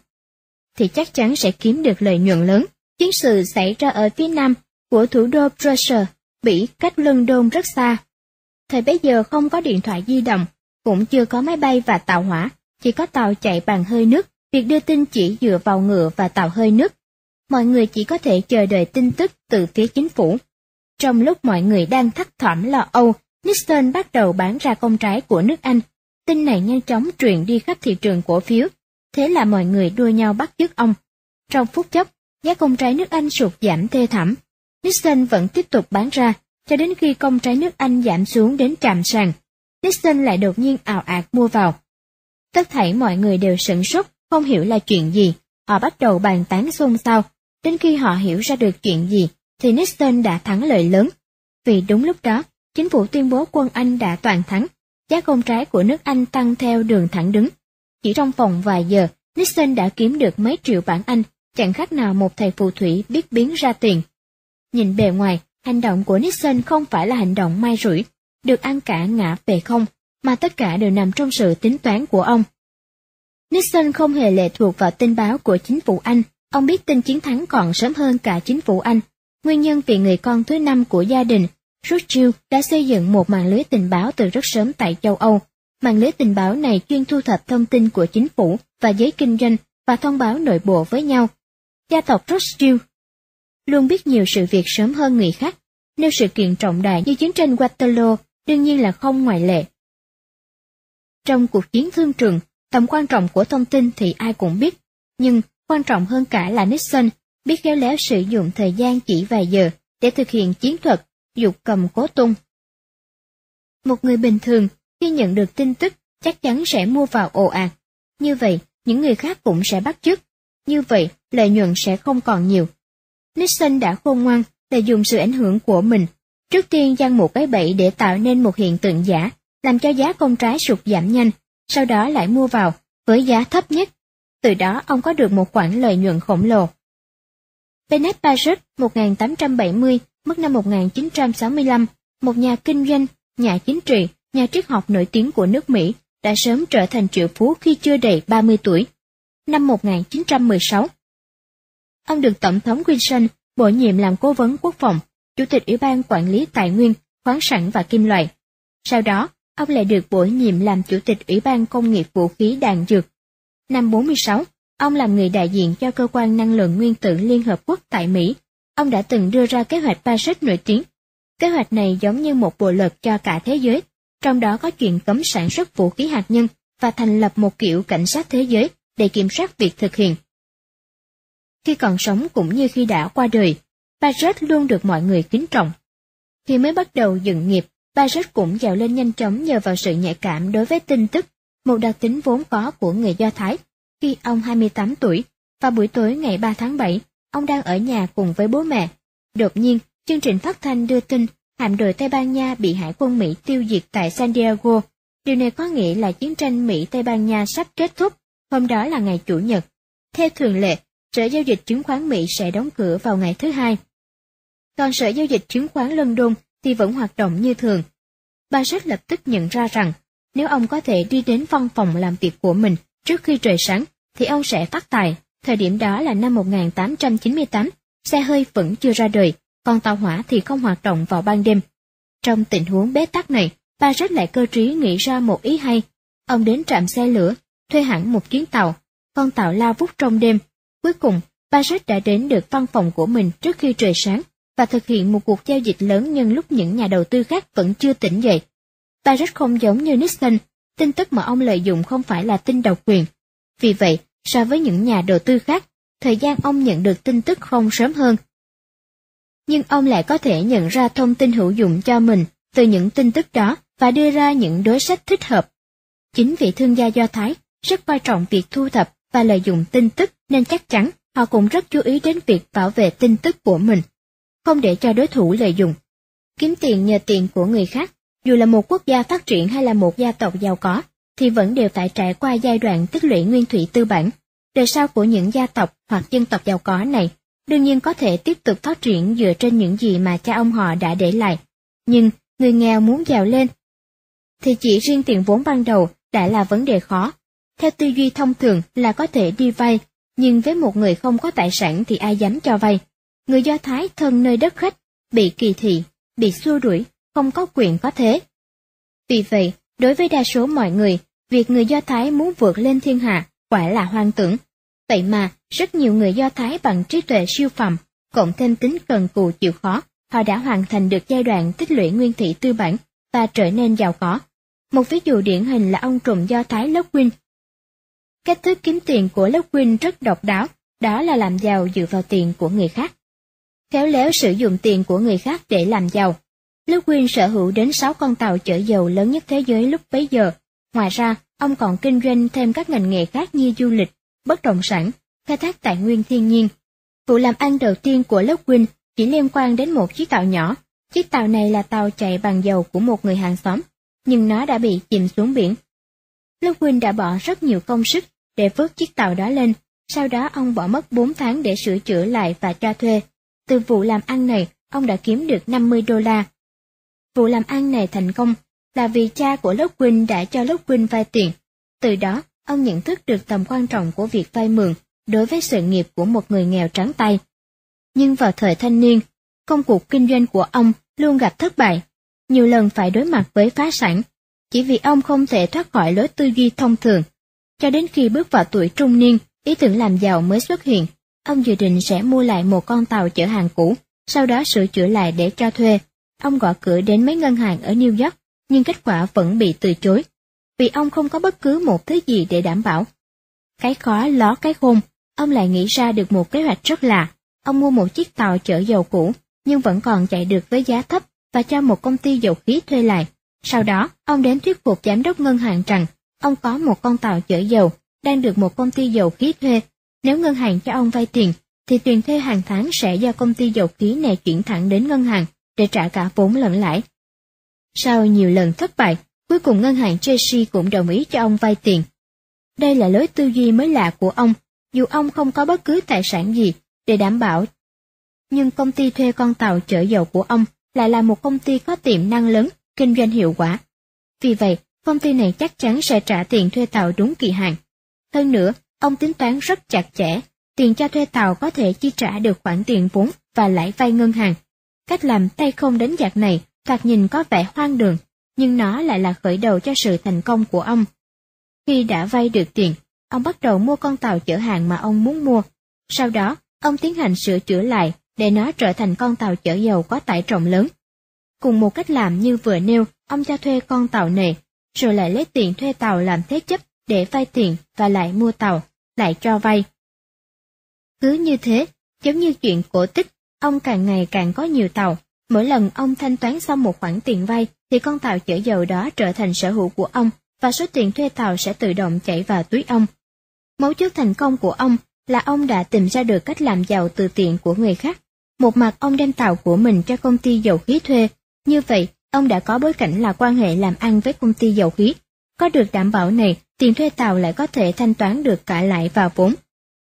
thì chắc chắn sẽ kiếm được lợi nhuận lớn. Chiến sự xảy ra ở phía nam của thủ đô Brussels, Bỉ cách London rất xa. Thời bấy giờ không có điện thoại di động, cũng chưa có máy bay và tàu hỏa, chỉ có tàu chạy bằng hơi nước, việc đưa tin chỉ dựa vào ngựa và tàu hơi nước. Mọi người chỉ có thể chờ đợi tin tức từ phía chính phủ. Trong lúc mọi người đang thắt thỏm lo âu, Nixon bắt đầu bán ra công trái của nước Anh. Tin này nhanh chóng truyền đi khắp thị trường cổ phiếu, thế là mọi người đua nhau bắt chước ông. Trong phút chốc, giá công trái nước Anh sụt giảm thê thảm. Nixon vẫn tiếp tục bán ra, cho đến khi công trái nước Anh giảm xuống đến trạm sàn. Nixon lại đột nhiên ảo ạt mua vào. Tất thảy mọi người đều sửng sốt, không hiểu là chuyện gì. Họ bắt đầu bàn tán xôn xao. Đến khi họ hiểu ra được chuyện gì, thì Nixon đã thắng lợi lớn. Vì đúng lúc đó, chính phủ tuyên bố quân Anh đã toàn thắng. Giá công trái của nước Anh tăng theo đường thẳng đứng. Chỉ trong vòng vài giờ, Nixon đã kiếm được mấy triệu bảng Anh, chẳng khác nào một thầy phù thủy biết biến ra tiền. Nhìn bề ngoài, hành động của Nixon không phải là hành động may rủi, được ăn cả ngã về không, mà tất cả đều nằm trong sự tính toán của ông. Nixon không hề lệ thuộc vào tin báo của chính phủ Anh, ông biết tin chiến thắng còn sớm hơn cả chính phủ Anh. Nguyên nhân vì người con thứ năm của gia đình, Rothschild đã xây dựng một mạng lưới tình báo từ rất sớm tại châu Âu. Mạng lưới tình báo này chuyên thu thập thông tin của chính phủ và giới kinh doanh và thông báo nội bộ với nhau. Gia tộc Rothschild luôn biết nhiều sự việc sớm hơn người khác, nếu sự kiện trọng đại như chiến tranh Waterloo đương nhiên là không ngoại lệ. Trong cuộc chiến thương trường, tầm quan trọng của thông tin thì ai cũng biết, nhưng quan trọng hơn cả là Nixon biết khéo léo sử dụng thời gian chỉ vài giờ để thực hiện chiến thuật dục cầm cố tung. Một người bình thường khi nhận được tin tức chắc chắn sẽ mua vào ồ ạt. Như vậy, những người khác cũng sẽ bắt chước. Như vậy, lợi nhuận sẽ không còn nhiều. Nixon đã khôn ngoan để dùng sự ảnh hưởng của mình. Trước tiên giăng một cái bẫy để tạo nên một hiện tượng giả, làm cho giá công trái sụt giảm nhanh, sau đó lại mua vào với giá thấp nhất. Từ đó ông có được một khoản lợi nhuận khổng lồ. Bennett Paget 1870 mất năm 1965, một nhà kinh doanh, nhà chính trị, nhà triết học nổi tiếng của nước Mỹ, đã sớm trở thành triệu phú khi chưa đầy 30 tuổi. Năm 1916, ông được Tổng thống Wilson bổ nhiệm làm cố vấn quốc phòng, chủ tịch Ủy ban Quản lý Tài nguyên, khoáng sản và kim loại. Sau đó, ông lại được bổ nhiệm làm chủ tịch Ủy ban Công nghiệp Vũ khí Đạn Dược. Năm 46, ông làm người đại diện cho cơ quan năng lượng nguyên tử Liên Hợp Quốc tại Mỹ. Ông đã từng đưa ra kế hoạch Paris nổi tiếng. Kế hoạch này giống như một bộ luật cho cả thế giới, trong đó có chuyện cấm sản xuất vũ khí hạt nhân và thành lập một kiểu cảnh sát thế giới để kiểm soát việc thực hiện. Khi còn sống cũng như khi đã qua đời, Paris luôn được mọi người kính trọng. Khi mới bắt đầu dựng nghiệp, Paris cũng giàu lên nhanh chóng nhờ vào sự nhạy cảm đối với tin tức, một đặc tính vốn có của người Do Thái. Khi ông 28 tuổi, vào buổi tối ngày 3 tháng 7, ông đang ở nhà cùng với bố mẹ. Đột nhiên, chương trình phát thanh đưa tin hạm đội Tây Ban Nha bị hải quân Mỹ tiêu diệt tại San Diego. Điều này có nghĩa là chiến tranh Mỹ-Tây Ban Nha sắp kết thúc, hôm đó là ngày Chủ nhật. Theo thường lệ, Sở Giao dịch Chứng khoán Mỹ sẽ đóng cửa vào ngày thứ hai. Còn Sở Giao dịch Chứng khoán London thì vẫn hoạt động như thường. Barrett lập tức nhận ra rằng, nếu ông có thể đi đến văn phòng làm việc của mình trước khi trời sáng, thì ông sẽ phát tài. Thời điểm đó là năm 1898, xe hơi vẫn chưa ra đời, còn tàu hỏa thì không hoạt động vào ban đêm. Trong tình huống bế tắc này, Barrett lại cơ trí nghĩ ra một ý hay. Ông đến trạm xe lửa, thuê hẳn một chuyến tàu, con tàu lao vút trong đêm. Cuối cùng, Barrett đã đến được văn phòng của mình trước khi trời sáng và thực hiện một cuộc giao dịch lớn nhân lúc những nhà đầu tư khác vẫn chưa tỉnh dậy. Barrett không giống như Nixon, tin tức mà ông lợi dụng không phải là tin độc quyền. Vì vậy, so với những nhà đầu tư khác, thời gian ông nhận được tin tức không sớm hơn. Nhưng ông lại có thể nhận ra thông tin hữu dụng cho mình từ những tin tức đó và đưa ra những đối sách thích hợp. Chính vị thương gia Do Thái rất coi trọng việc thu thập và lợi dụng tin tức nên chắc chắn họ cũng rất chú ý đến việc bảo vệ tin tức của mình, không để cho đối thủ lợi dụng. Kiếm tiền nhờ tiền của người khác, dù là một quốc gia phát triển hay là một gia tộc giàu có, thì vẫn đều phải trải qua giai đoạn tích lũy nguyên thủy tư bản. Đời sau của những gia tộc hoặc dân tộc giàu có này đương nhiên có thể tiếp tục phát triển dựa trên những gì mà cha ông họ đã để lại. Nhưng người nghèo muốn giàu lên thì chỉ riêng tiền vốn ban đầu đã là vấn đề khó. Theo tư duy thông thường là có thể đi vay, nhưng với một người không có tài sản thì ai dám cho vay. Người Do Thái thân nơi đất khách, bị kỳ thị, bị xua đuổi, không có quyền có thế. Vì vậy, đối với đa số mọi người, việc người Do Thái muốn vượt lên thiên hạ quả là hoang tưởng. Vậy mà, rất nhiều người Do Thái bằng trí tuệ siêu phàm, cộng thêm tính cần cù chịu khó, họ đã hoàn thành được giai đoạn tích lũy nguyên thị tư bản và trở nên giàu có. Một ví dụ điển hình là ông trùm Do Thái Lockwin. Cách thức kiếm tiền của Lockwin rất độc đáo, đó là làm giàu dựa vào tiền của người khác. Khéo léo sử dụng tiền của người khác để làm giàu. Lockwin sở hữu đến 6 con tàu chở dầu lớn nhất thế giới lúc bấy giờ. Ngoài ra, ông còn kinh doanh thêm các ngành nghề khác như du lịch, bất động sản, khai thác tài nguyên thiên nhiên. Vụ làm ăn đầu tiên của Lockwin chỉ liên quan đến một chiếc tàu nhỏ. Chiếc tàu này là tàu chạy bằng dầu của một người hàng xóm, nhưng nó đã bị chìm xuống biển. Lockwin đã bỏ rất nhiều công sức để vớt chiếc tàu đó lên, sau đó ông bỏ mất 4 tháng để sửa chữa lại và cho thuê. Từ vụ làm ăn này, ông đã kiếm được 50 đô la. Vụ làm ăn này thành công là vì cha của Lockwood đã cho Lockwood vay tiền. Từ đó, ông nhận thức được tầm quan trọng của việc vay mượn đối với sự nghiệp của một người nghèo trắng tay. Nhưng vào thời thanh niên, công cuộc kinh doanh của ông luôn gặp thất bại, nhiều lần phải đối mặt với phá sản, chỉ vì ông không thể thoát khỏi lối tư duy thông thường. Cho đến khi bước vào tuổi trung niên, ý tưởng làm giàu mới xuất hiện, ông dự định sẽ mua lại một con tàu chở hàng cũ, sau đó sửa chữa lại để cho thuê. Ông gõ cửa đến mấy ngân hàng ở New York, nhưng kết quả vẫn bị từ chối, vì ông không có bất cứ một thứ gì để đảm bảo. Cái khó ló cái khôn, ông lại nghĩ ra được một kế hoạch rất lạ. Ông mua một chiếc tàu chở dầu cũ, nhưng vẫn còn chạy được với giá thấp và cho một công ty dầu khí thuê lại. Sau đó, ông đến thuyết phục giám đốc ngân hàng rằng ông có một con tàu chở dầu đang được một công ty dầu khí thuê. Nếu ngân hàng cho ông vay tiền, thì tiền thuê hàng tháng sẽ do công ty dầu khí này chuyển thẳng đến ngân hàng để trả cả vốn lẫn lãi. Sau nhiều lần thất bại, cuối cùng ngân hàng Chelsea cũng đồng ý cho ông vay tiền. Đây là lối tư duy mới lạ của ông, dù ông không có bất cứ tài sản gì để đảm bảo. Nhưng công ty thuê con tàu chở dầu của ông lại là một công ty có tiềm năng lớn, kinh doanh hiệu quả. Vì vậy, công ty này chắc chắn sẽ trả tiền thuê tàu đúng kỳ hạn. Hơn nữa, ông tính toán rất chặt chẽ, tiền cho thuê tàu có thể chi trả được khoản tiền vốn và lãi vay ngân hàng. Cách làm tay không đánh giặc này thoạt nhìn có vẻ hoang đường, nhưng nó lại là khởi đầu cho sự thành công của ông. Khi đã vay được tiền, ông bắt đầu mua con tàu chở hàng mà ông muốn mua. Sau đó, ông tiến hành sửa chữa lại để nó trở thành con tàu chở dầu có tải trọng lớn. Cùng một cách làm như vừa nêu, ông cho thuê con tàu này, rồi lại lấy tiền thuê tàu làm thế chấp để vay tiền và lại mua tàu, lại cho vay. Cứ như thế, giống như chuyện cổ tích, ông càng ngày càng có nhiều tàu. Mỗi lần ông thanh toán xong một khoản tiền vay, thì con tàu chở dầu đó trở thành sở hữu của ông, và số tiền thuê tàu sẽ tự động chảy vào túi ông. Mấu chốt thành công của ông là ông đã tìm ra được cách làm giàu từ tiền của người khác. Một mặt ông đem tàu của mình cho công ty dầu khí thuê, như vậy ông đã có bối cảnh là quan hệ làm ăn với công ty dầu khí. Có được đảm bảo này, tiền thuê tàu lại có thể thanh toán được cả lại vào vốn.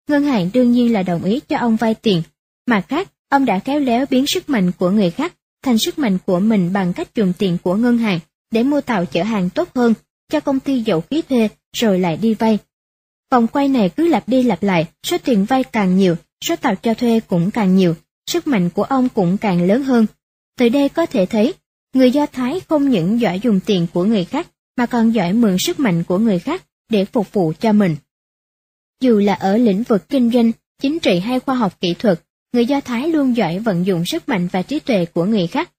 Ngân hàng đương nhiên là đồng ý cho ông vay tiền. Mặt khác, ông đã khéo léo biến sức mạnh của người khác thành sức mạnh của mình bằng cách dùng tiền của ngân hàng để mua tàu chở hàng tốt hơn, cho công ty dầu khí thuê rồi lại đi vay. Vòng quay này cứ lặp đi lặp lại, số tiền vay càng nhiều, số tàu cho thuê cũng càng nhiều, sức mạnh của ông cũng càng lớn hơn. Từ đây có thể thấy, người Do Thái không những giỏi dùng tiền của người khác, mà còn giỏi mượn sức mạnh của người khác để phục vụ cho mình. Dù là ở lĩnh vực kinh doanh, chính trị hay khoa học kỹ thuật, người Do Thái luôn giỏi vận dụng sức mạnh và trí tuệ của người khác.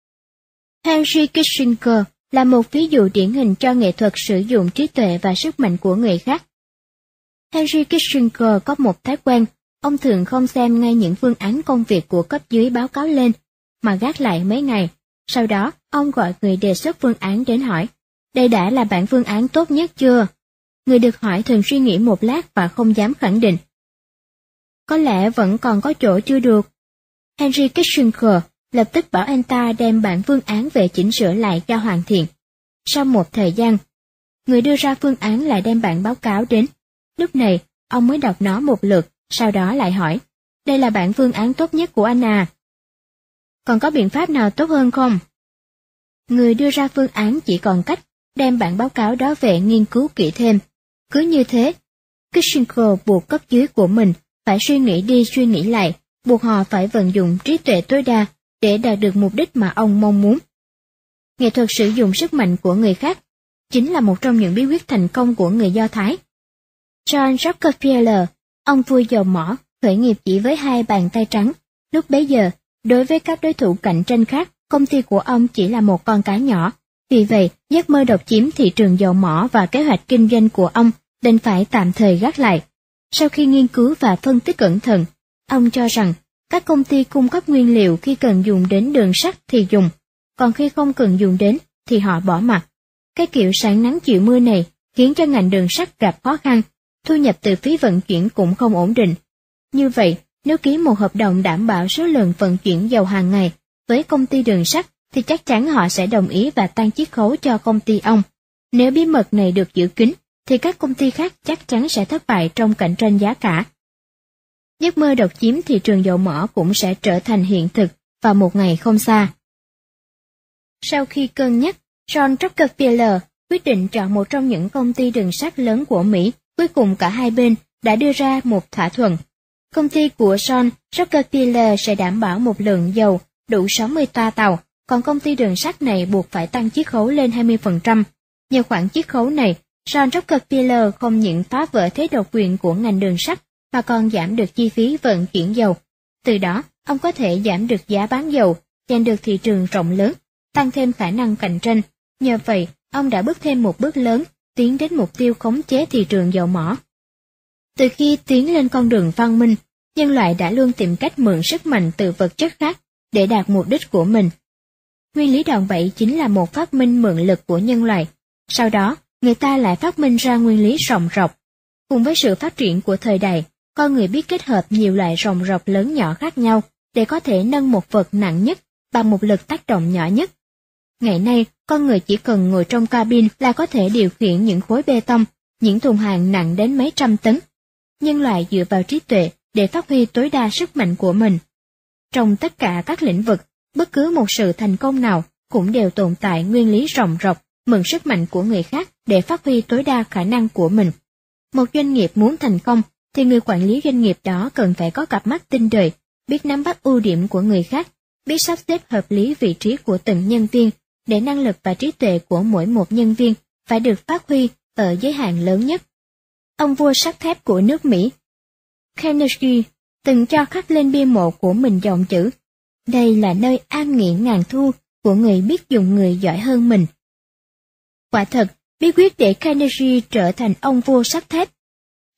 Henry Kissinger là một ví dụ điển hình cho nghệ thuật sử dụng trí tuệ và sức mạnh của người khác. Henry Kissinger có một thói quen, ông thường không xem ngay những phương án công việc của cấp dưới báo cáo lên, mà gác lại mấy ngày. Sau đó, ông gọi người đề xuất phương án đến hỏi, đây đã là bản phương án tốt nhất chưa? Người được hỏi thường suy nghĩ một lát và không dám khẳng định. Có lẽ vẫn còn có chỗ chưa được. Henry Kissinger lập tức bảo anh ta đem bản phương án về chỉnh sửa lại cho hoàn thiện. Sau một thời gian, người đưa ra phương án lại đem bản báo cáo đến. Lúc này, ông mới đọc nó một lượt, sau đó lại hỏi, đây là bản phương án tốt nhất của anh à? Còn có biện pháp nào tốt hơn không? Người đưa ra phương án chỉ còn cách đem bản báo cáo đó về nghiên cứu kỹ thêm. Cứ như thế, Kissinger buộc cấp dưới của mình phải suy nghĩ đi suy nghĩ lại, buộc họ phải vận dụng trí tuệ tối đa để đạt được mục đích mà ông mong muốn. Nghệ thuật sử dụng sức mạnh của người khác chính là một trong những bí quyết thành công của người Do Thái. John Rockefeller, ông vui dầu mỏ, khởi nghiệp chỉ với hai bàn tay trắng. Lúc bấy giờ, đối với các đối thủ cạnh tranh khác, công ty của ông chỉ là một con cá nhỏ. Vì vậy, giấc mơ độc chiếm thị trường dầu mỏ và kế hoạch kinh doanh của ông đành phải tạm thời gác lại. Sau khi nghiên cứu và phân tích cẩn thận, ông cho rằng các công ty cung cấp nguyên liệu khi cần dùng đến đường sắt thì dùng, còn khi không cần dùng đến thì họ bỏ mặt. Cái kiểu sáng nắng chịu mưa này khiến cho ngành đường sắt gặp khó khăn, thu nhập từ phí vận chuyển cũng không ổn định. Như vậy, nếu ký một hợp đồng đảm bảo số lượng vận chuyển dầu hàng ngày với công ty đường sắt thì chắc chắn họ sẽ đồng ý và tăng chiết khấu cho công ty ông. Nếu bí mật này được giữ kín, thì các công ty khác chắc chắn sẽ thất bại trong cạnh tranh giá cả. Giấc mơ độc chiếm thị trường dầu mỏ cũng sẽ trở thành hiện thực vào một ngày không xa. Sau khi cân nhắc, John Rockefeller quyết định chọn một trong những công ty đường sắt lớn của Mỹ. Cuối cùng cả hai bên đã đưa ra một thỏa thuận. Công ty của John Rockefeller sẽ đảm bảo một lượng dầu đủ 60 toa tàu, còn công ty đường sắt này buộc phải tăng chiết khấu lên 20%. Nhờ khoản chiết khấu này, John Rockefeller không những phá vỡ thế độc quyền của ngành đường sắt mà còn giảm được chi phí vận chuyển dầu. Từ đó, ông có thể giảm được giá bán dầu, giành được thị trường rộng lớn, tăng thêm khả năng cạnh tranh. Nhờ vậy, ông đã bước thêm một bước lớn, tiến đến mục tiêu khống chế thị trường dầu mỏ. Từ khi tiến lên con đường văn minh, nhân loại đã luôn tìm cách mượn sức mạnh từ vật chất khác để đạt mục đích của mình. Nguyên lý đòn bẩy chính là một phát minh mượn lực của nhân loại. Sau đó, người ta lại phát minh ra nguyên lý rồng rọc. Cùng với sự phát triển của thời đại, con người biết kết hợp nhiều loại rồng rọc lớn nhỏ khác nhau để có thể nâng một vật nặng nhất bằng một lực tác động nhỏ nhất. Ngày nay, con người chỉ cần ngồi trong cabin là có thể điều khiển những khối bê tông, những thùng hàng nặng đến mấy trăm tấn. Nhân loại dựa vào trí tuệ để phát huy tối đa sức mạnh của mình. Trong tất cả các lĩnh vực, bất cứ một sự thành công nào cũng đều tồn tại nguyên lý rồng rọc, mượn sức mạnh của người khác để phát huy tối đa khả năng của mình. Một doanh nghiệp muốn thành công thì người quản lý doanh nghiệp đó cần phải có cặp mắt tinh đời, biết nắm bắt ưu điểm của người khác, biết sắp xếp hợp lý vị trí của từng nhân viên, để năng lực và trí tuệ của mỗi một nhân viên phải được phát huy ở giới hạn lớn nhất. Ông vua sắt thép của nước Mỹ, Carnegie, từng cho khắc lên bia mộ của mình dòng chữ Đây là nơi an nghỉ ngàn thu của người biết dùng người giỏi hơn mình. Quả thật, bí quyết để Carnegie trở thành ông vua sắt thép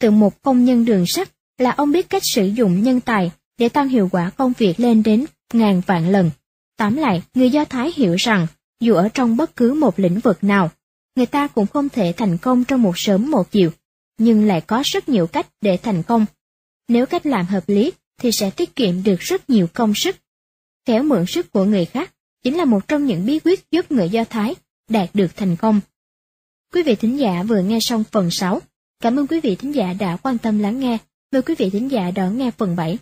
từ một công nhân đường sắt là ông biết cách sử dụng nhân tài để tăng hiệu quả công việc lên đến ngàn vạn lần. Tóm lại, người Do Thái hiểu rằng, dù ở trong bất cứ một lĩnh vực nào, người ta cũng không thể thành công trong một sớm một chiều, nhưng lại có rất nhiều cách để thành công. Nếu cách làm hợp lý thì sẽ tiết kiệm được rất nhiều công sức. Khéo mượn sức của người khác chính là một trong những bí quyết giúp người Do Thái đạt được thành công. Quý vị thính giả vừa nghe xong phần 6 Cảm ơn quý vị thính giả đã quan tâm lắng nghe. Mời quý vị thính giả đón nghe phần 7.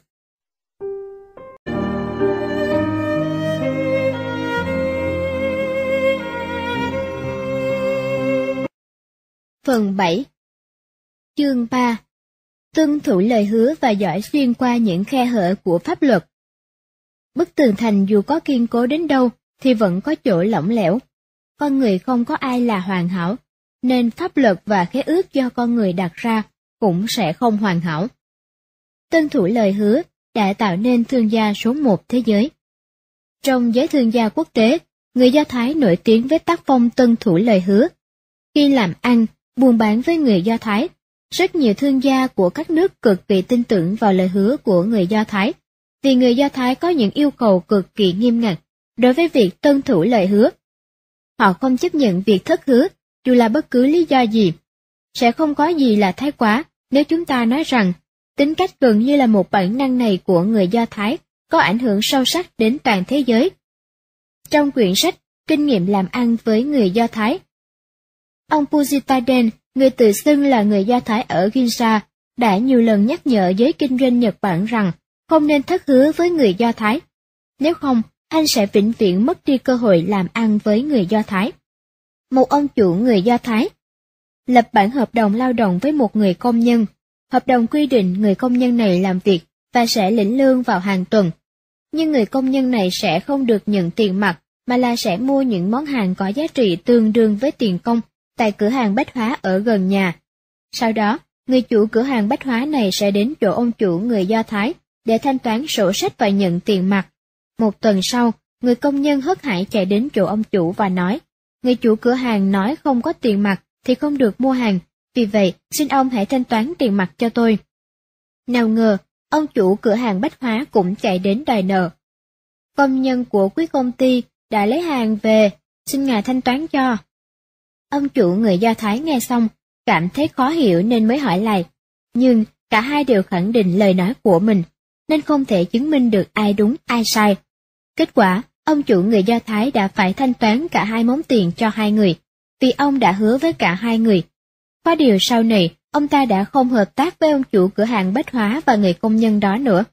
Phần 7 Chương 3 Tuân thủ lời hứa và giỏi xuyên qua những khe hở của pháp luật. Bức tường thành dù có kiên cố đến đâu thì vẫn có chỗ lỏng lẻo. Con người không có ai là hoàn hảo, nên pháp luật và khế ước do con người đặt ra cũng sẽ không hoàn hảo. Tân thủ lời hứa đã tạo nên thương gia số một thế giới. Trong giới thương gia quốc tế, người Do Thái nổi tiếng với tác phong tân thủ lời hứa. Khi làm ăn, buôn bán với người Do Thái, rất nhiều thương gia của các nước cực kỳ tin tưởng vào lời hứa của người Do Thái, vì người Do Thái có những yêu cầu cực kỳ nghiêm ngặt đối với việc tuân thủ lời hứa. Họ không chấp nhận việc thất hứa dù là bất cứ lý do gì. Sẽ không có gì là thái quá nếu chúng ta nói rằng tính cách gần như là một bản năng này của người Do Thái có ảnh hưởng sâu sắc đến toàn thế giới. Trong quyển sách Kinh nghiệm làm ăn với người Do Thái, ông Pujitaden, người tự xưng là người Do Thái ở Ginza, đã nhiều lần nhắc nhở giới kinh doanh Nhật Bản rằng không nên thất hứa với người Do Thái. Nếu không, anh sẽ vĩnh viễn mất đi cơ hội làm ăn với người Do Thái. Một ông chủ người Do Thái lập bản hợp đồng lao động với một người công nhân. Hợp đồng quy định người công nhân này làm việc và sẽ lĩnh lương vào hàng tuần. Nhưng người công nhân này sẽ không được nhận tiền mặt, mà là sẽ mua những món hàng có giá trị tương đương với tiền công tại cửa hàng bách hóa ở gần nhà. Sau đó, người chủ cửa hàng bách hóa này sẽ đến chỗ ông chủ người Do Thái để thanh toán sổ sách và nhận tiền mặt. Một tuần sau, người công nhân hớt hải chạy đến chỗ ông chủ và nói, người chủ cửa hàng nói không có tiền mặt thì không được mua hàng, vì vậy xin ông hãy thanh toán tiền mặt cho tôi. Nào ngờ, ông chủ cửa hàng bách hóa cũng chạy đến đòi nợ. Công nhân của quý công ty đã lấy hàng về, xin ngài thanh toán cho. Ông chủ người Do Thái nghe xong, cảm thấy khó hiểu nên mới hỏi lại. Nhưng cả hai đều khẳng định lời nói của mình, nên không thể chứng minh được ai đúng ai sai. Kết quả, ông chủ người Do Thái đã phải thanh toán cả hai món tiền cho hai người, vì ông đã hứa với cả hai người. Qua điều sau này, ông ta đã không hợp tác với ông chủ cửa hàng bách hóa và người công nhân đó nữa.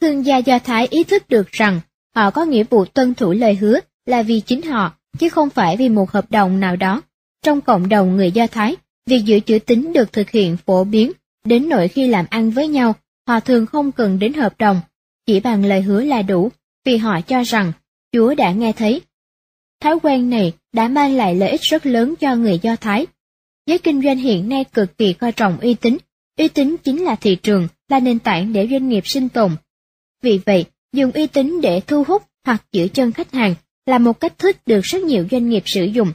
Thương gia Do Thái ý thức được rằng họ có nghĩa vụ tuân thủ lời hứa là vì chính họ, chứ không phải vì một hợp đồng nào đó. Trong cộng đồng người Do Thái, việc giữ chữ tín được thực hiện phổ biến, đến nỗi khi làm ăn với nhau, họ thường không cần đến hợp đồng, chỉ bằng lời hứa là đủ, vì họ cho rằng Chúa đã nghe thấy. Thói quen này đã mang lại lợi ích rất lớn cho người Do Thái. Giới kinh doanh hiện nay cực kỳ coi trọng uy tín, uy tín chính là thị trường, là nền tảng để doanh nghiệp sinh tồn. Vì vậy, dùng uy tín để thu hút hoặc giữ chân khách hàng là một cách thức được rất nhiều doanh nghiệp sử dụng.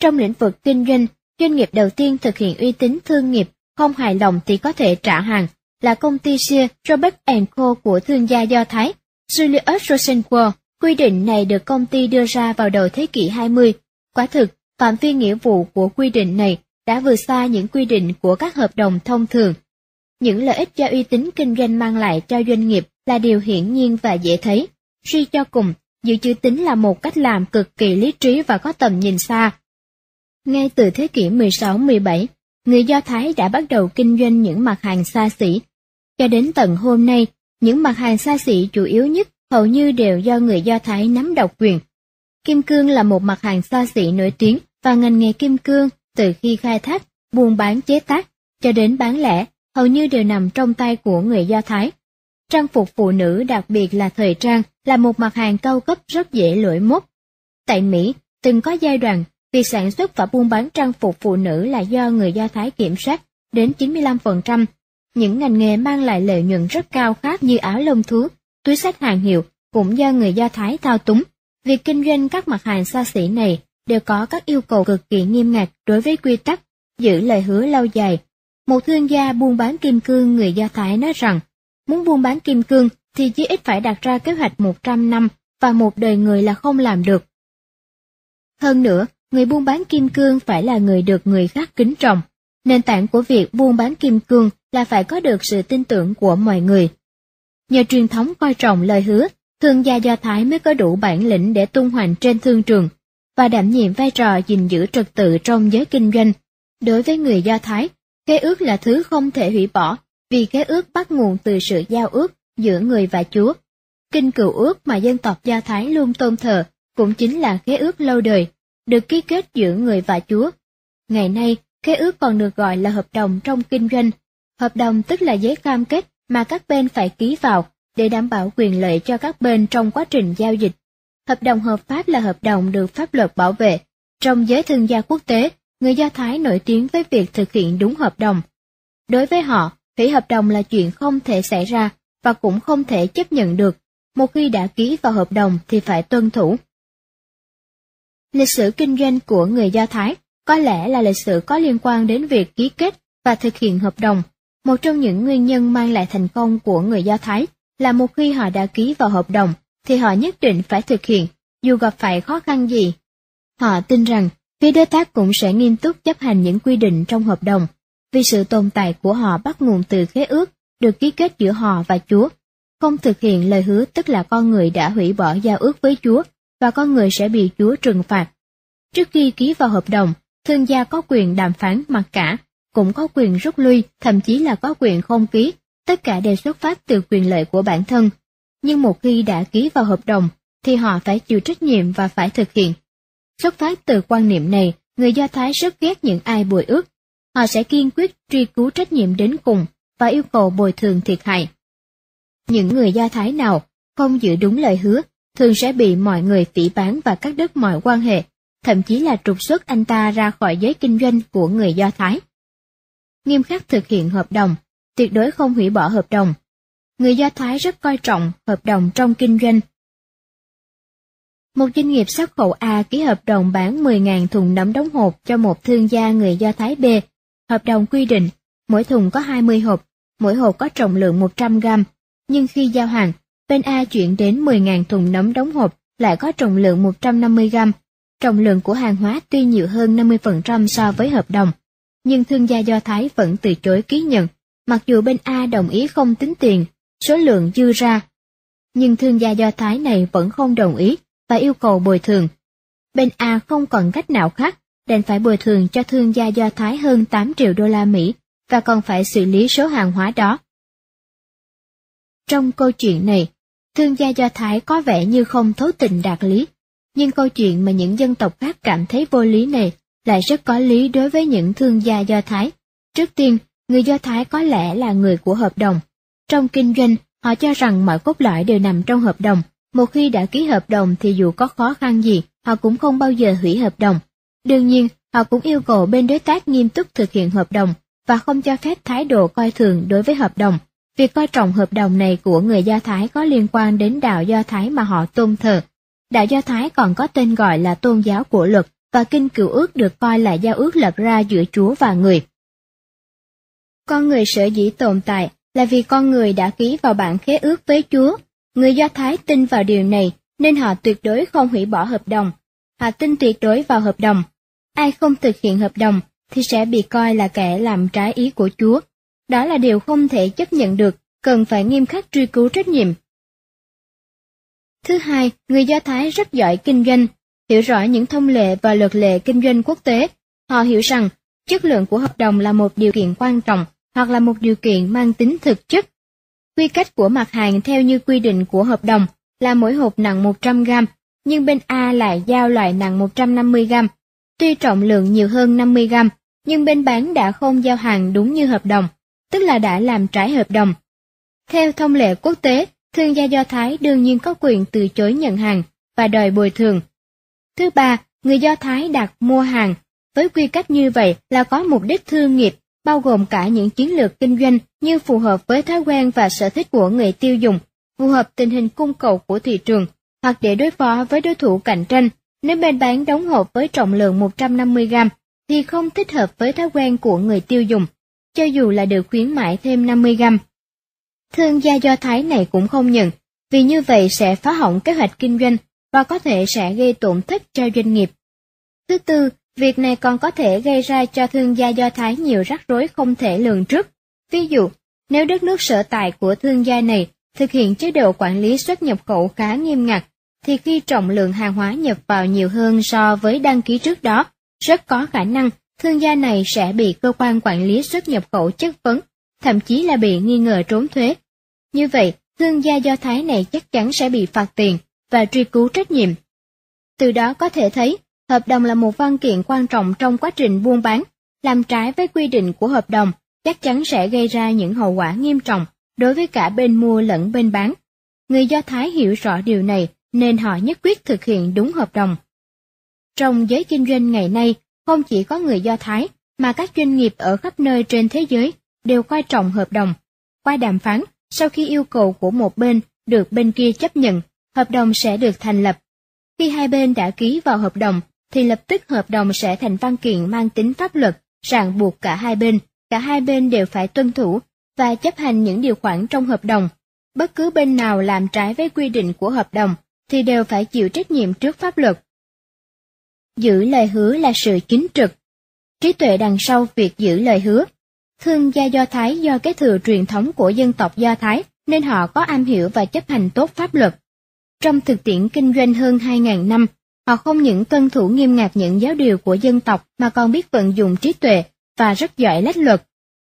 Trong lĩnh vực kinh doanh, doanh nghiệp đầu tiên thực hiện uy tín thương nghiệp không hài lòng thì có thể trả hàng, là công ty Sears Robert Co của thương gia Do Thái, Julius Rosenwald. Quy định này được công ty đưa ra vào đầu thế kỷ 20. Quả thực, phạm vi nghĩa vụ của quy định này đã vượt xa những quy định của các hợp đồng thông thường. Những lợi ích do uy tín kinh doanh mang lại cho doanh nghiệp là điều hiển nhiên và dễ thấy. Suy cho cùng, dự trữ tính là một cách làm cực kỳ lý trí và có tầm nhìn xa. Ngay từ thế kỷ 16-17, người Do Thái đã bắt đầu kinh doanh những mặt hàng xa xỉ. Cho đến tận hôm nay, những mặt hàng xa xỉ chủ yếu nhất hầu như đều do người Do Thái nắm độc quyền. Kim cương là một mặt hàng xa xỉ nổi tiếng và ngành nghề kim cương từ khi khai thác, buôn bán chế tác cho đến bán lẻ hầu như đều nằm trong tay của người Do Thái. Trang phục phụ nữ đặc biệt là thời trang là một mặt hàng cao cấp rất dễ lỗi mốt. Tại Mỹ, từng có giai đoạn, việc sản xuất và buôn bán trang phục phụ nữ là do người Do Thái kiểm soát đến 95%. Những ngành nghề mang lại lợi nhuận rất cao khác như áo lông thú, túi sách hàng hiệu cũng do người Do Thái thao túng. Việc kinh doanh các mặt hàng xa xỉ này đều có các yêu cầu cực kỳ nghiêm ngặt đối với quy tắc, giữ lời hứa lâu dài. Một thương gia buôn bán kim cương người Do Thái nói rằng, muốn buôn bán kim cương thì chí ít phải đặt ra kế hoạch 100 năm và một đời người là không làm được. Hơn nữa, người buôn bán kim cương phải là người được người khác kính trọng. Nền tảng của việc buôn bán kim cương là phải có được sự tin tưởng của mọi người. Nhờ truyền thống coi trọng lời hứa, thương gia Do Thái mới có đủ bản lĩnh để tung hoành trên thương trường và đảm nhiệm vai trò gìn giữ trật tự trong giới kinh doanh. Đối với người Do Thái, khế ước là thứ không thể hủy bỏ, vì khế ước bắt nguồn từ sự giao ước giữa người và Chúa. Kinh cựu ước mà dân tộc Do Thái luôn tôn thờ cũng chính là khế ước lâu đời, được ký kết giữa người và Chúa. Ngày nay, khế ước còn được gọi là hợp đồng trong kinh doanh. Hợp đồng tức là giấy cam kết mà các bên phải ký vào để đảm bảo quyền lợi cho các bên trong quá trình giao dịch. Hợp đồng hợp pháp là hợp đồng được pháp luật bảo vệ. Trong giới thương gia quốc tế, người Do Thái nổi tiếng với việc thực hiện đúng hợp đồng. Đối với họ, hủy hợp đồng là chuyện không thể xảy ra và cũng không thể chấp nhận được. Một khi đã ký vào hợp đồng thì phải tuân thủ. Lịch sử kinh doanh của người Do Thái có lẽ là lịch sử có liên quan đến việc ký kết và thực hiện hợp đồng. Một trong những nguyên nhân mang lại thành công của người Do Thái là một khi họ đã ký vào hợp đồng thì họ nhất định phải thực hiện, dù gặp phải khó khăn gì. Họ tin rằng Phía đối tác cũng sẽ nghiêm túc chấp hành những quy định trong hợp đồng, vì sự tồn tại của họ bắt nguồn từ khế ước được ký kết giữa họ và Chúa. Không thực hiện lời hứa tức là con người đã hủy bỏ giao ước với Chúa và con người sẽ bị Chúa trừng phạt. Trước khi ký vào hợp đồng, thương gia có quyền đàm phán mặc cả, cũng có quyền rút lui, thậm chí là có quyền không ký, tất cả đều xuất phát từ quyền lợi của bản thân. Nhưng một khi đã ký vào hợp đồng, thì họ phải chịu trách nhiệm và phải thực hiện. Xuất phát từ quan niệm này, người Do Thái rất ghét những ai bồi ước. Họ sẽ kiên quyết truy cứu trách nhiệm đến cùng và yêu cầu bồi thường thiệt hại. Những người Do Thái nào không giữ đúng lời hứa thường sẽ bị mọi người phỉ bán và cắt đứt mọi quan hệ, thậm chí là trục xuất anh ta ra khỏi giới kinh doanh của người Do Thái. Nghiêm khắc thực hiện hợp đồng, tuyệt đối không hủy bỏ hợp đồng. Người Do Thái rất coi trọng hợp đồng trong kinh doanh. Một doanh nghiệp xuất khẩu A ký hợp đồng bán 10.000 thùng nấm đóng hộp cho một thương gia người Do Thái B. Hợp đồng quy định, mỗi thùng có 20 hộp, mỗi hộp có trọng lượng 100 gram. Nhưng khi giao hàng, bên A chuyển đến 10.000 thùng nấm đóng hộp lại có trọng lượng 150 gram. Trọng lượng của hàng hóa tuy nhiều hơn 50% so với hợp đồng, nhưng thương gia Do Thái vẫn từ chối ký nhận, mặc dù bên A đồng ý không tính tiền, số lượng dư ra. Nhưng thương gia Do Thái này vẫn không đồng ý và yêu cầu bồi thường. Bên A không còn cách nào khác, đành phải bồi thường cho thương gia Do Thái hơn 8 triệu đô la Mỹ và còn phải xử lý số hàng hóa đó. Trong câu chuyện này, thương gia Do Thái có vẻ như không thấu tình đạt lý, nhưng câu chuyện mà những dân tộc khác cảm thấy vô lý này lại rất có lý đối với những thương gia Do Thái. Trước tiên, người Do Thái có lẽ là người của hợp đồng. Trong kinh doanh, họ cho rằng mọi cốt lõi đều nằm trong hợp đồng. Một khi đã ký hợp đồng thì dù có khó khăn gì, họ cũng không bao giờ hủy hợp đồng. Đương nhiên, họ cũng yêu cầu bên đối tác nghiêm túc thực hiện hợp đồng và không cho phép thái độ coi thường đối với hợp đồng. Việc coi trọng hợp đồng này của người Do Thái có liên quan đến đạo Do Thái mà họ tôn thờ. Đạo Do Thái còn có tên gọi là tôn giáo của luật, và kinh cựu ước được coi là giao ước lập ra giữa Chúa và người. Con người sở dĩ tồn tại là vì con người đã ký vào bản khế ước với Chúa. Người Do Thái tin vào điều này nên họ tuyệt đối không hủy bỏ hợp đồng. Họ tin tuyệt đối vào hợp đồng. Ai không thực hiện hợp đồng thì sẽ bị coi là kẻ làm trái ý của Chúa. Đó là điều không thể chấp nhận được, cần phải nghiêm khắc truy cứu trách nhiệm. Thứ hai, người Do Thái rất giỏi kinh doanh, hiểu rõ những thông lệ và luật lệ kinh doanh quốc tế. Họ hiểu rằng chất lượng của hợp đồng là một điều kiện quan trọng hoặc là một điều kiện mang tính thực chất. Quy cách của mặt hàng theo như quy định của hợp đồng là mỗi hộp nặng 100 gram, nhưng bên A lại giao loại nặng 150 gram. Tuy trọng lượng nhiều hơn 50 gram, nhưng bên bán đã không giao hàng đúng như hợp đồng, tức là đã làm trái hợp đồng. Theo thông lệ quốc tế, thương gia Do Thái đương nhiên có quyền từ chối nhận hàng và đòi bồi thường Thứ ba, người Do Thái đặt mua hàng với quy cách như vậy là có mục đích thương nghiệp, bao gồm cả những chiến lược kinh doanh như phù hợp với thói quen và sở thích của người tiêu dùng, phù hợp tình hình cung cầu của thị trường, hoặc để đối phó với đối thủ cạnh tranh. Nếu bên bán đóng hộp với trọng lượng 150 gram, thì không thích hợp với thói quen của người tiêu dùng, cho dù là được khuyến mãi thêm 50 gram. Thương gia Do Thái này cũng không nhận, vì như vậy sẽ phá hỏng kế hoạch kinh doanh và có thể sẽ gây tổn thất cho doanh nghiệp. Thứ tư, việc này còn có thể gây ra cho thương gia Do Thái nhiều rắc rối không thể lường trước. Ví dụ, nếu đất nước sở tại của thương gia này thực hiện chế độ quản lý xuất nhập khẩu khá nghiêm ngặt, thì khi trọng lượng hàng hóa nhập vào nhiều hơn so với đăng ký trước đó, rất có khả năng thương gia này sẽ bị cơ quan quản lý xuất nhập khẩu chất vấn, thậm chí là bị nghi ngờ trốn thuế. Như vậy, thương gia Do Thái này chắc chắn sẽ bị phạt tiền, và truy cứu trách nhiệm. Từ đó có thể thấy, hợp đồng là một văn kiện quan trọng trong quá trình buôn bán, làm trái với quy định của hợp đồng chắc chắn sẽ gây ra những hậu quả nghiêm trọng đối với cả bên mua lẫn bên bán. Người Do Thái hiểu rõ điều này nên họ nhất quyết thực hiện đúng hợp đồng. Trong giới kinh doanh ngày nay, không chỉ có người Do Thái, mà các doanh nghiệp ở khắp nơi trên thế giới đều coi trọng hợp đồng. Qua đàm phán, sau khi yêu cầu của một bên được bên kia chấp nhận hợp đồng sẽ được thành lập. Khi hai bên đã ký vào hợp đồng, thì lập tức hợp đồng sẽ thành văn kiện mang tính pháp luật, ràng buộc cả hai bên, cả hai bên đều phải tuân thủ và chấp hành những điều khoản trong hợp đồng. Bất cứ bên nào làm trái với quy định của hợp đồng thì đều phải chịu trách nhiệm trước pháp luật. Giữ lời hứa là sự chính trực. Trí tuệ đằng sau việc giữ lời hứa. Thương gia Do Thái do cái thừa truyền thống của dân tộc Do Thái nên họ có am hiểu và chấp hành tốt pháp luật. Trong thực tiễn kinh doanh hơn 2.000 năm, họ không những tuân thủ nghiêm ngặt những giáo điều của dân tộc mà còn biết vận dụng trí tuệ và rất giỏi lách luật.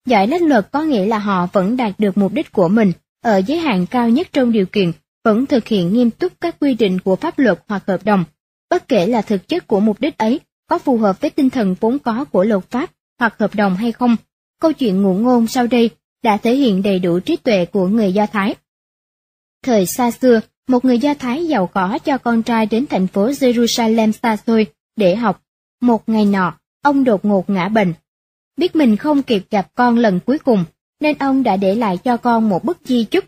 Giỏi lách luật có nghĩa là họ vẫn đạt được mục đích của mình ở giới hạn cao nhất trong điều kiện, vẫn thực hiện nghiêm túc các quy định của pháp luật hoặc hợp đồng, bất kể là thực chất của mục đích ấy có phù hợp với tinh thần vốn có của luật pháp hoặc hợp đồng hay không. Câu chuyện ngụ ngôn sau đây đã thể hiện đầy đủ trí tuệ của người Do Thái. Thời xa xưa, một người Do Thái giàu có cho con trai đến thành phố Jerusalem xa xôi để học. Một ngày nọ, ông đột ngột ngã bệnh. Biết mình không kịp gặp con lần cuối cùng, nên ông đã để lại cho con một bức di chúc.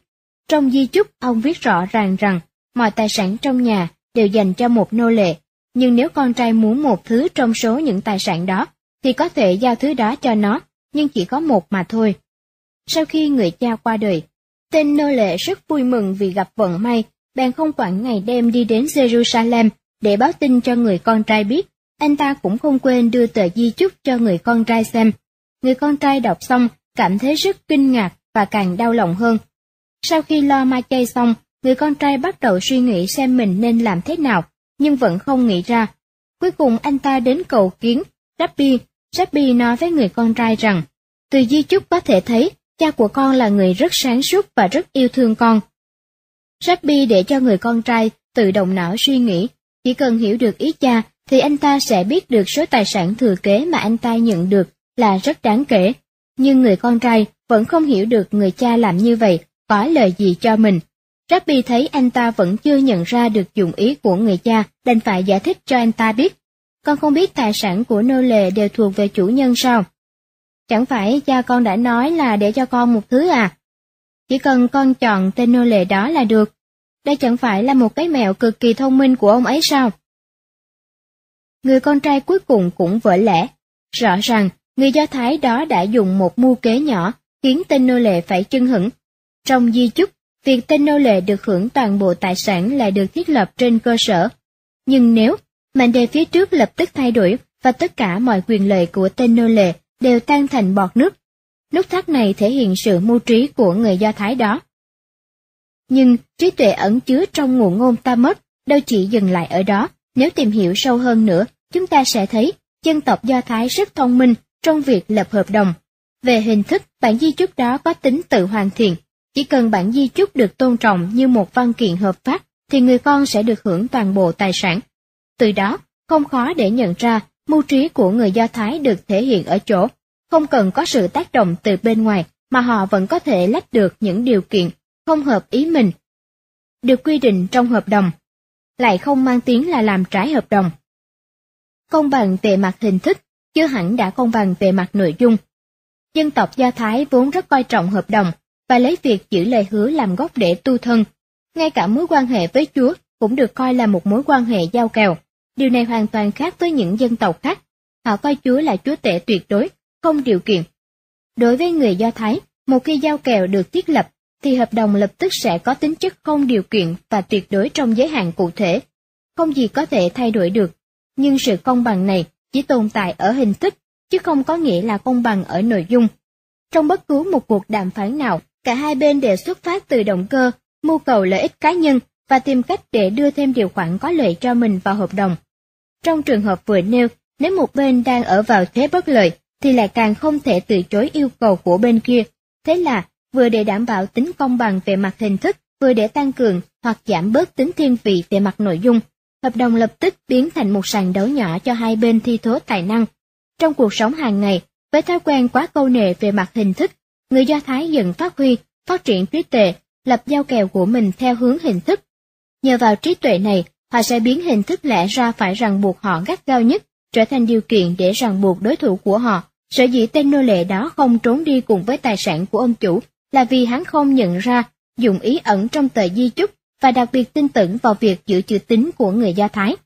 Trong di chúc, ông viết rõ ràng rằng mọi tài sản trong nhà đều dành cho một nô lệ, nhưng nếu con trai muốn một thứ trong số những tài sản đó, thì có thể giao thứ đó cho nó, nhưng chỉ có một mà thôi. Sau khi người cha qua đời, tên nô lệ rất vui mừng vì gặp vận may, bèn không quản ngày đêm đi đến Jerusalem để báo tin cho người con trai biết. Anh ta cũng không quên đưa tờ di chúc cho người con trai xem. Người con trai đọc xong, cảm thấy rất kinh ngạc và càng đau lòng hơn. Sau khi lo ma chay xong, người con trai bắt đầu suy nghĩ xem mình nên làm thế nào, nhưng vẫn không nghĩ ra. Cuối cùng anh ta đến cầu kiến Rabbi. Rabbi nói với người con trai rằng, từ di chúc có thể thấy cha của con là người rất sáng suốt và rất yêu thương con. Rabbi để cho người con trai tự động não suy nghĩ, chỉ cần hiểu được ý cha thì anh ta sẽ biết được số tài sản thừa kế mà anh ta nhận được là rất đáng kể. Nhưng người con trai vẫn không hiểu được người cha làm như vậy có lời gì cho mình. Rabbi thấy anh ta vẫn chưa nhận ra được dụng ý của người cha, đành phải giải thích cho anh ta biết. Con không biết tài sản của nô lệ đều thuộc về chủ nhân sao? Chẳng phải cha con đã nói là để cho con một thứ à? Chỉ cần con chọn tên nô lệ đó là được. Đây chẳng phải là một cái mẹo cực kỳ thông minh của ông ấy sao? Người con trai cuối cùng cũng vỡ lẽ. Rõ ràng, người Do Thái đó đã dùng một mưu kế nhỏ, khiến tên nô lệ phải chân hững. Trong di chúc, việc tên nô lệ được hưởng toàn bộ tài sản là được thiết lập trên cơ sở. Nhưng nếu mảnh đề phía trước lập tức thay đổi và tất cả mọi quyền lợi của tên nô lệ đều tan thành bọt nước, nút thắt này thể hiện sự mưu trí của người Do Thái đó. Nhưng trí tuệ ẩn chứa trong nguồn ngôn ta mất đâu chỉ dừng lại ở đó, nếu tìm hiểu sâu hơn nữa, chúng ta sẽ thấy dân tộc Do Thái rất thông minh trong việc lập hợp đồng. Về hình thức, bản di chúc đó có tính tự hoàn thiện. Chỉ cần bản di chúc được tôn trọng như một văn kiện hợp pháp, thì người con sẽ được hưởng toàn bộ tài sản. Từ đó, không khó để nhận ra mưu trí của người Do Thái được thể hiện ở chỗ, không cần có sự tác động từ bên ngoài mà họ vẫn có thể lách được những điều kiện không hợp ý mình. Được quy định trong hợp đồng, lại không mang tiếng là làm trái hợp đồng. Công bằng về mặt hình thức, chưa hẳn đã công bằng về mặt nội dung. Dân tộc Do Thái vốn rất coi trọng hợp đồng và lấy việc giữ lời hứa làm gốc để tu thân. Ngay cả mối quan hệ với Chúa cũng được coi là một mối quan hệ giao kèo. Điều này hoàn toàn khác với những dân tộc khác. Họ coi Chúa là Chúa tể tuyệt đối, không điều kiện. Đối với người Do Thái, một khi giao kèo được thiết lập, thì hợp đồng lập tức sẽ có tính chất không điều kiện và tuyệt đối trong giới hạn cụ thể. Không gì có thể thay đổi được. Nhưng sự công bằng này chỉ tồn tại ở hình thức, chứ không có nghĩa là công bằng ở nội dung. Trong bất cứ một cuộc đàm phán nào, cả hai bên đều xuất phát từ động cơ, mưu cầu lợi ích cá nhân và tìm cách để đưa thêm điều khoản có lợi cho mình vào hợp đồng. Trong trường hợp vừa nêu, nếu một bên đang ở vào thế bất lợi, thì lại càng không thể từ chối yêu cầu của bên kia. Thế là, vừa để đảm bảo tính công bằng về mặt hình thức, vừa để tăng cường hoặc giảm bớt tính thiên vị về mặt nội dung, hợp đồng lập tức biến thành một sàn đấu nhỏ cho hai bên thi thố tài năng. Trong cuộc sống hàng ngày, với thói quen quá câu nệ về mặt hình thức, người Do Thái dần phát huy, phát triển trí tuệ, lập giao kèo của mình theo hướng hình thức. Nhờ vào trí tuệ này, họ sẽ biến hình thức lẽ ra phải ràng buộc họ gắt gao nhất, trở thành điều kiện để ràng buộc đối thủ của họ. Sở dĩ tên nô lệ đó không trốn đi cùng với tài sản của ông chủ là vì hắn không nhận ra dụng ý ẩn trong tờ di chúc và đặc biệt tin tưởng vào việc giữ chữ tín của người Do Thái.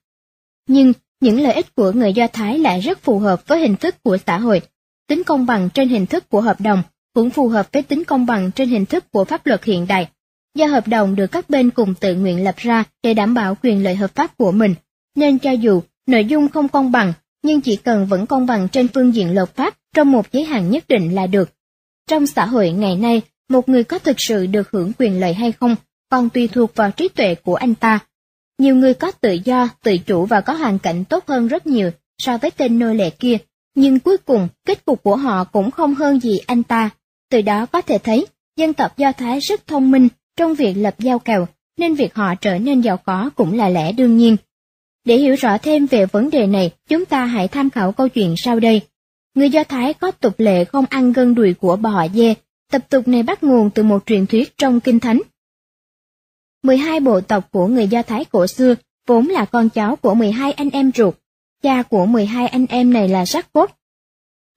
Nhưng những lợi ích của người Do Thái lại rất phù hợp với hình thức của xã hội. Tính công bằng trên hình thức của hợp đồng cũng phù hợp với tính công bằng trên hình thức của pháp luật hiện đại. Do hợp đồng được các bên cùng tự nguyện lập ra để đảm bảo quyền lợi hợp pháp của mình, nên cho dù Nội dung không công bằng, nhưng chỉ cần vẫn công bằng trên phương diện luật pháp trong một giới hạn nhất định là được. Trong xã hội ngày nay, một người có thực sự được hưởng quyền lợi hay không còn tùy thuộc vào trí tuệ của anh ta. Nhiều người có tự do, tự chủ và có hoàn cảnh tốt hơn rất nhiều so với tên nô lệ kia, nhưng cuối cùng kết cục của họ cũng không hơn gì anh ta. Từ đó có thể thấy, dân tộc Do Thái rất thông minh trong việc lập giao kèo, nên việc họ trở nên giàu có cũng là lẽ đương nhiên. Để hiểu rõ thêm về vấn đề này, chúng ta hãy tham khảo câu chuyện sau đây. Người Do Thái có tục lệ không ăn gân đùi của bò dê, tập tục này bắt nguồn từ một truyền thuyết trong Kinh Thánh. 12 bộ tộc của người Do Thái cổ xưa vốn là con cháu của 12 anh em ruột. Cha của 12 anh em này là Jacob.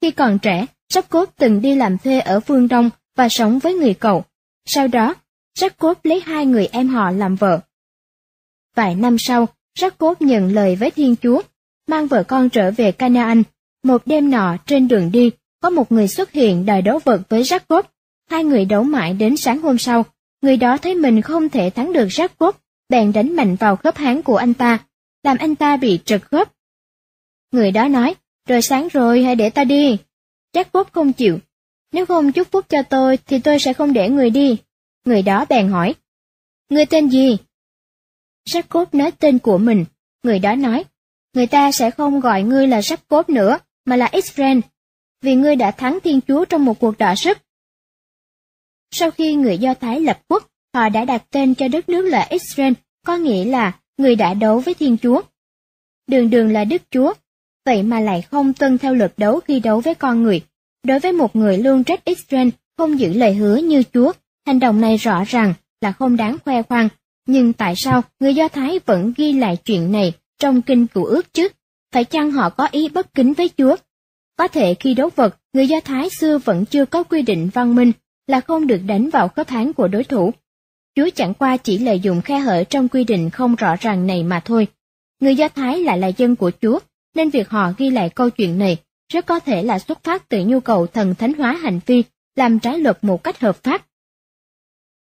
Khi còn trẻ, Jacob từng đi làm thuê ở phương Đông và sống với người cậu. Sau đó, Jacob lấy hai người em họ làm vợ. Vài năm sau, Jacob nhận lời với Thiên Chúa, mang vợ con trở về Canaan. Một đêm nọ trên đường đi, có một người xuất hiện đòi đấu vật với Jacob. Hai người đấu mãi đến sáng hôm sau, người đó thấy mình không thể thắng được Jacob, bèn đánh mạnh vào khớp háng của anh ta, làm anh ta bị trật khớp. Người đó nói, rồi sáng rồi hãy để ta đi. Jacob không chịu, nếu không chúc phúc cho tôi thì tôi sẽ không để người đi. Người đó bèn hỏi, người tên gì? Jacob nói tên của mình, người đó nói, người ta sẽ không gọi ngươi là Jacob nữa, mà là Israel, vì ngươi đã thắng Thiên Chúa trong một cuộc đọ sức. Sau khi người Do Thái lập quốc, họ đã đặt tên cho đất nước là Israel, có nghĩa là người đã đấu với Thiên Chúa. Đường đường là Đức Chúa, vậy mà lại không tuân theo luật đấu khi đấu với con người. Đối với một người luôn trách Israel không giữ lời hứa như Chúa, hành động này rõ ràng là không đáng khoe khoang. Nhưng tại sao người Do Thái vẫn ghi lại chuyện này trong kinh cựu ước chứ? Phải chăng họ có ý bất kính với Chúa? Có thể khi đấu vật, người Do Thái xưa vẫn chưa có quy định văn minh là không được đánh vào khớp háng của đối thủ. Chúa chẳng qua chỉ lợi dụng khe hở trong quy định không rõ ràng này mà thôi. Người Do Thái lại là dân của Chúa, nên việc họ ghi lại câu chuyện này rất có thể là xuất phát từ nhu cầu thần thánh hóa hành vi, làm trái luật một cách hợp pháp.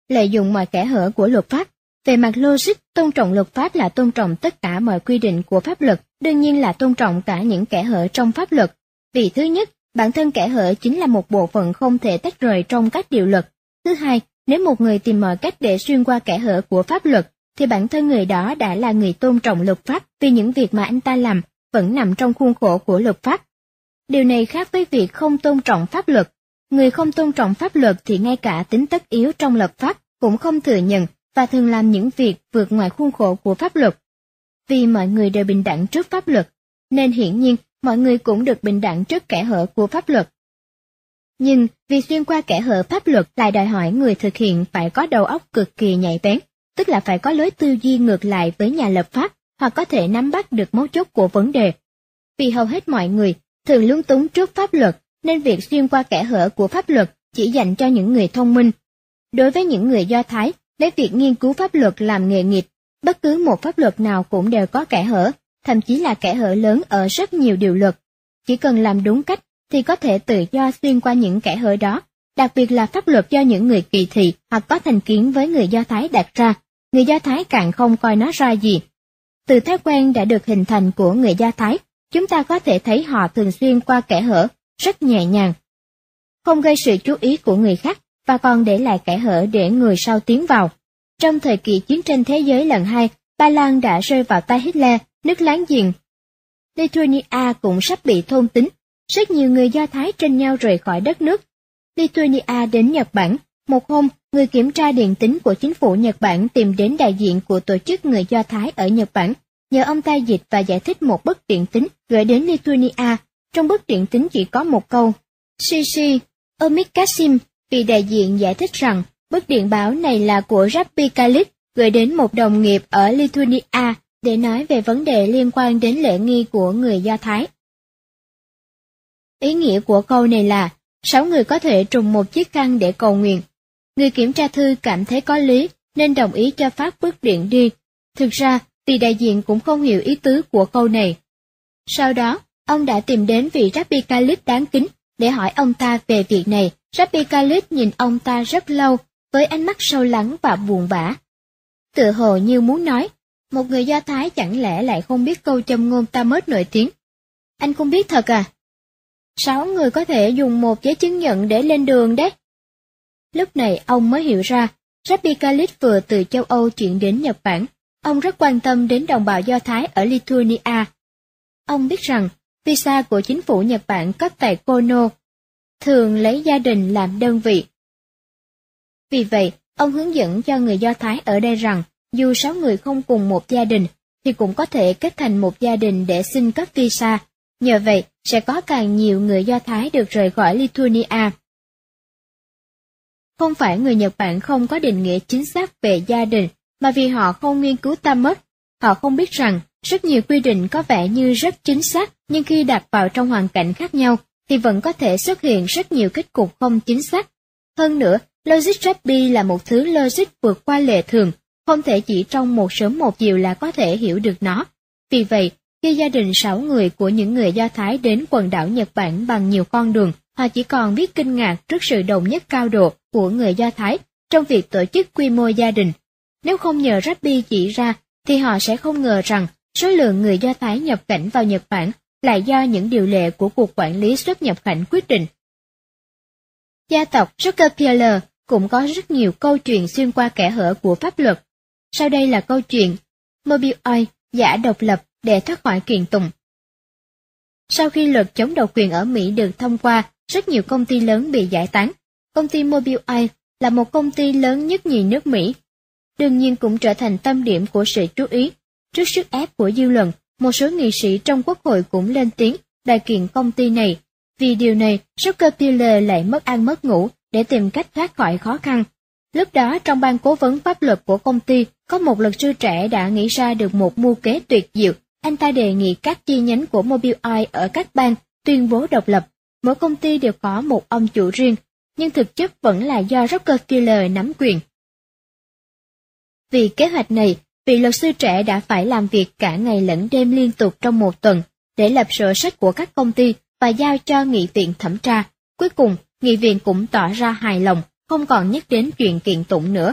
Lợi dụng mọi kẽ hở của luật pháp, về mặt logic, tôn trọng luật pháp là tôn trọng tất cả mọi quy định của pháp luật, đương nhiên là tôn trọng cả những kẽ hở trong pháp luật. Vì thứ nhất, bản thân kẽ hở chính là một bộ phận không thể tách rời trong các điều luật. Thứ hai, nếu một người tìm mọi cách để xuyên qua kẽ hở của pháp luật, thì bản thân người đó đã là người tôn trọng luật pháp vì những việc mà anh ta làm vẫn nằm trong khuôn khổ của luật pháp. Điều này khác với việc không tôn trọng pháp luật. Người không tôn trọng pháp luật thì ngay cả tính tất yếu trong lập pháp cũng không thừa nhận và thường làm những việc vượt ngoài khuôn khổ của pháp luật. Vì mọi người đều bình đẳng trước pháp luật, nên hiển nhiên mọi người cũng được bình đẳng trước kẻ hở của pháp luật. Nhưng vì xuyên qua kẻ hở pháp luật lại đòi hỏi người thực hiện phải có đầu óc cực kỳ nhạy bén, tức là phải có lối tư duy ngược lại với nhà lập pháp hoặc có thể nắm bắt được mấu chốt của vấn đề. Vì hầu hết mọi người thường lúng túng trước pháp luật nên việc xuyên qua kẽ hở của pháp luật chỉ dành cho những người thông minh. Đối với những người Do Thái, lấy việc nghiên cứu pháp luật làm nghề nghiệp, bất cứ một pháp luật nào cũng đều có kẽ hở, thậm chí là kẽ hở lớn ở rất nhiều điều luật. Chỉ cần làm đúng cách thì có thể tự do xuyên qua những kẻ hở đó, đặc biệt là pháp luật do những người kỳ thị hoặc có thành kiến với người Do Thái đặt ra. Người Do Thái càng không coi nó ra gì. Từ thói quen đã được hình thành của người Do Thái, chúng ta có thể thấy họ thường xuyên qua kẻ hở, rất nhẹ nhàng. Không gây sự chú ý của người khác và còn để lại kẻ hở để người sau tiến vào. Trong thời kỳ chiến tranh thế giới lần hai, Ba Lan đã rơi vào tay Hitler, nước láng giềng. Lithuania cũng sắp bị thôn tính, rất nhiều người Do Thái tranh nhau rời khỏi đất nước. Lithuania đến Nhật Bản, một hôm, người kiểm tra điện tính của chính phủ Nhật Bản tìm đến đại diện của tổ chức người Do Thái ở Nhật Bản, nhờ ông ta dịch và giải thích một bức điện tính gửi đến Lithuania. Trong bức điện tính chỉ có một câu, Shishi, Omikasim, vị đại diện giải thích rằng bức điện báo này là của Rabbi Khalid gửi đến một đồng nghiệp ở Lithuania để nói về vấn đề liên quan đến lễ nghi của người Do Thái. Ý nghĩa của câu này là, sáu người có thể trùng một chiếc khăn để cầu nguyện. Người kiểm tra thư cảm thấy có lý nên đồng ý cho phát bức điện đi. Thực ra, vì đại diện cũng không hiểu ý tứ của câu này. Sau đó, ông đã tìm đến vị Rabbi Khalid đáng kính để hỏi ông ta về việc này. Rabbi Khalid nhìn ông ta rất lâu với ánh mắt sâu lắng và buồn bã. tựa hồ như muốn nói, Một người Do Thái chẳng lẽ lại không biết câu châm ngôn ta mớt nổi tiếng? Anh không biết thật à? Sáu người có thể dùng một giấy chứng nhận để lên đường đấy. Lúc này ông mới hiểu ra, Rabbi Khalid vừa từ châu Âu chuyển đến Nhật Bản. Ông rất quan tâm đến đồng bào Do Thái ở Lithuania. Ông biết rằng, visa của chính phủ Nhật Bản cấp tại Kono thường lấy gia đình làm đơn vị. Vì vậy, ông hướng dẫn cho người Do Thái ở đây rằng, dù sáu người không cùng một gia đình, thì cũng có thể kết thành một gia đình để xin cấp visa. Nhờ vậy, sẽ có càng nhiều người Do Thái được rời khỏi Lithuania. Không phải người Nhật Bản không có định nghĩa chính xác về gia đình, mà vì họ không nghiên cứu tâm mất. Họ không biết rằng, rất nhiều quy định có vẻ như rất chính xác, nhưng khi đặt vào trong hoàn cảnh khác nhau, thì vẫn có thể xuất hiện rất nhiều kết cục không chính xác. Hơn nữa, logic rugby là một thứ logic vượt qua lệ thường, không thể chỉ trong một sớm một chiều là có thể hiểu được nó. Vì vậy, khi gia đình sáu người của những người Do Thái đến quần đảo Nhật Bản bằng nhiều con đường, họ chỉ còn biết kinh ngạc trước sự đồng nhất cao độ của người Do Thái trong việc tổ chức quy mô gia đình. Nếu không nhờ Rabbi chỉ ra, thì họ sẽ không ngờ rằng số lượng người Do Thái nhập cảnh vào Nhật Bản là do những điều lệ của cuộc quản lý xuất nhập cảnh quyết định. Gia tộc Rockefeller cũng có rất nhiều câu chuyện xuyên qua kẻ hở của pháp luật. Sau đây là câu chuyện Mobile giả độc lập để thoát khỏi kiện tụng. Sau khi luật chống độc quyền ở Mỹ được thông qua, rất nhiều công ty lớn bị giải tán. Công ty Mobileye là một công ty lớn nhất nhì nước Mỹ. Đương nhiên cũng trở thành tâm điểm của sự chú ý. Trước sức ép của dư luận, một số nghị sĩ trong quốc hội cũng lên tiếng đại kiện công ty này. Vì điều này, Rockefeller lại mất ăn mất ngủ để tìm cách thoát khỏi khó khăn. Lúc đó trong ban cố vấn pháp luật của công ty, có một luật sư trẻ đã nghĩ ra được một mưu kế tuyệt diệu. Anh ta đề nghị các chi nhánh của Mobileye ở các bang tuyên bố độc lập. Mỗi công ty đều có một ông chủ riêng, nhưng thực chất vẫn là do Rockefeller nắm quyền. Vì kế hoạch này, vị luật sư trẻ đã phải làm việc cả ngày lẫn đêm liên tục trong một tuần để lập sổ sách của các công ty và giao cho nghị viện thẩm tra. Cuối cùng, nghị viện cũng tỏ ra hài lòng, không còn nhắc đến chuyện kiện tụng nữa.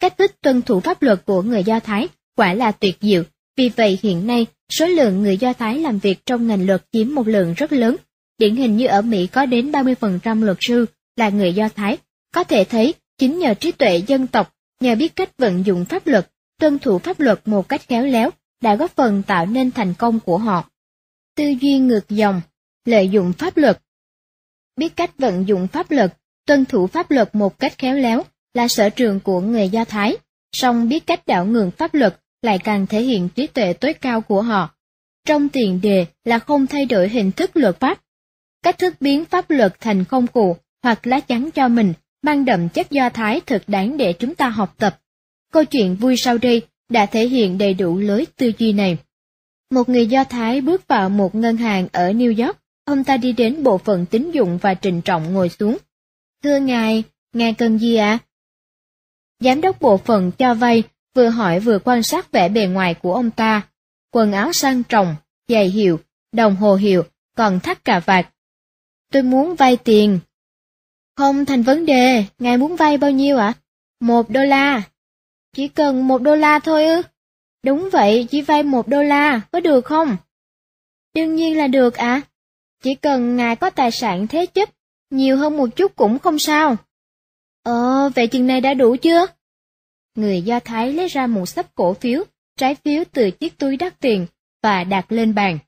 Cách thức tuân thủ pháp luật của người Do Thái quả là tuyệt diệu, vì vậy hiện nay số lượng người Do Thái làm việc trong ngành luật chiếm một lượng rất lớn. Điển hình như ở Mỹ có đến 30% luật sư là người Do Thái. Có thể thấy, chính nhờ trí tuệ dân tộc, nhờ biết cách vận dụng pháp luật, tuân thủ pháp luật một cách khéo léo, đã góp phần tạo nên thành công của họ. Tư duy ngược dòng, lợi dụng pháp luật. Biết cách vận dụng pháp luật, tuân thủ pháp luật một cách khéo léo là sở trường của người Do Thái, song biết cách đảo ngược pháp luật lại càng thể hiện trí tuệ tối cao của họ. Trong tiền đề là không thay đổi hình thức luật pháp. Cách thức biến pháp luật thành công cụ hoặc lá chắn cho mình mang đậm chất Do Thái thật đáng để chúng ta học tập. Câu chuyện vui sau đây đã thể hiện đầy đủ lối tư duy này. Một người Do Thái bước vào một ngân hàng ở New York, ông ta đi đến bộ phận tín dụng và trịnh trọng ngồi xuống. Thưa ngài, ngài cần gì ạ? À? Giám đốc bộ phận cho vay vừa hỏi vừa quan sát vẻ bề ngoài của ông ta. Quần áo sang trọng, giày hiệu, đồng hồ hiệu, còn thắt cà vạt. Tôi muốn vay tiền. Không thành vấn đề, ngài muốn vay bao nhiêu ạ? À? Một đô la. Chỉ cần một đô la thôi ư? Đúng vậy, chỉ vay một đô la, có được không? Đương nhiên là được ạ. À? Chỉ cần ngài có tài sản thế chấp, nhiều hơn một chút cũng không sao. Ờ, vậy chừng này đã đủ chưa? Người Do Thái lấy ra một sấp cổ phiếu, trái phiếu từ chiếc túi đắt tiền, và đặt lên bàn.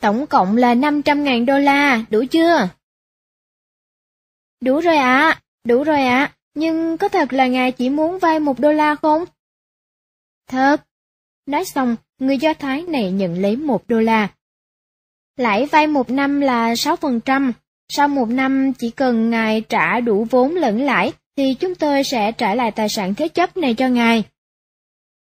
Tổng cộng là 500.000 đô la, đủ chưa? Đủ rồi ạ, à, đủ rồi ạ, à. nhưng có thật là ngài chỉ muốn vay một đô la không? Thật. Nói xong, người Do Thái này nhận lấy một đô la. Lãi vay một năm là 6%, sau một năm chỉ cần ngài trả đủ vốn lẫn lãi thì chúng tôi sẽ trả lại tài sản thế chấp này cho ngài.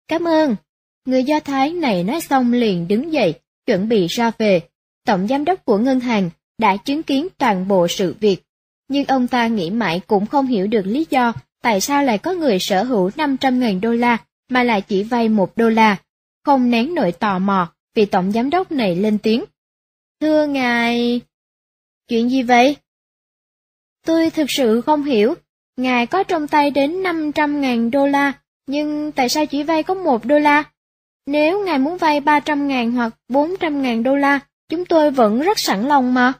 Cảm ơn. Người Do Thái này nói xong liền đứng dậy, chuẩn bị ra về. Tổng giám đốc của ngân hàng đã chứng kiến toàn bộ sự việc. Nhưng ông ta nghĩ mãi cũng không hiểu được lý do tại sao lại có người sở hữu 500.000 đô la mà lại chỉ vay một đô la. Không nén nổi tò mò vì tổng giám đốc này lên tiếng. Thưa ngài... Chuyện gì vậy? Tôi thực sự không hiểu. Ngài có trong tay đến 500.000 đô la, nhưng tại sao chỉ vay có một đô la? Nếu ngài muốn vay 300 ngàn hoặc 400 ngàn đô la, chúng tôi vẫn rất sẵn lòng mà.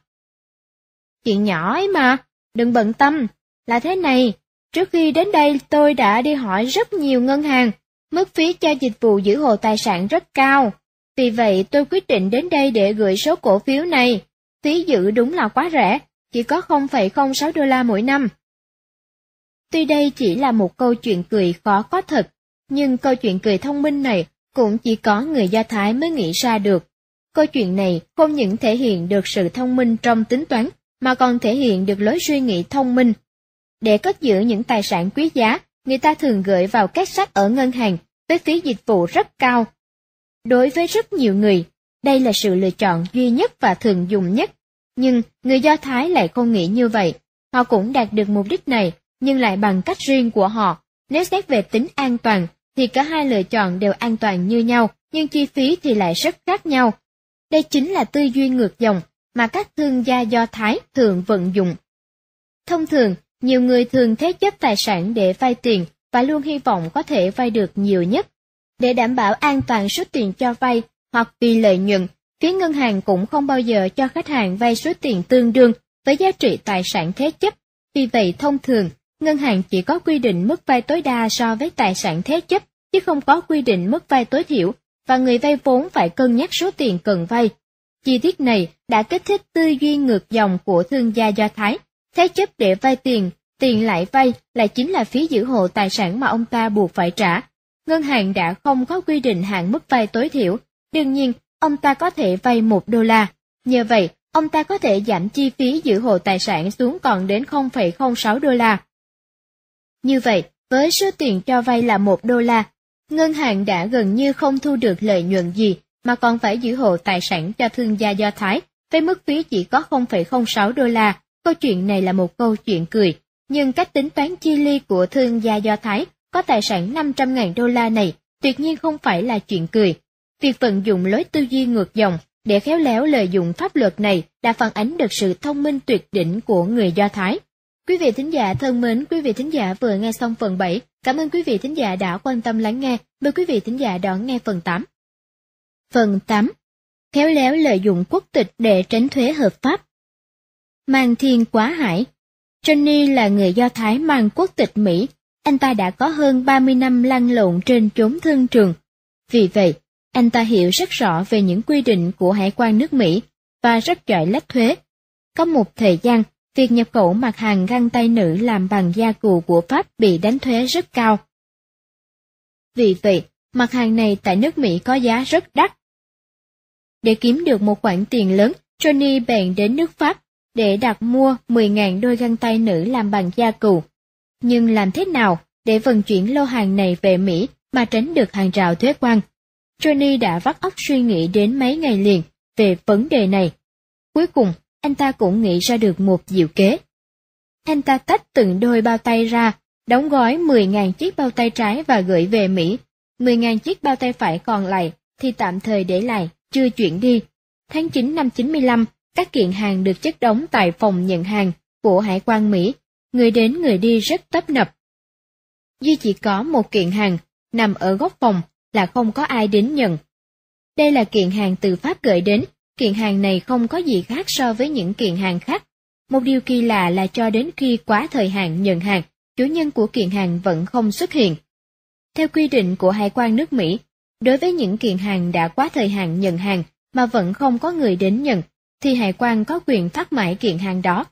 Chuyện nhỏ ấy mà, đừng bận tâm. Là thế này, trước khi đến đây tôi đã đi hỏi rất nhiều ngân hàng, mức phí cho dịch vụ giữ hộ tài sản rất cao. Vì vậy tôi quyết định đến đây để gửi số cổ phiếu này. Phí giữ đúng là quá rẻ, chỉ có 0,06 đô la mỗi năm. Tuy đây chỉ là một câu chuyện cười khó có thật, nhưng câu chuyện cười thông minh này cũng chỉ có người Do Thái mới nghĩ ra được. Câu chuyện này không những thể hiện được sự thông minh trong tính toán, mà còn thể hiện được lối suy nghĩ thông minh. Để cất giữ những tài sản quý giá, người ta thường gửi vào các sách ở ngân hàng với phí dịch vụ rất cao. Đối với rất nhiều người, đây là sự lựa chọn duy nhất và thường dùng nhất. Nhưng người Do Thái lại không nghĩ như vậy. Họ cũng đạt được mục đích này, nhưng lại bằng cách riêng của họ. Nếu xét về tính an toàn, thì cả hai lựa chọn đều an toàn như nhau, nhưng chi phí thì lại rất khác nhau. Đây chính là tư duy ngược dòng mà các thương gia Do Thái thường vận dụng. Thông thường, nhiều người thường thế chấp tài sản để vay tiền và luôn hy vọng có thể vay được nhiều nhất. Để đảm bảo an toàn số tiền cho vay hoặc vì lợi nhuận, phía ngân hàng cũng không bao giờ cho khách hàng vay số tiền tương đương với giá trị tài sản thế chấp. Vì vậy thông thường, ngân hàng chỉ có quy định mức vay tối đa so với tài sản thế chấp, chứ không có quy định mức vay tối thiểu, và người vay vốn phải cân nhắc số tiền cần vay. Chi tiết này đã kích thích tư duy ngược dòng của thương gia Do Thái. Thế chấp để vay tiền, tiền lại vay lại chính là phí giữ hộ tài sản mà ông ta buộc phải trả. Ngân hàng đã không có quy định hạn mức vay tối thiểu, đương nhiên ông ta có thể vay một đô la. Nhờ vậy, ông ta có thể giảm chi phí giữ hộ tài sản xuống còn đến 0,06 đô la. Như vậy, với số tiền cho vay là một đô la, ngân hàng đã gần như không thu được lợi nhuận gì mà còn phải giữ hộ tài sản cho thương gia Do Thái với mức phí chỉ có 0,06 đô la. Câu chuyện này là một câu chuyện cười, nhưng cách tính toán chi ly của thương gia Do Thái có tài sản 500.000 đô la này tuyệt nhiên không phải là chuyện cười. Việc vận dụng lối tư duy ngược dòng để khéo léo lợi dụng pháp luật này đã phản ánh được sự thông minh tuyệt đỉnh của người Do Thái. Quý vị thính giả thân mến, quý vị thính giả vừa nghe xong phần 7. Cảm ơn quý vị thính giả đã quan tâm lắng nghe. Mời quý vị thính giả đón nghe phần 8. Phần 8. Khéo léo lợi dụng quốc tịch để tránh thuế hợp pháp. Mang thiên quá hải. Johnny là người Do Thái mang quốc tịch Mỹ. Anh ta đã có hơn 30 năm lăn lộn trên chốn thương trường. Vì vậy, anh ta hiểu rất rõ về những quy định của hải quan nước Mỹ và rất giỏi lách thuế. Có một thời gian, việc nhập khẩu mặt hàng găng tay nữ làm bằng da cừu của Pháp bị đánh thuế rất cao. Vì vậy, mặt hàng này tại nước Mỹ có giá rất đắt. Để kiếm được một khoản tiền lớn, Johnny bèn đến nước Pháp để đặt mua 10.000 đôi găng tay nữ làm bằng da cừu. Nhưng làm thế nào để vận chuyển lô hàng này về Mỹ mà tránh được hàng rào thuế quan? Johnny đã vắt óc suy nghĩ đến mấy ngày liền về vấn đề này. Cuối cùng, anh ta cũng nghĩ ra được một diệu kế. Anh ta tách từng đôi bao tay ra, đóng gói 10.000 chiếc bao tay trái và gửi về Mỹ. 10.000 chiếc bao tay phải còn lại thì tạm thời để lại, chưa chuyển đi. Tháng 9 năm 95, các kiện hàng được chất đóng tại phòng nhận hàng của Hải quan Mỹ, người đến người đi rất tấp nập. Duy chỉ có một kiện hàng, nằm ở góc phòng, là không có ai đến nhận. Đây là kiện hàng từ Pháp gửi đến, kiện hàng này không có gì khác so với những kiện hàng khác. Một điều kỳ lạ là cho đến khi quá thời hạn nhận hàng, chủ nhân của kiện hàng vẫn không xuất hiện. Theo quy định của Hải quan nước Mỹ, đối với những kiện hàng đã quá thời hạn nhận hàng mà vẫn không có người đến nhận, thì hải quan có quyền phát mãi kiện hàng đó.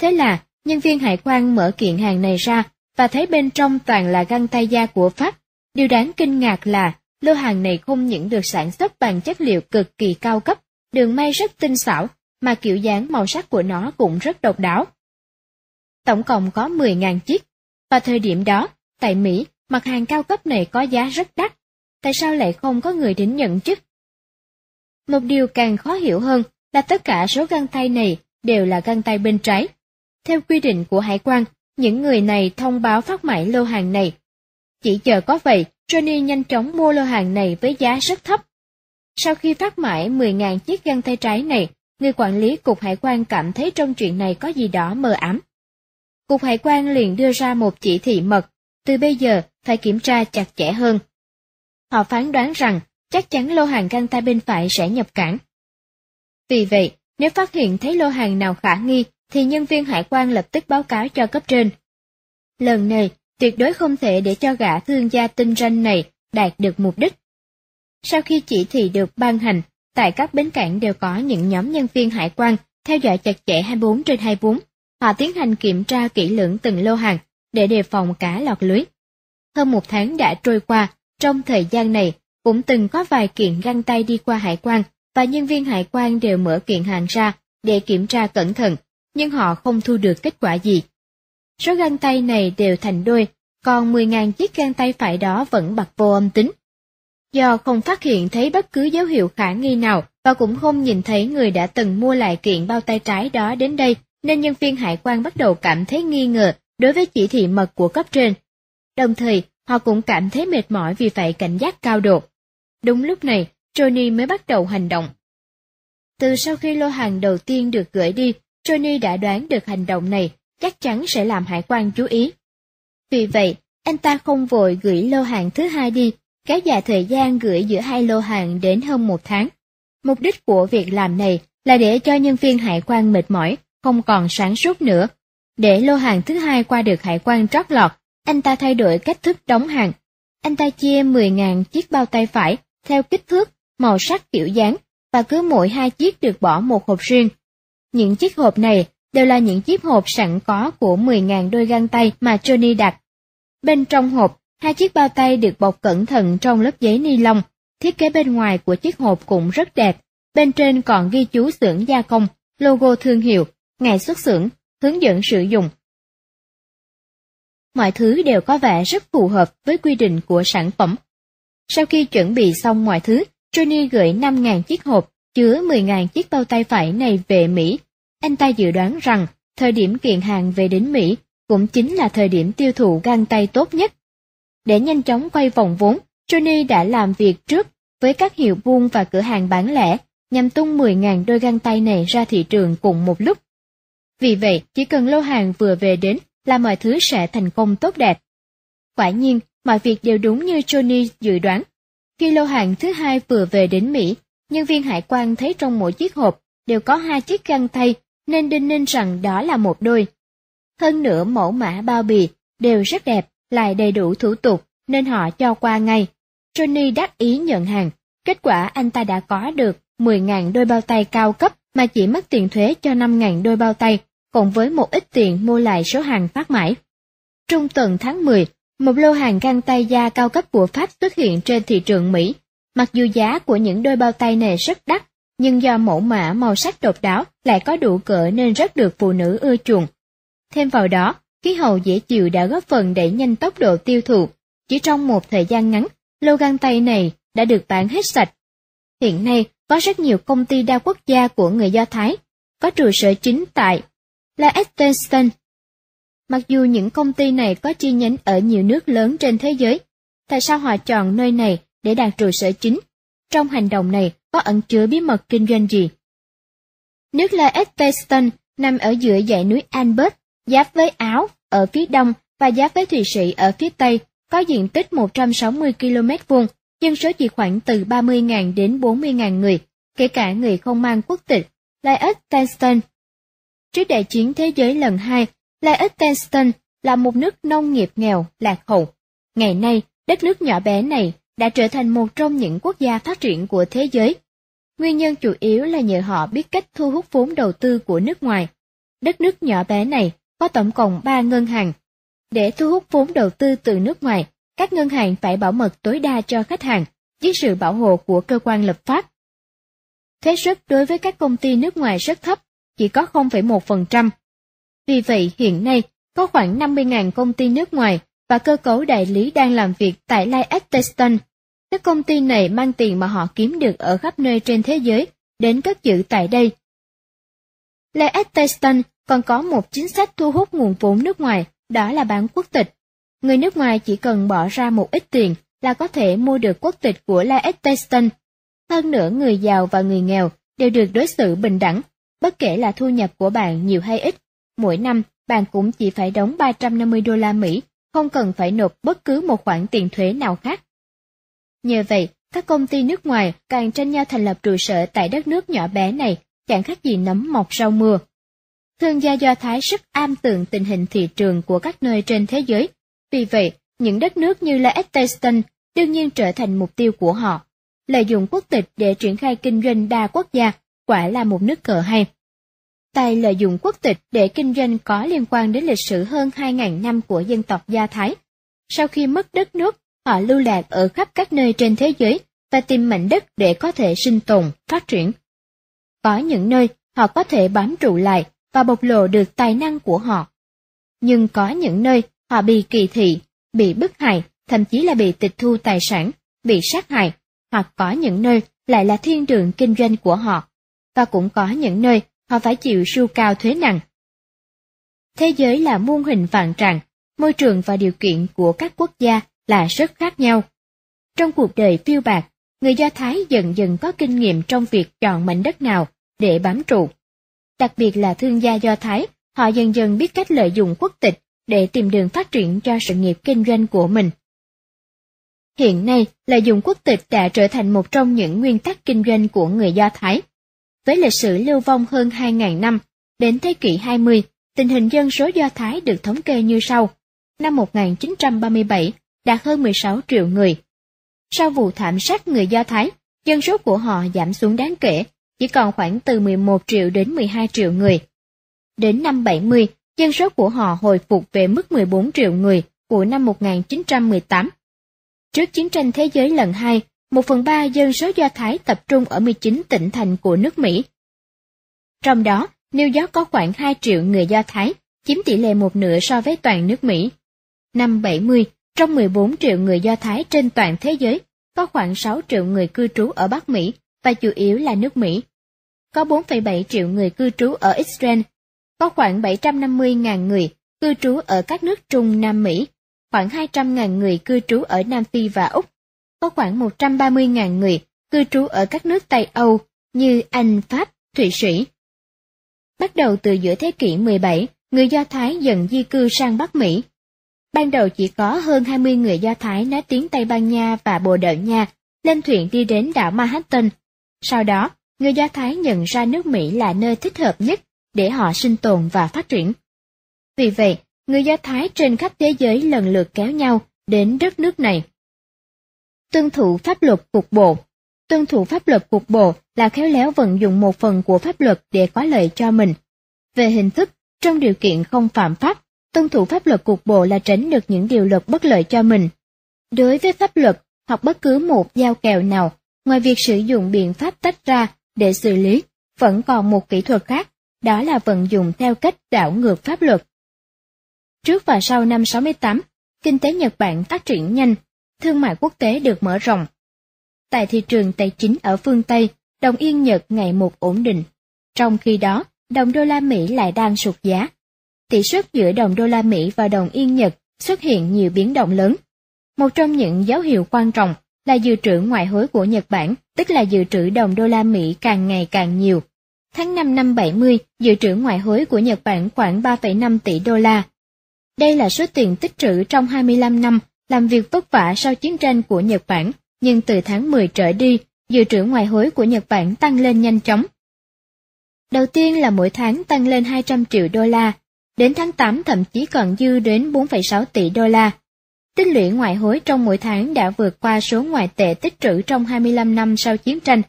Thế là, nhân viên hải quan mở kiện hàng này ra và thấy bên trong toàn là găng tay da của Pháp. Điều đáng kinh ngạc là lô hàng này không những được sản xuất bằng chất liệu cực kỳ cao cấp, đường may rất tinh xảo, mà kiểu dáng màu sắc của nó cũng rất độc đáo. Tổng cộng có 10.000 chiếc, và thời điểm đó, tại Mỹ, mặt hàng cao cấp này có giá rất đắt, tại sao lại không có người đến nhận chức? Một điều càng khó hiểu hơn là tất cả số găng tay này đều là găng tay bên trái. Theo quy định của hải quan, những người này thông báo phát mãi lô hàng này. Chỉ chờ có vậy, Johnny nhanh chóng mua lô hàng này với giá rất thấp. Sau khi phát mãi 10.000 chiếc găng tay trái này, người quản lý Cục Hải quan cảm thấy trong chuyện này có gì đó mờ ám. Cục Hải quan liền đưa ra một chỉ thị mật, từ bây giờ phải kiểm tra chặt chẽ hơn. Họ phán đoán rằng chắc chắn lô hàng găng tay bên phải sẽ nhập cảng. Vì vậy, nếu phát hiện thấy lô hàng nào khả nghi, thì nhân viên hải quan lập tức báo cáo cho cấp trên. Lần này, tuyệt đối không thể để cho gã thương gia tinh ranh này đạt được mục đích. Sau khi chỉ thị được ban hành, tại các bến cảng đều có những nhóm nhân viên hải quan theo dõi chặt chẽ 24 trên 24. Họ tiến hành kiểm tra kỹ lưỡng từng lô hàng để đề phòng cá lọt lưới. Hơn một tháng đã trôi qua, trong thời gian này cũng từng có vài kiện găng tay đi qua hải quan và nhân viên hải quan đều mở kiện hàng ra để kiểm tra cẩn thận, nhưng họ không thu được kết quả gì. Số găng tay này đều thành đôi, còn 10.000 chiếc găng tay phải đó vẫn bật vô âm tính. Do không phát hiện thấy bất cứ dấu hiệu khả nghi nào và cũng không nhìn thấy người đã từng mua lại kiện bao tay trái đó đến đây, nên nhân viên hải quan bắt đầu cảm thấy nghi ngờ đối với chỉ thị mật của cấp trên. Đồng thời, họ cũng cảm thấy mệt mỏi vì phải cảnh giác cao độ. Đúng lúc này, Johnny mới bắt đầu hành động. Từ sau khi lô hàng đầu tiên được gửi đi, Johnny đã đoán được hành động này chắc chắn sẽ làm hải quan chú ý. Vì vậy, anh ta không vội gửi lô hàng thứ hai đi, kéo dài thời gian gửi giữa hai lô hàng đến hơn một tháng. Mục đích của việc làm này là để cho nhân viên hải quan mệt mỏi, không còn sáng suốt nữa. Để lô hàng thứ hai qua được hải quan trót lọt, anh ta thay đổi cách thức đóng hàng. Anh ta chia 10.000 chiếc bao tay phải theo kích thước, màu sắc kiểu dáng và cứ mỗi hai chiếc được bỏ một hộp riêng. Những chiếc hộp này đều là những chiếc hộp sẵn có của 10.000 đôi găng tay mà Johnny đặt. Bên trong hộp, hai chiếc bao tay được bọc cẩn thận trong lớp giấy ni lông. Thiết kế bên ngoài của chiếc hộp cũng rất đẹp. Bên trên còn ghi chú xưởng gia công, logo thương hiệu, ngày xuất xưởng, hướng dẫn sử dụng. Mọi thứ đều có vẻ rất phù hợp với quy định của sản phẩm. Sau khi chuẩn bị xong mọi thứ, Johnny gửi 5.000 chiếc hộp chứa 10.000 chiếc bao tay phải này về Mỹ. Anh ta dự đoán rằng thời điểm kiện hàng về đến Mỹ cũng chính là thời điểm tiêu thụ găng tay tốt nhất. Để nhanh chóng quay vòng vốn, Johnny đã làm việc trước với các hiệu buôn và cửa hàng bán lẻ nhằm tung 10.000 đôi găng tay này ra thị trường cùng một lúc. Vì vậy, chỉ cần lô hàng vừa về đến là mọi thứ sẽ thành công tốt đẹp. Quả nhiên, mọi việc đều đúng như Johnny dự đoán. Khi lô hàng thứ hai vừa về đến Mỹ, nhân viên hải quan thấy trong mỗi chiếc hộp đều có hai chiếc găng tay, nên đinh ninh rằng đó là một đôi. Hơn nữa mẫu mã bao bì đều rất đẹp, lại đầy đủ thủ tục, nên họ cho qua ngay. Johnny đắc ý nhận hàng, kết quả anh ta đã có được 10.000 đôi bao tay cao cấp mà chỉ mất tiền thuế cho 5.000 đôi bao tay, cộng với một ít tiền mua lại số hàng phát mãi. Trung tuần tháng 10, một lô hàng găng tay da cao cấp của Pháp xuất hiện trên thị trường Mỹ. Mặc dù giá của những đôi bao tay này rất đắt, nhưng do mẫu mã màu sắc độc đáo lại có đủ cỡ nên rất được phụ nữ ưa chuộng. Thêm vào đó, khí hậu dễ chịu đã góp phần đẩy nhanh tốc độ tiêu thụ. Chỉ trong một thời gian ngắn, lô găng tay này đã được bán hết sạch. Hiện nay, có rất nhiều công ty đa quốc gia của người Do Thái, có trụ sở chính tại La Liechtenstein. Mặc dù những công ty này có chi nhánh ở nhiều nước lớn trên thế giới, tại sao họ chọn nơi này để đặt trụ sở chính? Trong hành động này có ẩn chứa bí mật kinh doanh gì? Nước La Liechtenstein nằm ở giữa dãy núi Albert, giáp với Áo ở phía đông và giáp với Thụy Sĩ ở phía tây, có diện tích 160 km vuông, dân số chỉ khoảng từ 30.000 đến 40.000 người, kể cả người không mang quốc tịch. Liechtenstein Trước đại chiến thế giới lần hai, Liechtenstein là một nước nông nghiệp nghèo, lạc hậu. Ngày nay, đất nước nhỏ bé này đã trở thành một trong những quốc gia phát triển của thế giới. Nguyên nhân chủ yếu là nhờ họ biết cách thu hút vốn đầu tư của nước ngoài. Đất nước nhỏ bé này có tổng cộng 3 ngân hàng. Để thu hút vốn đầu tư từ nước ngoài, các ngân hàng phải bảo mật tối đa cho khách hàng dưới sự bảo hộ của cơ quan lập pháp. Thuế suất đối với các công ty nước ngoài rất thấp, chỉ có 0,1%. Vì vậy hiện nay, có khoảng 50.000 công ty nước ngoài và cơ cấu đại lý đang làm việc tại Liechtenstein. Các công ty này mang tiền mà họ kiếm được ở khắp nơi trên thế giới đến cất giữ tại đây. Liechtenstein còn có một chính sách thu hút nguồn vốn nước ngoài, đó là bán quốc tịch. Người nước ngoài chỉ cần bỏ ra một ít tiền là có thể mua được quốc tịch của Liechtenstein. Hơn nữa người giàu và người nghèo đều được đối xử bình đẳng Bất kể là thu nhập của bạn nhiều hay ít, mỗi năm bạn cũng chỉ phải đóng 350 đô la Mỹ, không cần phải nộp bất cứ một khoản tiền thuế nào khác. Nhờ vậy, Các công ty nước ngoài càng tranh nhau thành lập trụ sở tại đất nước nhỏ bé này, chẳng khác gì nấm mọc rau mưa. Thương gia Do Thái rất am tường tình hình thị trường của các nơi trên thế giới, vì vậy, những đất nước như là Liechtenstein đương nhiên trở thành mục tiêu của họ. Lợi dụng quốc tịch để triển khai kinh doanh đa quốc gia, quả là một nước cờ hay. Tài lợi dụng quốc tịch để kinh doanh có liên quan đến lịch sử hơn 2.000 năm của dân tộc Do Thái. Sau khi mất đất nước, họ lưu lạc ở khắp các nơi trên thế giới và tìm mảnh đất để có thể sinh tồn, phát triển. Có những nơi họ có thể bám trụ lại và bộc lộ được tài năng của họ. Nhưng có những nơi họ bị kỳ thị, bị bức hại, thậm chí là bị tịch thu tài sản, bị sát hại, hoặc có những nơi lại là thiên đường kinh doanh của họ, và cũng có những nơi họ phải chịu sưu cao thuế nặng. Thế giới là muôn hình vạn trạng, môi trường và điều kiện của các quốc gia là rất khác nhau. Trong cuộc đời phiêu bạc, người Do Thái dần dần có kinh nghiệm trong việc chọn mảnh đất nào để bám trụ. Đặc biệt là thương gia Do Thái, họ dần dần biết cách lợi dụng quốc tịch để tìm đường phát triển cho sự nghiệp kinh doanh của mình. Hiện nay, lợi dụng quốc tịch đã trở thành một trong những nguyên tắc kinh doanh của người Do Thái. Với lịch sử lưu vong hơn 2.000 năm, đến thế kỷ 20, tình hình dân số Do Thái được thống kê như sau. Năm 1937, đạt hơn 16 triệu người. Sau vụ thảm sát người Do Thái, dân số của họ giảm xuống đáng kể, chỉ còn khoảng từ 11 triệu đến 12 triệu người. Đến năm 70, dân số của họ hồi phục về mức 14 triệu người của năm 1918. Trước chiến tranh thế giới lần hai, một phần ba dân số Do Thái tập trung ở 19 tỉnh thành của nước Mỹ. Trong đó, New York có khoảng 2 triệu người Do Thái, chiếm tỷ lệ một nửa so với toàn nước Mỹ. Năm 70, trong 14 triệu người Do Thái trên toàn thế giới, có khoảng 6 triệu người cư trú ở Bắc Mỹ và chủ yếu là nước Mỹ. Có 4,7 triệu người cư trú ở Israel, có khoảng 750.000 người cư trú ở các nước Trung Nam Mỹ, khoảng 200.000 người cư trú ở Nam Phi và Úc, có khoảng 130.000 người cư trú ở các nước Tây Âu như Anh, Pháp, Thụy Sĩ. Bắt đầu từ giữa thế kỷ 17, người Do Thái dần di cư sang Bắc Mỹ. Ban đầu chỉ có hơn 20 người Do Thái nói tiếng Tây Ban Nha và Bồ Đào Nha lên thuyền đi đến đảo Manhattan. Sau đó, người Do Thái nhận ra nước Mỹ là nơi thích hợp nhất để họ sinh tồn và phát triển. Vì vậy, người Do Thái trên khắp thế giới lần lượt kéo nhau đến đất nước này. Tuân thủ pháp luật cục bộ Tuân thủ pháp luật cục bộ là khéo léo vận dụng một phần của pháp luật để có lợi cho mình. Về hình thức, trong điều kiện không phạm pháp, tuân thủ pháp luật cục bộ là tránh được những điều luật bất lợi cho mình. Đối với pháp luật, hoặc bất cứ một giao kèo nào, ngoài việc sử dụng biện pháp tách ra để xử lý, vẫn còn một kỹ thuật khác, đó là vận dụng theo cách đảo ngược pháp luật. Trước và sau năm 68, kinh tế Nhật Bản phát triển nhanh, thương mại quốc tế được mở rộng. Tại thị trường tài chính ở phương Tây, đồng yên Nhật ngày một ổn định. Trong khi đó, đồng đô la Mỹ lại đang sụt giá. Tỷ suất giữa đồng đô la Mỹ và đồng yên Nhật xuất hiện nhiều biến động lớn. Một trong những dấu hiệu quan trọng là dự trữ ngoại hối của Nhật Bản, tức là dự trữ đồng đô la Mỹ càng ngày càng nhiều. Tháng 5 năm 70, dự trữ ngoại hối của Nhật Bản khoảng 3,5 tỷ đô la. Đây là số tiền tích trữ trong 25 năm làm việc vất vả sau chiến tranh của Nhật Bản, nhưng từ tháng 10 trở đi, dự trữ ngoại hối của Nhật Bản tăng lên nhanh chóng. Đầu tiên là mỗi tháng tăng lên 200 triệu đô la, đến tháng 8 thậm chí còn dư đến 4,6 tỷ đô la. Tích lũy ngoại hối trong mỗi tháng đã vượt qua số ngoại tệ tích trữ trong 25 năm sau chiến tranh.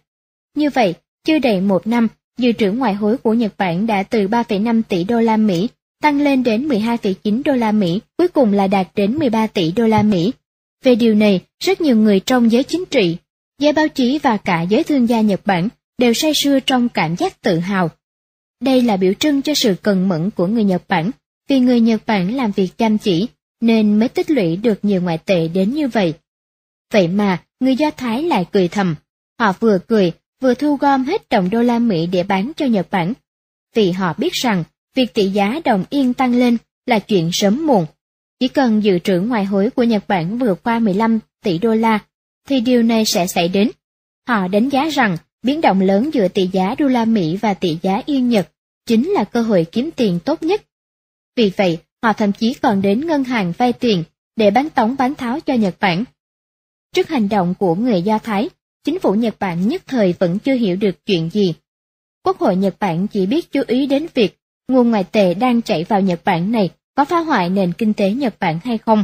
Như vậy, chưa đầy một năm, dự trữ ngoại hối của Nhật Bản đã từ 3,5 tỷ đô la Mỹ tăng lên đến 12,9 đô la Mỹ, cuối cùng là đạt đến 13 tỷ đô la Mỹ. Về điều này, rất nhiều người trong giới chính trị, giới báo chí và cả giới thương gia Nhật Bản đều say sưa trong cảm giác tự hào. Đây là biểu trưng cho sự cần mẫn của người Nhật Bản, vì người Nhật Bản làm việc chăm chỉ, nên mới tích lũy được nhiều ngoại tệ đến như vậy. Vậy mà, người Do Thái lại cười thầm. Họ vừa cười, vừa thu gom hết đồng đô la Mỹ để bán cho Nhật Bản. Vì họ biết rằng, việc tỷ giá đồng yên tăng lên là chuyện sớm muộn. Chỉ cần dự trữ ngoại hối của Nhật Bản vượt qua 15 tỷ đô la, thì điều này sẽ xảy đến. Họ đánh giá rằng biến động lớn giữa tỷ giá đô la Mỹ và tỷ giá yên Nhật chính là cơ hội kiếm tiền tốt nhất. Vì vậy, họ thậm chí còn đến ngân hàng vay tiền để bán tống bán tháo cho Nhật Bản. Trước hành động của người Do Thái, chính phủ Nhật Bản nhất thời vẫn chưa hiểu được chuyện gì. Quốc hội Nhật Bản chỉ biết chú ý đến việc nguồn ngoại tệ đang chảy vào Nhật Bản này có phá hoại nền kinh tế Nhật Bản hay không.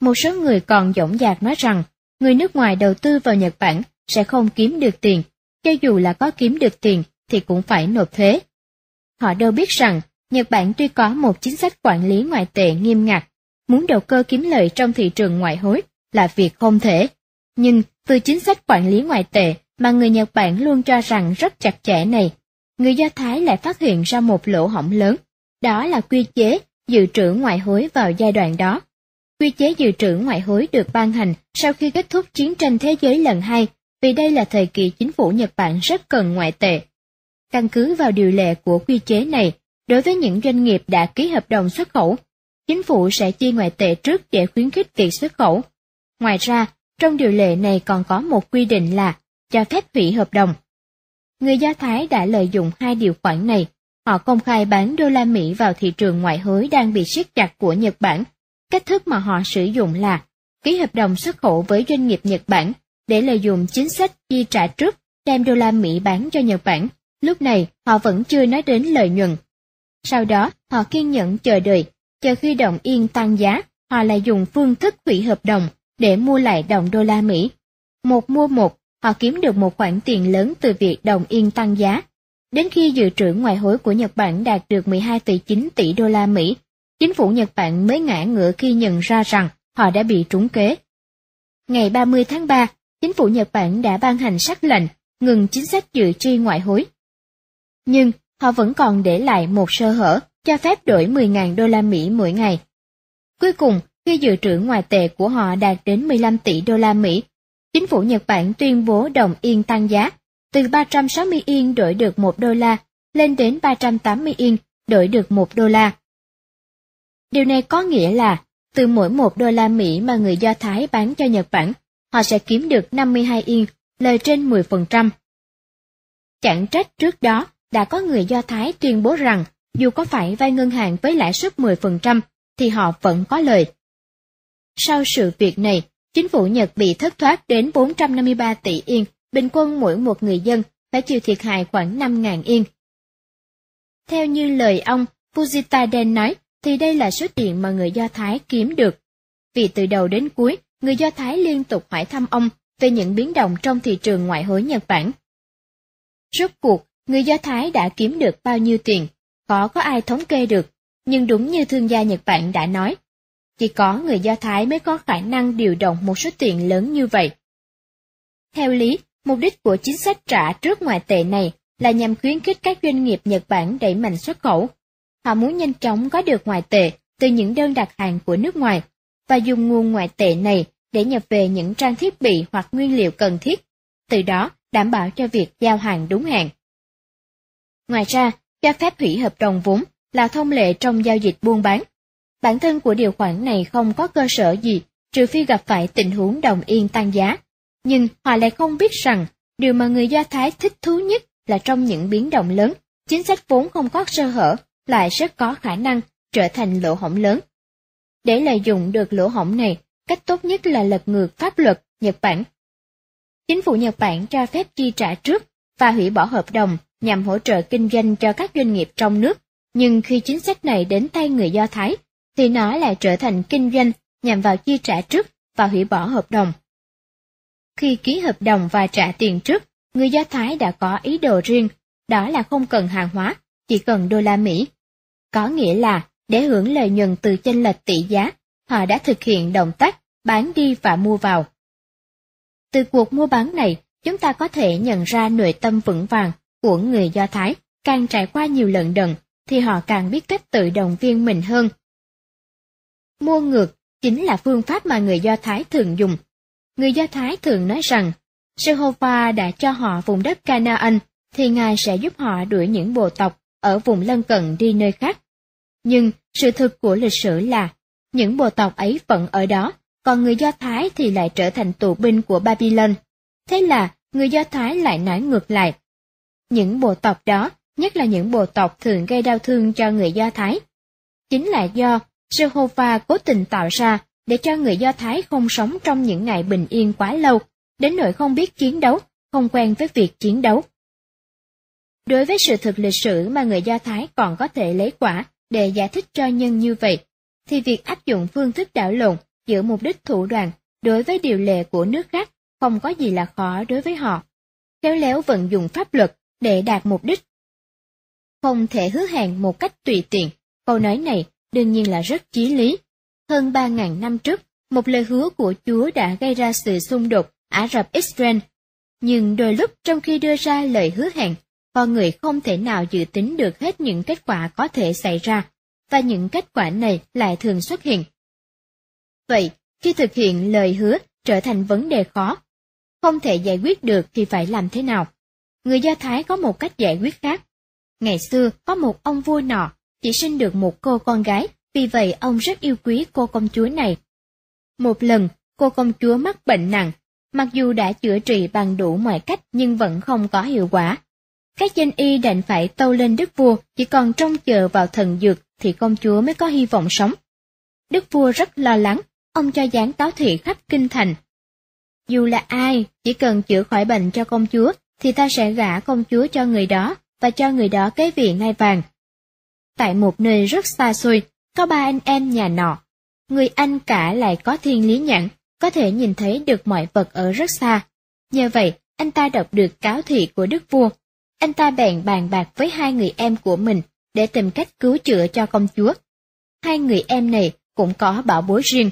Một số người còn dõng dạc nói rằng người nước ngoài đầu tư vào Nhật Bản sẽ không kiếm được tiền, cho dù là có kiếm được tiền thì cũng phải nộp thuế. Họ đâu biết rằng Nhật Bản tuy có một chính sách quản lý ngoại tệ nghiêm ngặt, muốn đầu cơ kiếm lợi trong thị trường ngoại hối là việc không thể. Nhưng từ chính sách quản lý ngoại tệ mà người Nhật Bản luôn cho rằng rất chặt chẽ này, người Do Thái lại phát hiện ra một lỗ hổng lớn, đó là quy chế dự trữ ngoại hối vào giai đoạn đó. Quy chế dự trữ ngoại hối được ban hành sau khi kết thúc chiến tranh thế giới lần hai, vì đây là thời kỳ chính phủ Nhật Bản rất cần ngoại tệ. Căn cứ vào điều lệ của quy chế này, đối với những doanh nghiệp đã ký hợp đồng xuất khẩu, chính phủ sẽ chi ngoại tệ trước để khuyến khích việc xuất khẩu. Ngoài ra, trong điều lệ này còn có một quy định là cho phép hủy hợp đồng. Người Do Thái đã lợi dụng hai điều khoản này. Họ công khai bán đô la Mỹ vào thị trường ngoại hối đang bị siết chặt của Nhật Bản. Cách thức mà họ sử dụng là ký hợp đồng xuất khẩu với doanh nghiệp Nhật Bản để lợi dụng chính sách chi trả trước đem đô la Mỹ bán cho Nhật Bản. Lúc này, họ vẫn chưa nói đến lợi nhuận. Sau đó, họ kiên nhẫn chờ đợi, chờ khi đồng yên tăng giá, họ lại dùng phương thức hủy hợp đồng để mua lại đồng đô la Mỹ. Một mua một, họ kiếm được một khoản tiền lớn từ việc đồng yên tăng giá. Đến khi dự trữ ngoại hối của Nhật Bản đạt được 12,9 tỷ đô la Mỹ, chính phủ Nhật Bản mới ngã ngựa khi nhận ra rằng họ đã bị trúng kế. Ngày 30 tháng 3, chính phủ Nhật Bản đã ban hành sắc lệnh ngừng chính sách dự trì ngoại hối. Nhưng họ vẫn còn để lại một sơ hở cho phép đổi 10.000 đô la Mỹ mỗi ngày. Cuối cùng, khi dự trữ ngoại tệ của họ đạt đến 15 tỷ đô la Mỹ, chính phủ Nhật Bản tuyên bố đồng yên tăng giá, từ 360 yên đổi được 1 đô la lên đến 380 yên đổi được 1 đô la. Điều này có nghĩa là từ mỗi 1 đô la Mỹ mà người Do Thái bán cho Nhật Bản, họ sẽ kiếm được 52 yên, lời trên 10%. Chẳng trách trước đó đã có người Do Thái tuyên bố rằng dù có phải vay ngân hàng với lãi suất 10%, thì họ vẫn có lời. Sau sự việc này, chính phủ Nhật bị thất thoát đến 453 tỷ yên, bình quân mỗi một người dân phải chịu thiệt hại khoảng 5.000 yên. Theo như lời ông Fujita nói, thì đây là số tiền mà người Do Thái kiếm được. Vì từ đầu đến cuối, người Do Thái liên tục hỏi thăm ông về những biến động trong thị trường ngoại hối Nhật Bản. Rốt cuộc, người Do Thái đã kiếm được bao nhiêu tiền, khó có ai thống kê được, nhưng đúng như thương gia Nhật Bản đã nói, chỉ có người Do Thái mới có khả năng điều động một số tiền lớn như vậy. Theo lý, mục đích của chính sách trả trước ngoại tệ này là nhằm khuyến khích các doanh nghiệp Nhật Bản đẩy mạnh xuất khẩu. Họ muốn nhanh chóng có được ngoại tệ từ những đơn đặt hàng của nước ngoài và dùng nguồn ngoại tệ này để nhập về những trang thiết bị hoặc nguyên liệu cần thiết, từ đó đảm bảo cho việc giao hàng đúng hạn. Ngoài ra, cho phép hủy hợp đồng vốn là thông lệ trong giao dịch buôn bán. Bản thân của điều khoản này không có cơ sở gì, trừ phi gặp phải tình huống đồng yên tăng giá. Nhưng họ lại không biết rằng, điều mà người Do Thái thích thú nhất là trong những biến động lớn, chính sách vốn không có sơ hở, lại rất có khả năng trở thành lỗ hổng lớn. Để lợi dụng được lỗ hổng này, cách tốt nhất là lật ngược pháp luật Nhật Bản. Chính phủ Nhật Bản cho phép chi trả trước và hủy bỏ hợp đồng nhằm hỗ trợ kinh doanh cho các doanh nghiệp trong nước, nhưng khi chính sách này đến tay người Do Thái, thì nó lại trở thành kinh doanh nhằm vào chi trả trước và hủy bỏ hợp đồng. Khi ký hợp đồng và trả tiền trước, người Do Thái đã có ý đồ riêng, đó là không cần hàng hóa, chỉ cần đô la Mỹ. Có nghĩa là, để hưởng lợi nhuận từ chênh lệch tỷ giá, họ đã thực hiện động tác bán đi và mua vào. Từ cuộc mua bán này, chúng ta có thể nhận ra nội tâm vững vàng của người Do Thái, càng trải qua nhiều lần đần, thì họ càng biết cách tự động viên mình hơn. Mua ngược chính là phương pháp mà người Do Thái thường dùng. Người Do Thái thường nói rằng, Jehovah đã cho họ vùng đất Canaan, thì Ngài sẽ giúp họ đuổi những bộ tộc ở vùng lân cận đi nơi khác. Nhưng sự thực của lịch sử là, những bộ tộc ấy vẫn ở đó, còn người Do Thái thì lại trở thành tù binh của Babylon. Thế là, người Do Thái lại nói ngược lại. Những bộ tộc đó, nhất là những bộ tộc thường gây đau thương cho người Do Thái, chính là do Jehovah cố tình tạo ra để cho người Do Thái không sống trong những ngày bình yên quá lâu, đến nỗi không biết chiến đấu, không quen với việc chiến đấu. Đối với sự thực lịch sử mà người Do Thái còn có thể lấy quả để giải thích cho nhân như vậy, thì việc áp dụng phương thức đảo lộn giữa mục đích thủ đoàn đối với điều lệ của nước khác không có gì là khó đối với họ. Khéo léo vận dụng pháp luật để đạt mục đích. Không thể hứa hẹn một cách tùy tiện, câu nói này đương nhiên là rất chí lý. Hơn 3.000 năm trước, một lời hứa của Chúa đã gây ra sự xung đột Ả Rập Israel. Nhưng đôi lúc trong khi đưa ra lời hứa hẹn, con người không thể nào dự tính được hết những kết quả có thể xảy ra, và những kết quả này lại thường xuất hiện. Vậy, khi thực hiện lời hứa trở thành vấn đề khó, không thể giải quyết được thì phải làm thế nào? Người Do Thái có một cách giải quyết khác. Ngày xưa có một ông vua nọ, chỉ sinh được một cô con gái, vì vậy ông rất yêu quý cô công chúa này. Một lần, cô công chúa mắc bệnh nặng, mặc dù đã chữa trị bằng đủ mọi cách nhưng vẫn không có hiệu quả. Các danh y đành phải tâu lên đức vua, chỉ còn trông chờ vào thần dược thì công chúa mới có hy vọng sống. Đức vua rất lo lắng, ông cho dán cáo thị khắp kinh thành. Dù là ai, chỉ cần chữa khỏi bệnh cho công chúa, thì ta sẽ gả công chúa cho người đó, và cho người đó kế vị ngai vàng. Tại một nơi rất xa xôi, có ba anh em nhà nọ. Người anh cả lại có thiên lý nhãn, có thể nhìn thấy được mọi vật ở rất xa. Nhờ vậy, anh ta đọc được cáo thị của đức vua. Anh ta bèn bàn bạc với hai người em của mình để tìm cách cứu chữa cho công chúa. Hai người em này cũng có bảo bối riêng.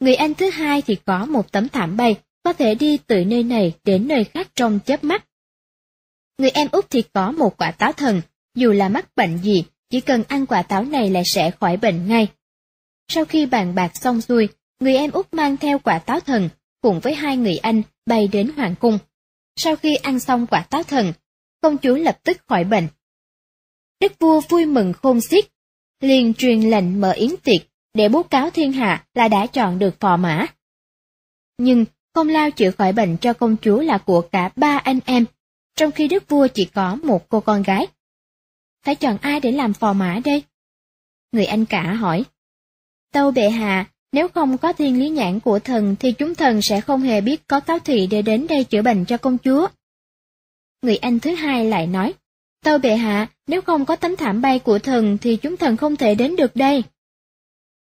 Người anh thứ hai thì có một tấm thảm bay, có thể đi từ nơi này đến nơi khác trong chớp mắt. Người em út thì có một quả táo thần, dù là mắc bệnh gì, chỉ cần ăn quả táo này là sẽ khỏi bệnh ngay. Sau khi bàn bạc xong xuôi, người em út mang theo quả táo thần, cùng với hai người anh bay đến hoàng cung. Sau khi ăn xong quả táo thần, công chúa lập tức khỏi bệnh. Đức vua vui mừng khôn xiết, liền truyền lệnh mở yến tiệc để bố cáo thiên hạ là đã chọn được phò mã. Nhưng công lao chữa khỏi bệnh cho công chúa là của cả ba anh em, trong khi đức vua chỉ có một cô con gái. Phải chọn ai để làm phò mã đây? Người anh cả hỏi. Tâu bệ hạ, nếu không có thiên lý nhãn của thần thì chúng thần sẽ không hề biết có cáo thị để đến đây chữa bệnh cho công chúa. Người anh thứ hai lại nói, Tâu bệ hạ, nếu không có tấm thảm bay của thần thì chúng thần không thể đến được đây.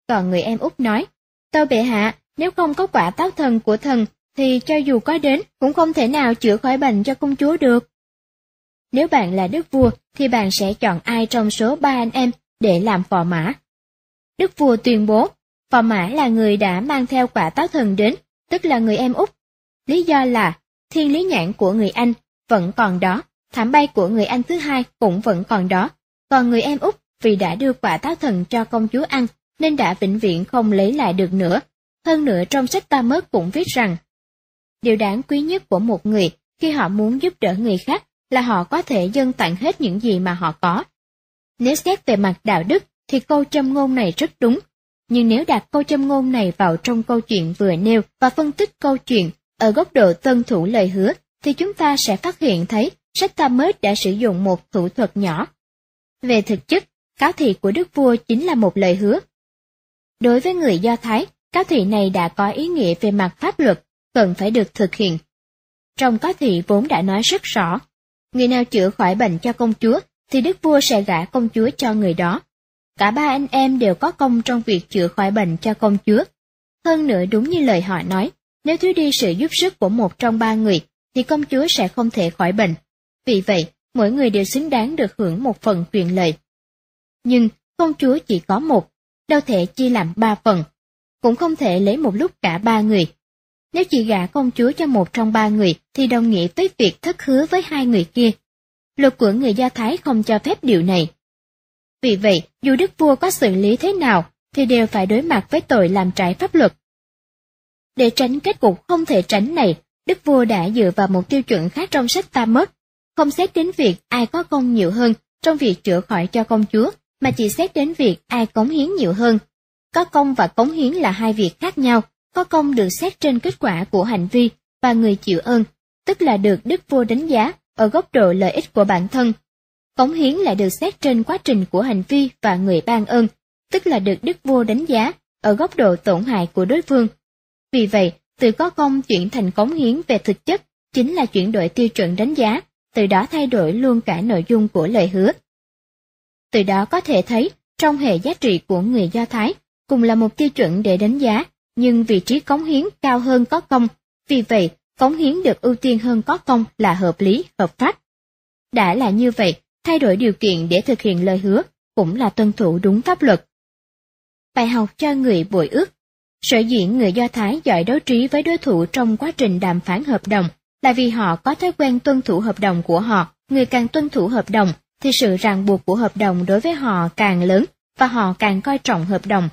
Còn người em út nói, Tâu bệ hạ, nếu không có quả táo thần của thần thì cho dù có đến cũng không thể nào chữa khỏi bệnh cho công chúa được. Nếu bạn là đức vua thì bạn sẽ chọn ai trong số ba anh em để làm phò mã. Đức vua tuyên bố, phò mã là người đã mang theo quả táo thần đến, tức là người em út. Lý do là thiên lý nhãn của người Anh vẫn còn đó thảm bay của người anh thứ hai cũng vẫn còn đó, còn người em út vì đã đưa quả táo thần cho công chúa ăn nên đã vĩnh viễn không lấy lại được nữa. Hơn nữa trong sách ta mất cũng viết rằng, điều đáng quý nhất của một người khi họ muốn giúp đỡ người khác là họ có thể dâng tặng hết những gì mà họ có. Nếu xét về mặt đạo đức thì câu châm ngôn này rất đúng, nhưng nếu đặt câu châm ngôn này vào trong câu chuyện vừa nêu và phân tích câu chuyện ở góc độ tuân thủ lời hứa thì chúng ta sẽ phát hiện thấy sách Talmud đã sử dụng một thủ thuật nhỏ. Về thực chất, cáo thị của đức vua chính là một lời hứa. Đối với người Do Thái, cáo thị này đã có ý nghĩa về mặt pháp luật, cần phải được thực hiện. Trong cáo thị vốn đã nói rất rõ, người nào chữa khỏi bệnh cho công chúa thì đức vua sẽ gả công chúa cho người đó. Cả ba anh em đều có công trong việc chữa khỏi bệnh cho công chúa. Hơn nữa đúng như lời họ nói, nếu thiếu đi sự giúp sức của một trong ba người, thì công chúa sẽ không thể khỏi bệnh. Vì vậy, mỗi người đều xứng đáng được hưởng một phần quyền lợi. Nhưng, công chúa chỉ có một, đâu thể chia làm ba phần. Cũng không thể lấy một lúc cả ba người. Nếu chỉ gả công chúa cho một trong ba người thì đồng nghĩa với việc thất hứa với hai người kia. Luật của người Do Thái không cho phép điều này. Vì vậy, dù đức vua có xử lý thế nào, thì đều phải đối mặt với tội làm trái pháp luật. Để tránh kết cục không thể tránh này, đức vua đã dựa vào một tiêu chuẩn khác trong sách ta mất, không xét đến việc ai có công nhiều hơn trong việc chữa khỏi cho công chúa, mà chỉ xét đến việc ai cống hiến nhiều hơn. Có công và cống hiến là hai việc khác nhau, có công được xét trên kết quả của hành vi và người chịu ơn, tức là được đức vua đánh giá ở góc độ lợi ích của bản thân. Cống hiến lại được xét trên quá trình của hành vi và người ban ơn, tức là được đức vua đánh giá ở góc độ tổn hại của đối phương. Vì vậy, từ có công chuyển thành cống hiến về thực chất chính là chuyển đổi tiêu chuẩn đánh giá, từ đó thay đổi luôn cả nội dung của lời hứa. Từ đó có thể thấy, trong hệ giá trị của người Do Thái, cùng là một tiêu chuẩn để đánh giá, nhưng vị trí cống hiến cao hơn có công, vì vậy cống hiến được ưu tiên hơn có công là hợp lý, hợp pháp. Đã là như vậy, thay đổi điều kiện để thực hiện lời hứa cũng là tuân thủ đúng pháp luật. Bài học cho người bội ước Sở dĩ người Do Thái giỏi đấu trí với đối thủ trong quá trình đàm phán hợp đồng là vì họ có thói quen tuân thủ hợp đồng của họ. Người càng tuân thủ hợp đồng thì sự ràng buộc của hợp đồng đối với họ càng lớn và họ càng coi trọng hợp đồng.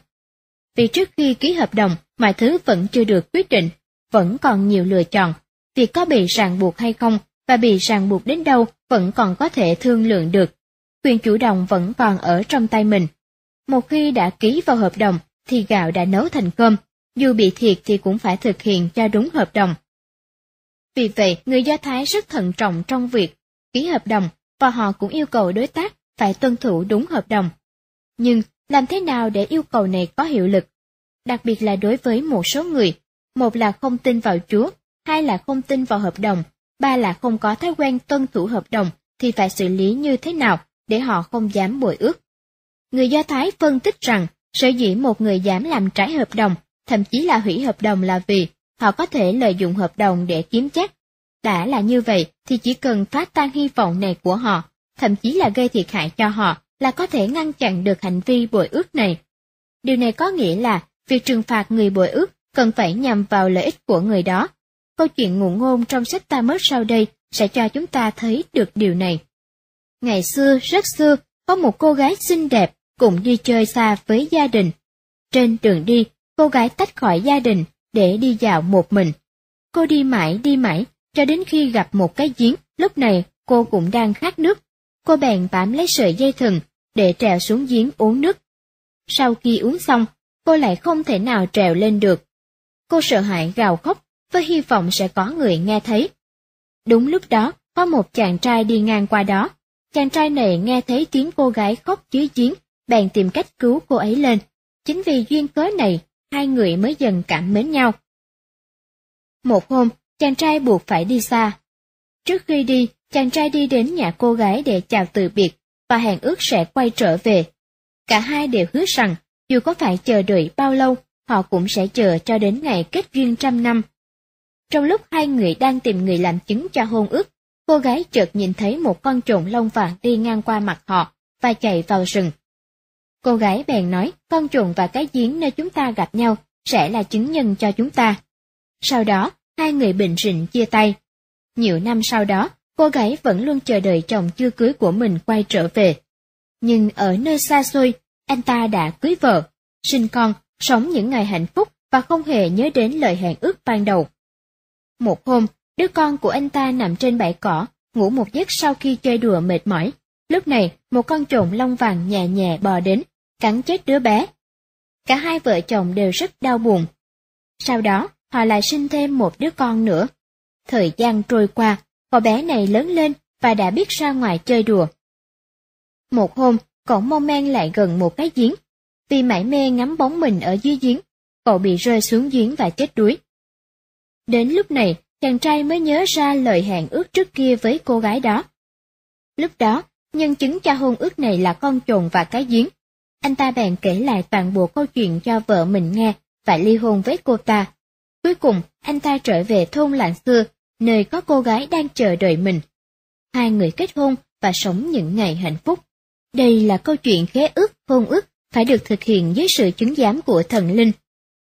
Vì trước khi ký hợp đồng, mọi thứ vẫn chưa được quyết định, vẫn còn nhiều lựa chọn. Việc có bị ràng buộc hay không và bị ràng buộc đến đâu vẫn còn có thể thương lượng được. Quyền chủ động vẫn còn ở trong tay mình. Một khi đã ký vào hợp đồng thì gạo đã nấu thành cơm, dù bị thiệt thì cũng phải thực hiện cho đúng hợp đồng. Vì vậy, người Do Thái rất thận trọng trong việc ký hợp đồng và họ cũng yêu cầu đối tác phải tuân thủ đúng hợp đồng. Nhưng làm thế nào để yêu cầu này có hiệu lực? Đặc biệt là đối với một số người, một là không tin vào Chúa, hai là không tin vào hợp đồng, ba là không có thói quen tuân thủ hợp đồng thì phải xử lý như thế nào để họ không dám bội ước. Người Do Thái phân tích rằng sở dĩ một người dám làm trái hợp đồng, thậm chí là hủy hợp đồng là vì họ có thể lợi dụng hợp đồng để kiếm chắc. Đã là như vậy thì chỉ cần phá tan hy vọng này của họ, thậm chí là gây thiệt hại cho họ, là có thể ngăn chặn được hành vi bội ước này. Điều này có nghĩa là việc trừng phạt người bội ước cần phải nhằm vào lợi ích của người đó. Câu chuyện ngụ ngôn trong sách ta mất sau đây sẽ cho chúng ta thấy được điều này. Ngày xưa, rất xưa, có một cô gái xinh đẹp cùng đi chơi xa với gia đình. Trên đường đi, cô gái tách khỏi gia đình để đi dạo một mình. Cô đi mãi đi mãi, cho đến khi gặp một cái giếng, lúc này cô cũng đang khát nước. Cô bèn bám lấy sợi dây thừng để trèo xuống giếng uống nước. Sau khi uống xong, cô lại không thể nào trèo lên được. Cô sợ hãi gào khóc, với hy vọng sẽ có người nghe thấy. Đúng lúc đó, có một chàng trai đi ngang qua đó. Chàng trai này nghe thấy tiếng cô gái khóc dưới giếng, bèn tìm cách cứu cô ấy lên. Chính vì duyên cớ này, hai người mới dần cảm mến nhau. Một hôm, chàng trai buộc phải đi xa. Trước khi đi, chàng trai đi đến nhà cô gái để chào từ biệt và hẹn ước sẽ quay trở về. Cả hai đều hứa rằng, dù có phải chờ đợi bao lâu, họ cũng sẽ chờ cho đến ngày kết duyên trăm năm. Trong lúc hai người đang tìm người làm chứng cho hôn ước, cô gái chợt nhìn thấy một con trồn lông vàng đi ngang qua mặt họ và chạy vào rừng. Cô gái bèn nói, con trồn và cái giếng nơi chúng ta gặp nhau sẽ là chứng nhân cho chúng ta. Sau đó, hai người bình rịnh chia tay. Nhiều năm sau đó, cô gái vẫn luôn chờ đợi chồng chưa cưới của mình quay trở về. Nhưng ở nơi xa xôi, anh ta đã cưới vợ, sinh con, sống những ngày hạnh phúc và không hề nhớ đến lời hẹn ước ban đầu. Một hôm, đứa con của anh ta nằm trên bãi cỏ, ngủ một giấc sau khi chơi đùa mệt mỏi. Lúc này, một con trộm lông vàng nhẹ nhẹ bò đến, cắn chết đứa bé. Cả hai vợ chồng đều rất đau buồn. Sau đó, họ lại sinh thêm một đứa con nữa. Thời gian trôi qua, cậu bé này lớn lên và đã biết ra ngoài chơi đùa. Một hôm, cậu mong men lại gần một cái giếng. Vì mải mê ngắm bóng mình ở dưới giếng, cậu bị rơi xuống giếng và chết đuối. Đến lúc này, chàng trai mới nhớ ra lời hẹn ước trước kia với cô gái đó. Lúc đó, nhân chứng cho hôn ước này là con chồn và cái giếng. Anh ta bèn kể lại toàn bộ câu chuyện cho vợ mình nghe và ly hôn với cô ta. Cuối cùng, anh ta trở về thôn làng xưa, nơi có cô gái đang chờ đợi mình. Hai người kết hôn và sống những ngày hạnh phúc. Đây là câu chuyện khế ước, hôn ước, phải được thực hiện dưới sự chứng giám của thần linh.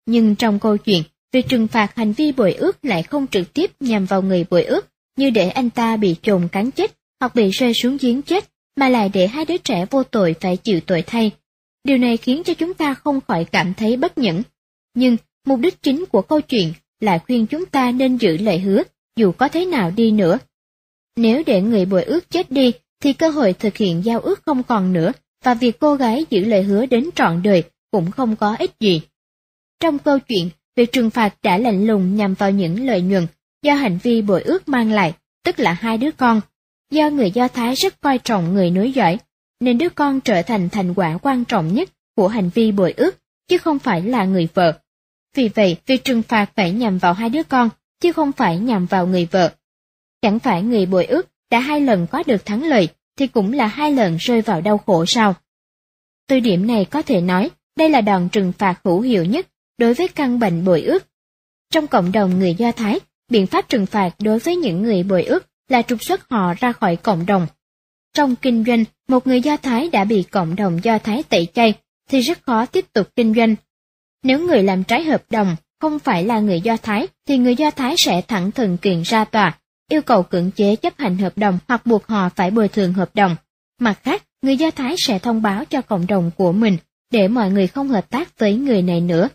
Nhưng trong câu chuyện, việc trừng phạt hành vi bội ước lại không trực tiếp nhằm vào người bội ước, như để anh ta bị trồn cắn chết hoặc bị rơi xuống giếng chết, mà lại để hai đứa trẻ vô tội phải chịu tội thay. Điều này khiến cho chúng ta không khỏi cảm thấy bất nhẫn. Nhưng, mục đích chính của câu chuyện là khuyên chúng ta nên giữ lời hứa, dù có thế nào đi nữa. Nếu để người bội ước chết đi, thì cơ hội thực hiện giao ước không còn nữa, và việc cô gái giữ lời hứa đến trọn đời cũng không có ích gì. Trong câu chuyện, việc trừng phạt đã lạnh lùng nhằm vào những lợi nhuận do hành vi bội ước mang lại, tức là hai đứa con. Do người Do Thái rất coi trọng người nối dõi, nên đứa con trở thành thành quả quan trọng nhất của hành vi bội ước, chứ không phải là người vợ. Vì vậy, việc trừng phạt phải nhằm vào hai đứa con, chứ không phải nhằm vào người vợ. Chẳng phải người bội ước đã hai lần có được thắng lợi, thì cũng là hai lần rơi vào đau khổ sao? Từ điểm này có thể nói, đây là đòn trừng phạt hữu hiệu nhất đối với căn bệnh bội ước. Trong cộng đồng người Do Thái, biện pháp trừng phạt đối với những người bội ước là trục xuất họ ra khỏi cộng đồng. Trong kinh doanh, một người Do Thái đã bị cộng đồng Do Thái tẩy chay, thì rất khó tiếp tục kinh doanh. Nếu người làm trái hợp đồng không phải là người Do Thái, thì người Do Thái sẽ thẳng thừng kiện ra tòa, yêu cầu cưỡng chế chấp hành hợp đồng hoặc buộc họ phải bồi thường hợp đồng. Mặt khác, người Do Thái sẽ thông báo cho cộng đồng của mình để mọi người không hợp tác với người này nữa.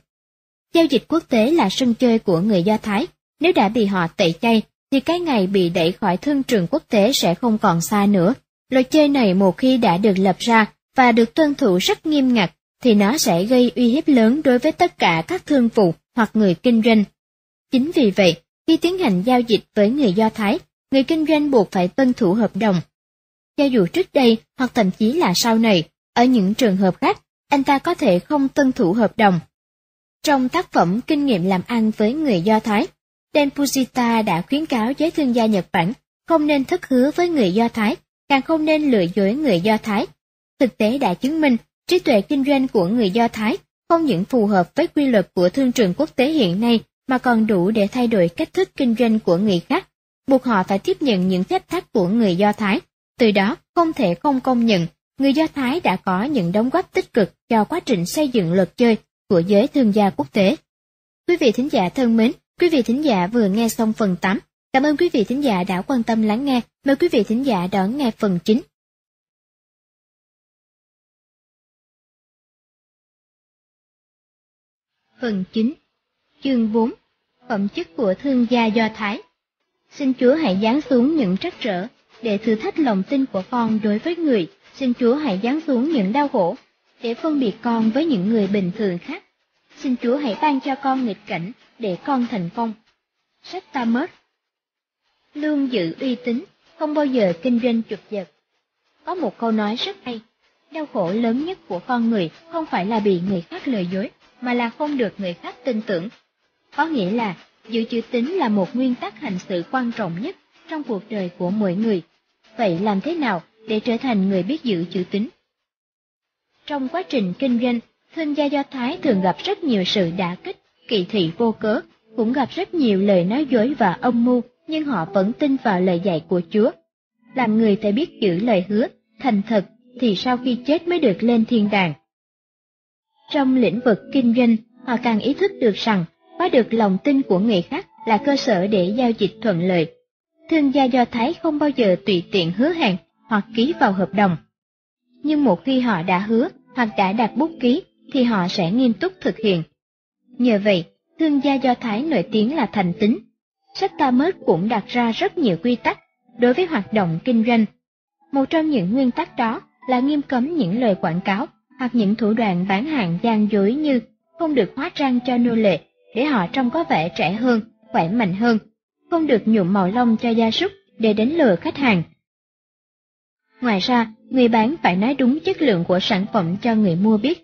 Giao dịch quốc tế là sân chơi của người Do Thái, nếu đã bị họ tẩy chay, thì cái ngày bị đẩy khỏi thương trường quốc tế sẽ không còn xa nữa. Luật chơi này một khi đã được lập ra và được tuân thủ rất nghiêm ngặt, thì nó sẽ gây uy hiếp lớn đối với tất cả các thương vụ hoặc người kinh doanh. Chính vì vậy, khi tiến hành giao dịch với người Do Thái, người kinh doanh buộc phải tuân thủ hợp đồng. Cho dù trước đây hoặc thậm chí là sau này, ở những trường hợp khác, anh ta có thể không tuân thủ hợp đồng. Trong tác phẩm Kinh nghiệm làm ăn với người Do Thái, Dan Fujita đã khuyến cáo giới thương gia Nhật Bản không nên thất hứa với người Do Thái, càng không nên lừa dối người Do Thái. Thực tế đã chứng minh, trí tuệ kinh doanh của người Do Thái không những phù hợp với quy luật của thương trường quốc tế hiện nay mà còn đủ để thay đổi cách thức kinh doanh của người khác, buộc họ phải tiếp nhận những phép tắc của người Do Thái. Từ đó, không thể không công nhận, người Do Thái đã có những đóng góp tích cực cho quá trình xây dựng luật chơi của giới thương gia quốc tế. Quý vị thính giả thân mến, quý vị thính giả vừa nghe xong phần 8. Cảm ơn quý vị thính giả đã quan tâm lắng nghe. Mời quý vị thính giả đón nghe phần 9. Phần 9 Chương 4 Phẩm chất của thương gia Do Thái Xin Chúa hãy giáng xuống những trắc trở, để thử thách lòng tin của con đối với người. Xin Chúa hãy giáng xuống những đau khổ, để phân biệt con với những người bình thường khác. Xin Chúa hãy ban cho con nghịch cảnh, để con thành công. Sách ta mất Luôn giữ uy tín, không bao giờ kinh doanh trục giật. Có một câu nói rất hay, đau khổ lớn nhất của con người không phải là bị người khác lừa dối, mà là không được người khác tin tưởng. Có nghĩa là, giữ chữ tín là một nguyên tắc hành sự quan trọng nhất trong cuộc đời của mỗi người. Vậy làm thế nào để trở thành người biết giữ chữ tín? Trong quá trình kinh doanh, thương gia Do Thái thường gặp rất nhiều sự đả kích, kỳ thị vô cớ, cũng gặp rất nhiều lời nói dối và âm mưu, nhưng họ vẫn tin vào lời dạy của Chúa. Làm người phải biết giữ lời hứa, thành thật, thì sau khi chết mới được lên thiên đàng. Trong lĩnh vực kinh doanh, họ càng ý thức được rằng có được lòng tin của người khác là cơ sở để giao dịch thuận lợi. Thương gia Do Thái không bao giờ tùy tiện hứa hẹn hoặc ký vào hợp đồng. Nhưng một khi họ đã hứa hoặc đã đặt bút ký thì họ sẽ nghiêm túc thực hiện. Nhờ vậy, thương gia Do Thái nổi tiếng là thành tính. Sách Talmud cũng đặt ra rất nhiều quy tắc đối với hoạt động kinh doanh. Một trong những nguyên tắc đó là nghiêm cấm những lời quảng cáo hoặc những thủ đoạn bán hàng gian dối như không được hóa trang cho nô lệ để họ trông có vẻ trẻ hơn, khỏe mạnh hơn, không được nhuộm màu lông cho gia súc để đánh lừa khách hàng. Ngoài ra, người bán phải nói đúng chất lượng của sản phẩm cho người mua biết.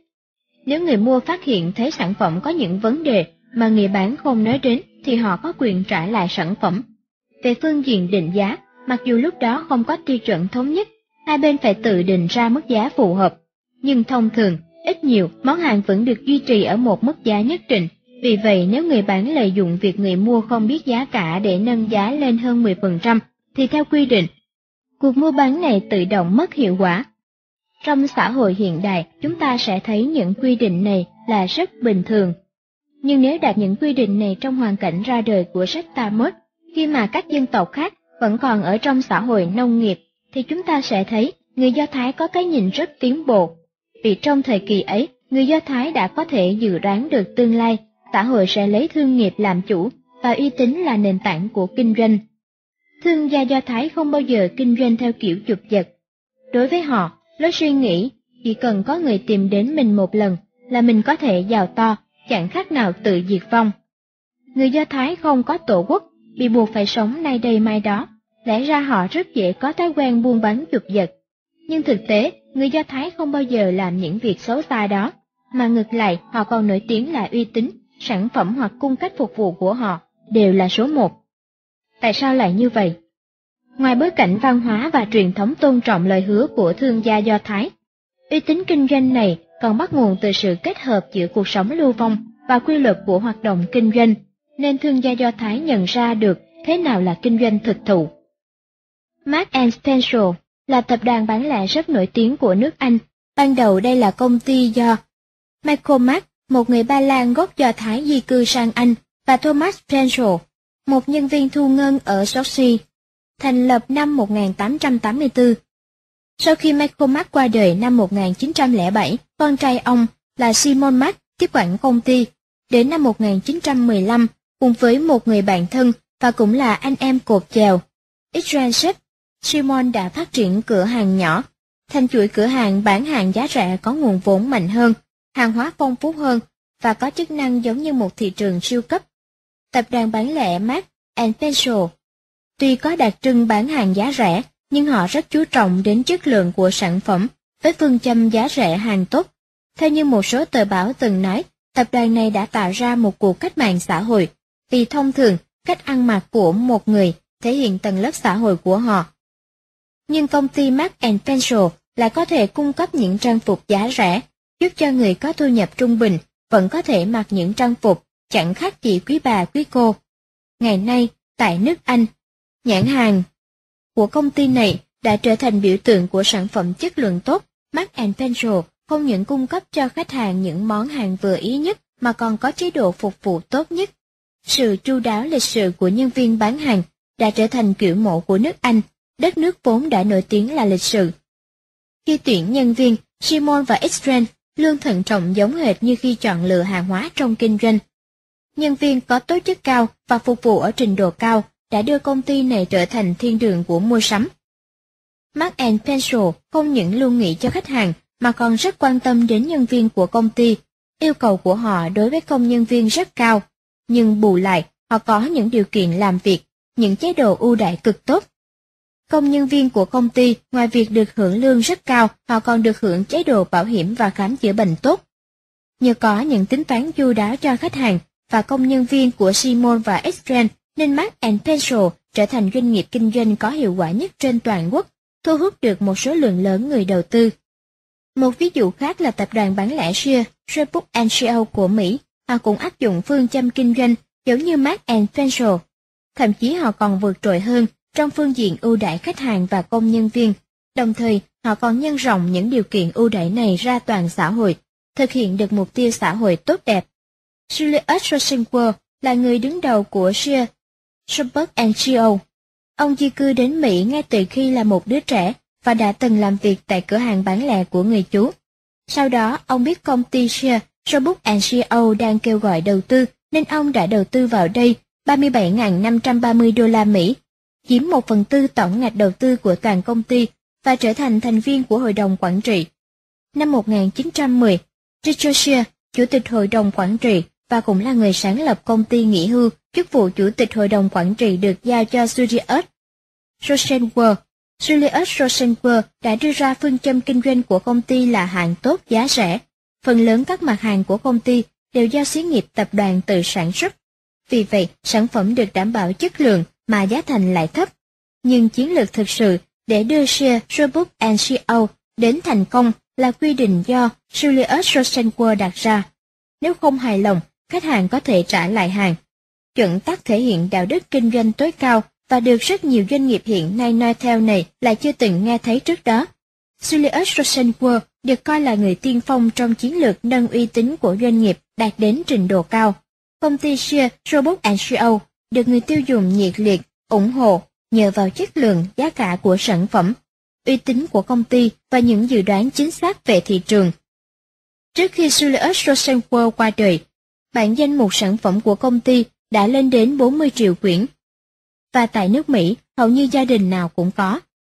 Nếu người mua phát hiện thấy sản phẩm có những vấn đề mà người bán không nói đến thì họ có quyền trả lại sản phẩm. Về phương diện định giá, mặc dù lúc đó không có tiêu chuẩn thống nhất, hai bên phải tự định ra mức giá phù hợp. Nhưng thông thường, ít nhiều, món hàng vẫn được duy trì ở một mức giá nhất định vì vậy nếu người bán lợi dụng việc người mua không biết giá cả để nâng giá lên hơn 10%, thì theo quy định, cuộc mua bán này tự động mất hiệu quả. Trong xã hội hiện đại, chúng ta sẽ thấy những quy định này là rất bình thường. Nhưng nếu đặt những quy định này trong hoàn cảnh ra đời của sách Ta Talmud, khi mà các dân tộc khác vẫn còn ở trong xã hội nông nghiệp, thì chúng ta sẽ thấy người Do Thái có cái nhìn rất tiến bộ. Vì trong thời kỳ ấy, người Do Thái đã có thể dự đoán được tương lai xã hội sẽ lấy thương nghiệp làm chủ và uy tín là nền tảng của kinh doanh. Thương gia Do Thái không bao giờ kinh doanh theo kiểu chụp giật. Đối với họ, lối suy nghĩ, chỉ cần có người tìm đến mình một lần là mình có thể giàu to, chẳng khác nào tự diệt vong. Người Do Thái không có tổ quốc, bị buộc phải sống nay đây mai đó, lẽ ra họ rất dễ có thói quen buôn bán chụp giật. Nhưng thực tế, người Do Thái không bao giờ làm những việc xấu xa đó, mà ngược lại họ còn nổi tiếng là uy tín, sản phẩm hoặc cung cách phục vụ của họ đều là số một. Tại sao lại như vậy? Ngoài bối cảnh văn hóa và truyền thống tôn trọng lời hứa của thương gia Do Thái, uy tín kinh doanh này còn bắt nguồn từ sự kết hợp giữa cuộc sống lưu vong và quy luật của hoạt động kinh doanh, nên thương gia Do Thái nhận ra được thế nào là kinh doanh thực thụ. Mark Spencer là tập đoàn bán lẻ rất nổi tiếng của nước Anh. Ban đầu đây là công ty do Michael Mack, một người Ba Lan gốc Do Thái di cư sang Anh, và Thomas Prenzel, một nhân viên thu ngân ở Chelsea, thành lập năm 1884. Sau khi Michael Mack qua đời năm 1907, con trai ông là Simon Mack tiếp quản công ty. Đến năm 1915, cùng với một người bạn thân và cũng là anh em cột chèo, Israel Shep, Simon đã phát triển cửa hàng nhỏ, thành chuỗi cửa hàng bán hàng giá rẻ có nguồn vốn mạnh hơn, hàng hóa phong phú hơn và có chức năng giống như một thị trường siêu cấp. Tập đoàn bán lẻ Mark and tuy có đặc trưng bán hàng giá rẻ, nhưng họ rất chú trọng đến chất lượng của sản phẩm với phương châm giá rẻ hàng tốt. Theo như một số tờ báo từng nói, tập đoàn này đã tạo ra một cuộc cách mạng xã hội, vì thông thường cách ăn mặc của một người thể hiện tầng lớp xã hội của họ. Nhưng công ty Mark Pencil lại có thể cung cấp những trang phục giá rẻ, giúp cho người có thu nhập trung bình vẫn có thể mặc những trang phục chẳng khác gì quý bà quý cô. Ngày nay, tại nước Anh, nhãn hàng của công ty này đã trở thành biểu tượng của sản phẩm chất lượng tốt. Mark Pencil không những cung cấp cho khách hàng những món hàng vừa ý nhất mà còn có chế độ phục vụ tốt nhất. Sự chu đáo lịch sự của nhân viên bán hàng đã trở thành kiểu mẫu của nước Anh, đất nước vốn đã nổi tiếng là lịch sự. Khi tuyển nhân viên, Simon và Israel luôn thận trọng giống hệt như khi chọn lựa hàng hóa trong kinh doanh. Nhân viên có tố chất cao và phục vụ ở trình độ cao đã đưa công ty này trở thành thiên đường của mua sắm. Mark Spencer không những luôn nghĩ cho khách hàng mà còn rất quan tâm đến nhân viên của công ty. Yêu cầu của họ đối với công nhân viên rất cao, nhưng bù lại họ có những điều kiện làm việc, những chế độ ưu đãi cực tốt. Công nhân viên của công ty ngoài việc được hưởng lương rất cao, họ còn được hưởng chế độ bảo hiểm và khám chữa bệnh tốt. Nhờ có những tính toán chu đáo cho khách hàng và công nhân viên của Simon và Extrend nên Mark pencil trở thành doanh nghiệp kinh doanh có hiệu quả nhất trên toàn quốc, thu hút được một số lượng lớn người đầu tư. Một ví dụ khác là tập đoàn bán lẻ Share, Sherbrooke Co của Mỹ, họ cũng áp dụng phương châm kinh doanh giống như Mark pencil Thậm chí họ còn vượt trội hơn trong phương diện ưu đãi khách hàng và công nhân viên. Đồng thời, họ còn nhân rộng những điều kiện ưu đãi này ra toàn xã hội, thực hiện được mục tiêu xã hội tốt đẹp. Julius Rosenberg là người đứng đầu của shea Schubert Co. Ông di cư đến Mỹ ngay từ khi là một đứa trẻ và đã từng làm việc tại cửa hàng bán lẻ của người chú. Sau đó, ông biết công ty shea Schubert Co. đang kêu gọi đầu tư nên ông đã đầu tư vào đây 37.530 đô la Mỹ, chiếm một phần tư tổng ngạch đầu tư của toàn công ty và trở thành thành viên của hội đồng quản trị. Năm 1910, Richard Shear, chủ tịch hội đồng quản trị và cũng là người sáng lập công ty nghỉ hưu, chức vụ chủ tịch hội đồng quản trị được giao cho Julius Rosenberg. Julius Rosenberg đã đưa ra phương châm kinh doanh của công ty là hàng tốt giá rẻ. Phần lớn các mặt hàng của công ty đều do xí nghiệp tập đoàn tự sản xuất. Vì vậy, sản phẩm được đảm bảo chất lượng mà giá thành lại thấp. Nhưng chiến lược thực sự để đưa share Robux and CO đến thành công là quy định do Julius Rosenberg đặt ra. Nếu không hài lòng, khách hàng có thể trả lại hàng. Chuẩn tắc thể hiện đạo đức kinh doanh tối cao và được rất nhiều doanh nghiệp hiện nay noi theo này lại chưa từng nghe thấy trước đó. Julius Rosenberg được coi là người tiên phong trong chiến lược nâng uy tín của doanh nghiệp đạt đến trình độ cao. Công ty Share Robot Co được người tiêu dùng nhiệt liệt, ủng hộ nhờ vào chất lượng giá cả của sản phẩm, uy tín của công ty và những dự đoán chính xác về thị trường. Trước khi Julius rosenwald qua đời, bản danh mục sản phẩm của công ty đã lên đến 40 triệu quyển. Và tại nước Mỹ, hầu như gia đình nào cũng có.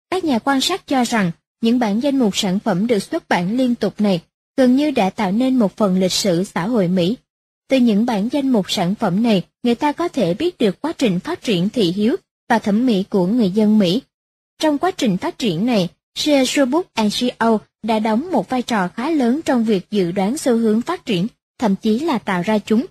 Các nhà quan sát cho rằng, những bản danh mục sản phẩm được xuất bản liên tục này gần như đã tạo nên một phần lịch sử xã hội Mỹ. Từ những bản danh mục sản phẩm này, người ta có thể biết được quá trình phát triển thị hiếu và thẩm mỹ của người dân Mỹ. Trong quá trình phát triển này, share Roebuck Co đã đóng một vai trò khá lớn trong việc dự đoán xu hướng phát triển, thậm chí là tạo ra chúng.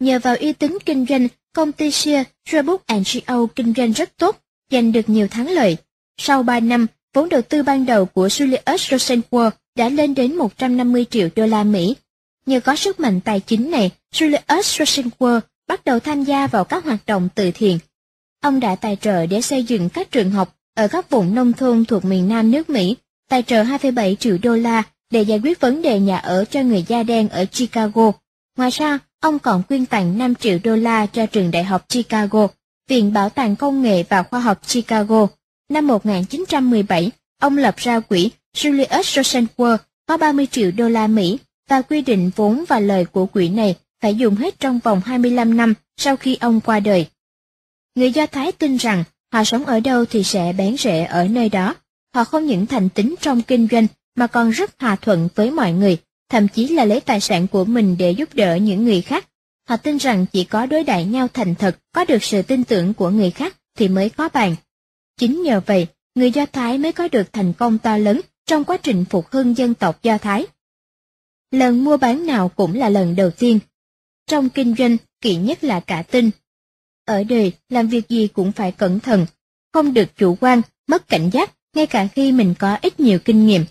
Nhờ vào uy tín kinh doanh, công ty share Roebuck Co kinh doanh rất tốt, giành được nhiều thắng lợi. Sau 3 năm, vốn đầu tư ban đầu của Julius Rosenwald đã lên đến 150 triệu đô la Mỹ. Nhờ có sức mạnh tài chính này, Julius Rosenwald bắt đầu tham gia vào các hoạt động từ thiện. Ông đã tài trợ để xây dựng các trường học ở các vùng nông thôn thuộc miền Nam nước Mỹ, tài trợ 2,7 triệu đô la để giải quyết vấn đề nhà ở cho người da đen ở Chicago. Ngoài ra, ông còn quyên tặng 5 triệu đô la cho trường đại học Chicago, Viện Bảo tàng Công nghệ và Khoa học Chicago. Năm 1917, ông lập ra quỹ Julius Rosenwald có 30 triệu đô la Mỹ và quy định vốn và lời của quỹ này phải dùng hết trong vòng 25 năm sau khi ông qua đời. Người Do Thái tin rằng họ sống ở đâu thì sẽ bén rễ ở nơi đó. Họ không những thành tính trong kinh doanh mà còn rất hòa thuận với mọi người, thậm chí là lấy tài sản của mình để giúp đỡ những người khác. Họ tin rằng chỉ có đối đại nhau thành thật, có được sự tin tưởng của người khác thì mới có bàn. Chính nhờ vậy, người Do Thái mới có được thành công to lớn trong quá trình phục hưng dân tộc Do Thái. Lần mua bán nào cũng là lần đầu tiên. Trong kinh doanh, kỹ nhất là cả tin. Ở đời, làm việc gì cũng phải cẩn thận, không được chủ quan, mất cảnh giác, ngay cả khi mình có ít nhiều kinh nghiệm.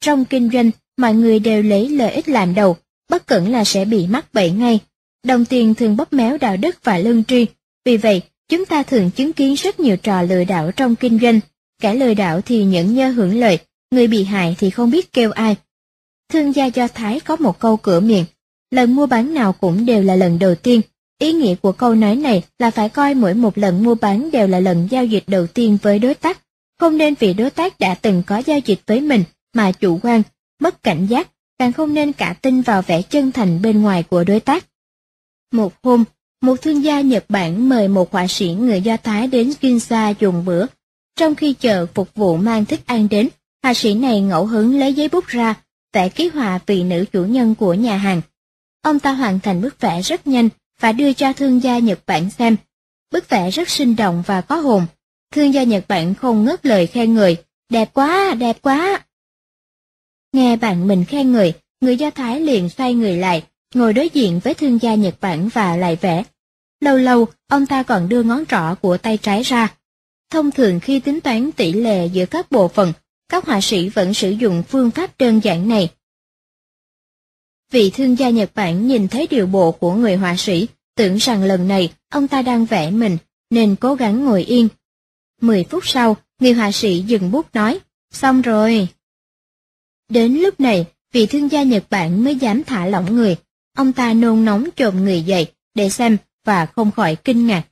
Trong kinh doanh, mọi người đều lấy lợi ích làm đầu, bất cẩn là sẽ bị mắc bẫy ngay. Đồng tiền thường bóp méo đạo đức và lương tri, vì vậy chúng ta thường chứng kiến rất nhiều trò lừa đảo trong kinh doanh. Kẻ lừa đảo thì nhẫn nhơ hưởng lợi, người bị hại thì không biết kêu ai. Thương gia Do Thái có một câu cửa miệng, lần mua bán nào cũng đều là lần đầu tiên. Ý nghĩa của câu nói này là phải coi mỗi một lần mua bán đều là lần giao dịch đầu tiên với đối tác, không nên vì đối tác đã từng có giao dịch với mình mà chủ quan, mất cảnh giác, càng không nên cả tin vào vẻ chân thành bên ngoài của đối tác. Một hôm, một thương gia Nhật Bản mời một họa sĩ người Do Thái đến Ginza dùng bữa. Trong khi chờ phục vụ mang thức ăn đến, họa sĩ này ngẫu hứng lấy giấy bút ra, vẽ ký họa vì nữ chủ nhân của nhà hàng. Ông ta hoàn thành bức vẽ rất nhanh và đưa cho thương gia Nhật Bản xem. Bức vẽ rất sinh động và có hồn. Thương gia Nhật Bản không ngớt lời khen người, đẹp quá, đẹp quá. Nghe bạn mình khen người, người Do Thái liền xoay người lại, ngồi đối diện với thương gia Nhật Bản và lại vẽ. Lâu lâu, ông ta còn đưa ngón trỏ của tay trái ra. Thông thường khi tính toán tỷ lệ giữa các bộ phận, các họa sĩ vẫn sử dụng phương pháp đơn giản này. Vị thương gia Nhật Bản nhìn thấy điều bộ của người họa sĩ, tưởng rằng lần này ông ta đang vẽ mình, nên cố gắng ngồi yên. Mười phút sau, người họa sĩ dừng bút nói, xong rồi. Đến lúc này, vị thương gia Nhật Bản mới dám thả lỏng người. Ông ta nôn nóng trồm người dậy để xem và không khỏi kinh ngạc.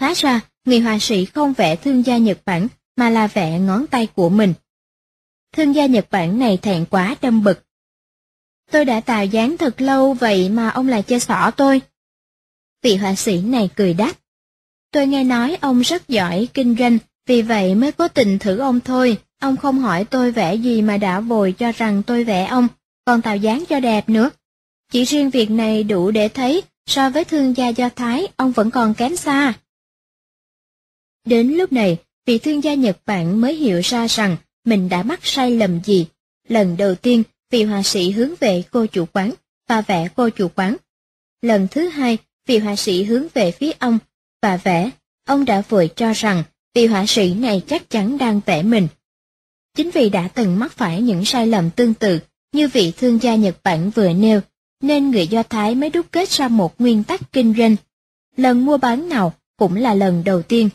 Hóa ra, người họa sĩ không vẽ thương gia Nhật Bản mà là vẽ ngón tay của mình. Thương gia Nhật Bản này thẹn quá đâm bực. Tôi đã tạo dáng thật lâu vậy mà ông lại chơi xỏ tôi. Vị họa sĩ này cười đáp. Tôi nghe nói ông rất giỏi kinh doanh, vì vậy mới cố tình thử ông thôi. Ông không hỏi tôi vẽ gì mà đã vội cho rằng tôi vẽ ông, còn tạo dáng cho đẹp nữa. Chỉ riêng việc này đủ để thấy, so với thương gia Do Thái, ông vẫn còn kém xa. Đến lúc này, vị thương gia Nhật Bản mới hiểu ra rằng mình đã mắc sai lầm gì. Lần đầu tiên, vị họa sĩ hướng về cô chủ quán và vẽ cô chủ quán. Lần thứ hai, vị họa sĩ hướng về phía ông và vẽ. Ông đã vội cho rằng vị họa sĩ này chắc chắn đang vẽ mình. Chính vì đã từng mắc phải những sai lầm tương tự như vị thương gia Nhật Bản vừa nêu, nên người Do Thái mới đúc kết ra một nguyên tắc kinh doanh. Lần mua bán nào cũng là lần đầu tiên.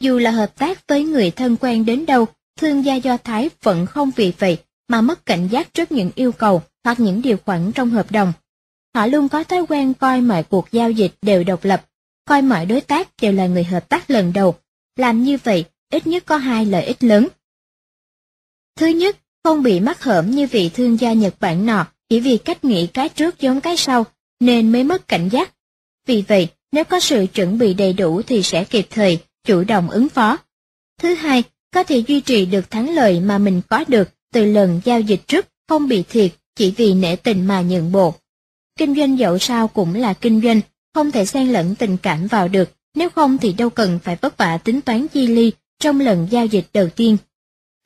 Dù là hợp tác với người thân quen đến đâu, thương gia Do Thái vẫn không vì vậy mà mất cảnh giác trước những yêu cầu hoặc những điều khoản trong hợp đồng. Họ luôn có thói quen coi mọi cuộc giao dịch đều độc lập, coi mọi đối tác đều là người hợp tác lần đầu. Làm như vậy, ít nhất có hai lợi ích lớn. Thứ nhất, không bị mắc hởm như vị thương gia Nhật Bản nọ chỉ vì cách nghĩ cái trước giống cái sau, nên mới mất cảnh giác. Vì vậy, nếu có sự chuẩn bị đầy đủ thì sẽ kịp thời, chủ động ứng phó. Thứ hai, có thể duy trì được thắng lợi mà mình có được từ lần giao dịch trước, không bị thiệt chỉ vì nể tình mà nhượng bộ. Kinh doanh dẫu sao cũng là kinh doanh, không thể xen lẫn tình cảm vào được, nếu không thì đâu cần phải vất vả tính toán chi ly trong lần giao dịch đầu tiên.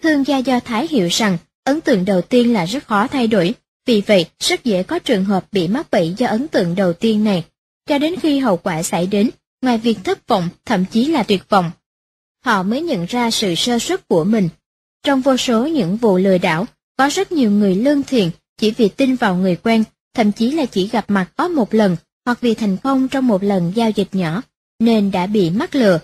Thương gia Do Thái hiểu rằng ấn tượng đầu tiên là rất khó thay đổi, vì vậy rất dễ có trường hợp bị mắc bẫy do ấn tượng đầu tiên này, cho đến khi hậu quả xảy đến, ngoài việc thất vọng, thậm chí là tuyệt vọng. Họ mới nhận ra sự sơ suất của mình. Trong vô số những vụ lừa đảo, có rất nhiều người lương thiện chỉ vì tin vào người quen, thậm chí là chỉ gặp mặt có một lần, hoặc vì thành công trong một lần giao dịch nhỏ, nên đã bị mắc lừa.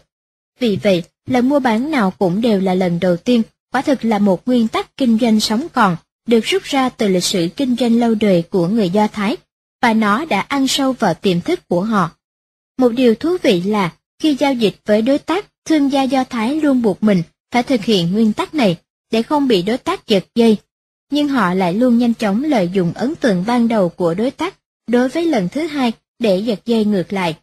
Vì vậy, lần mua bán nào cũng đều là lần đầu tiên, quả thực là một nguyên tắc kinh doanh sống còn, được rút ra từ lịch sử kinh doanh lâu đời của người Do Thái, và nó đã ăn sâu vào tiềm thức của họ. Một điều thú vị là, khi giao dịch với đối tác, thương gia Do Thái luôn buộc mình phải thực hiện nguyên tắc này, để không bị đối tác giật dây. Nhưng họ lại luôn nhanh chóng lợi dụng ấn tượng ban đầu của đối tác đối với lần thứ hai để giật dây ngược lại.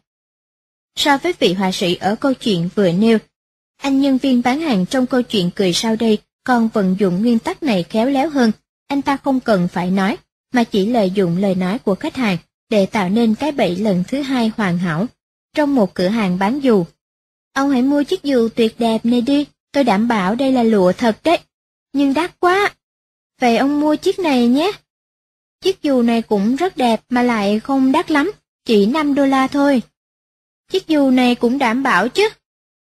So với vị họa sĩ ở câu chuyện vừa nêu, anh nhân viên bán hàng trong câu chuyện cười sau đây còn vận dụng nguyên tắc này khéo léo hơn, anh ta không cần phải nói, mà chỉ lợi dụng lời nói của khách hàng để tạo nên cái bẫy lần thứ hai hoàn hảo. Trong một cửa hàng bán dù, ông hãy mua chiếc dù tuyệt đẹp này đi, tôi đảm bảo đây là lụa thật đấy, nhưng đắt quá. Vậy ông mua chiếc này nhé. Chiếc dù này cũng rất đẹp mà lại không đắt lắm, chỉ 5 đô la thôi. Chiếc dù này cũng đảm bảo chứ.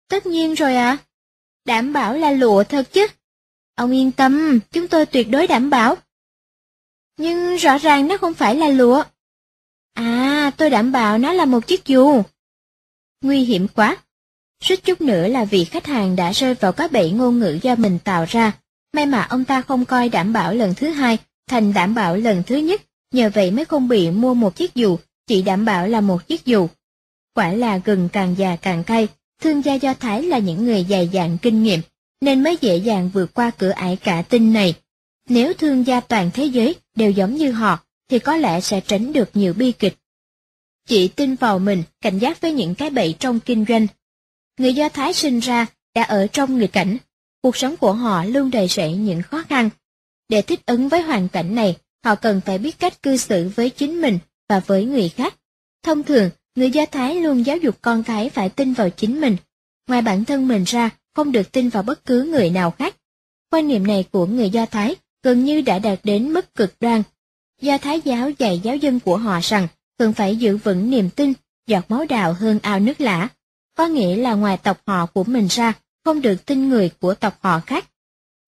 Tất nhiên rồi ạ. À. Đảm bảo là lụa thật chứ. Ông yên tâm, chúng tôi tuyệt đối đảm bảo. Nhưng rõ ràng nó không phải là lụa. À, tôi đảm bảo nó là một chiếc dù. Nguy hiểm quá. Suýt chút nữa là vì khách hàng đã rơi vào các bẫy ngôn ngữ do mình tạo ra. May mà ông ta không coi đảm bảo lần thứ hai thành đảm bảo lần thứ nhất, nhờ vậy mới không bị mua một chiếc dù, chỉ đảm bảo là một chiếc dù. Quả là gừng càng già càng cay, thương gia Do Thái là những người dày dạn kinh nghiệm, nên mới dễ dàng vượt qua cửa ải cả tin này. Nếu thương gia toàn thế giới đều giống như họ, thì có lẽ sẽ tránh được nhiều bi kịch. Chỉ tin vào mình, cảnh giác với những cái bẫy trong kinh doanh. Người Do Thái sinh ra, đã ở trong nghịch cảnh. Cuộc sống của họ luôn đầy rẫy những khó khăn. Để thích ứng với hoàn cảnh này, họ cần phải biết cách cư xử với chính mình và với người khác. Thông thường, người Do Thái luôn giáo dục con cái phải tin vào chính mình. Ngoài bản thân mình ra, không được tin vào bất cứ người nào khác. Quan niệm này của người Do Thái gần như đã đạt đến mức cực đoan. Do Thái giáo dạy giáo dân của họ rằng cần phải giữ vững niềm tin, giọt máu đào hơn ao nước lã. Có nghĩa là ngoài tộc họ của mình ra, không được tin người của tộc họ khác.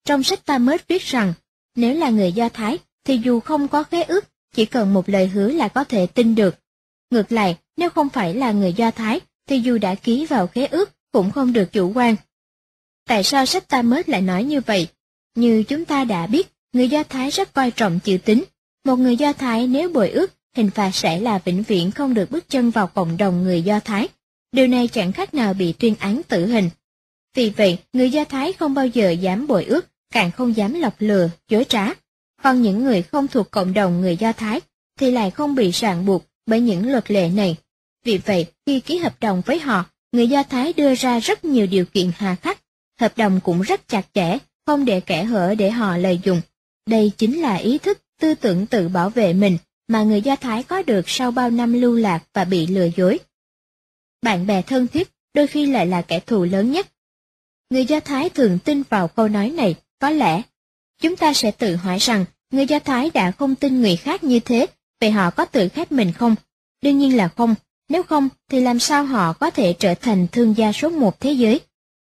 Trong sách Talmud viết rằng, nếu là người Do Thái, thì dù không có khế ước, chỉ cần một lời hứa là có thể tin được. Ngược lại, nếu không phải là người Do Thái, thì dù đã ký vào khế ước, cũng không được chủ quan. Tại sao sách Talmud lại nói như vậy? Như chúng ta đã biết, người Do Thái rất coi trọng chữ tín. Một người Do Thái nếu bội ước, hình phạt sẽ là vĩnh viễn không được bước chân vào cộng đồng người Do Thái. Điều này chẳng khác nào bị tuyên án tử hình. Vì vậy, người Do Thái không bao giờ dám bội ước, càng không dám lọc lừa, dối trá. Còn những người không thuộc cộng đồng người Do Thái thì lại không bị ràng buộc bởi những luật lệ này. Vì vậy, khi ký hợp đồng với họ, người Do Thái đưa ra rất nhiều điều kiện hà khắc hợp đồng cũng rất chặt chẽ, không để kẻ hở để họ lợi dụng. Đây chính là ý thức, tư tưởng tự bảo vệ mình mà người Do Thái có được sau bao năm lưu lạc và bị lừa dối. Bạn bè thân thiết đôi khi lại là kẻ thù lớn nhất. Người Do Thái thường tin vào câu nói này, có lẽ. Chúng ta sẽ tự hỏi rằng, người Do Thái đã không tin người khác như thế, vậy họ có tự khép mình không? Đương nhiên là không, nếu không thì làm sao họ có thể trở thành thương gia số một thế giới?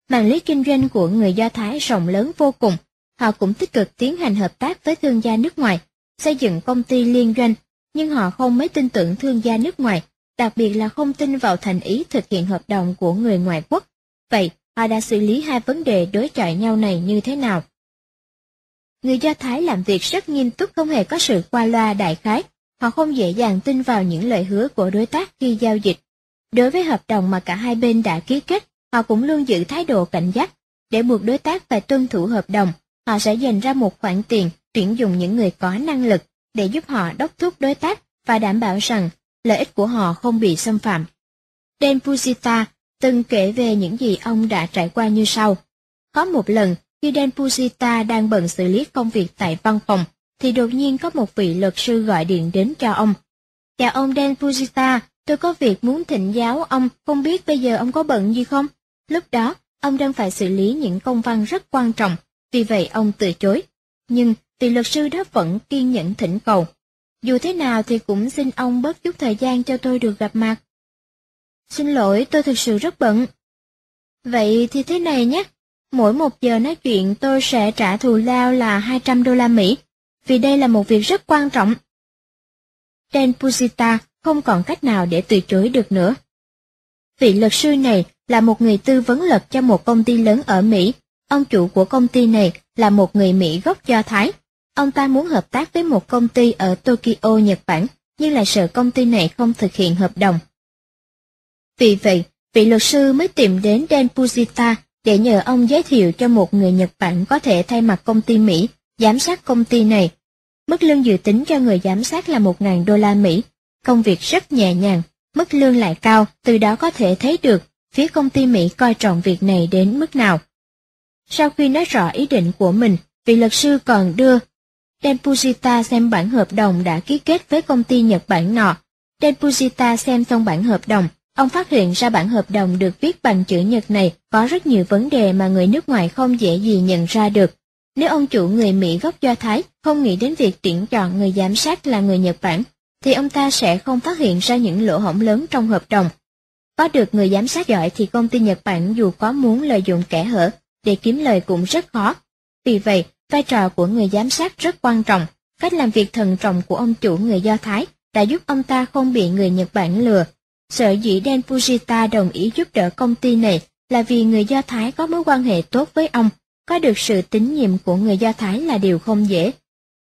Mạng lưới kinh doanh của người Do Thái rộng lớn vô cùng, họ cũng tích cực tiến hành hợp tác với thương gia nước ngoài, xây dựng công ty liên doanh, nhưng họ không mấy tin tưởng thương gia nước ngoài, đặc biệt là không tin vào thành ý thực hiện hợp đồng của người ngoại quốc. Vậy, họ đã xử lý hai vấn đề đối chọi nhau này như thế nào? Người Do Thái làm việc rất nghiêm túc không hề có sự qua loa đại khái, họ không dễ dàng tin vào những lời hứa của đối tác khi giao dịch. Đối với hợp đồng mà cả hai bên đã ký kết, họ cũng luôn giữ thái độ cảnh giác. Để buộc đối tác phải tuân thủ hợp đồng, họ sẽ dành ra một khoản tiền tuyển dụng những người có năng lực để giúp họ đốc thúc đối tác và đảm bảo rằng lợi ích của họ không bị xâm phạm. Dan Pusita từng kể về những gì ông đã trải qua như sau. Có một lần, khi Dan Pusita đang bận xử lý công việc tại văn phòng, thì đột nhiên có một vị luật sư gọi điện đến cho ông. Chào ông Dan Pusita, tôi có việc muốn thỉnh giáo ông, không biết bây giờ ông có bận gì không? Lúc đó, ông đang phải xử lý những công văn rất quan trọng, vì vậy ông từ chối. Nhưng vị luật sư đó vẫn kiên nhẫn thỉnh cầu. Dù thế nào thì cũng xin ông bớt chút thời gian cho tôi được gặp mặt. Xin lỗi, tôi thực sự rất bận. Vậy thì thế này nhé, mỗi một giờ nói chuyện tôi sẽ trả thù lao là 200 đô la Mỹ, vì đây là một việc rất quan trọng. Dan Pusita không còn cách nào để từ chối được nữa. Vị luật sư này là một người tư vấn luật cho một công ty lớn ở Mỹ. Ông chủ của công ty này là một người Mỹ gốc Do Thái. Ông ta muốn hợp tác với một công ty ở Tokyo, Nhật Bản, nhưng lại sợ công ty này không thực hiện hợp đồng. Vì vậy, vị luật sư mới tìm đến Dan Pujita để nhờ ông giới thiệu cho một người Nhật Bản có thể thay mặt công ty Mỹ giám sát công ty này. Mức lương dự tính cho người giám sát là 1.000 đô la Mỹ. Công việc rất nhẹ nhàng, mức lương lại cao, từ đó có thể thấy được phía công ty Mỹ coi trọng việc này đến mức nào. Sau khi nói rõ ý định của mình, vị luật sư còn đưa Denpujita xem bản hợp đồng đã ký kết với công ty Nhật Bản nọ. Denpujita xem xong bản hợp đồng, ông phát hiện ra bản hợp đồng được viết bằng chữ Nhật này có rất nhiều vấn đề mà người nước ngoài không dễ gì nhận ra được. Nếu ông chủ người Mỹ gốc Do Thái không nghĩ đến việc tuyển chọn người giám sát là người Nhật Bản, thì ông ta sẽ không phát hiện ra những lỗ hổng lớn trong hợp đồng. Có được người giám sát giỏi thì công ty Nhật Bản dù có muốn lợi dụng kẻ hở để kiếm lời cũng rất khó. Vì vậy, vai trò của người giám sát rất quan trọng. Cách làm việc thần trọng của ông chủ người Do Thái đã giúp ông ta không bị người Nhật Bản lừa. Sở dĩ Dan Fujita đồng ý giúp đỡ công ty này là vì người Do Thái có mối quan hệ tốt với ông, có được sự tín nhiệm của người Do Thái là điều không dễ.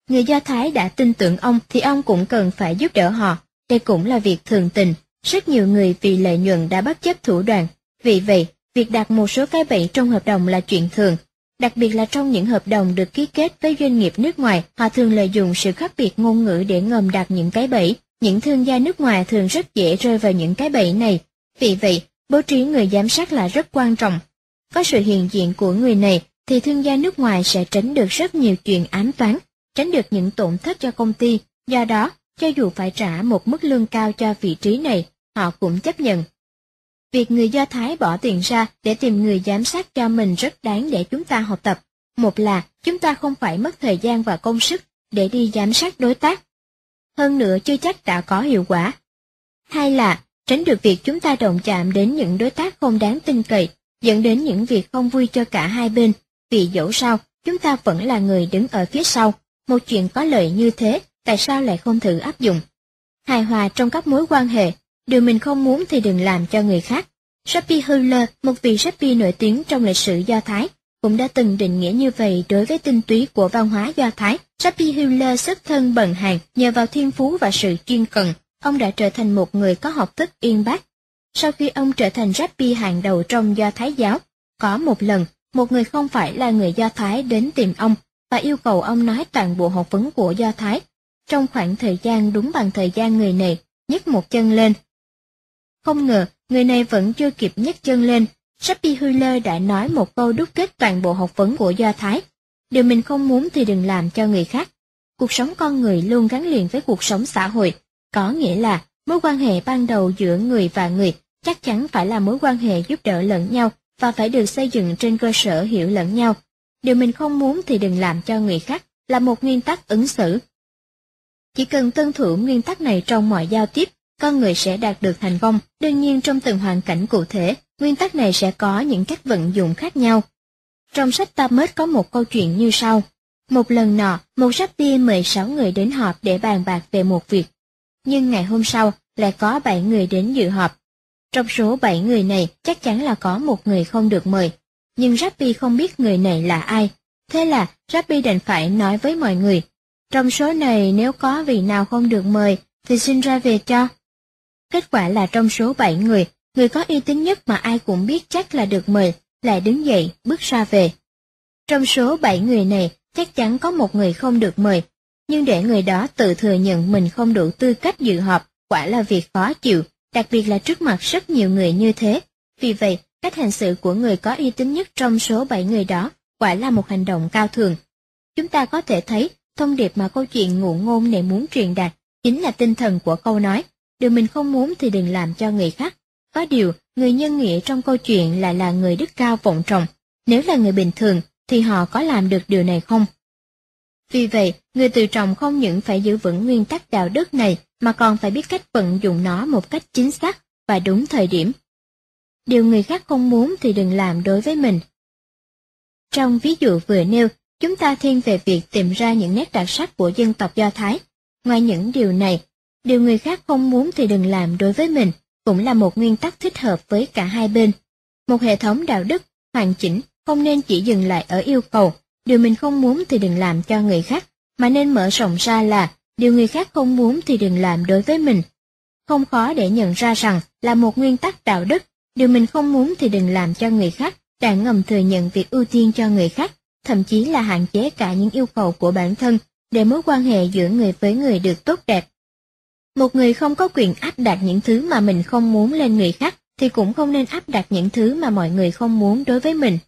Người Do Thái đã tin tưởng ông thì ông cũng cần phải giúp đỡ họ, đây cũng là việc thường tình. Rất nhiều người vì lợi nhuận đã bất chấp thủ đoạn, vì vậy, việc đặt một số cái bẫy trong hợp đồng là chuyện thường. Đặc biệt là trong những hợp đồng được ký kết với doanh nghiệp nước ngoài, họ thường lợi dụng sự khác biệt ngôn ngữ để ngầm đặt những cái bẫy. Những thương gia nước ngoài thường rất dễ rơi vào những cái bẫy này. Vì vậy, bố trí người giám sát là rất quan trọng. Có sự hiện diện của người này thì thương gia nước ngoài sẽ tránh được rất nhiều chuyện ám toán, tránh được những tổn thất cho công ty. Do đó, cho dù phải trả một mức lương cao cho vị trí này, họ cũng chấp nhận. Việc người Do Thái bỏ tiền ra để tìm người giám sát cho mình rất đáng để chúng ta học tập. Một là chúng ta không phải mất thời gian và công sức để đi giám sát đối tác. Hơn nữa chưa chắc đã có hiệu quả. Hai là tránh được việc chúng ta động chạm đến những đối tác không đáng tin cậy, dẫn đến những việc không vui cho cả hai bên, vì dẫu sao, chúng ta vẫn là người đứng ở phía sau. Một chuyện có lợi như thế, tại sao lại không thử áp dụng? Hài hòa trong các mối quan hệ, điều mình không muốn thì đừng làm cho người khác. Rabbi Hüller, một vị Rabbi nổi tiếng trong lịch sử Do Thái, cũng đã từng định nghĩa như vậy đối với tinh túy của văn hóa Do Thái. Rabbi Hüller xuất thân bần hàng nhờ vào thiên phú và sự chuyên cần, ông đã trở thành một người có học thức uyên bác. Sau khi ông trở thành Rabbi hàng đầu trong Do Thái giáo, có một lần, một người không phải là người Do Thái đến tìm ông và yêu cầu ông nói toàn bộ học vấn của Do Thái. Trong khoảng thời gian đúng bằng thời gian người này nhấc một chân lên. Không ngờ, người này vẫn chưa kịp nhấc chân lên, Shappi Hüller đã nói một câu đúc kết toàn bộ học vấn của Do Thái. Điều mình không muốn thì đừng làm cho người khác. Cuộc sống con người luôn gắn liền với cuộc sống xã hội, có nghĩa là mối quan hệ ban đầu giữa người và người chắc chắn phải là mối quan hệ giúp đỡ lẫn nhau và phải được xây dựng trên cơ sở hiểu lẫn nhau. Điều mình không muốn thì đừng làm cho người khác là một nguyên tắc ứng xử. Chỉ cần tuân thủ nguyên tắc này trong mọi giao tiếp, con người sẽ đạt được thành công. Đương nhiên trong từng hoàn cảnh cụ thể, nguyên tắc này sẽ có những cách vận dụng khác nhau. Trong sách Talmud có một câu chuyện như sau. Một lần nọ, một rabbi mời sáu người đến họp để bàn bạc về một việc. Nhưng ngày hôm sau, lại có bảy người đến dự họp. Trong số bảy người này, chắc chắn là có một người không được mời. Nhưng Rabbi không biết người này là ai. Thế là Rabbi đành phải nói với mọi người. Trong số này nếu có vị nào không được mời, thì xin ra về cho. Kết quả là trong số bảy người, người có uy tín nhất mà ai cũng biết chắc là được mời, lại đứng dậy, bước ra về. Trong số bảy người này, chắc chắn có một người không được mời, nhưng để người đó tự thừa nhận mình không đủ tư cách dự họp, quả là việc khó chịu, đặc biệt là trước mặt rất nhiều người như thế. Vì vậy, cách hành xử của người có uy tín nhất trong số 7 người đó quả là một hành động cao thường. Chúng ta có thể thấy, thông điệp mà câu chuyện ngụ ngôn này muốn truyền đạt chính là tinh thần của câu nói, điều mình không muốn thì đừng làm cho người khác. Có điều, người nhân nghĩa trong câu chuyện lại là người đức cao vọng trọng. Nếu là người bình thường, thì họ có làm được điều này không? Vì vậy, người tự trọng không những phải giữ vững nguyên tắc đạo đức này mà còn phải biết cách vận dụng nó một cách chính xác và đúng thời điểm. Điều người khác không muốn thì đừng làm đối với mình. Trong ví dụ vừa nêu, chúng ta thiên về việc tìm ra những nét đặc sắc của dân tộc Do Thái. Ngoài những điều này, điều người khác không muốn thì đừng làm đối với mình, cũng là một nguyên tắc thích hợp với cả hai bên. Một hệ thống đạo đức hoàn chỉnh không nên chỉ dừng lại ở yêu cầu, điều mình không muốn thì đừng làm cho người khác, mà nên mở rộng ra là điều người khác không muốn thì đừng làm đối với mình. Không khó để nhận ra rằng là một nguyên tắc đạo đức, điều mình không muốn thì đừng làm cho người khác, đã ngầm thừa nhận việc ưu tiên cho người khác, thậm chí là hạn chế cả những yêu cầu của bản thân để mối quan hệ giữa người với người được tốt đẹp. Một người không có quyền áp đặt những thứ mà mình không muốn lên người khác thì cũng không nên áp đặt những thứ mà mọi người không muốn đối với mình.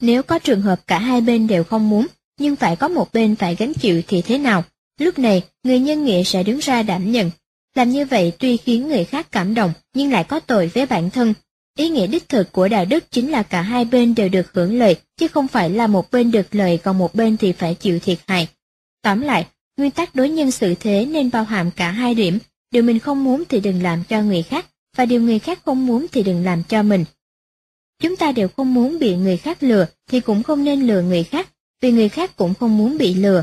Nếu có trường hợp cả hai bên đều không muốn, nhưng phải có một bên phải gánh chịu thì thế nào? Lúc này, người nhân nghĩa sẽ đứng ra đảm nhận. Làm như vậy tuy khiến người khác cảm động, nhưng lại có tội với bản thân. Ý nghĩa đích thực của đạo đức chính là cả hai bên đều được hưởng lợi, chứ không phải là một bên được lợi còn một bên thì phải chịu thiệt hại. Tóm lại, nguyên tắc đối nhân xử thế nên bao hàm cả hai điểm, điều mình không muốn thì đừng làm cho người khác, và điều người khác không muốn thì đừng làm cho mình. Chúng ta đều không muốn bị người khác lừa thì cũng không nên lừa người khác, vì người khác cũng không muốn bị lừa.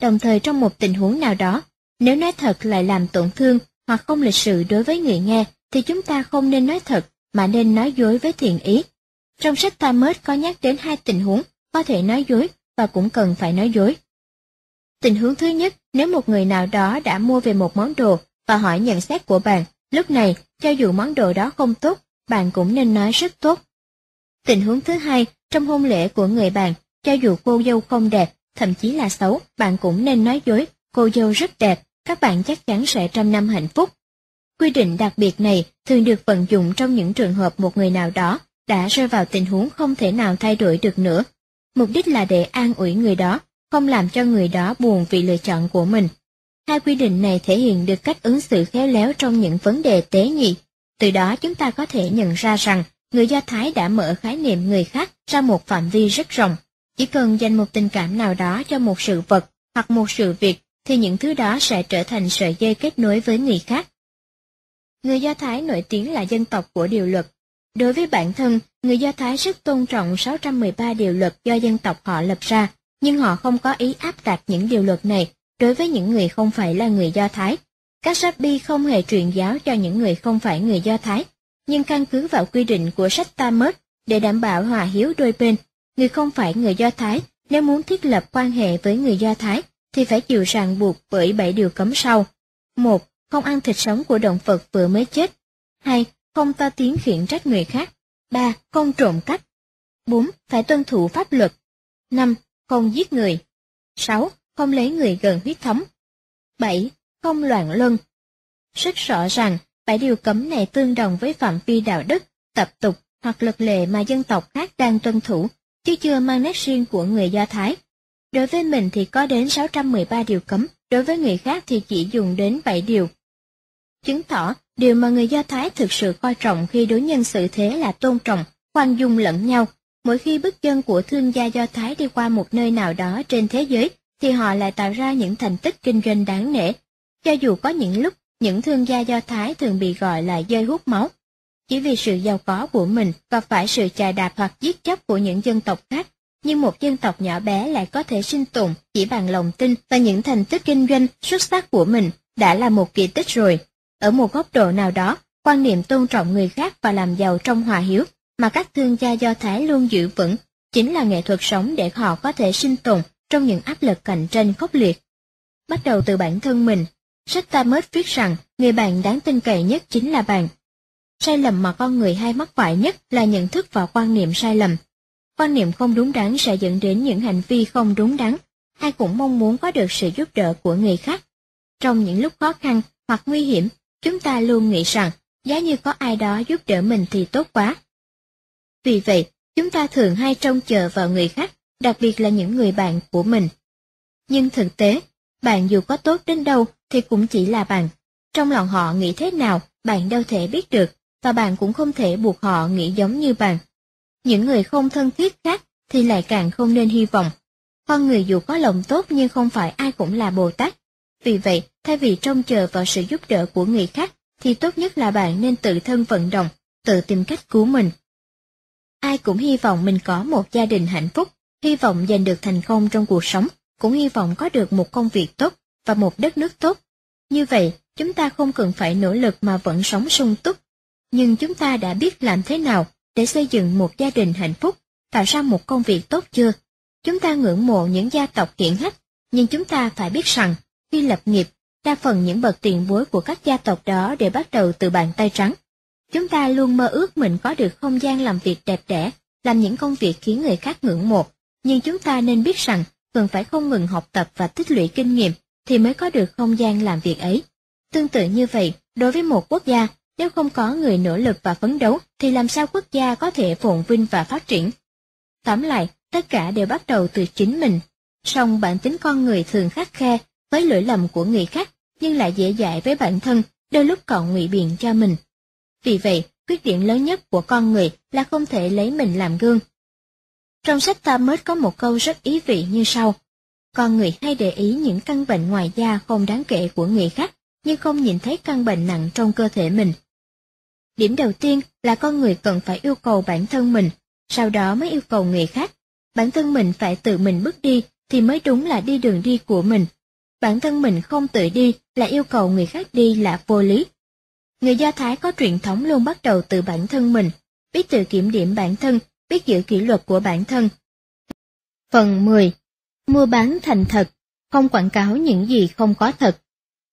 Đồng thời trong một tình huống nào đó, nếu nói thật lại làm tổn thương hoặc không lịch sự đối với người nghe, thì chúng ta không nên nói thật, mà nên nói dối với thiện ý. Trong sách Talmud có nhắc đến hai tình huống, có thể nói dối và cũng cần phải nói dối. Tình huống thứ nhất, nếu một người nào đó đã mua về một món đồ và hỏi nhận xét của bạn, lúc này, cho dù món đồ đó không tốt, bạn cũng nên nói rất tốt. Tình huống thứ hai, trong hôn lễ của người bạn, cho dù cô dâu không đẹp, thậm chí là xấu, bạn cũng nên nói dối, cô dâu rất đẹp, các bạn chắc chắn sẽ trăm năm hạnh phúc. Quy định đặc biệt này thường được vận dụng trong những trường hợp một người nào đó đã rơi vào tình huống không thể nào thay đổi được nữa. Mục đích là để an ủi người đó, không làm cho người đó buồn vì lựa chọn của mình. Hai quy định này thể hiện được cách ứng xử khéo léo trong những vấn đề tế nhị. Từ đó chúng ta có thể nhận ra rằng người Do Thái đã mở khái niệm người khác ra một phạm vi rất rộng. Chỉ cần dành một tình cảm nào đó cho một sự vật hoặc một sự việc thì những thứ đó sẽ trở thành sợi dây kết nối với người khác. Người Do Thái nổi tiếng là dân tộc của điều luật. Đối với bản thân, người Do Thái rất tôn trọng 613 điều luật do dân tộc họ lập ra, nhưng họ không có ý áp đặt những điều luật này đối với những người không phải là người Do Thái. Các rabbi không hề truyền giáo cho những người không phải người Do Thái, nhưng căn cứ vào quy định của sách Talmud để đảm bảo hòa hiếu đôi bên, người không phải người Do Thái nếu muốn thiết lập quan hệ với người Do Thái thì phải chịu ràng buộc bởi bảy điều cấm sau. một Không ăn thịt sống của động vật vừa mới chết. 2. Không to tiếng khiển trách người khác. 3. Không trộm cắp. 4. Phải tuân thủ pháp luật. 5. Không giết người. 6. Không lấy người gần huyết thống. 7. Không loạn luân. Rất rõ ràng, bảy điều cấm này tương đồng với phạm vi đạo đức, tập tục hoặc luật lệ mà dân tộc khác đang tuân thủ, chứ chưa mang nét riêng của người Do Thái. Đối với mình thì có đến 613 điều cấm, đối với người khác thì chỉ dùng đến 7 điều. Chứng tỏ, điều mà người Do Thái thực sự coi trọng khi đối nhân xử thế là tôn trọng, khoan dung lẫn nhau. Mỗi khi bước chân của thương gia Do Thái đi qua một nơi nào đó trên thế giới, thì họ lại tạo ra những thành tích kinh doanh đáng nể. Cho dù có những lúc, những thương gia Do Thái thường bị gọi là dơi hút máu, chỉ vì sự giàu có của mình và phải sự chà đạp hoặc giết chóc của những dân tộc khác nhưng một dân tộc nhỏ bé lại có thể sinh tồn chỉ bằng lòng tin và những thành tích kinh doanh xuất sắc của mình đã là một kỳ tích rồi. Ở một góc độ nào đó, quan niệm tôn trọng người khác và làm giàu trong hòa hiếu mà các thương gia Do Thái luôn giữ vững chính là nghệ thuật sống để họ có thể sinh tồn trong những áp lực cạnh tranh khốc liệt. Bắt đầu từ bản thân mình, sách Talmud viết rằng người bạn đáng tin cậy nhất chính là bạn. Sai lầm mà con người hay mắc phải nhất là nhận thức và quan niệm sai lầm quan niệm không đúng đắn sẽ dẫn đến những hành vi không đúng đắn, ai cũng mong muốn có được sự giúp đỡ của người khác. Trong những lúc khó khăn hoặc nguy hiểm, chúng ta luôn nghĩ rằng, giá như có ai đó giúp đỡ mình thì tốt quá. Vì vậy, chúng ta thường hay trông chờ vào người khác, đặc biệt là những người bạn của mình. Nhưng thực tế, bạn dù có tốt đến đâu thì cũng chỉ là bạn. Trong lòng họ nghĩ thế nào, bạn đâu thể biết được, và bạn cũng không thể buộc họ nghĩ giống như bạn. Những người không thân thiết khác thì lại càng không nên hy vọng. Con người dù có lòng tốt nhưng không phải ai cũng là Bồ Tát. Vì vậy, thay vì trông chờ vào sự giúp đỡ của người khác, thì tốt nhất là bạn nên tự thân vận động, tự tìm cách cứu mình. Ai cũng hy vọng mình có một gia đình hạnh phúc, hy vọng giành được thành công trong cuộc sống, cũng hy vọng có được một công việc tốt và một đất nước tốt. Như vậy, chúng ta không cần phải nỗ lực mà vẫn sống sung túc. Nhưng chúng ta đã biết làm thế nào để xây dựng một gia đình hạnh phúc, tạo ra một công việc tốt chưa? Chúng ta ngưỡng mộ những gia tộc hiển hách, nhưng chúng ta phải biết rằng, khi lập nghiệp, đa phần những bậc tiền bối của các gia tộc đó đều bắt đầu từ bàn tay trắng. Chúng ta luôn mơ ước mình có được không gian làm việc đẹp đẽ, làm những công việc khiến người khác ngưỡng mộ, nhưng chúng ta nên biết rằng cần phải không ngừng học tập và tích lũy kinh nghiệm thì mới có được không gian làm việc ấy. Tương tự như vậy, đối với một quốc gia, nếu không có người nỗ lực và phấn đấu thì làm sao quốc gia có thể phồn vinh và phát triển. Tóm lại, tất cả đều bắt đầu từ chính mình. Song bản tính con người thường khắc khe với lỗi lầm của người khác, nhưng lại dễ dãi với bản thân, đôi lúc còn ngụy biện cho mình. Vì vậy, khuyết điểm lớn nhất của con người là không thể lấy mình làm gương. Trong sách Talmud có một câu rất ý vị như sau. Con người hay để ý những căn bệnh ngoài da không đáng kể của người khác, nhưng không nhìn thấy căn bệnh nặng trong cơ thể mình. Điểm đầu tiên là con người cần phải yêu cầu bản thân mình, sau đó mới yêu cầu người khác. Bản thân mình phải tự mình bước đi thì mới đúng là đi đường đi của mình. Bản thân mình không tự đi là yêu cầu người khác đi là vô lý. Người Do Thái có truyền thống luôn bắt đầu từ bản thân mình, biết tự kiểm điểm bản thân, biết giữ kỷ luật của bản thân. Phần 10. Mua bán thành thật, không quảng cáo những gì không có thật.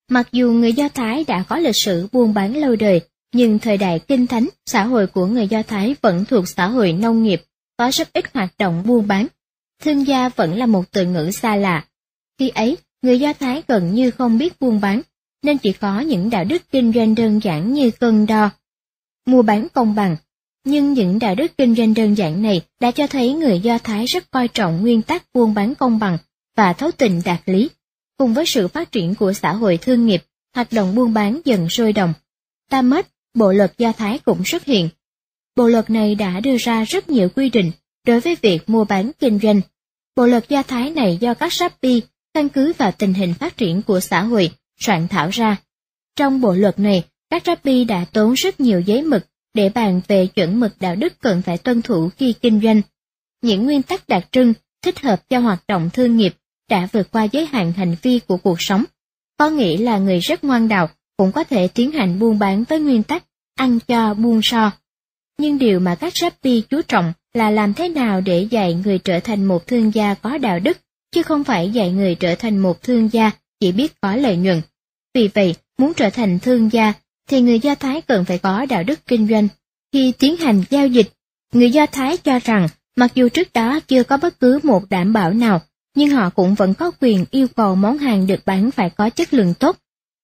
Mặc dù người Do Thái đã có lịch sử buôn bán lâu đời, nhưng thời đại kinh thánh, xã hội của người Do Thái vẫn thuộc xã hội nông nghiệp, có rất ít hoạt động buôn bán. Thương gia vẫn là một từ ngữ xa lạ. Khi ấy, người Do Thái gần như không biết buôn bán, nên chỉ có những đạo đức kinh doanh đơn giản như cân đo, mua bán công bằng. Nhưng những đạo đức kinh doanh đơn giản này đã cho thấy người Do Thái rất coi trọng nguyên tắc buôn bán công bằng và thấu tình đạt lý. Cùng với sự phát triển của xã hội thương nghiệp, hoạt động buôn bán dần sôi động. mất, bộ luật Do Thái cũng xuất hiện. Bộ luật này đã đưa ra rất nhiều quy định đối với việc mua bán kinh doanh. Bộ luật Do Thái này do các Rabbi căn cứ vào tình hình phát triển của xã hội soạn thảo ra. Trong bộ luật này, các Rabbi đã tốn rất nhiều giấy mực để bàn về chuẩn mực đạo đức cần phải tuân thủ khi kinh doanh. Những nguyên tắc đặc trưng thích hợp cho hoạt động thương nghiệp đã vượt qua giới hạn hành vi của cuộc sống. Có nghĩa là người rất ngoan đạo cũng có thể tiến hành buôn bán với nguyên tắc ăn cho buôn so. Nhưng điều mà các Rabbi chú trọng là làm thế nào để dạy người trở thành một thương gia có đạo đức, chứ không phải dạy người trở thành một thương gia chỉ biết có lợi nhuận. Vì vậy, muốn trở thành thương gia, thì người Do Thái cần phải có đạo đức kinh doanh. Khi tiến hành giao dịch, người Do Thái cho rằng mặc dù trước đó chưa có bất cứ một đảm bảo nào, nhưng họ cũng vẫn có quyền yêu cầu món hàng được bán phải có chất lượng tốt.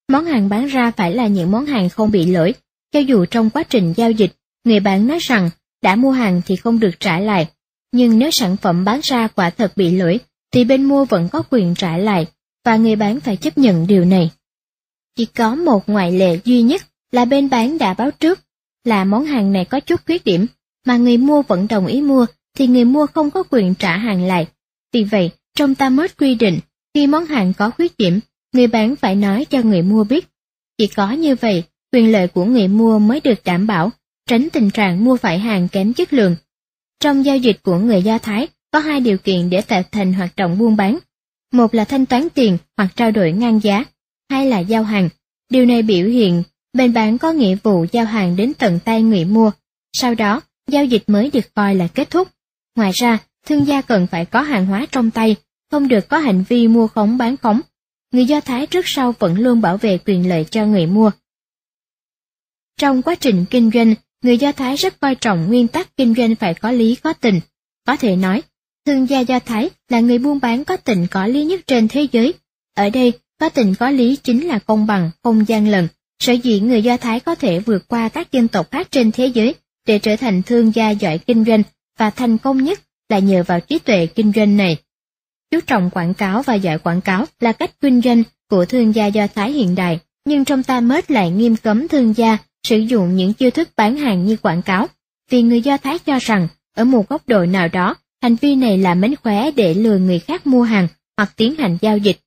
Món hàng bán ra phải là những món hàng không bị lỗi, cho dù trong quá trình giao dịch, người bán nói rằng đã mua hàng thì không được trả lại. Nhưng nếu sản phẩm bán ra quả thật bị lỗi, thì bên mua vẫn có quyền trả lại, và người bán phải chấp nhận điều này. Chỉ có một ngoại lệ duy nhất là bên bán đã báo trước là món hàng này có chút khuyết điểm, mà người mua vẫn đồng ý mua, thì người mua không có quyền trả hàng lại. Vì vậy, trong Talmud quy định, khi món hàng có khuyết điểm, người bán phải nói cho người mua biết. Chỉ có như vậy, quyền lợi của người mua mới được đảm bảo, tránh tình trạng mua phải hàng kém chất lượng. Trong giao dịch của người Do Thái, có hai điều kiện để tạo thành hoạt động buôn bán. Một là thanh toán tiền hoặc trao đổi ngang giá, hai là giao hàng. Điều này biểu hiện bên bán có nghĩa vụ giao hàng đến tận tay người mua, sau đó giao dịch mới được coi là kết thúc. Ngoài ra, thương gia cần phải có hàng hóa trong tay, không được có hành vi mua khống bán khống. Người Do Thái trước sau vẫn luôn bảo vệ quyền lợi cho người mua. Trong quá trình kinh doanh, người Do Thái rất coi trọng nguyên tắc kinh doanh phải có lý có tình. Có thể nói, thương gia Do Thái là người buôn bán có tình có lý nhất trên thế giới. Ở đây, có tình có lý chính là công bằng, không gian lần. Sở dĩ người Do Thái có thể vượt qua các dân tộc khác trên thế giới để trở thành thương gia giỏi kinh doanh và thành công nhất là nhờ vào trí tuệ kinh doanh này. Chú trọng quảng cáo và giỏi quảng cáo là cách kinh doanh của thương gia Do Thái hiện đại, nhưng trong ta mết lại nghiêm cấm thương gia sử dụng những chiêu thức bán hàng như quảng cáo, vì người Do Thái cho rằng ở một góc độ nào đó, Hành vi này là mánh khóe để lừa người khác mua hàng hoặc tiến hành giao dịch.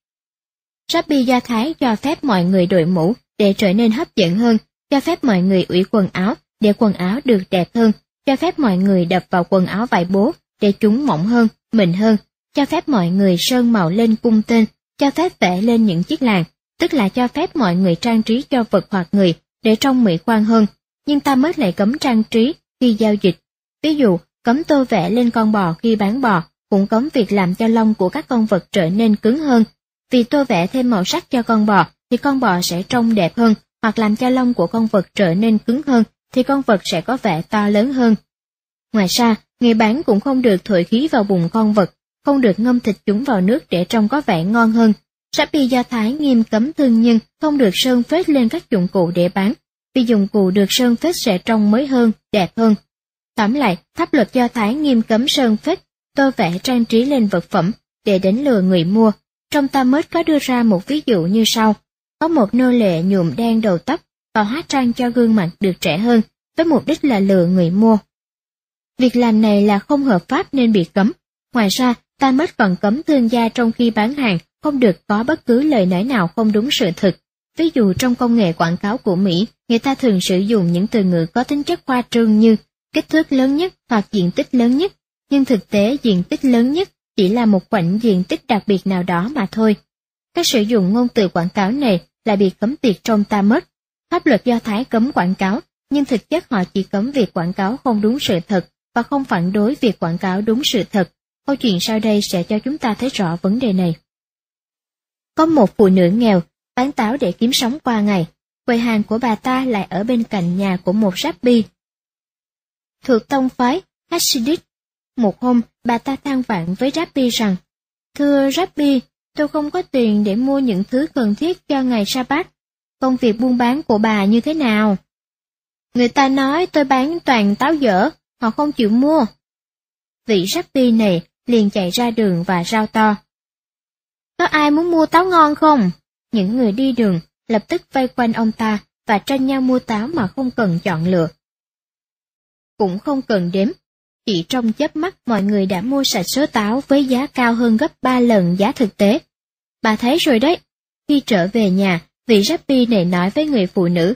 Shopee Do Thái cho phép mọi người đội mũ để trở nên hấp dẫn hơn, cho phép mọi người ủy quần áo để quần áo được đẹp hơn, cho phép mọi người đập vào quần áo vải bố để chúng mỏng hơn, mịn hơn, cho phép mọi người sơn màu lên cung tên, cho phép vẽ lên những chiếc làng, tức là cho phép mọi người trang trí cho vật hoặc người để trông mỹ quan hơn, nhưng ta mới lại cấm trang trí khi giao dịch. Ví dụ, cấm tô vẽ lên con bò khi bán bò, cũng cấm việc làm cho lông của các con vật trở nên cứng hơn. Vì tô vẽ thêm màu sắc cho con bò thì con bò sẽ trông đẹp hơn, hoặc làm cho lông của con vật trở nên cứng hơn thì con vật sẽ có vẻ to lớn hơn. Ngoài ra, người bán cũng không được thổi khí vào bụng con vật, không được ngâm thịt chúng vào nước để trông có vẻ ngon hơn. Shopee Do Thái nghiêm cấm thương nhân không được sơn phết lên các dụng cụ để bán, vì dụng cụ được sơn phết sẽ trông mới hơn, đẹp hơn. Tóm lại, pháp luật Do Thái nghiêm cấm sơn phết, tô vẽ trang trí lên vật phẩm để đánh lừa người mua. Trong Talmud có đưa ra một ví dụ như sau. Có một nô lệ nhuộm đen đầu tóc và hóa trang cho gương mặt được trẻ hơn, với mục đích là lừa người mua. Việc làm này là không hợp pháp nên bị cấm. Ngoài ra, Talmud còn cấm thương gia trong khi bán hàng không được có bất cứ lời nói nào không đúng sự thực. Ví dụ trong công nghệ quảng cáo của Mỹ, người ta thường sử dụng những từ ngữ có tính chất khoa trương như kích thước lớn nhất hoặc diện tích lớn nhất, nhưng thực tế diện tích lớn nhất chỉ là một khoảnh diện tích đặc biệt nào đó mà thôi. Các sử dụng ngôn từ quảng cáo này là bị cấm tiệt trong ta mất. Pháp luật Do Thái cấm quảng cáo, nhưng thực chất họ chỉ cấm việc quảng cáo không đúng sự thật và không phản đối việc quảng cáo đúng sự thật. Câu chuyện sau đây sẽ cho chúng ta thấy rõ vấn đề này. Có một phụ nữ nghèo, bán táo để kiếm sống qua ngày. Quầy hàng của bà ta lại ở bên cạnh nhà của một rabbi. Thuộc tông phái Hasidic. Một hôm, bà ta than vãn với rabbi rằng, Thưa rabbi, tôi không có tiền để mua những thứ cần thiết cho ngày Sa-bát. Công việc buôn bán của bà như thế nào? Người ta nói tôi bán toàn táo dở, họ không chịu mua. Vị rabbi này liền chạy ra đường và rao to. Có ai muốn mua táo ngon không? Những người đi đường lập tức vây quanh ông ta và tranh nhau mua táo mà không cần chọn lựa. Cũng không cần đếm, chỉ trong chớp mắt mọi người đã mua sạch số táo với giá cao hơn gấp ba lần giá thực tế. Bà thấy rồi đấy, khi trở về nhà, vị Rappi này nói với người phụ nữ.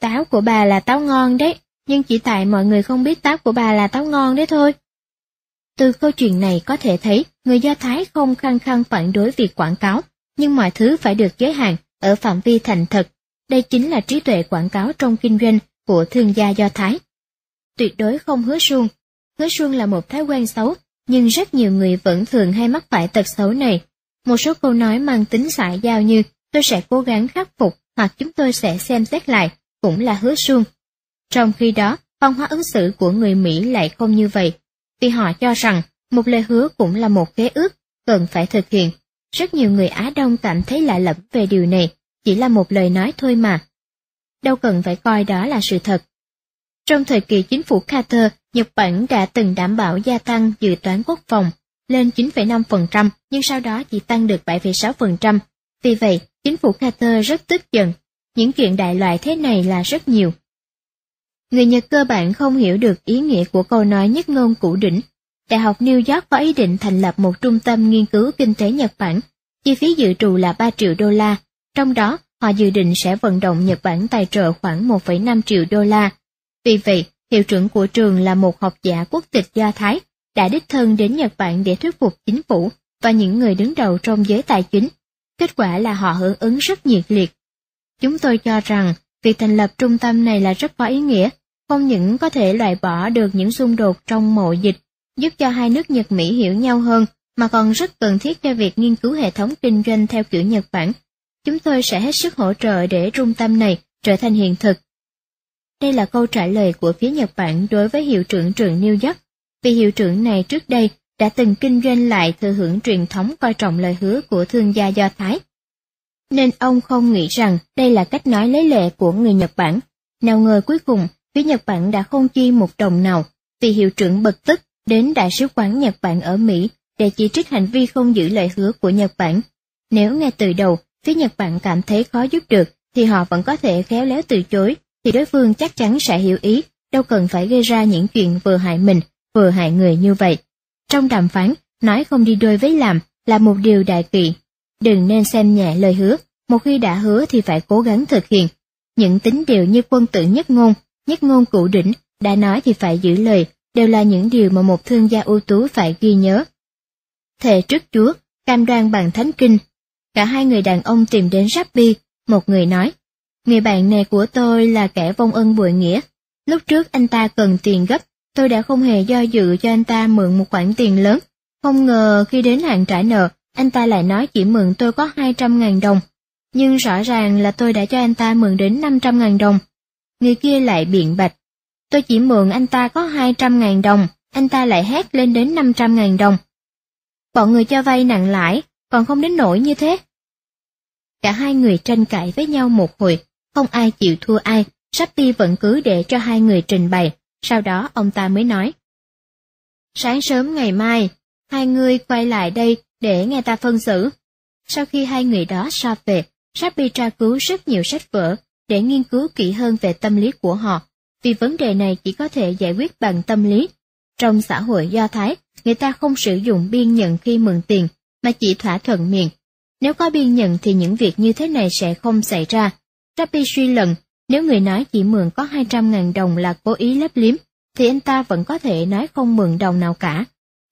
Táo của bà là táo ngon đấy, nhưng chỉ tại mọi người không biết táo của bà là táo ngon đấy thôi. Từ câu chuyện này có thể thấy, người Do Thái không khăng khăng phản đối việc quảng cáo, nhưng mọi thứ phải được giới hạn ở phạm vi thành thật. Đây chính là trí tuệ quảng cáo trong kinh doanh của thương gia Do Thái. Tuyệt đối không hứa suông. Hứa suông là một thói quen xấu, nhưng rất nhiều người vẫn thường hay mắc phải tật xấu này. Một số câu nói mang tính xã giao như tôi sẽ cố gắng khắc phục hoặc chúng tôi sẽ xem xét lại, cũng là hứa suông. Trong khi đó, văn hóa ứng xử của người Mỹ lại không như vậy, vì họ cho rằng một lời hứa cũng là một khế ước cần phải thực hiện. Rất nhiều người Á Đông cảm thấy lạ lẫm về điều này, chỉ là một lời nói thôi mà. Đâu cần phải coi đó là sự thật. Trong thời kỳ chính phủ Carter, Nhật Bản đã từng đảm bảo gia tăng dự toán quốc phòng lên 9,5%, nhưng sau đó chỉ tăng được 7,6%. Vì vậy, chính phủ Carter rất tức giận. Những chuyện đại loại thế này là rất nhiều. Người Nhật cơ bản không hiểu được ý nghĩa của câu nói nhất ngôn cũ đỉnh. Đại học New York có ý định thành lập một trung tâm nghiên cứu kinh tế Nhật Bản. Chi phí dự trù là 3 triệu đô la, trong đó họ dự định sẽ vận động Nhật Bản tài trợ khoảng 1,5 triệu đô la. Vì vậy, hiệu trưởng của trường là một học giả quốc tịch Do Thái, đã đích thân đến Nhật Bản để thuyết phục chính phủ và những người đứng đầu trong giới tài chính. Kết quả là họ hưởng ứng rất nhiệt liệt. Chúng tôi cho rằng việc thành lập trung tâm này là rất có ý nghĩa, không những có thể loại bỏ được những xung đột trong mộ dịch, giúp cho hai nước Nhật Mỹ hiểu nhau hơn, mà còn rất cần thiết cho việc nghiên cứu hệ thống kinh doanh theo kiểu Nhật Bản. Chúng tôi sẽ hết sức hỗ trợ để trung tâm này trở thành hiện thực. Đây là câu trả lời của phía Nhật Bản đối với hiệu trưởng trường New York, vì hiệu trưởng này trước đây đã từng kinh doanh lại thừa hưởng truyền thống coi trọng lời hứa của thương gia Do Thái. Nên ông không nghĩ rằng đây là cách nói lấy lệ của người Nhật Bản. Nào ngờ cuối cùng, phía Nhật Bản đã không chi một đồng nào, vì hiệu trưởng bực tức đến Đại sứ quán Nhật Bản ở Mỹ để chỉ trích hành vi không giữ lời hứa của Nhật Bản. Nếu ngay từ đầu, phía Nhật Bản cảm thấy khó giúp được, thì họ vẫn có thể khéo léo từ chối, thì đối phương chắc chắn sẽ hiểu ý, đâu cần phải gây ra những chuyện vừa hại mình, vừa hại người như vậy. Trong đàm phán, nói không đi đôi với làm là một điều đại kỵ. Đừng nên xem nhẹ lời hứa, một khi đã hứa thì phải cố gắng thực hiện. Những tính điều như quân tử nhất ngôn, nhất ngôn cụ đỉnh, đã nói thì phải giữ lời, đều là những điều mà một thương gia ưu tú phải ghi nhớ. Thề trước Chúa, cam đoan bằng thánh kinh. Cả hai người đàn ông tìm đến Rabbi, một người nói, người bạn này của tôi là kẻ vong ân bội nghĩa. Lúc trước anh ta cần tiền gấp, tôi đã không hề do dự cho anh ta mượn một khoản tiền lớn. Không ngờ khi đến hạn trả nợ, anh ta lại nói chỉ mượn tôi có 200.000 đồng. Nhưng rõ ràng là tôi đã cho anh ta mượn đến 500.000 đồng. Người kia lại biện bạch. Tôi chỉ mượn anh ta có 200.000 đồng, anh ta lại hét lên đến 500.000 đồng. Bọn người cho vay nặng lãi, còn không đến nổi như thế. Cả hai người tranh cãi với nhau một hồi, không ai chịu thua ai, Sappi vẫn cứ để cho hai người trình bày, sau đó ông ta mới nói. Sáng sớm ngày mai, hai người quay lại đây để nghe ta phân xử. Sau khi hai người đó so về, Sappi tra cứu rất nhiều sách vở để nghiên cứu kỹ hơn về tâm lý của họ, vì vấn đề này chỉ có thể giải quyết bằng tâm lý. Trong xã hội Do Thái, người ta không sử dụng biên nhận khi mượn tiền, mà chỉ thỏa thuận miệng. Nếu có biên nhận thì những việc như thế này sẽ không xảy ra. Rappi suy luận, nếu người nói chỉ mượn có 200.000 đồng là cố ý lấp liếm, thì anh ta vẫn có thể nói không mượn đồng nào cả.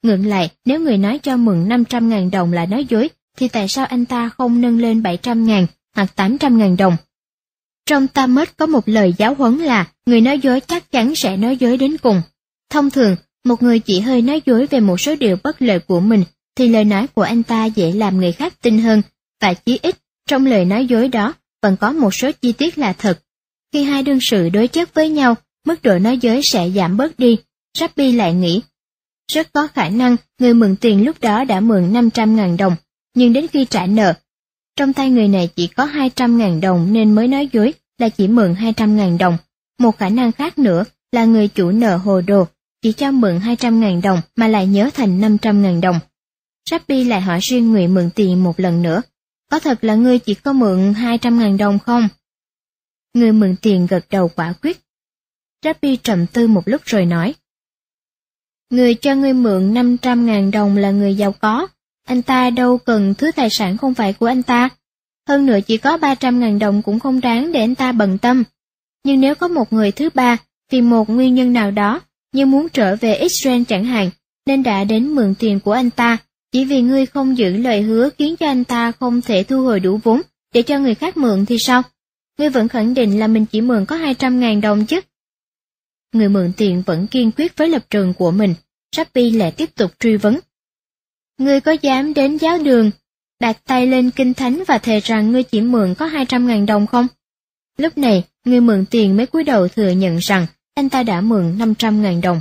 Ngược lại, nếu người nói cho mượn 500.000 đồng là nói dối, thì tại sao anh ta không nâng lên 700.000 hoặc 800.000 đồng? Trong Talmud có một lời giáo huấn là người nói dối chắc chắn sẽ nói dối đến cùng. Thông thường, một người chỉ hơi nói dối về một số điều bất lợi của mình, thì lời nói của anh ta dễ làm người khác tin hơn, và chí ít, trong lời nói dối đó vẫn có một số chi tiết là thật. Khi hai đương sự đối chất với nhau, mức độ nói dối sẽ giảm bớt đi. Rappi lại nghĩ, rất có khả năng người mượn tiền lúc đó đã mượn 500.000 đồng, nhưng đến khi trả nợ, trong tay người này chỉ có 200.000 đồng nên mới nói dối là chỉ mượn 200.000 đồng. Một khả năng khác nữa là người chủ nợ hồ đồ, chỉ cho mượn 200.000 đồng mà lại nhớ thành 500.000 đồng. Rappi lại hỏi riêng người mượn tiền một lần nữa, có thật là ngươi chỉ có mượn 200.000 đồng không? Người mượn tiền gật đầu quả quyết. Rabbi trầm tư một lúc rồi nói, Người cho ngươi mượn 500.000 đồng là người giàu có, anh ta đâu cần thứ tài sản không phải của anh ta. Hơn nữa chỉ có 300.000 đồng cũng không đáng để anh ta bận tâm. Nhưng nếu có một người thứ ba, vì một nguyên nhân nào đó, như muốn trở về Israel chẳng hạn, nên đã đến mượn tiền của anh ta, chỉ vì ngươi không giữ lời hứa khiến cho anh ta không thể thu hồi đủ vốn để cho người khác mượn thì sao? Ngươi vẫn khẳng định là mình chỉ mượn có 200.000 đồng chứ? Người mượn tiền vẫn kiên quyết với lập trường của mình, Rappi lại tiếp tục truy vấn. Ngươi có dám đến giáo đường, đặt tay lên kinh thánh và thề rằng ngươi chỉ mượn có 200.000 đồng không? Lúc này, người mượn tiền mới cúi đầu thừa nhận rằng anh ta đã mượn 500.000 đồng.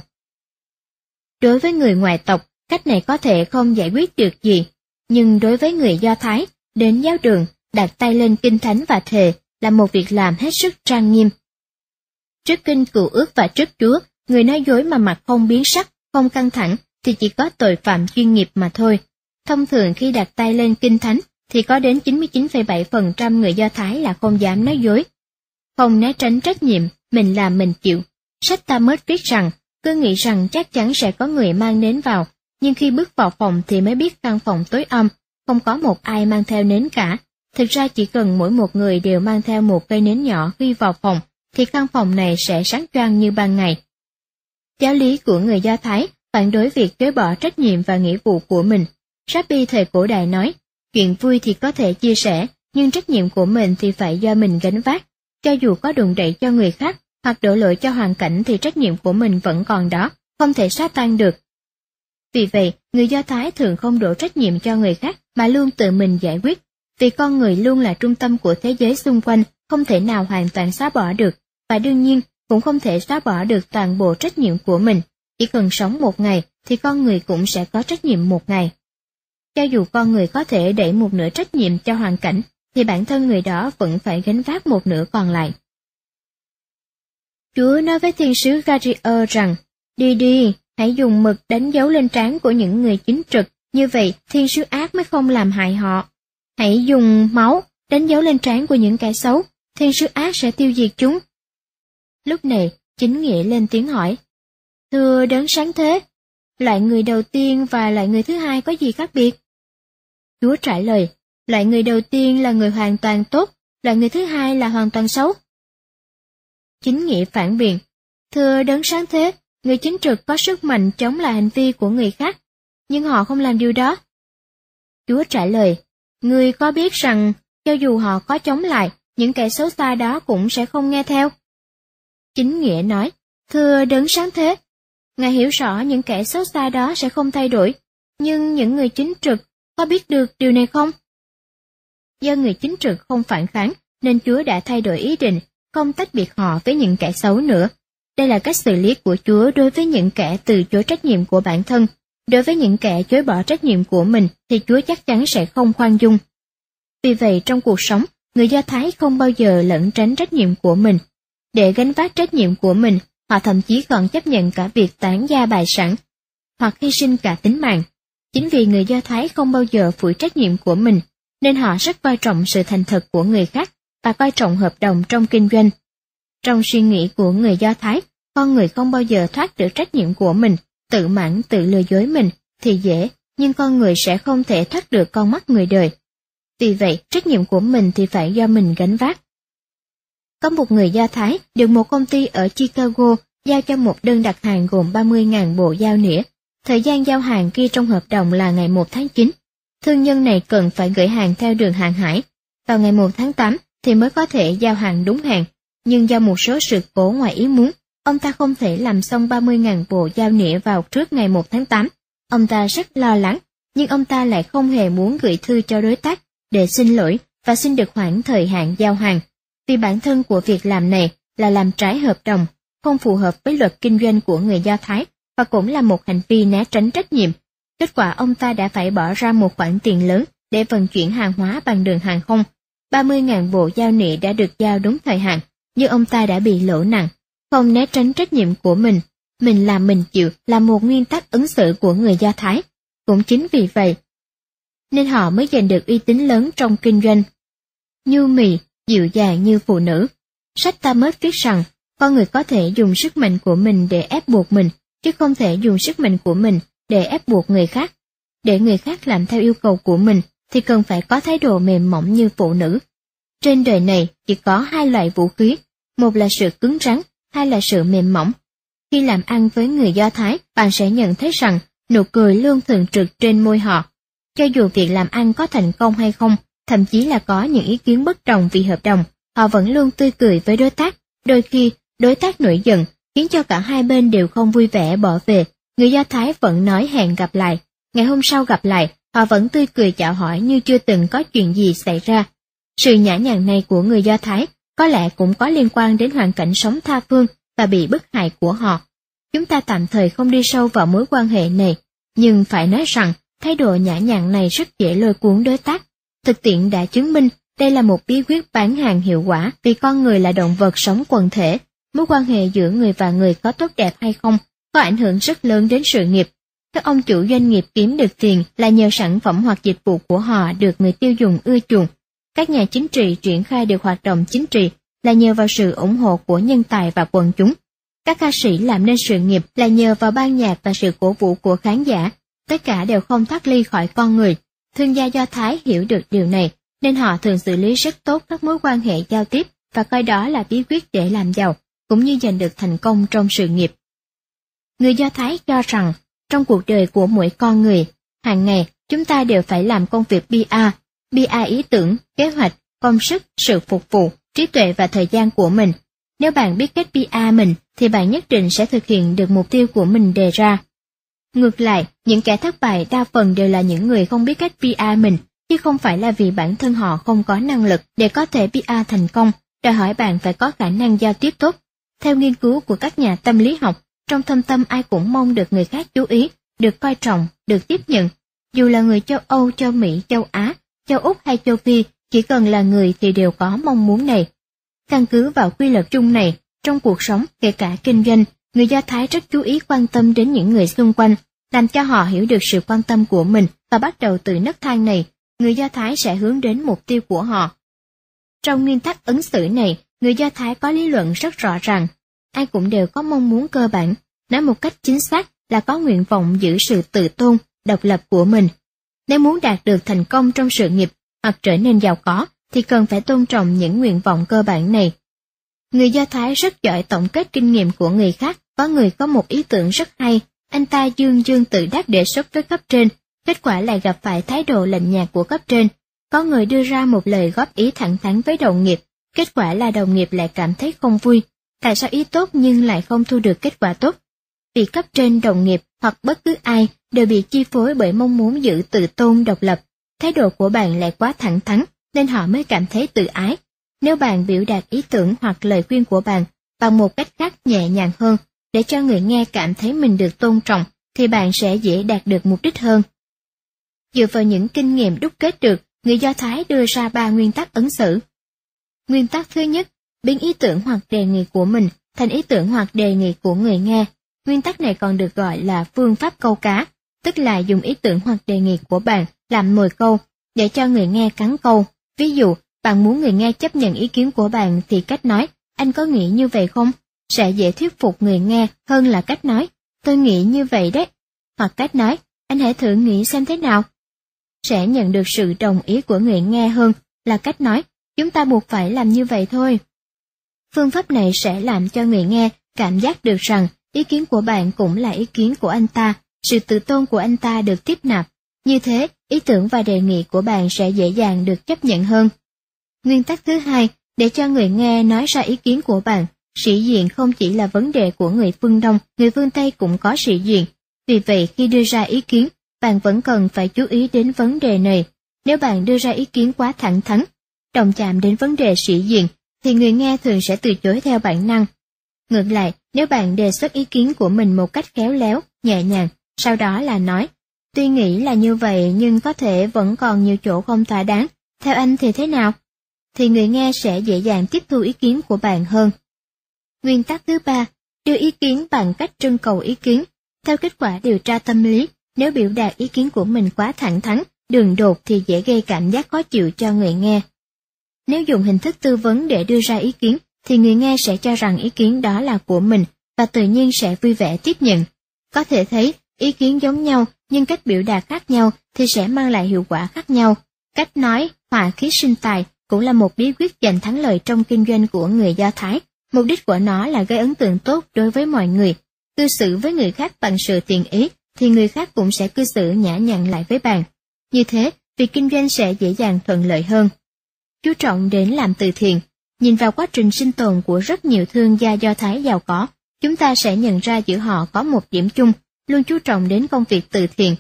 Đối với người ngoại tộc, cách này có thể không giải quyết được gì, nhưng đối với người Do Thái, đến giáo đường, đặt tay lên kinh thánh và thề là một việc làm hết sức trang nghiêm. Trước kinh cựu ước và trước Chúa, người nói dối mà mặt không biến sắc, không căng thẳng thì chỉ có tội phạm chuyên nghiệp mà thôi. Thông thường khi đặt tay lên kinh thánh thì có đến 99,7% người Do Thái là không dám nói dối. Không né tránh trách nhiệm, mình làm mình chịu. Sách ta mới viết rằng, cứ nghĩ rằng chắc chắn sẽ có người mang nến vào, nhưng khi bước vào phòng thì mới biết căn phòng tối âm, không có một ai mang theo nến cả. Thực ra chỉ cần mỗi một người đều mang theo một cây nến nhỏ khi vào phòng, thì căn phòng này sẽ sáng choang như ban ngày. Giáo lý của người Do Thái phản đối việc chối bỏ trách nhiệm và nghĩa vụ của mình. Rabbi thời cổ đại nói, chuyện vui thì có thể chia sẻ, nhưng trách nhiệm của mình thì phải do mình gánh vác. Cho dù có đụng đẩy cho người khác hoặc đổ lỗi cho hoàn cảnh thì trách nhiệm của mình vẫn còn đó, không thể xóa tan được. Vì vậy, người Do Thái thường không đổ trách nhiệm cho người khác mà luôn tự mình giải quyết. Vì con người luôn là trung tâm của thế giới xung quanh, không thể nào hoàn toàn xóa bỏ được, và đương nhiên cũng không thể xóa bỏ được toàn bộ trách nhiệm của mình. Chỉ cần sống một ngày thì con người cũng sẽ có trách nhiệm một ngày. Cho dù con người có thể đẩy một nửa trách nhiệm cho hoàn cảnh, thì bản thân người đó vẫn phải gánh vác một nửa còn lại. Chúa nói với thiên sứ Gabriel rằng, đi đi, hãy dùng mực đánh dấu lên trán của những người chính trực, như vậy thiên sứ ác mới không làm hại họ. Hãy dùng máu đánh dấu lên trán của những kẻ xấu, thiên sứ ác sẽ tiêu diệt chúng. Lúc này, chính nghĩa lên tiếng hỏi, Thưa đấng sáng thế, loại người đầu tiên và loại người thứ hai có gì khác biệt? Chúa trả lời, loại người đầu tiên là người hoàn toàn tốt, loại người thứ hai là hoàn toàn xấu. Chính nghĩa phản biện, thưa đấng sáng thế, người chính trực có sức mạnh chống lại hành vi của người khác, nhưng họ không làm điều đó. Chúa trả lời, người có biết rằng, cho dù họ có chống lại, những kẻ xấu xa đó cũng sẽ không nghe theo. Chính nghĩa nói, thưa đấng sáng thế, Ngài hiểu rõ những kẻ xấu xa đó sẽ không thay đổi, nhưng những người chính trực có biết được điều này không? Do người chính trực không phản kháng, nên Chúa đã thay đổi ý định, không tách biệt họ với những kẻ xấu nữa. Đây là cách xử lý của Chúa đối với những kẻ từ chối trách nhiệm của bản thân. Đối với những kẻ chối bỏ trách nhiệm của mình thì Chúa chắc chắn sẽ không khoan dung. Vì vậy trong cuộc sống, người Do Thái không bao giờ lẩn tránh trách nhiệm của mình. Để gánh vác trách nhiệm của mình, họ thậm chí còn chấp nhận cả việc tán gia bài sản, hoặc hy sinh cả tính mạng. Chính vì người Do Thái không bao giờ phủi trách nhiệm của mình, nên họ rất coi trọng sự thành thật của người khác và coi trọng hợp đồng trong kinh doanh. Trong suy nghĩ của người Do Thái, con người không bao giờ thoát được trách nhiệm của mình, tự mãn tự lừa dối mình thì dễ, nhưng con người sẽ không thể thoát được con mắt người đời. Vì vậy, trách nhiệm của mình thì phải do mình gánh vác. Có một người Do Thái được một công ty ở Chicago giao cho một đơn đặt hàng gồm 30.000 bộ dao nĩa. Thời gian giao hàng ghi trong hợp đồng là ngày 1 tháng 9. Thương nhân này cần phải gửi hàng theo đường hàng hải. Vào ngày 1 tháng 8 thì mới có thể giao hàng đúng hàng. Nhưng do một số sự cố ngoài ý muốn, ông ta không thể làm xong 30.000 bộ giao nĩa vào trước ngày 1 tháng 8. Ông ta rất lo lắng, nhưng ông ta lại không hề muốn gửi thư cho đối tác để xin lỗi và xin được hoãn thời hạn giao hàng vì bản thân của việc làm này là làm trái hợp đồng, không phù hợp với luật kinh doanh của người Do Thái và cũng là một hành vi né tránh trách nhiệm. Kết quả ông ta đã phải bỏ ra một khoản tiền lớn để vận chuyển hàng hóa bằng đường hàng không. 30.000 bộ giao nị đã được giao đúng thời hạn, nhưng ông ta đã bị lỗ nặng, không né tránh trách nhiệm của mình. Mình làm mình chịu là một nguyên tắc ứng xử của người Do Thái. Cũng chính vì vậy, nên họ mới giành được uy tín lớn trong kinh doanh. Như mì, dịu dàng như phụ nữ. Sách ta mới viết rằng, con người có thể dùng sức mạnh của mình để ép buộc mình, chứ không thể dùng sức mạnh của mình để ép buộc người khác. Để người khác làm theo yêu cầu của mình, thì cần phải có thái độ mềm mỏng như phụ nữ. Trên đời này chỉ có hai loại vũ khí, một là sự cứng rắn, hai là sự mềm mỏng. Khi làm ăn với người Do Thái, bạn sẽ nhận thấy rằng nụ cười luôn thường trực trên môi họ. Cho dù việc làm ăn có thành công hay không, thậm chí là có những ý kiến bất đồng vì hợp đồng, họ vẫn luôn tươi cười với đối tác. Đôi khi, đối tác nổi giận, khiến cho cả hai bên đều không vui vẻ bỏ về. Người Do Thái vẫn nói hẹn gặp lại. Ngày hôm sau gặp lại, họ vẫn tươi cười chào hỏi như chưa từng có chuyện gì xảy ra. Sự nhã nhặn này của người Do Thái có lẽ cũng có liên quan đến hoàn cảnh sống tha phương và bị bức hại của họ. Chúng ta tạm thời không đi sâu vào mối quan hệ này, nhưng phải nói rằng thái độ nhã nhặn này rất dễ lôi cuốn đối tác. Thực tiễn đã chứng minh đây là một bí quyết bán hàng hiệu quả vì con người là động vật sống quần thể. Mối quan hệ giữa người và người có tốt đẹp hay không có ảnh hưởng rất lớn đến sự nghiệp. Các ông chủ doanh nghiệp kiếm được tiền là nhờ sản phẩm hoặc dịch vụ của họ được người tiêu dùng ưa chuộng. Các nhà chính trị triển khai được hoạt động chính trị là nhờ vào sự ủng hộ của nhân tài và quần chúng. Các ca sĩ làm nên sự nghiệp là nhờ vào ban nhạc và sự cổ vũ của khán giả. Tất cả đều không thoát ly khỏi con người. Thương gia Do Thái hiểu được điều này, nên họ thường xử lý rất tốt các mối quan hệ giao tiếp và coi đó là bí quyết để làm giàu, cũng như giành được thành công trong sự nghiệp. Người Do Thái cho rằng, trong cuộc đời của mỗi con người, hàng ngày chúng ta đều phải làm công việc BA, BA ý tưởng, kế hoạch, công sức, sự phục vụ, trí tuệ và thời gian của mình. Nếu bạn biết cách BA mình, thì bạn nhất định sẽ thực hiện được mục tiêu của mình đề ra. Ngược lại, những kẻ thất bại đa phần đều là những người không biết cách PR mình, chứ không phải là vì bản thân họ không có năng lực để có thể PR thành công, đòi hỏi bạn phải có khả năng giao tiếp tốt. Theo nghiên cứu của các nhà tâm lý học, trong thâm tâm ai cũng mong được người khác chú ý, được coi trọng, được tiếp nhận. Dù là người châu Âu, châu Mỹ, châu Á, châu Úc hay châu Phi, chỉ cần là người thì đều có mong muốn này. Căn cứ vào quy luật chung này, trong cuộc sống, kể cả kinh doanh, người Do Thái rất chú ý quan tâm đến những người xung quanh, làm cho họ hiểu được sự quan tâm của mình và bắt đầu từ nấc thang này, người Do Thái sẽ hướng đến mục tiêu của họ. Trong nguyên tắc ứng xử này, người Do Thái có lý luận rất rõ ràng, ai cũng đều có mong muốn cơ bản, nói một cách chính xác, là có nguyện vọng giữ sự tự tôn, độc lập của mình. Nếu muốn đạt được thành công trong sự nghiệp hoặc trở nên giàu có, thì cần phải tôn trọng những nguyện vọng cơ bản này. Người Do Thái rất giỏi tổng kết kinh nghiệm của người khác, có người có một ý tưởng rất hay, anh ta dương dương tự đắc đề xuất với cấp trên, kết quả lại gặp phải thái độ lạnh nhạt của cấp trên. Có người đưa ra một lời góp ý thẳng thắn với đồng nghiệp, kết quả là đồng nghiệp lại cảm thấy không vui. Tại sao ý tốt nhưng lại không thu được kết quả tốt? Vì cấp trên đồng nghiệp hoặc bất cứ ai đều bị chi phối bởi mong muốn giữ tự tôn độc lập. Thái độ của bạn lại quá thẳng thắn, nên họ mới cảm thấy tự ái. Nếu bạn biểu đạt ý tưởng hoặc lời khuyên của bạn bằng một cách khác nhẹ nhàng hơn, để cho người nghe cảm thấy mình được tôn trọng, thì bạn sẽ dễ đạt được mục đích hơn. Dựa vào những kinh nghiệm đúc kết được, người Do Thái đưa ra ba nguyên tắc ứng xử. Nguyên tắc thứ nhất, biến ý tưởng hoặc đề nghị của mình thành ý tưởng hoặc đề nghị của người nghe. Nguyên tắc này còn được gọi là phương pháp câu cá, tức là dùng ý tưởng hoặc đề nghị của bạn làm mồi câu để cho người nghe cắn câu. Ví dụ, bạn muốn người nghe chấp nhận ý kiến của bạn thì cách nói, anh có nghĩ như vậy không? Sẽ dễ thuyết phục người nghe hơn là cách nói, tôi nghĩ như vậy đấy. Hoặc cách nói, anh hãy thử nghĩ xem thế nào. Sẽ nhận được sự đồng ý của người nghe hơn là cách nói, chúng ta buộc phải làm như vậy thôi. Phương pháp này sẽ làm cho người nghe cảm giác được rằng ý kiến của bạn cũng là ý kiến của anh ta, sự tự tôn của anh ta được tiếp nạp. Như thế, ý tưởng và đề nghị của bạn sẽ dễ dàng được chấp nhận hơn. Nguyên tắc thứ hai, để cho người nghe nói ra ý kiến của bạn, sĩ diện không chỉ là vấn đề của người phương Đông, người phương Tây cũng có sĩ diện. Vì vậy khi đưa ra ý kiến, bạn vẫn cần phải chú ý đến vấn đề này. Nếu bạn đưa ra ý kiến quá thẳng thắn, đồng chạm đến vấn đề sĩ diện, thì người nghe thường sẽ từ chối theo bản năng. Ngược lại, nếu bạn đề xuất ý kiến của mình một cách khéo léo, nhẹ nhàng, sau đó là nói, tuy nghĩ là như vậy nhưng có thể vẫn còn nhiều chỗ không thỏa đáng, theo anh thì thế nào? Thì người nghe sẽ dễ dàng tiếp thu ý kiến của bạn hơn. Nguyên tắc thứ ba, đưa ý kiến bằng cách trưng cầu ý kiến. Theo kết quả điều tra tâm lý, nếu biểu đạt ý kiến của mình quá thẳng thắn, đường đột thì dễ gây cảm giác khó chịu cho người nghe. Nếu dùng hình thức tư vấn để đưa ra ý kiến, thì người nghe sẽ cho rằng ý kiến đó là của mình và tự nhiên sẽ vui vẻ tiếp nhận. Có thể thấy, ý kiến giống nhau nhưng cách biểu đạt khác nhau thì sẽ mang lại hiệu quả khác nhau. Cách nói, hòa khí sinh tài cũng là một bí quyết giành thắng lợi trong kinh doanh của người Do Thái. Mục đích của nó là gây ấn tượng tốt đối với mọi người. Cư xử với người khác bằng sự tiện ý, thì người khác cũng sẽ cư xử nhã nhặn lại với bạn. Như thế, việc kinh doanh sẽ dễ dàng thuận lợi hơn. Chú trọng đến làm từ thiện. Nhìn vào quá trình sinh tồn của rất nhiều thương gia Do Thái giàu có, chúng ta sẽ nhận ra giữa họ có một điểm chung, luôn chú trọng đến công việc từ thiện.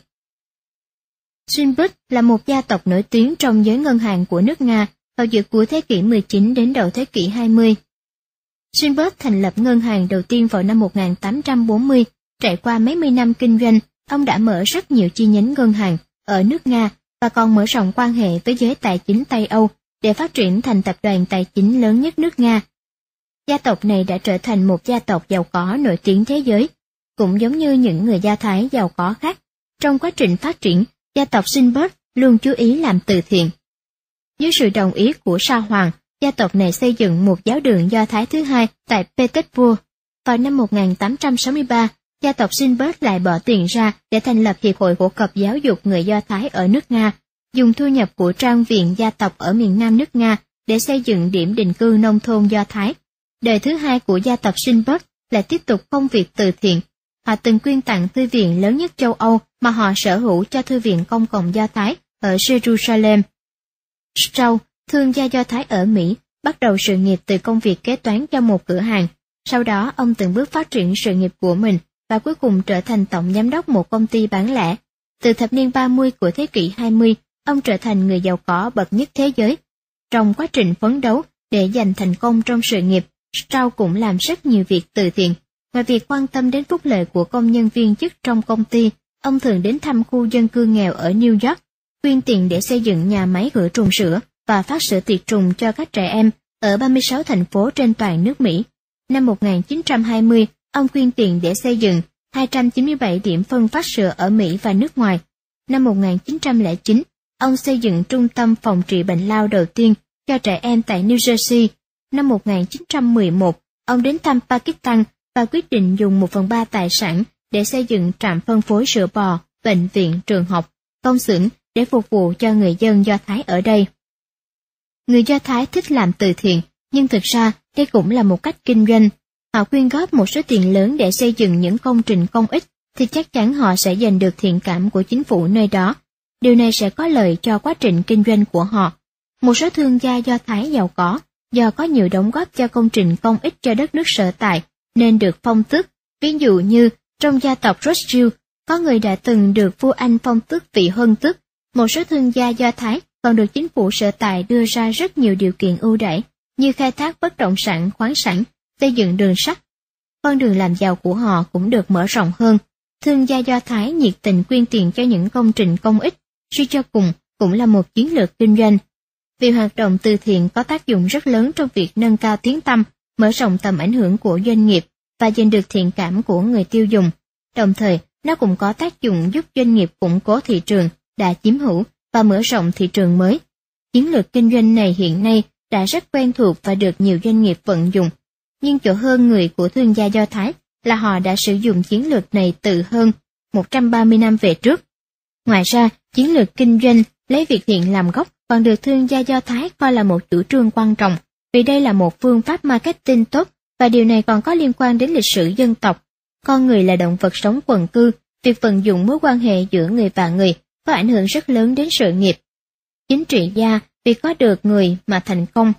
Swinburne là một gia tộc nổi tiếng trong giới ngân hàng của nước Nga vào giữa cuối thế kỷ 19 đến đầu thế kỷ 20. Swinburne thành lập ngân hàng đầu tiên vào năm 1840, trải qua mấy mươi năm kinh doanh, ông đã mở rất nhiều chi nhánh ngân hàng ở nước Nga và còn mở rộng quan hệ với giới tài chính Tây Âu để phát triển thành tập đoàn tài chính lớn nhất nước Nga. Gia tộc này đã trở thành một gia tộc giàu có nổi tiếng thế giới, cũng giống như những người gia Thái giàu có khác. Trong quá trình phát triển, gia tộc Sinbert luôn chú ý làm từ thiện. Dưới sự đồng ý của Sa Hoàng, gia tộc này xây dựng một giáo đường Do Thái thứ hai tại Petersburg. Vào năm 1863, gia tộc Sinbert lại bỏ tiền ra để thành lập Hiệp hội phổ cập giáo dục người Do Thái ở nước Nga, dùng thu nhập của trang viện gia tộc ở miền Nam nước Nga để xây dựng điểm định cư nông thôn Do Thái. Đời thứ hai của gia tộc Sinbert là tiếp tục công việc từ thiện. Họ từng quyên tặng thư viện lớn nhất châu Âu mà họ sở hữu cho thư viện công cộng Do Thái ở Jerusalem. Strauss, thương gia Do Thái ở Mỹ, bắt đầu sự nghiệp từ công việc kế toán cho một cửa hàng. Sau đó ông từng bước phát triển sự nghiệp của mình và cuối cùng trở thành tổng giám đốc một công ty bán lẻ. Từ thập niên 30 của thế kỷ 20, ông trở thành người giàu có bậc nhất thế giới. Trong quá trình phấn đấu để giành thành công trong sự nghiệp, Strauss cũng làm rất nhiều việc từ thiện. Ngoài việc quan tâm đến phúc lợi của công nhân viên chức trong công ty, ông thường đến thăm khu dân cư nghèo ở New York, quyên tiền để xây dựng nhà máy khử trùng sữa và phát sữa tiệt trùng cho các trẻ em ở 36 thành phố trên toàn nước Mỹ. Năm 1920, ông quyên tiền để xây dựng 297 điểm phân phát sữa ở Mỹ và nước ngoài. Năm 1909, ông xây dựng trung tâm phòng trị bệnh lao đầu tiên cho trẻ em tại New Jersey. Năm 1911, ông đến thăm Pakistan và quyết định dùng một phần ba tài sản để xây dựng trạm phân phối sữa bò, bệnh viện, trường học, công xưởng để phục vụ cho người dân Do Thái ở đây. Người Do Thái thích làm từ thiện, nhưng thực ra đây cũng là một cách kinh doanh. Họ quyên góp một số tiền lớn để xây dựng những công trình công ích, thì chắc chắn họ sẽ giành được thiện cảm của chính phủ nơi đó. Điều này sẽ có lợi cho quá trình kinh doanh của họ. Một số thương gia Do Thái giàu có, do có nhiều đóng góp cho công trình công ích cho đất nước sở tại, nên được phong tước. Ví dụ như, trong gia tộc Rothschild, có người đã từng được vua Anh phong tước vị hơn tước. Một số thương gia Do Thái còn được chính phủ sở tại đưa ra rất nhiều điều kiện ưu đãi, như khai thác bất động sản, khoáng sản, xây dựng đường sắt. Con đường làm giàu của họ cũng được mở rộng hơn. Thương gia Do Thái nhiệt tình quyên tiền cho những công trình công ích, suy cho cùng cũng là một chiến lược kinh doanh. Vì hoạt động từ thiện có tác dụng rất lớn trong việc nâng cao tiếng tăm, mở rộng tầm ảnh hưởng của doanh nghiệp và giành được thiện cảm của người tiêu dùng. Đồng thời, nó cũng có tác dụng giúp doanh nghiệp củng cố thị trường đã chiếm hữu và mở rộng thị trường mới. Chiến lược kinh doanh này hiện nay đã rất quen thuộc và được nhiều doanh nghiệp vận dụng. Nhưng chỗ hơn người của thương gia Do Thái là họ đã sử dụng chiến lược này từ hơn 130 năm về trước. Ngoài ra, chiến lược kinh doanh lấy việc thiện làm gốc còn được thương gia Do Thái coi là một chủ trương quan trọng, vì đây là một phương pháp marketing tốt và điều này còn có liên quan đến lịch sử dân tộc. Con người là động vật sống quần cư, việc vận dụng mối quan hệ giữa người và người có ảnh hưởng rất lớn đến sự nghiệp. Chính trị gia vì có được người mà thành công.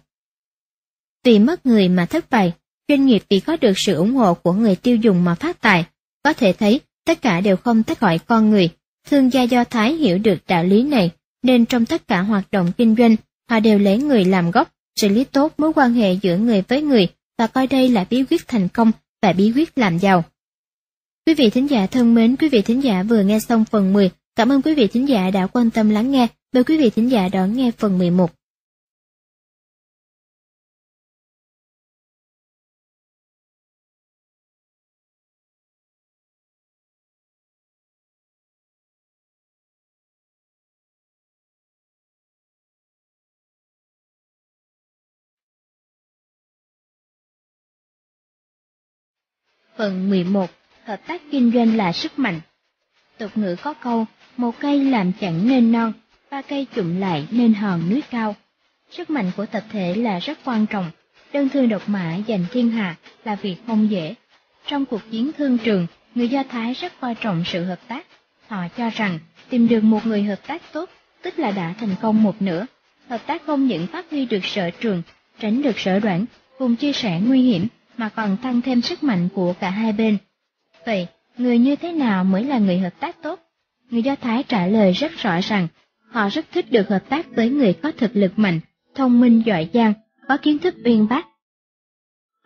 Vì mất người mà thất bại, doanh nghiệp vì có được sự ủng hộ của người tiêu dùng mà phát tài. Có thể thấy, tất cả đều không tách khỏi con người. Thương gia Do Thái hiểu được đạo lý này, nên trong tất cả hoạt động kinh doanh, họ đều lấy người làm gốc, xử lý tốt mối quan hệ giữa người với người và coi đây là bí quyết thành công và bí quyết làm giàu. Quý vị thính giả thân mến, quý vị thính giả vừa nghe xong phần 10. Cảm ơn quý vị thính giả đã quan tâm lắng nghe. Mời quý vị thính giả đón nghe phần 11. Phần 11. Hợp tác kinh doanh là sức mạnh. Tục ngữ có câu, một cây làm chẳng nên non, ba cây chụm lại nên hòn núi cao. Sức mạnh của tập thể là rất quan trọng, đơn thương độc mã giành thiên hạ là việc không dễ. Trong cuộc chiến thương trường, người Do Thái rất coi trọng sự hợp tác. Họ cho rằng tìm được một người hợp tác tốt, tức là đã thành công một nửa. Hợp tác không những phát huy được sở trường, tránh được sở đoạn, cùng chia sẻ nguy hiểm, mà còn tăng thêm sức mạnh của cả hai bên. Vậy, người như thế nào mới là người hợp tác tốt? Người Do Thái trả lời rất rõ ràng, họ rất thích được hợp tác với người có thực lực mạnh, thông minh giỏi giang, có kiến thức uyên bác.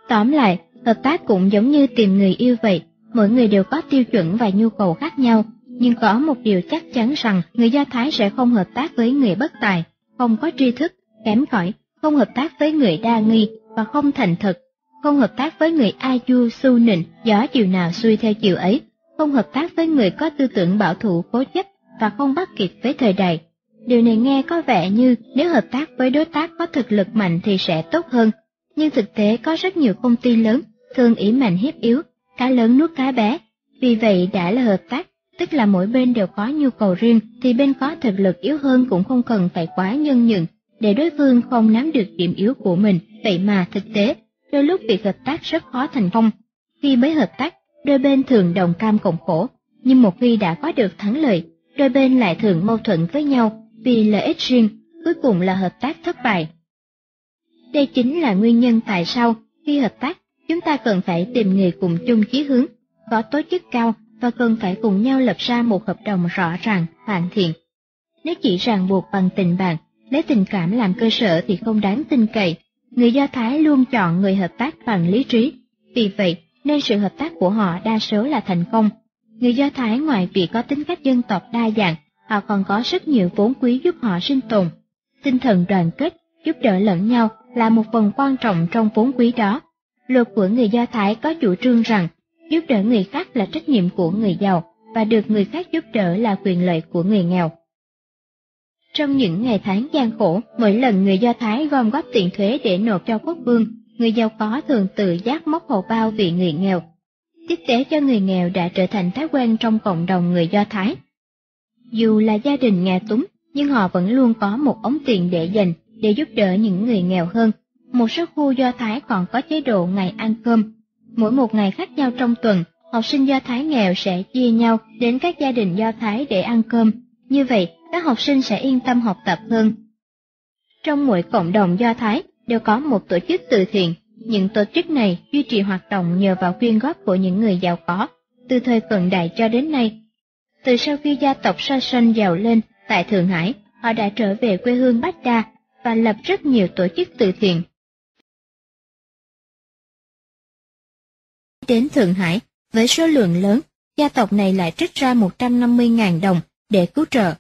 Tóm lại, hợp tác cũng giống như tìm người yêu vậy, mỗi người đều có tiêu chuẩn và nhu cầu khác nhau, nhưng có một điều chắc chắn rằng người Do Thái sẽ không hợp tác với người bất tài, không có tri thức, kém cỏi, không hợp tác với người đa nghi và không thành thật, không hợp tác với người ai du su nịnh, gió chiều nào xuôi theo chiều ấy, không hợp tác với người có tư tưởng bảo thủ cố chấp và không bắt kịp với thời đại. Điều này nghe có vẻ như nếu hợp tác với đối tác có thực lực mạnh thì sẽ tốt hơn, nhưng thực tế có rất nhiều công ty lớn thường ý mạnh hiếp yếu, cá lớn nuốt cá bé. Vì vậy đã là hợp tác, tức là mỗi bên đều có nhu cầu riêng thì bên có thực lực yếu hơn cũng không cần phải quá nhân nhượng để đối phương không nắm được điểm yếu của mình. Vậy mà thực tế, đôi lúc việc hợp tác rất khó thành công. Khi mới hợp tác, đôi bên thường đồng cam cộng khổ, nhưng một khi đã có được thắng lợi, đôi bên lại thường mâu thuẫn với nhau vì lợi ích riêng, cuối cùng là hợp tác thất bại. Đây chính là nguyên nhân tại sao khi hợp tác, chúng ta cần phải tìm người cùng chung chí hướng, có tố chức cao và cần phải cùng nhau lập ra một hợp đồng rõ ràng, hoàn thiện. Nếu chỉ ràng buộc bằng tình bạn, lấy tình cảm làm cơ sở thì không đáng tin cậy. Người Do Thái luôn chọn người hợp tác bằng lý trí, vì vậy nên sự hợp tác của họ đa số là thành công. Người Do Thái ngoài việc có tính cách dân tộc đa dạng, họ còn có rất nhiều vốn quý giúp họ sinh tồn. Tinh thần đoàn kết, giúp đỡ lẫn nhau là một phần quan trọng trong vốn quý đó. Luật của người Do Thái có chủ trương rằng, giúp đỡ người khác là trách nhiệm của người giàu, và được người khác giúp đỡ là quyền lợi của người nghèo. Trong những ngày tháng gian khổ, mỗi lần người Do Thái gom góp tiền thuế để nộp cho quốc vương, người giàu có thường tự giác móc hầu bao vì người nghèo. tiếp tế cho người nghèo đã trở thành thói quen trong cộng đồng người Do Thái. Dù là gia đình nghèo túng, nhưng họ vẫn luôn có một ống tiền để dành để giúp đỡ những người nghèo hơn. Một số khu Do Thái còn có chế độ ngày ăn cơm. Mỗi một ngày khác nhau trong tuần, học sinh Do Thái nghèo sẽ chia nhau đến các gia đình Do Thái để ăn cơm. Như vậy, các học sinh sẽ yên tâm học tập hơn. Trong mỗi cộng đồng Do Thái đều có một tổ chức từ thiện. Những tổ chức này duy trì hoạt động nhờ vào quyên góp của những người giàu có, từ thời cận đại cho đến nay. Từ sau khi gia tộc Sason giàu lên tại Thượng Hải, họ đã trở về quê hương Bách Đa và lập rất nhiều tổ chức từ thiện. Đến Thượng Hải, với số lượng lớn, gia tộc này lại trích ra 150.000 đồng để cứu trợ.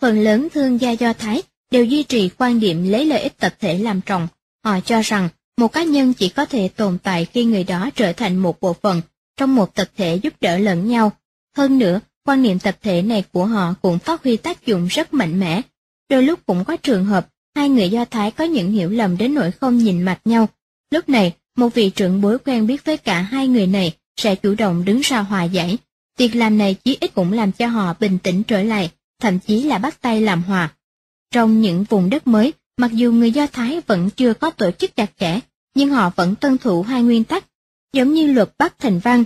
Phần lớn thương gia Do Thái đều duy trì quan điểm lấy lợi ích tập thể làm trọng. Họ cho rằng một cá nhân chỉ có thể tồn tại khi người đó trở thành một bộ phận trong một tập thể giúp đỡ lẫn nhau. Hơn nữa, quan niệm tập thể này của họ cũng phát huy tác dụng rất mạnh mẽ. Đôi lúc cũng có trường hợp hai người Do Thái có những hiểu lầm đến nỗi không nhìn mặt nhau. Lúc này, một vị trưởng bối quen biết với cả hai người này sẽ chủ động đứng ra hòa giải. Việc làm này chí ít cũng làm cho họ bình tĩnh trở lại, thậm chí là bắt tay làm hòa. Trong những vùng đất mới, mặc dù người Do Thái vẫn chưa có tổ chức chặt chẽ, nhưng họ vẫn tuân thủ hai nguyên tắc, giống như luật Bắc Thành Văn.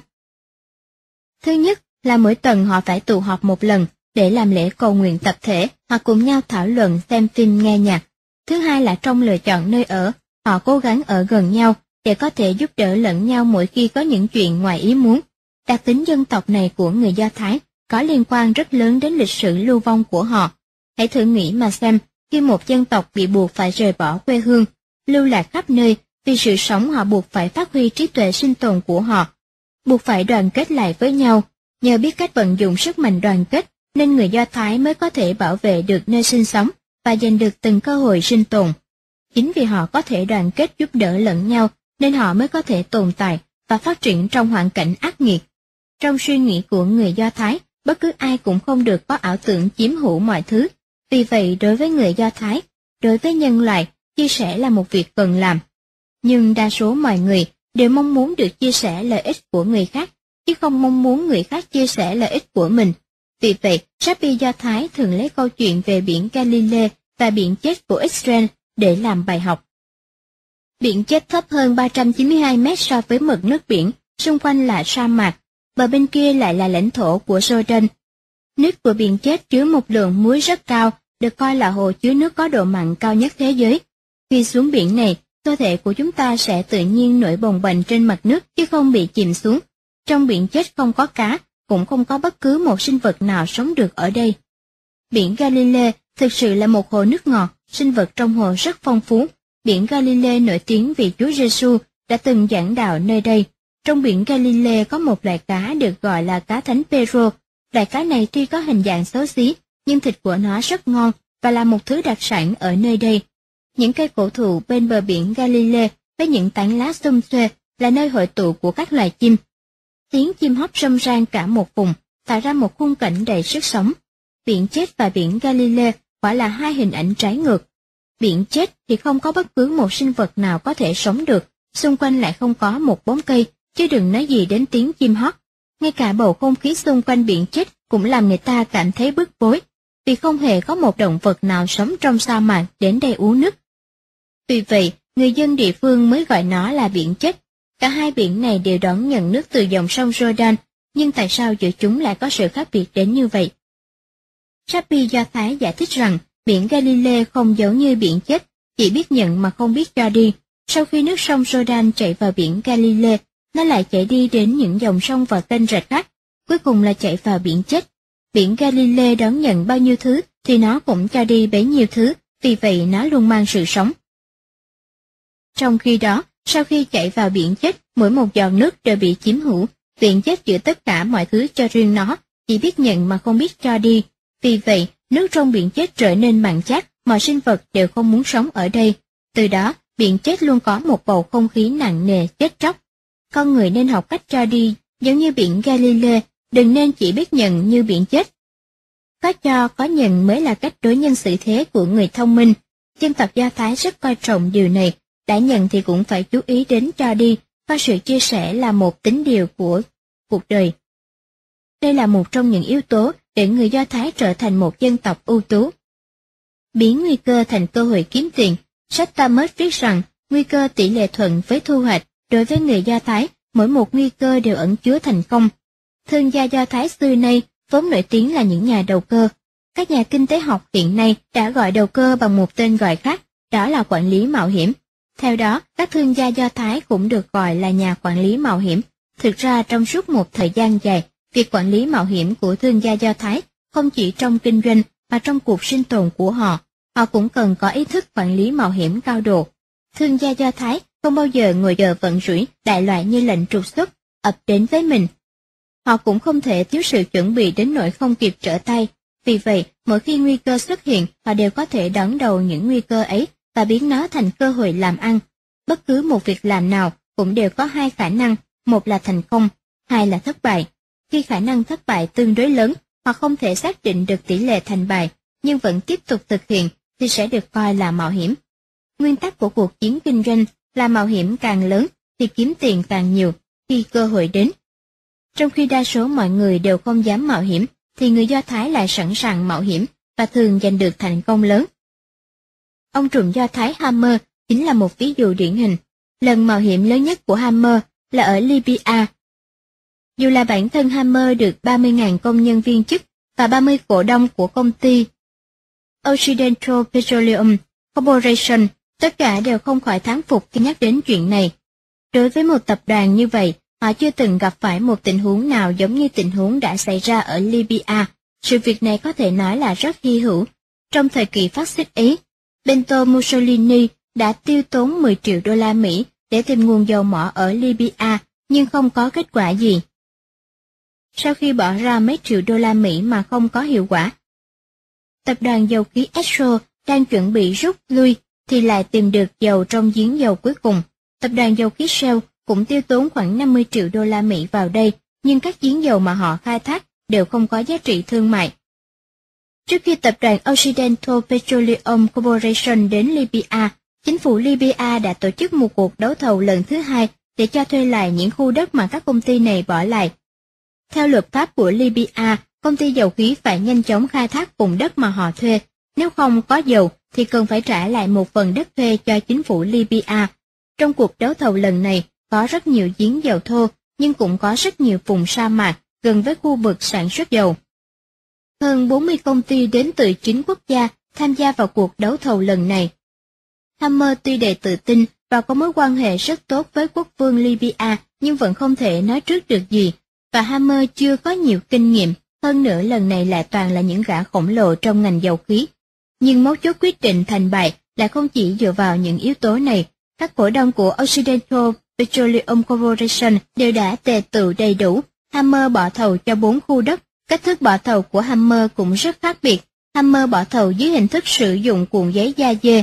Thứ nhất là mỗi tuần họ phải tụ họp một lần để làm lễ cầu nguyện tập thể hoặc cùng nhau thảo luận xem phim nghe nhạc. Thứ hai là trong lựa chọn nơi ở, họ cố gắng ở gần nhau để có thể giúp đỡ lẫn nhau mỗi khi có những chuyện ngoài ý muốn. Đặc tính dân tộc này của người Do Thái có liên quan rất lớn đến lịch sử lưu vong của họ. Hãy thử nghĩ mà xem, khi một dân tộc bị buộc phải rời bỏ quê hương, lưu lạc khắp nơi, vì sự sống họ buộc phải phát huy trí tuệ sinh tồn của họ, buộc phải đoàn kết lại với nhau, nhờ biết cách vận dụng sức mạnh đoàn kết, nên người Do Thái mới có thể bảo vệ được nơi sinh sống và giành được từng cơ hội sinh tồn. Chính vì họ có thể đoàn kết giúp đỡ lẫn nhau, nên họ mới có thể tồn tại và phát triển trong hoàn cảnh ác nghiệt. Trong suy nghĩ của người Do Thái, bất cứ ai cũng không được có ảo tưởng chiếm hữu mọi thứ. Vì vậy, đối với người Do Thái, đối với nhân loại, chia sẻ là một việc cần làm. Nhưng đa số mọi người đều mong muốn được chia sẻ lợi ích của người khác, chứ không mong muốn người khác chia sẻ lợi ích của mình. Vì vậy, Rabbi Do Thái thường lấy câu chuyện về biển Galilee và biển chết của Israel để làm bài học. Biển chết thấp hơn 392 mét so với mực nước biển, xung quanh là sa mạc, bờ bên kia lại là lãnh thổ của Jordan. Nước của biển chết chứa một lượng muối rất cao, được coi là hồ chứa nước có độ mặn cao nhất thế giới. Khi xuống biển này, cơ thể của chúng ta sẽ tự nhiên nổi bồng bềnh trên mặt nước chứ không bị chìm xuống. Trong biển chết không có cá, cũng không có bất cứ một sinh vật nào sống được ở đây. Biển Galilee thực sự là một hồ nước ngọt, sinh vật trong hồ rất phong phú. Biển Galilee nổi tiếng vì Chúa Giêsu đã từng giảng đạo nơi đây. Trong biển Galilee có một loại cá được gọi là cá thánh Pedro. Loại cá này tuy có hình dạng xấu xí, nhưng thịt của nó rất ngon và là một thứ đặc sản ở nơi đây. Những cây cổ thụ bên bờ biển Galilee với những tán lá xum xuê là nơi hội tụ của các loài chim. Tiếng chim hót râm ran cả một vùng, tạo ra một khung cảnh đầy sức sống. Biển chết và biển Galilee quả là hai hình ảnh trái ngược. Biển chết thì không có bất cứ một sinh vật nào có thể sống được, xung quanh lại không có một bóng cây, chứ đừng nói gì đến tiếng chim hót. Ngay cả bầu không khí xung quanh biển chết cũng làm người ta cảm thấy bức bối, vì không hề có một động vật nào sống trong sa mạc đến đây uống nước. Vì vậy, người dân địa phương mới gọi nó là biển chết. Cả hai biển này đều đón nhận nước từ dòng sông Jordan, nhưng tại sao giữa chúng lại có sự khác biệt đến như vậy? Rabbi Do Thái giải thích rằng, biển Galilee không giống như biển chết, chỉ biết nhận mà không biết cho đi. Sau khi nước sông Jordan chảy vào biển Galilee, nó lại chảy đi đến những dòng sông và kênh rạch khác, cuối cùng là chảy vào biển chết. Biển Galilee đón nhận bao nhiêu thứ thì nó cũng cho đi bấy nhiêu thứ, vì vậy nó luôn mang sự sống. Trong khi đó, sau khi chảy vào biển chết, mỗi một giọt nước đều bị chiếm hữu, biển chết giữ tất cả mọi thứ cho riêng nó, chỉ biết nhận mà không biết cho đi. Vì vậy, nước trong biển chết trở nên mặn chát, mọi sinh vật đều không muốn sống ở đây. Từ đó, biển chết luôn có một bầu không khí nặng nề, chết chóc. Con người nên học cách cho đi, giống như biển Galilee, đừng nên chỉ biết nhận như biển chết. Có cho, có nhận mới là cách đối nhân xử thế của người thông minh. Dân tộc Do Thái rất coi trọng điều này, đã nhận thì cũng phải chú ý đến cho đi, và sự chia sẻ là một tính điều của cuộc đời. Đây là một trong những yếu tố để người Do Thái trở thành một dân tộc ưu tú. Biến nguy cơ thành cơ hội kiếm tiền, sách Talmud viết rằng nguy cơ tỷ lệ thuận với thu hoạch đối với người Do Thái, mỗi một nguy cơ đều ẩn chứa thành công. Thương gia Do Thái xưa nay vốn nổi tiếng là những nhà đầu cơ. Các nhà kinh tế học hiện nay đã gọi đầu cơ bằng một tên gọi khác, đó là quản lý mạo hiểm. Theo đó, các thương gia Do Thái cũng được gọi là nhà quản lý mạo hiểm. Thực ra trong suốt một thời gian dài, việc quản lý mạo hiểm của thương gia Do Thái không chỉ trong kinh doanh mà trong cuộc sinh tồn của họ, họ cũng cần có ý thức quản lý mạo hiểm cao độ. Thương gia Do Thái không bao giờ ngồi chờ vận rủi đại loại như lệnh trục xuất ập đến với mình. Họ cũng không thể thiếu sự chuẩn bị đến nỗi không kịp trở tay. Vì vậy, mỗi khi nguy cơ xuất hiện, họ đều có thể đón đầu những nguy cơ ấy và biến nó thành cơ hội làm ăn. Bất cứ một việc làm nào cũng đều có hai khả năng, một là thành công, hai là thất bại. Khi khả năng thất bại tương đối lớn hoặc không thể xác định được tỷ lệ thành bại, nhưng vẫn tiếp tục thực hiện thì sẽ được coi là mạo hiểm. Nguyên tắc của cuộc chiến kinh doanh là mạo hiểm càng lớn thì kiếm tiền càng nhiều khi cơ hội đến. Trong khi đa số mọi người đều không dám mạo hiểm, thì người Do Thái lại sẵn sàng mạo hiểm và thường giành được thành công lớn. Ông trùm Do Thái Hammer chính là một ví dụ điển hình. Lần mạo hiểm lớn nhất của Hammer là ở Libya. Dù là bản thân Hammer được 30.000 công nhân viên chức và 30 cổ đông của công ty Occidental Petroleum Corporation, tất cả đều không khỏi thán phục khi nhắc đến chuyện này. Đối với một tập đoàn như vậy, họ chưa từng gặp phải một tình huống nào giống như tình huống đã xảy ra ở Libya. Sự việc này có thể nói là rất hy hữu. Trong thời kỳ phát xít Ý, Benito Mussolini đã tiêu tốn 10 triệu đô la Mỹ để tìm nguồn dầu mỏ ở Libya, nhưng không có kết quả gì. Sau khi bỏ ra mấy triệu đô la Mỹ mà không có hiệu quả, tập đoàn dầu khí Exxon đang chuẩn bị rút lui thì lại tìm được dầu trong giếng dầu cuối cùng. Tập đoàn dầu khí Shell cũng tiêu tốn khoảng 50 triệu đô la Mỹ vào đây, nhưng các giếng dầu mà họ khai thác đều không có giá trị thương mại. Trước khi tập đoàn Occidental Petroleum Corporation đến Libya, chính phủ Libya đã tổ chức một cuộc đấu thầu lần thứ hai để cho thuê lại những khu đất mà các công ty này bỏ lại. Theo luật pháp của Libya, công ty dầu khí phải nhanh chóng khai thác vùng đất mà họ thuê, nếu không có dầu thì cần phải trả lại một phần đất thuê cho chính phủ Libya. Trong cuộc đấu thầu lần này, có rất nhiều giếng dầu thô, nhưng cũng có rất nhiều vùng sa mạc gần với khu vực sản xuất dầu. Hơn 40 công ty đến từ chính quốc gia tham gia vào cuộc đấu thầu lần này. Hammer tuy đầy tự tin và có mối quan hệ rất tốt với quốc vương Libya nhưng vẫn không thể nói trước được gì, và Hammer chưa có nhiều kinh nghiệm, hơn nữa lần này lại toàn là những gã khổng lồ trong ngành dầu khí. Nhưng mấu chốt quyết định thành bại là không chỉ dựa vào những yếu tố này, các cổ đông của Occidental Petroleum Corporation đều đã tề tự đầy đủ. Hammer bỏ thầu cho bốn khu đất. Cách thức bỏ thầu của Hammer cũng rất khác biệt. Hammer bỏ thầu dưới hình thức sử dụng cuộn giấy da dê.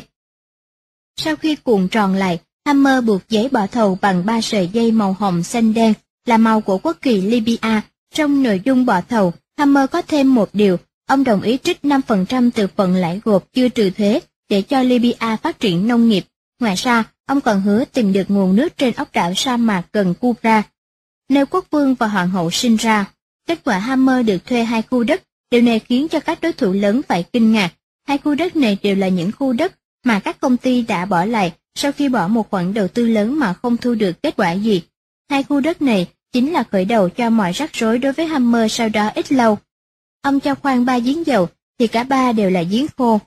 Sau khi cuộn tròn lại, Hammer buộc giấy bỏ thầu bằng ba sợi dây màu hồng xanh đen, là màu của quốc kỳ Libya. Trong nội dung bỏ thầu, Hammer có thêm một điều, ông đồng ý trích 5% từ phần lãi gộp chưa trừ thuế để cho Libya phát triển nông nghiệp. Ngoài ra, ông còn hứa tìm được nguồn nước trên ốc đảo sa mạc gần Cuba. nơi quốc vương và hoàng hậu sinh ra. Kết quả Hammer được thuê hai khu đất, điều này khiến cho các đối thủ lớn phải kinh ngạc. Hai khu đất này đều là những khu đất mà các công ty đã bỏ lại sau khi bỏ một khoản đầu tư lớn mà không thu được kết quả gì. Hai khu đất này chính là khởi đầu cho mọi rắc rối đối với Hammer sau đó ít lâu. Ông cho khoan ba giếng dầu, thì cả ba đều là giếng khô.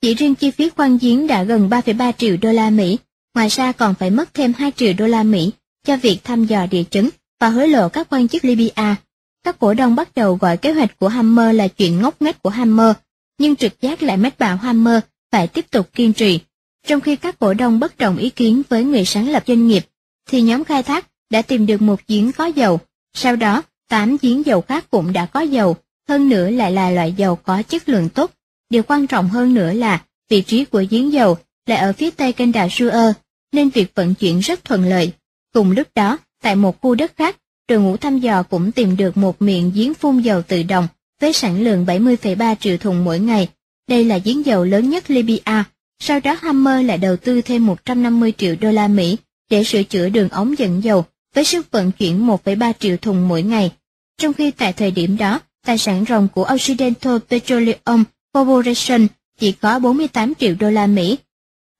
Chỉ riêng chi phí khoan giếng đã gần 3,3 triệu đô la Mỹ, ngoài ra còn phải mất thêm 2 triệu đô la Mỹ cho việc thăm dò địa chứng và hối lộ các quan chức Libya. Các cổ đông bắt đầu gọi kế hoạch của Hammer là chuyện ngốc nghếch của Hammer, nhưng trực giác lại mách bảo Hammer phải tiếp tục kiên trì. Trong khi các cổ đông bất đồng ý kiến với người sáng lập doanh nghiệp, thì nhóm khai thác đã tìm được một giếng có dầu, sau đó tám giếng dầu khác cũng đã có dầu, hơn nữa lại là loại dầu có chất lượng tốt. Điều quan trọng hơn nữa là vị trí của giếng dầu lại ở phía tây kênh đảo Suez, nên việc vận chuyển rất thuận lợi. Cùng lúc đó, tại một khu đất khác, đội ngũ thăm dò cũng tìm được một miệng giếng phun dầu tự động với sản lượng 70,3 triệu thùng mỗi ngày. Đây là giếng dầu lớn nhất Libya. Sau đó Hammer lại đầu tư thêm 150 triệu đô la Mỹ để sửa chữa đường ống dẫn dầu với sức vận chuyển 1,3 triệu thùng mỗi ngày. Trong khi tại thời điểm đó, tài sản ròng của Occidental Petroleum Corporation chỉ có 48 triệu đô la Mỹ.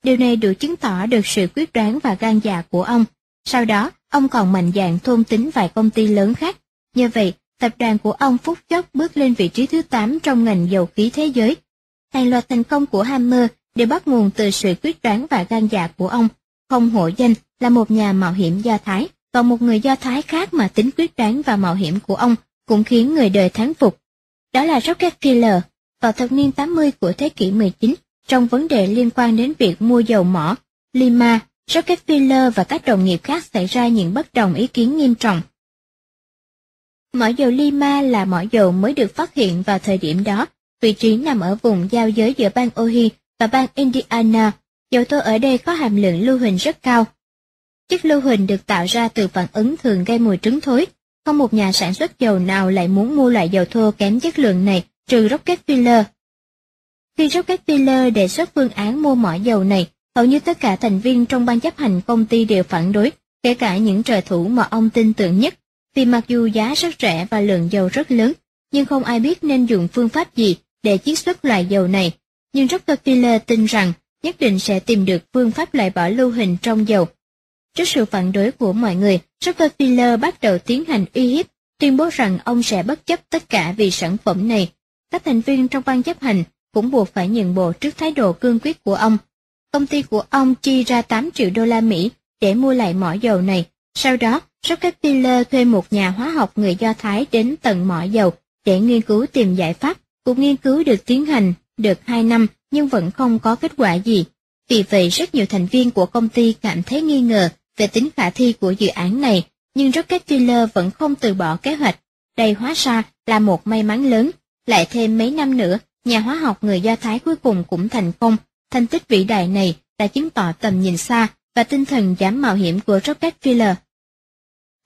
Điều này đủ chứng tỏ được sự quyết đoán và gan dạ của ông. Sau đó, ông còn mạnh dạn thôn tính vài công ty lớn khác. Như vậy, tập đoàn của ông phút chốc bước lên vị trí thứ 8 trong ngành dầu khí thế giới. Hàng loạt thành công của Hammer đều bắt nguồn từ sự quyết đoán và gan dạ của ông. Không hổ danh là một nhà mạo hiểm Do Thái, còn một người Do Thái khác mà tính quyết đoán và mạo hiểm của ông cũng khiến người đời thán phục. Đó là Rockefeller, vào thập niên 80 của thế kỷ 19, trong vấn đề liên quan đến việc mua dầu mỏ, Lima, Rockefeller và các đồng nghiệp khác xảy ra những bất đồng ý kiến nghiêm trọng. Mỏ dầu Lima là mỏ dầu mới được phát hiện vào thời điểm đó, vị trí nằm ở vùng giao giới giữa bang Ohio và bang Indiana. Dầu thô ở đây có hàm lượng lưu huỳnh rất cao. Chất lưu huỳnh được tạo ra từ phản ứng thường gây mùi trứng thối. Không một nhà sản xuất dầu nào lại muốn mua loại dầu thô kém chất lượng này trừ Rockefeller. Khi Rockefeller đề xuất phương án mua mỏ dầu này, hầu như tất cả thành viên trong ban chấp hành công ty đều phản đối, kể cả những trợ thủ mà ông tin tưởng nhất, vì mặc dù giá rất rẻ và lượng dầu rất lớn, nhưng không ai biết nên dùng phương pháp gì để chiết xuất loại dầu này. Nhưng Rockefeller tin rằng nhất định sẽ tìm được phương pháp loại bỏ lưu hình trong dầu. Trước sự phản đối của mọi người, Rockefeller bắt đầu tiến hành uy hiếp, tuyên bố rằng ông sẽ bất chấp tất cả vì sản phẩm này. Các thành viên trong ban chấp hành cũng buộc phải nhượng bộ trước thái độ cương quyết của ông. Công ty của ông chi ra 8 triệu đô la Mỹ để mua lại mỏ dầu này. Sau đó, Rockefeller thuê một nhà hóa học người Do Thái đến tận mỏ dầu để nghiên cứu tìm giải pháp. Cuộc nghiên cứu được tiến hành được 2 năm nhưng vẫn không có kết quả gì. Vì vậy rất nhiều thành viên của công ty cảm thấy nghi ngờ về tính khả thi của dự án này, nhưng Rockefeller vẫn không từ bỏ kế hoạch. Đây hóa ra là một may mắn lớn. Lại thêm mấy năm nữa, nhà hóa học người Do Thái cuối cùng cũng thành công. Thành tích vĩ đại này đã chứng tỏ tầm nhìn xa và tinh thần dám mạo hiểm của Rockefeller.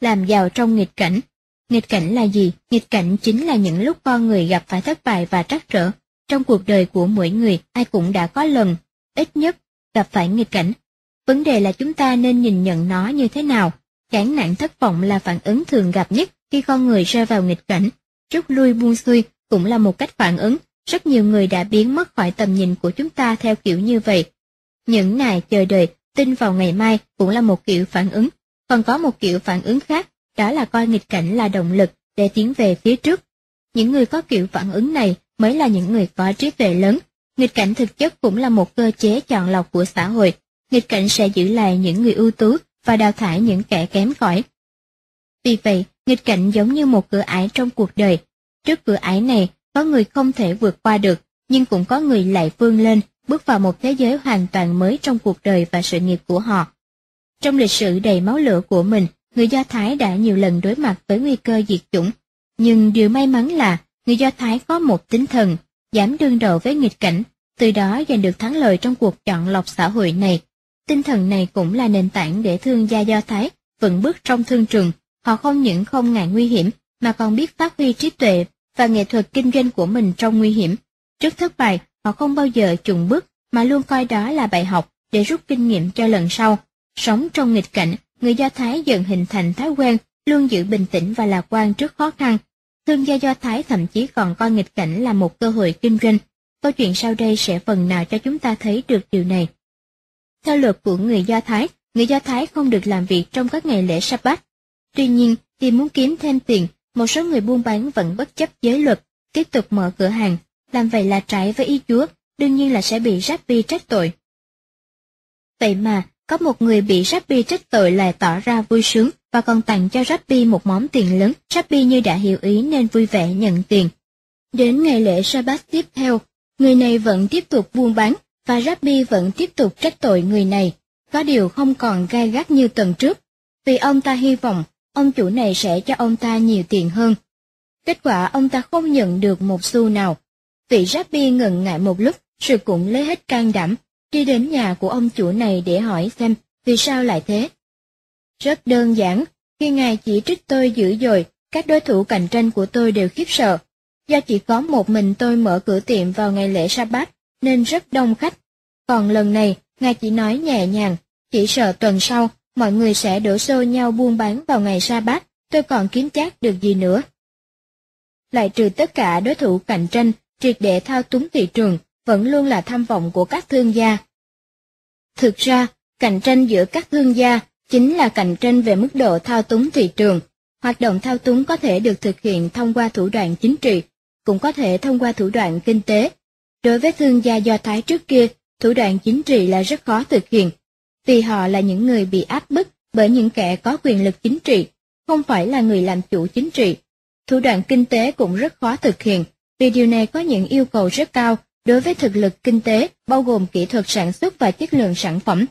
Làm giàu trong nghịch cảnh Nghịch cảnh là gì? Nghịch cảnh chính là những lúc con người gặp phải thất bại và trắc trở. Trong cuộc đời của mỗi người, ai cũng đã có lần, ít nhất, gặp phải nghịch cảnh. Vấn đề là chúng ta nên nhìn nhận nó như thế nào. Chán nản thất vọng là phản ứng thường gặp nhất khi con người rơi vào nghịch cảnh. Rút lui buông xuôi cũng là một cách phản ứng. Rất nhiều người đã biến mất khỏi tầm nhìn của chúng ta theo kiểu như vậy. Những ngày chờ đợi, tin vào ngày mai cũng là một kiểu phản ứng. Còn có một kiểu phản ứng khác, đó là coi nghịch cảnh là động lực để tiến về phía trước. Những người có kiểu phản ứng này mới là những người có trí tuệ lớn. Nghịch cảnh thực chất cũng là một cơ chế chọn lọc của xã hội. Nghịch cảnh sẽ giữ lại những người ưu tú và đào thải những kẻ kém cỏi. Vì vậy, nghịch cảnh giống như một cửa ải trong cuộc đời. Trước cửa ải này, có người không thể vượt qua được, nhưng cũng có người lại vươn lên, bước vào một thế giới hoàn toàn mới trong cuộc đời và sự nghiệp của họ. Trong lịch sử đầy máu lửa của mình, người Do Thái đã nhiều lần đối mặt với nguy cơ diệt chủng. Nhưng điều may mắn là người Do Thái có một tinh thần, dám đương đầu với nghịch cảnh, từ đó giành được thắng lợi trong cuộc chọn lọc xã hội này. Tinh thần này cũng là nền tảng để thương gia Do Thái vững bước trong thương trường. Họ không những không ngại nguy hiểm, mà còn biết phát huy trí tuệ và nghệ thuật kinh doanh của mình trong nguy hiểm. Trước thất bại, họ không bao giờ chùn bước, mà luôn coi đó là bài học để rút kinh nghiệm cho lần sau. Sống trong nghịch cảnh, người Do Thái dần hình thành thói quen luôn giữ bình tĩnh và lạc quan trước khó khăn. Thương gia Do Thái thậm chí còn coi nghịch cảnh là một cơ hội kinh doanh. Câu chuyện sau đây sẽ phần nào cho chúng ta thấy được điều này. Theo luật của người Do Thái, người Do Thái không được làm việc trong các ngày lễ Sabbath. Tuy nhiên, vì muốn kiếm thêm tiền, một số người buôn bán vẫn bất chấp giới luật, tiếp tục mở cửa hàng. Làm vậy là trái với ý Chúa, đương nhiên là sẽ bị Rabbi trách tội. Vậy mà, có một người bị Rabbi trách tội lại tỏ ra vui sướng và còn tặng cho Rabbi một món tiền lớn. Rabbi như đã hiểu ý nên vui vẻ nhận tiền. Đến ngày lễ Sabbath tiếp theo, người này vẫn tiếp tục buôn bán và Rabbi vẫn tiếp tục trách tội người này. Có điều không còn gai gắt như tuần trước, vì ông ta hy vọng ông chủ này sẽ cho ông ta nhiều tiền hơn. Kết quả ông ta không nhận được một xu nào. Vị Rabbi ngần ngại một lúc, rồi cũng lấy hết can đảm, đi đến nhà của ông chủ này để hỏi xem vì sao lại thế. Rất đơn giản, khi ngài chỉ trích tôi dữ dội, các đối thủ cạnh tranh của tôi đều khiếp sợ. Do chỉ có một mình tôi mở cửa tiệm vào ngày lễ Sa-bát, nên rất đông khách. Còn lần này, ngài chỉ nói nhẹ nhàng, chỉ sợ tuần sau, mọi người sẽ đổ xô nhau buôn bán vào ngày sa bát, tôi còn kiếm chác được gì nữa. Lại trừ tất cả đối thủ cạnh tranh, triệt để thao túng thị trường, vẫn luôn là tham vọng của các thương gia. Thực ra, cạnh tranh giữa các thương gia chính là cạnh tranh về mức độ thao túng thị trường. Hoạt động thao túng có thể được thực hiện thông qua thủ đoạn chính trị, cũng có thể thông qua thủ đoạn kinh tế. Đối với thương gia Do Thái trước kia, thủ đoạn chính trị là rất khó thực hiện, vì họ là những người bị áp bức bởi những kẻ có quyền lực chính trị, không phải là người làm chủ chính trị. Thủ đoạn kinh tế cũng rất khó thực hiện, vì điều này có những yêu cầu rất cao đối với thực lực kinh tế, bao gồm kỹ thuật sản xuất và chất lượng sản phẩm.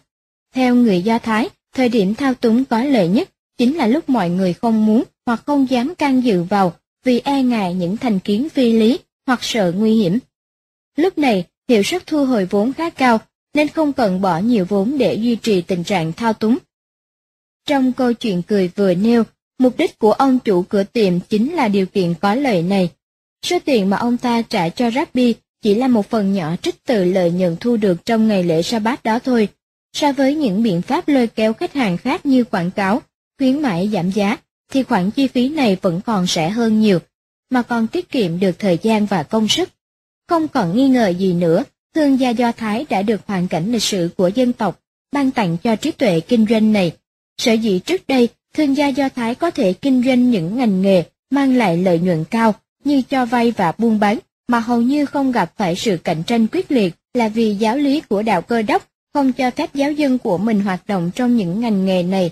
Theo người Do Thái, thời điểm thao túng có lợi nhất chính là lúc mọi người không muốn hoặc không dám can dự vào vì e ngại những thành kiến phi lý hoặc sợ nguy hiểm. Lúc này, hiệu suất thu hồi vốn khá cao, nên không cần bỏ nhiều vốn để duy trì tình trạng thao túng. Trong câu chuyện cười vừa nêu, mục đích của ông chủ cửa tiệm chính là điều kiện có lợi này. Số tiền mà ông ta trả cho Rabbi chỉ là một phần nhỏ trích từ lợi nhuận thu được trong ngày lễ Sa-bát đó thôi. So với những biện pháp lôi kéo khách hàng khác như quảng cáo, khuyến mãi giảm giá, thì khoản chi phí này vẫn còn rẻ hơn nhiều, mà còn tiết kiệm được thời gian và công sức. Không còn nghi ngờ gì nữa, thương gia Do Thái đã được hoàn cảnh lịch sử của dân tộc, ban tặng cho trí tuệ kinh doanh này. Sở dĩ trước đây, thương gia Do Thái có thể kinh doanh những ngành nghề mang lại lợi nhuận cao như cho vay và buôn bán, mà hầu như không gặp phải sự cạnh tranh quyết liệt là vì giáo lý của đạo cơ đốc không cho phép giáo dân của mình hoạt động trong những ngành nghề này.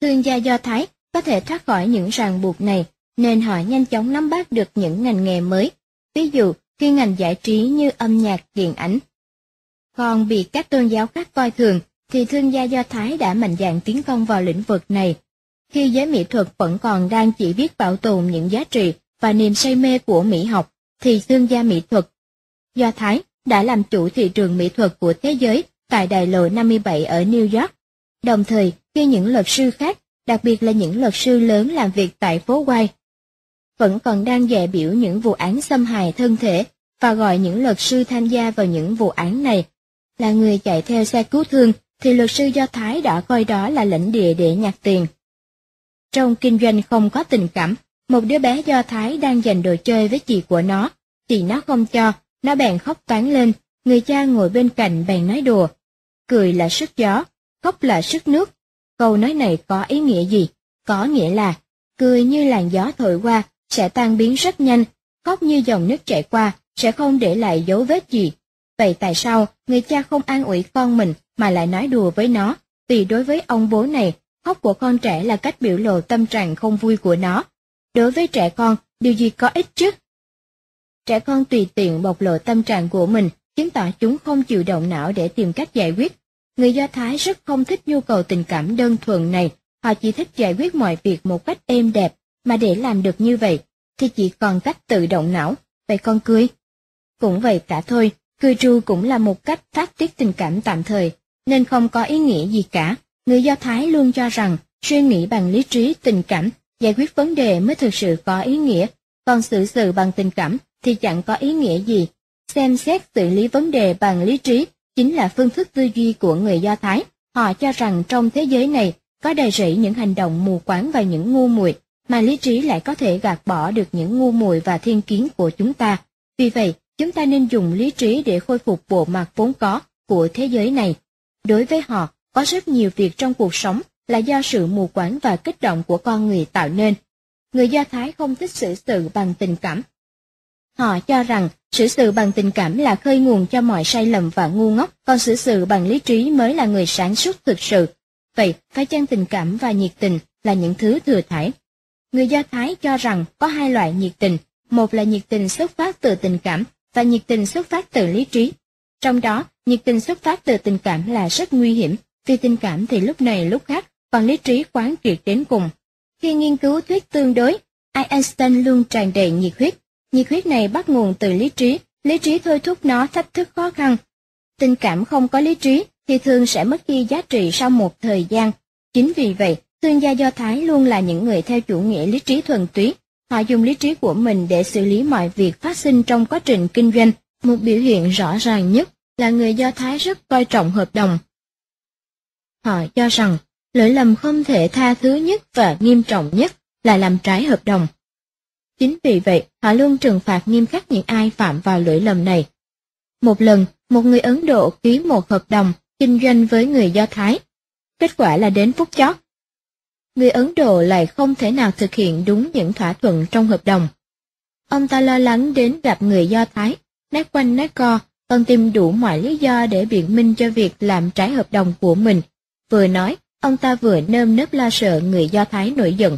Thương gia Do Thái có thể thoát khỏi những ràng buộc này, nên họ nhanh chóng nắm bắt được những ngành nghề mới. Ví dụ, khi ngành giải trí như âm nhạc, điện ảnh. Còn bị các tôn giáo khác coi thường, thì thương gia Do Thái đã mạnh dạn tiến công vào lĩnh vực này. Khi giới mỹ thuật vẫn còn đang chỉ biết bảo tồn những giá trị và niềm say mê của mỹ học, thì thương gia mỹ thuật Do Thái đã làm chủ thị trường mỹ thuật của thế giới tại đại lộ 57 ở New York. Đồng thời, khi những luật sư khác, đặc biệt là những luật sư lớn làm việc tại phố White, vẫn còn đang dè biểu những vụ án xâm hại thân thể và gọi những luật sư tham gia vào những vụ án này là người chạy theo xe cứu thương thì luật sư Do Thái đã coi đó là lãnh địa để nhặt tiền. Trong kinh doanh không có tình cảm, một đứa bé Do Thái đang giành đồ chơi với chị của nó, chị nó không cho, nó bèn khóc toán lên, người cha ngồi bên cạnh bèn nói đùa. Cười là sức gió, khóc là sức nước. Câu nói này có ý nghĩa gì? Có nghĩa là, cười như làn gió thổi qua, sẽ tan biến rất nhanh, khóc như dòng nước chảy qua, sẽ không để lại dấu vết gì. Vậy tại sao người cha không an ủi con mình mà lại nói đùa với nó? Vì đối với ông bố này, khóc của con trẻ là cách biểu lộ tâm trạng không vui của nó. Đối với trẻ con, điều gì có ích chứ? Trẻ con tùy tiện bộc lộ tâm trạng của mình, chứng tỏ chúng không chịu động não để tìm cách giải quyết. Người Do Thái rất không thích nhu cầu tình cảm đơn thuần này, họ chỉ thích giải quyết mọi việc một cách êm đẹp, mà để làm được như vậy, thì chỉ còn cách tự động não, vậy con cười. Cũng vậy cả thôi, cười tru cũng là một cách phát tiết tình cảm tạm thời, nên không có ý nghĩa gì cả. Người Do Thái luôn cho rằng, suy nghĩ bằng lý trí, tình cảm, giải quyết vấn đề mới thực sự có ý nghĩa, còn xử sự bằng tình cảm thì chẳng có ý nghĩa gì. Xem xét xử lý vấn đề bằng lý trí chính là phương thức tư duy của người Do Thái. Họ cho rằng trong thế giới này có đầy rẫy những hành động mù quáng và những ngu muội, mà lý trí lại có thể gạt bỏ được những ngu muội và thiên kiến của chúng ta. Vì vậy, chúng ta nên dùng lý trí để khôi phục bộ mặt vốn có của thế giới này. Đối với họ, có rất nhiều việc trong cuộc sống là do sự mù quáng và kích động của con người tạo nên. Người Do Thái không thích xử sự bằng tình cảm. Họ cho rằng xử sự bằng tình cảm là khơi nguồn cho mọi sai lầm và ngu ngốc, còn xử sự bằng lý trí mới là người sáng suốt thực sự. Vậy, phải chăng tình cảm và nhiệt tình là những thứ thừa thải? Người Do Thái cho rằng có hai loại nhiệt tình, một là nhiệt tình xuất phát từ tình cảm và nhiệt tình xuất phát từ lý trí. Trong đó, nhiệt tình xuất phát từ tình cảm là rất nguy hiểm, vì tình cảm thì lúc này lúc khác, còn lý trí quán triệt đến cùng. Khi nghiên cứu thuyết tương đối, Einstein luôn tràn đầy nhiệt huyết. Nhiệt huyết này bắt nguồn từ lý trí, lý trí thôi thúc nó thách thức khó khăn. Tình cảm không có lý trí thì thường sẽ mất đi giá trị sau một thời gian. Chính vì vậy, thương gia Do Thái luôn là những người theo chủ nghĩa lý trí thuần túy. Họ dùng lý trí của mình để xử lý mọi việc phát sinh trong quá trình kinh doanh. Một biểu hiện rõ ràng nhất là người Do Thái rất coi trọng hợp đồng. Họ cho rằng Lỗi lầm không thể tha thứ nhất và nghiêm trọng nhất là làm trái hợp đồng. Chính vì vậy, họ luôn trừng phạt nghiêm khắc những ai phạm vào lỗi lầm này. Một lần, một người Ấn Độ ký một hợp đồng kinh doanh với người Do Thái. Kết quả là đến phút chót. Người Ấn Độ lại không thể nào thực hiện đúng những thỏa thuận trong hợp đồng. Ông ta lo lắng đến gặp người Do Thái, nét quanh nét co, còn tìm đủ mọi lý do để biện minh cho việc làm trái hợp đồng của mình. Vừa nói, ông ta vừa nơm nớp lo sợ người Do Thái nổi giận.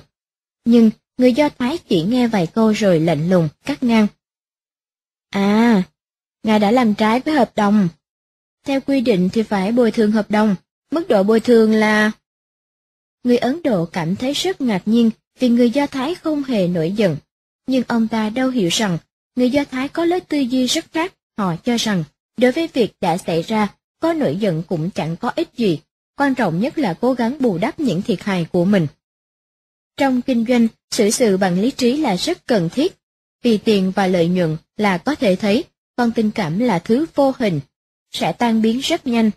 Nhưng, người Do Thái chỉ nghe vài câu rồi lạnh lùng, cắt ngang. À, ngài đã làm trái với hợp đồng. Theo quy định thì phải bồi thường hợp đồng, mức độ bồi thường là... Người Ấn Độ cảm thấy rất ngạc nhiên vì người Do Thái không hề nổi giận. Nhưng ông ta đâu hiểu rằng, người Do Thái có lối tư duy rất khác, họ cho rằng, đối với việc đã xảy ra, có nổi giận cũng chẳng có ích gì, quan trọng nhất là cố gắng bù đắp những thiệt hại của mình. Trong kinh doanh, xử sự bằng lý trí là rất cần thiết, vì tiền và lợi nhuận là có thể thấy, còn tình cảm là thứ vô hình, sẽ tan biến rất nhanh.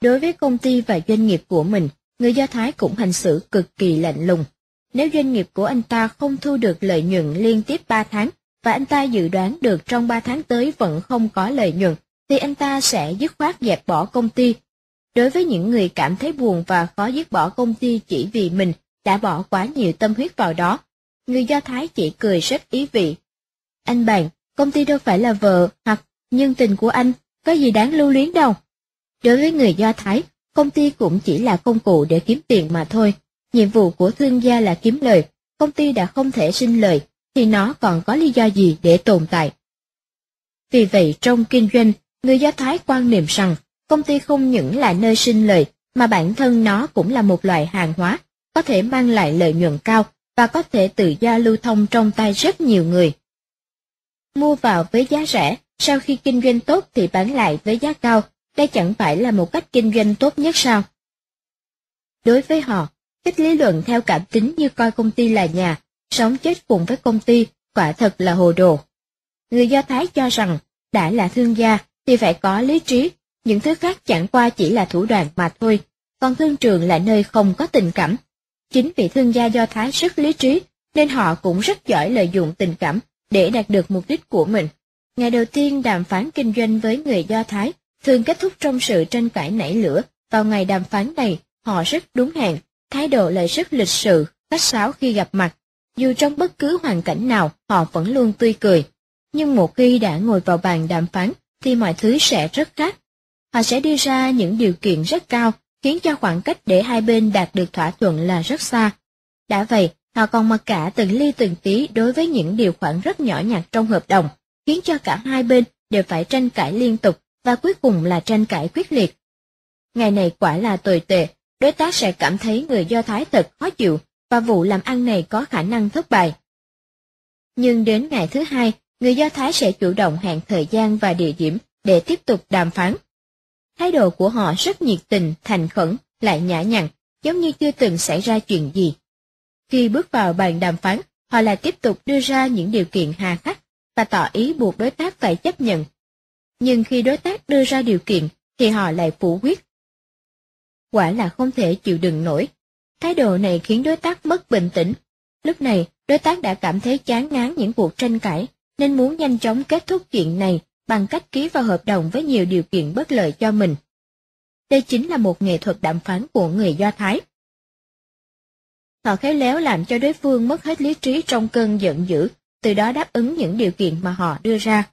Đối với công ty và doanh nghiệp của mình, người Do Thái cũng hành xử cực kỳ lạnh lùng. Nếu doanh nghiệp của anh ta không thu được lợi nhuận liên tiếp 3 tháng, và anh ta dự đoán được trong 3 tháng tới vẫn không có lợi nhuận, thì anh ta sẽ dứt khoát dẹp bỏ công ty. Đối với những người cảm thấy buồn và khó dứt bỏ công ty chỉ vì mình đã bỏ quá nhiều tâm huyết vào đó, người Do Thái chỉ cười rất ý vị. Anh bạn, công ty đâu phải là vợ hoặc nhân tình của anh, có gì đáng lưu luyến đâu. Đối với người Do Thái, công ty cũng chỉ là công cụ để kiếm tiền mà thôi. Nhiệm vụ của thương gia là kiếm lời, công ty đã không thể sinh lời, thì nó còn có lý do gì để tồn tại. Vì vậy trong kinh doanh, người Do Thái quan niệm rằng công ty không những là nơi sinh lời, mà bản thân nó cũng là một loại hàng hóa, có thể mang lại lợi nhuận cao và có thể tự do lưu thông trong tay rất nhiều người. Mua vào với giá rẻ, sau khi kinh doanh tốt thì bán lại với giá cao, đây chẳng phải là một cách kinh doanh tốt nhất sao? Đối với họ, cách lý luận theo cảm tính như coi công ty là nhà, sống chết cùng với công ty, quả thật là hồ đồ. Người Do Thái cho rằng, đã là thương gia thì phải có lý trí, những thứ khác chẳng qua chỉ là thủ đoạn mà thôi, còn thương trường là nơi không có tình cảm. Chính vì thương gia Do Thái rất lý trí, nên họ cũng rất giỏi lợi dụng tình cảm để đạt được mục đích của mình. Ngày đầu tiên đàm phán kinh doanh với người Do Thái thường kết thúc trong sự tranh cãi nảy lửa. Vào ngày đàm phán này, họ rất đúng hẹn, thái độ lại rất lịch sự, khách sáo khi gặp mặt. Dù trong bất cứ hoàn cảnh nào, họ vẫn luôn tươi cười. Nhưng một khi đã ngồi vào bàn đàm phán, thì mọi thứ sẽ rất khác. Họ sẽ đưa ra những điều kiện rất cao, khiến cho khoảng cách để hai bên đạt được thỏa thuận là rất xa. Đã vậy, họ còn mặc cả từng ly từng tí đối với những điều khoản rất nhỏ nhặt trong hợp đồng, khiến cho cả hai bên đều phải tranh cãi liên tục và cuối cùng là tranh cãi quyết liệt. Ngày này quả là tồi tệ, đối tác sẽ cảm thấy người Do Thái thật khó chịu và vụ làm ăn này có khả năng thất bại. Nhưng đến ngày thứ hai, người Do Thái sẽ chủ động hẹn thời gian và địa điểm để tiếp tục đàm phán. Thái độ của họ rất nhiệt tình, thành khẩn, lại nhã nhặn, giống như chưa từng xảy ra chuyện gì. Khi bước vào bàn đàm phán, họ lại tiếp tục đưa ra những điều kiện hà khắc và tỏ ý buộc đối tác phải chấp nhận. Nhưng khi đối tác đưa ra điều kiện, thì họ lại phủ quyết. Quả là không thể chịu đựng nổi. Thái độ này khiến đối tác mất bình tĩnh. Lúc này, đối tác đã cảm thấy chán ngán những cuộc tranh cãi, nên muốn nhanh chóng kết thúc chuyện này bằng cách ký vào hợp đồng với nhiều điều kiện bất lợi cho mình. Đây chính là một nghệ thuật đàm phán của người Do Thái. Họ khéo léo làm cho đối phương mất hết lý trí trong cơn giận dữ, từ đó đáp ứng những điều kiện mà họ đưa ra.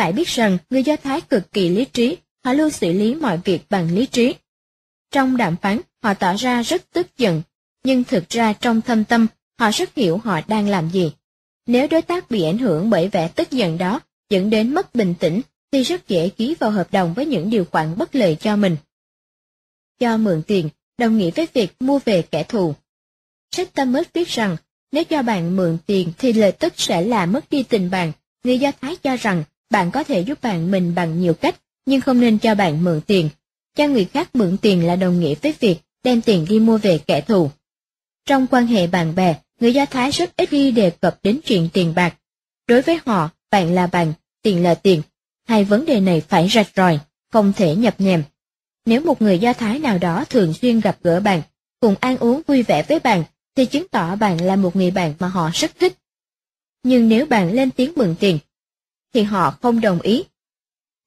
Phải biết rằng người Do Thái cực kỳ lý trí, họ luôn xử lý mọi việc bằng lý trí. Trong đàm phán, họ tỏ ra rất tức giận, nhưng thực ra trong thâm tâm, họ rất hiểu họ đang làm gì. Nếu đối tác bị ảnh hưởng bởi vẻ tức giận đó, dẫn đến mất bình tĩnh, thì rất dễ ký vào hợp đồng với những điều khoản bất lợi cho mình. Cho mượn tiền, đồng nghĩa với việc mua về kẻ thù. Sách mất viết rằng, nếu cho bạn mượn tiền thì lợi tức sẽ là mất đi tình bạn. Người Do Thái cho rằng bạn có thể giúp bạn mình bằng nhiều cách, nhưng không nên cho bạn mượn tiền. Cho người khác mượn tiền là đồng nghĩa với việc đem tiền đi mua về kẻ thù. Trong quan hệ bạn bè, người Do Thái rất ít khi đề cập đến chuyện tiền bạc. Đối với họ, bạn là bạn, tiền là tiền. Hai vấn đề này phải rạch ròi, không thể nhập nhèm. Nếu một người Do Thái nào đó thường xuyên gặp gỡ bạn, cùng ăn uống vui vẻ với bạn, thì chứng tỏ bạn là một người bạn mà họ rất thích. Nhưng nếu bạn lên tiếng mượn tiền, thì họ không đồng ý.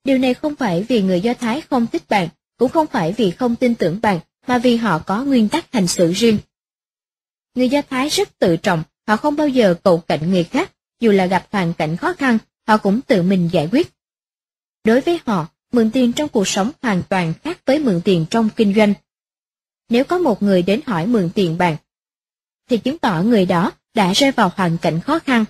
Điều này không phải vì người Do Thái không thích bạn, cũng không phải vì không tin tưởng bạn, mà vì họ có nguyên tắc hành xử riêng. Người Do Thái rất tự trọng, họ không bao giờ cầu cạnh người khác, dù là gặp hoàn cảnh khó khăn, họ cũng tự mình giải quyết. Đối với họ, mượn tiền trong cuộc sống hoàn toàn khác với mượn tiền trong kinh doanh. Nếu có một người đến hỏi mượn tiền bạn, thì chứng tỏ người đó đã rơi vào hoàn cảnh khó khăn.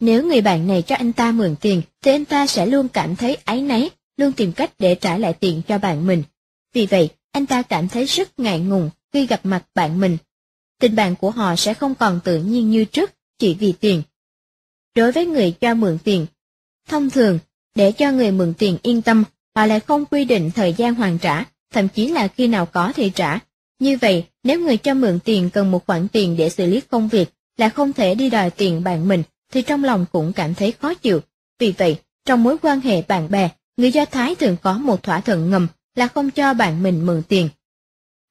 Nếu người bạn này cho anh ta mượn tiền, thì anh ta sẽ luôn cảm thấy áy náy, luôn tìm cách để trả lại tiền cho bạn mình. Vì vậy, anh ta cảm thấy rất ngại ngùng khi gặp mặt bạn mình. Tình bạn của họ sẽ không còn tự nhiên như trước, chỉ vì tiền. Đối với người cho mượn tiền, thông thường, để cho người mượn tiền yên tâm, họ lại không quy định thời gian hoàn trả, thậm chí là khi nào có thì trả. Như vậy, nếu người cho mượn tiền cần một khoản tiền để xử lý công việc, là không thể đi đòi tiền bạn mình, thì trong lòng cũng cảm thấy khó chịu. Vì vậy, trong mối quan hệ bạn bè, người Do Thái thường có một thỏa thuận ngầm là không cho bạn mình mượn tiền.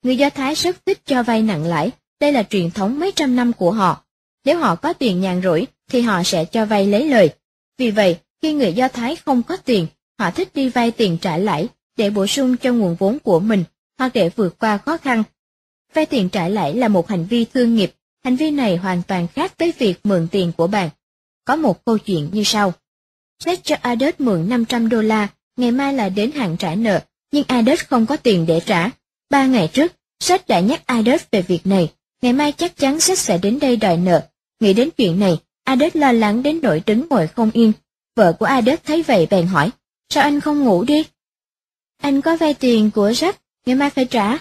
Người Do Thái rất thích cho vay nặng lãi, đây là truyền thống mấy trăm năm của họ. Nếu họ có tiền nhàn rỗi, thì họ sẽ cho vay lấy lời. Vì vậy, khi người Do Thái không có tiền, họ thích đi vay tiền trả lãi để bổ sung cho nguồn vốn của mình hoặc để vượt qua khó khăn. Vay tiền trả lãi là một hành vi thương nghiệp, hành vi này hoàn toàn khác với việc mượn tiền của bạn. Có một câu chuyện như sau. Seth cho Adet mượn 500 đô la, ngày mai là đến hạn trả nợ, nhưng Adet không có tiền để trả. Ba ngày trước, Seth đã nhắc Adet về việc này, ngày mai chắc chắn Seth sẽ đến đây đòi nợ. Nghĩ đến chuyện này, Adet lo lắng đến nỗi đứng ngồi không yên. Vợ của Adet thấy vậy bèn hỏi, sao anh không ngủ đi? Anh có vay tiền của Jack, ngày mai phải trả.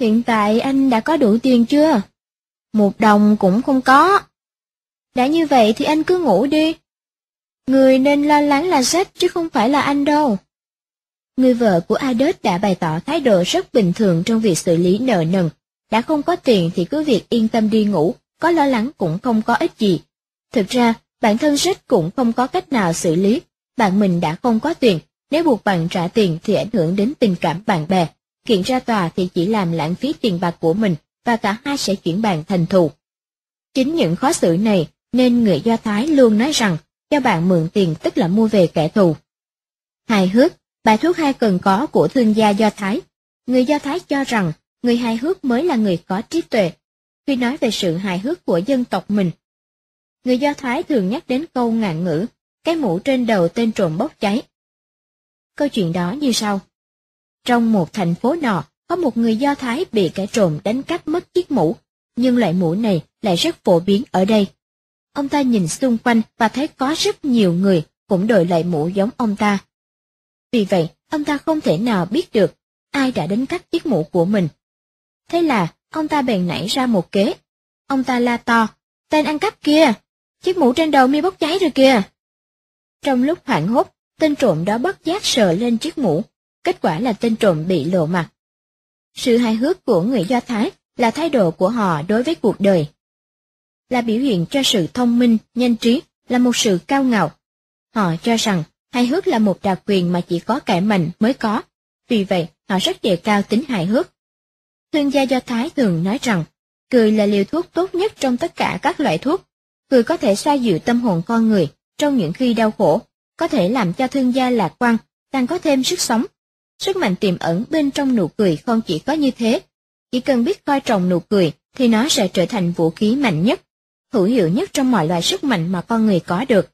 Hiện tại anh đã có đủ tiền chưa? Một đồng cũng không có. Đã như vậy thì anh cứ ngủ đi. Người nên lo lắng là sách chứ không phải là anh đâu. Người vợ của Adot đã bày tỏ thái độ rất bình thường trong việc xử lý nợ nần. Đã không có tiền thì cứ việc yên tâm đi ngủ, có lo lắng cũng không có ích gì. Thực ra, bản thân Jack cũng không có cách nào xử lý. Bạn mình đã không có tiền, nếu buộc bạn trả tiền thì ảnh hưởng đến tình cảm bạn bè. Kiện ra tòa thì chỉ làm lãng phí tiền bạc của mình và cả hai sẽ chuyển bạn thành thù. Chính những khó xử này nên người Do Thái luôn nói rằng cho bạn mượn tiền tức là mua về kẻ thù. Hài hước, bài thuốc hay cần có của thương gia Do Thái. Người Do Thái cho rằng người hài hước mới là người có trí tuệ. Khi nói về sự hài hước của dân tộc mình, người Do Thái thường nhắc đến câu ngạn ngữ, cái mũ trên đầu tên trộm bốc cháy. Câu chuyện đó như sau. Trong một thành phố nọ, có một người Do Thái bị kẻ trộm đánh cắp mất chiếc mũ, nhưng loại mũ này lại rất phổ biến ở đây. Ông ta nhìn xung quanh và thấy có rất nhiều người cũng đội lại mũ giống ông ta. Vì vậy, ông ta không thể nào biết được ai đã đến cắt chiếc mũ của mình. Thế là, ông ta bèn nảy ra một kế. Ông ta la to, tên ăn cắp kia, chiếc mũ trên đầu mi bốc cháy rồi kìa. Trong lúc hoảng hốt, tên trộm đó bất giác sờ lên chiếc mũ, kết quả là tên trộm bị lộ mặt. Sự hài hước của người Do Thái là thái độ của họ đối với cuộc đời. Là biểu hiện cho sự thông minh, nhanh trí, là một sự cao ngạo. Họ cho rằng hài hước là một đặc quyền mà chỉ có kẻ mạnh mới có, vì vậy họ rất đề cao tính hài hước. Thương gia Do Thái thường nói rằng, cười là liều thuốc tốt nhất trong tất cả các loại thuốc. Cười có thể xoa dịu tâm hồn con người trong những khi đau khổ, có thể làm cho thương gia lạc quan, càng có thêm sức sống. Sức mạnh tiềm ẩn bên trong nụ cười không chỉ có như thế, chỉ cần biết coi trọng nụ cười thì nó sẽ trở thành vũ khí mạnh nhất, hữu hiệu nhất trong mọi loại sức mạnh mà con người có được.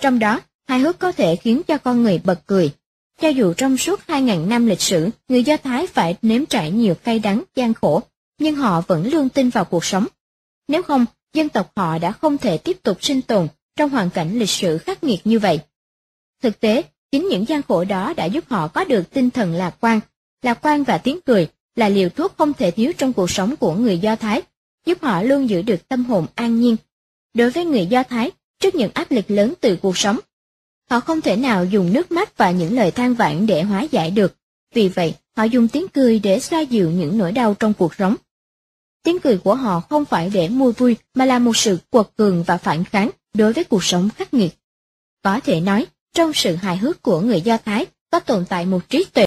Trong đó, hài hước có thể khiến cho con người bật cười. Cho dù trong suốt 2.000 năm lịch sử, người Do Thái phải nếm trải nhiều cay đắng, gian khổ, nhưng họ vẫn luôn tin vào cuộc sống. Nếu không, dân tộc họ đã không thể tiếp tục sinh tồn trong hoàn cảnh lịch sử khắc nghiệt như vậy. Thực tế, chính những gian khổ đó đã giúp họ có được tinh thần lạc quan. Lạc quan và tiếng cười là liều thuốc không thể thiếu trong cuộc sống của người Do Thái, giúp họ luôn giữ được tâm hồn an nhiên. Đối với người Do Thái, trước những áp lực lớn từ cuộc sống, họ không thể nào dùng nước mắt và những lời than vãn để hóa giải được. Vì vậy, họ dùng tiếng cười để xoa dịu những nỗi đau trong cuộc sống. Tiếng cười của họ không phải để mua vui mà là một sự quật cường và phản kháng đối với cuộc sống khắc nghiệt. Có thể nói, trong sự hài hước của người Do Thái có tồn tại một trí tuệ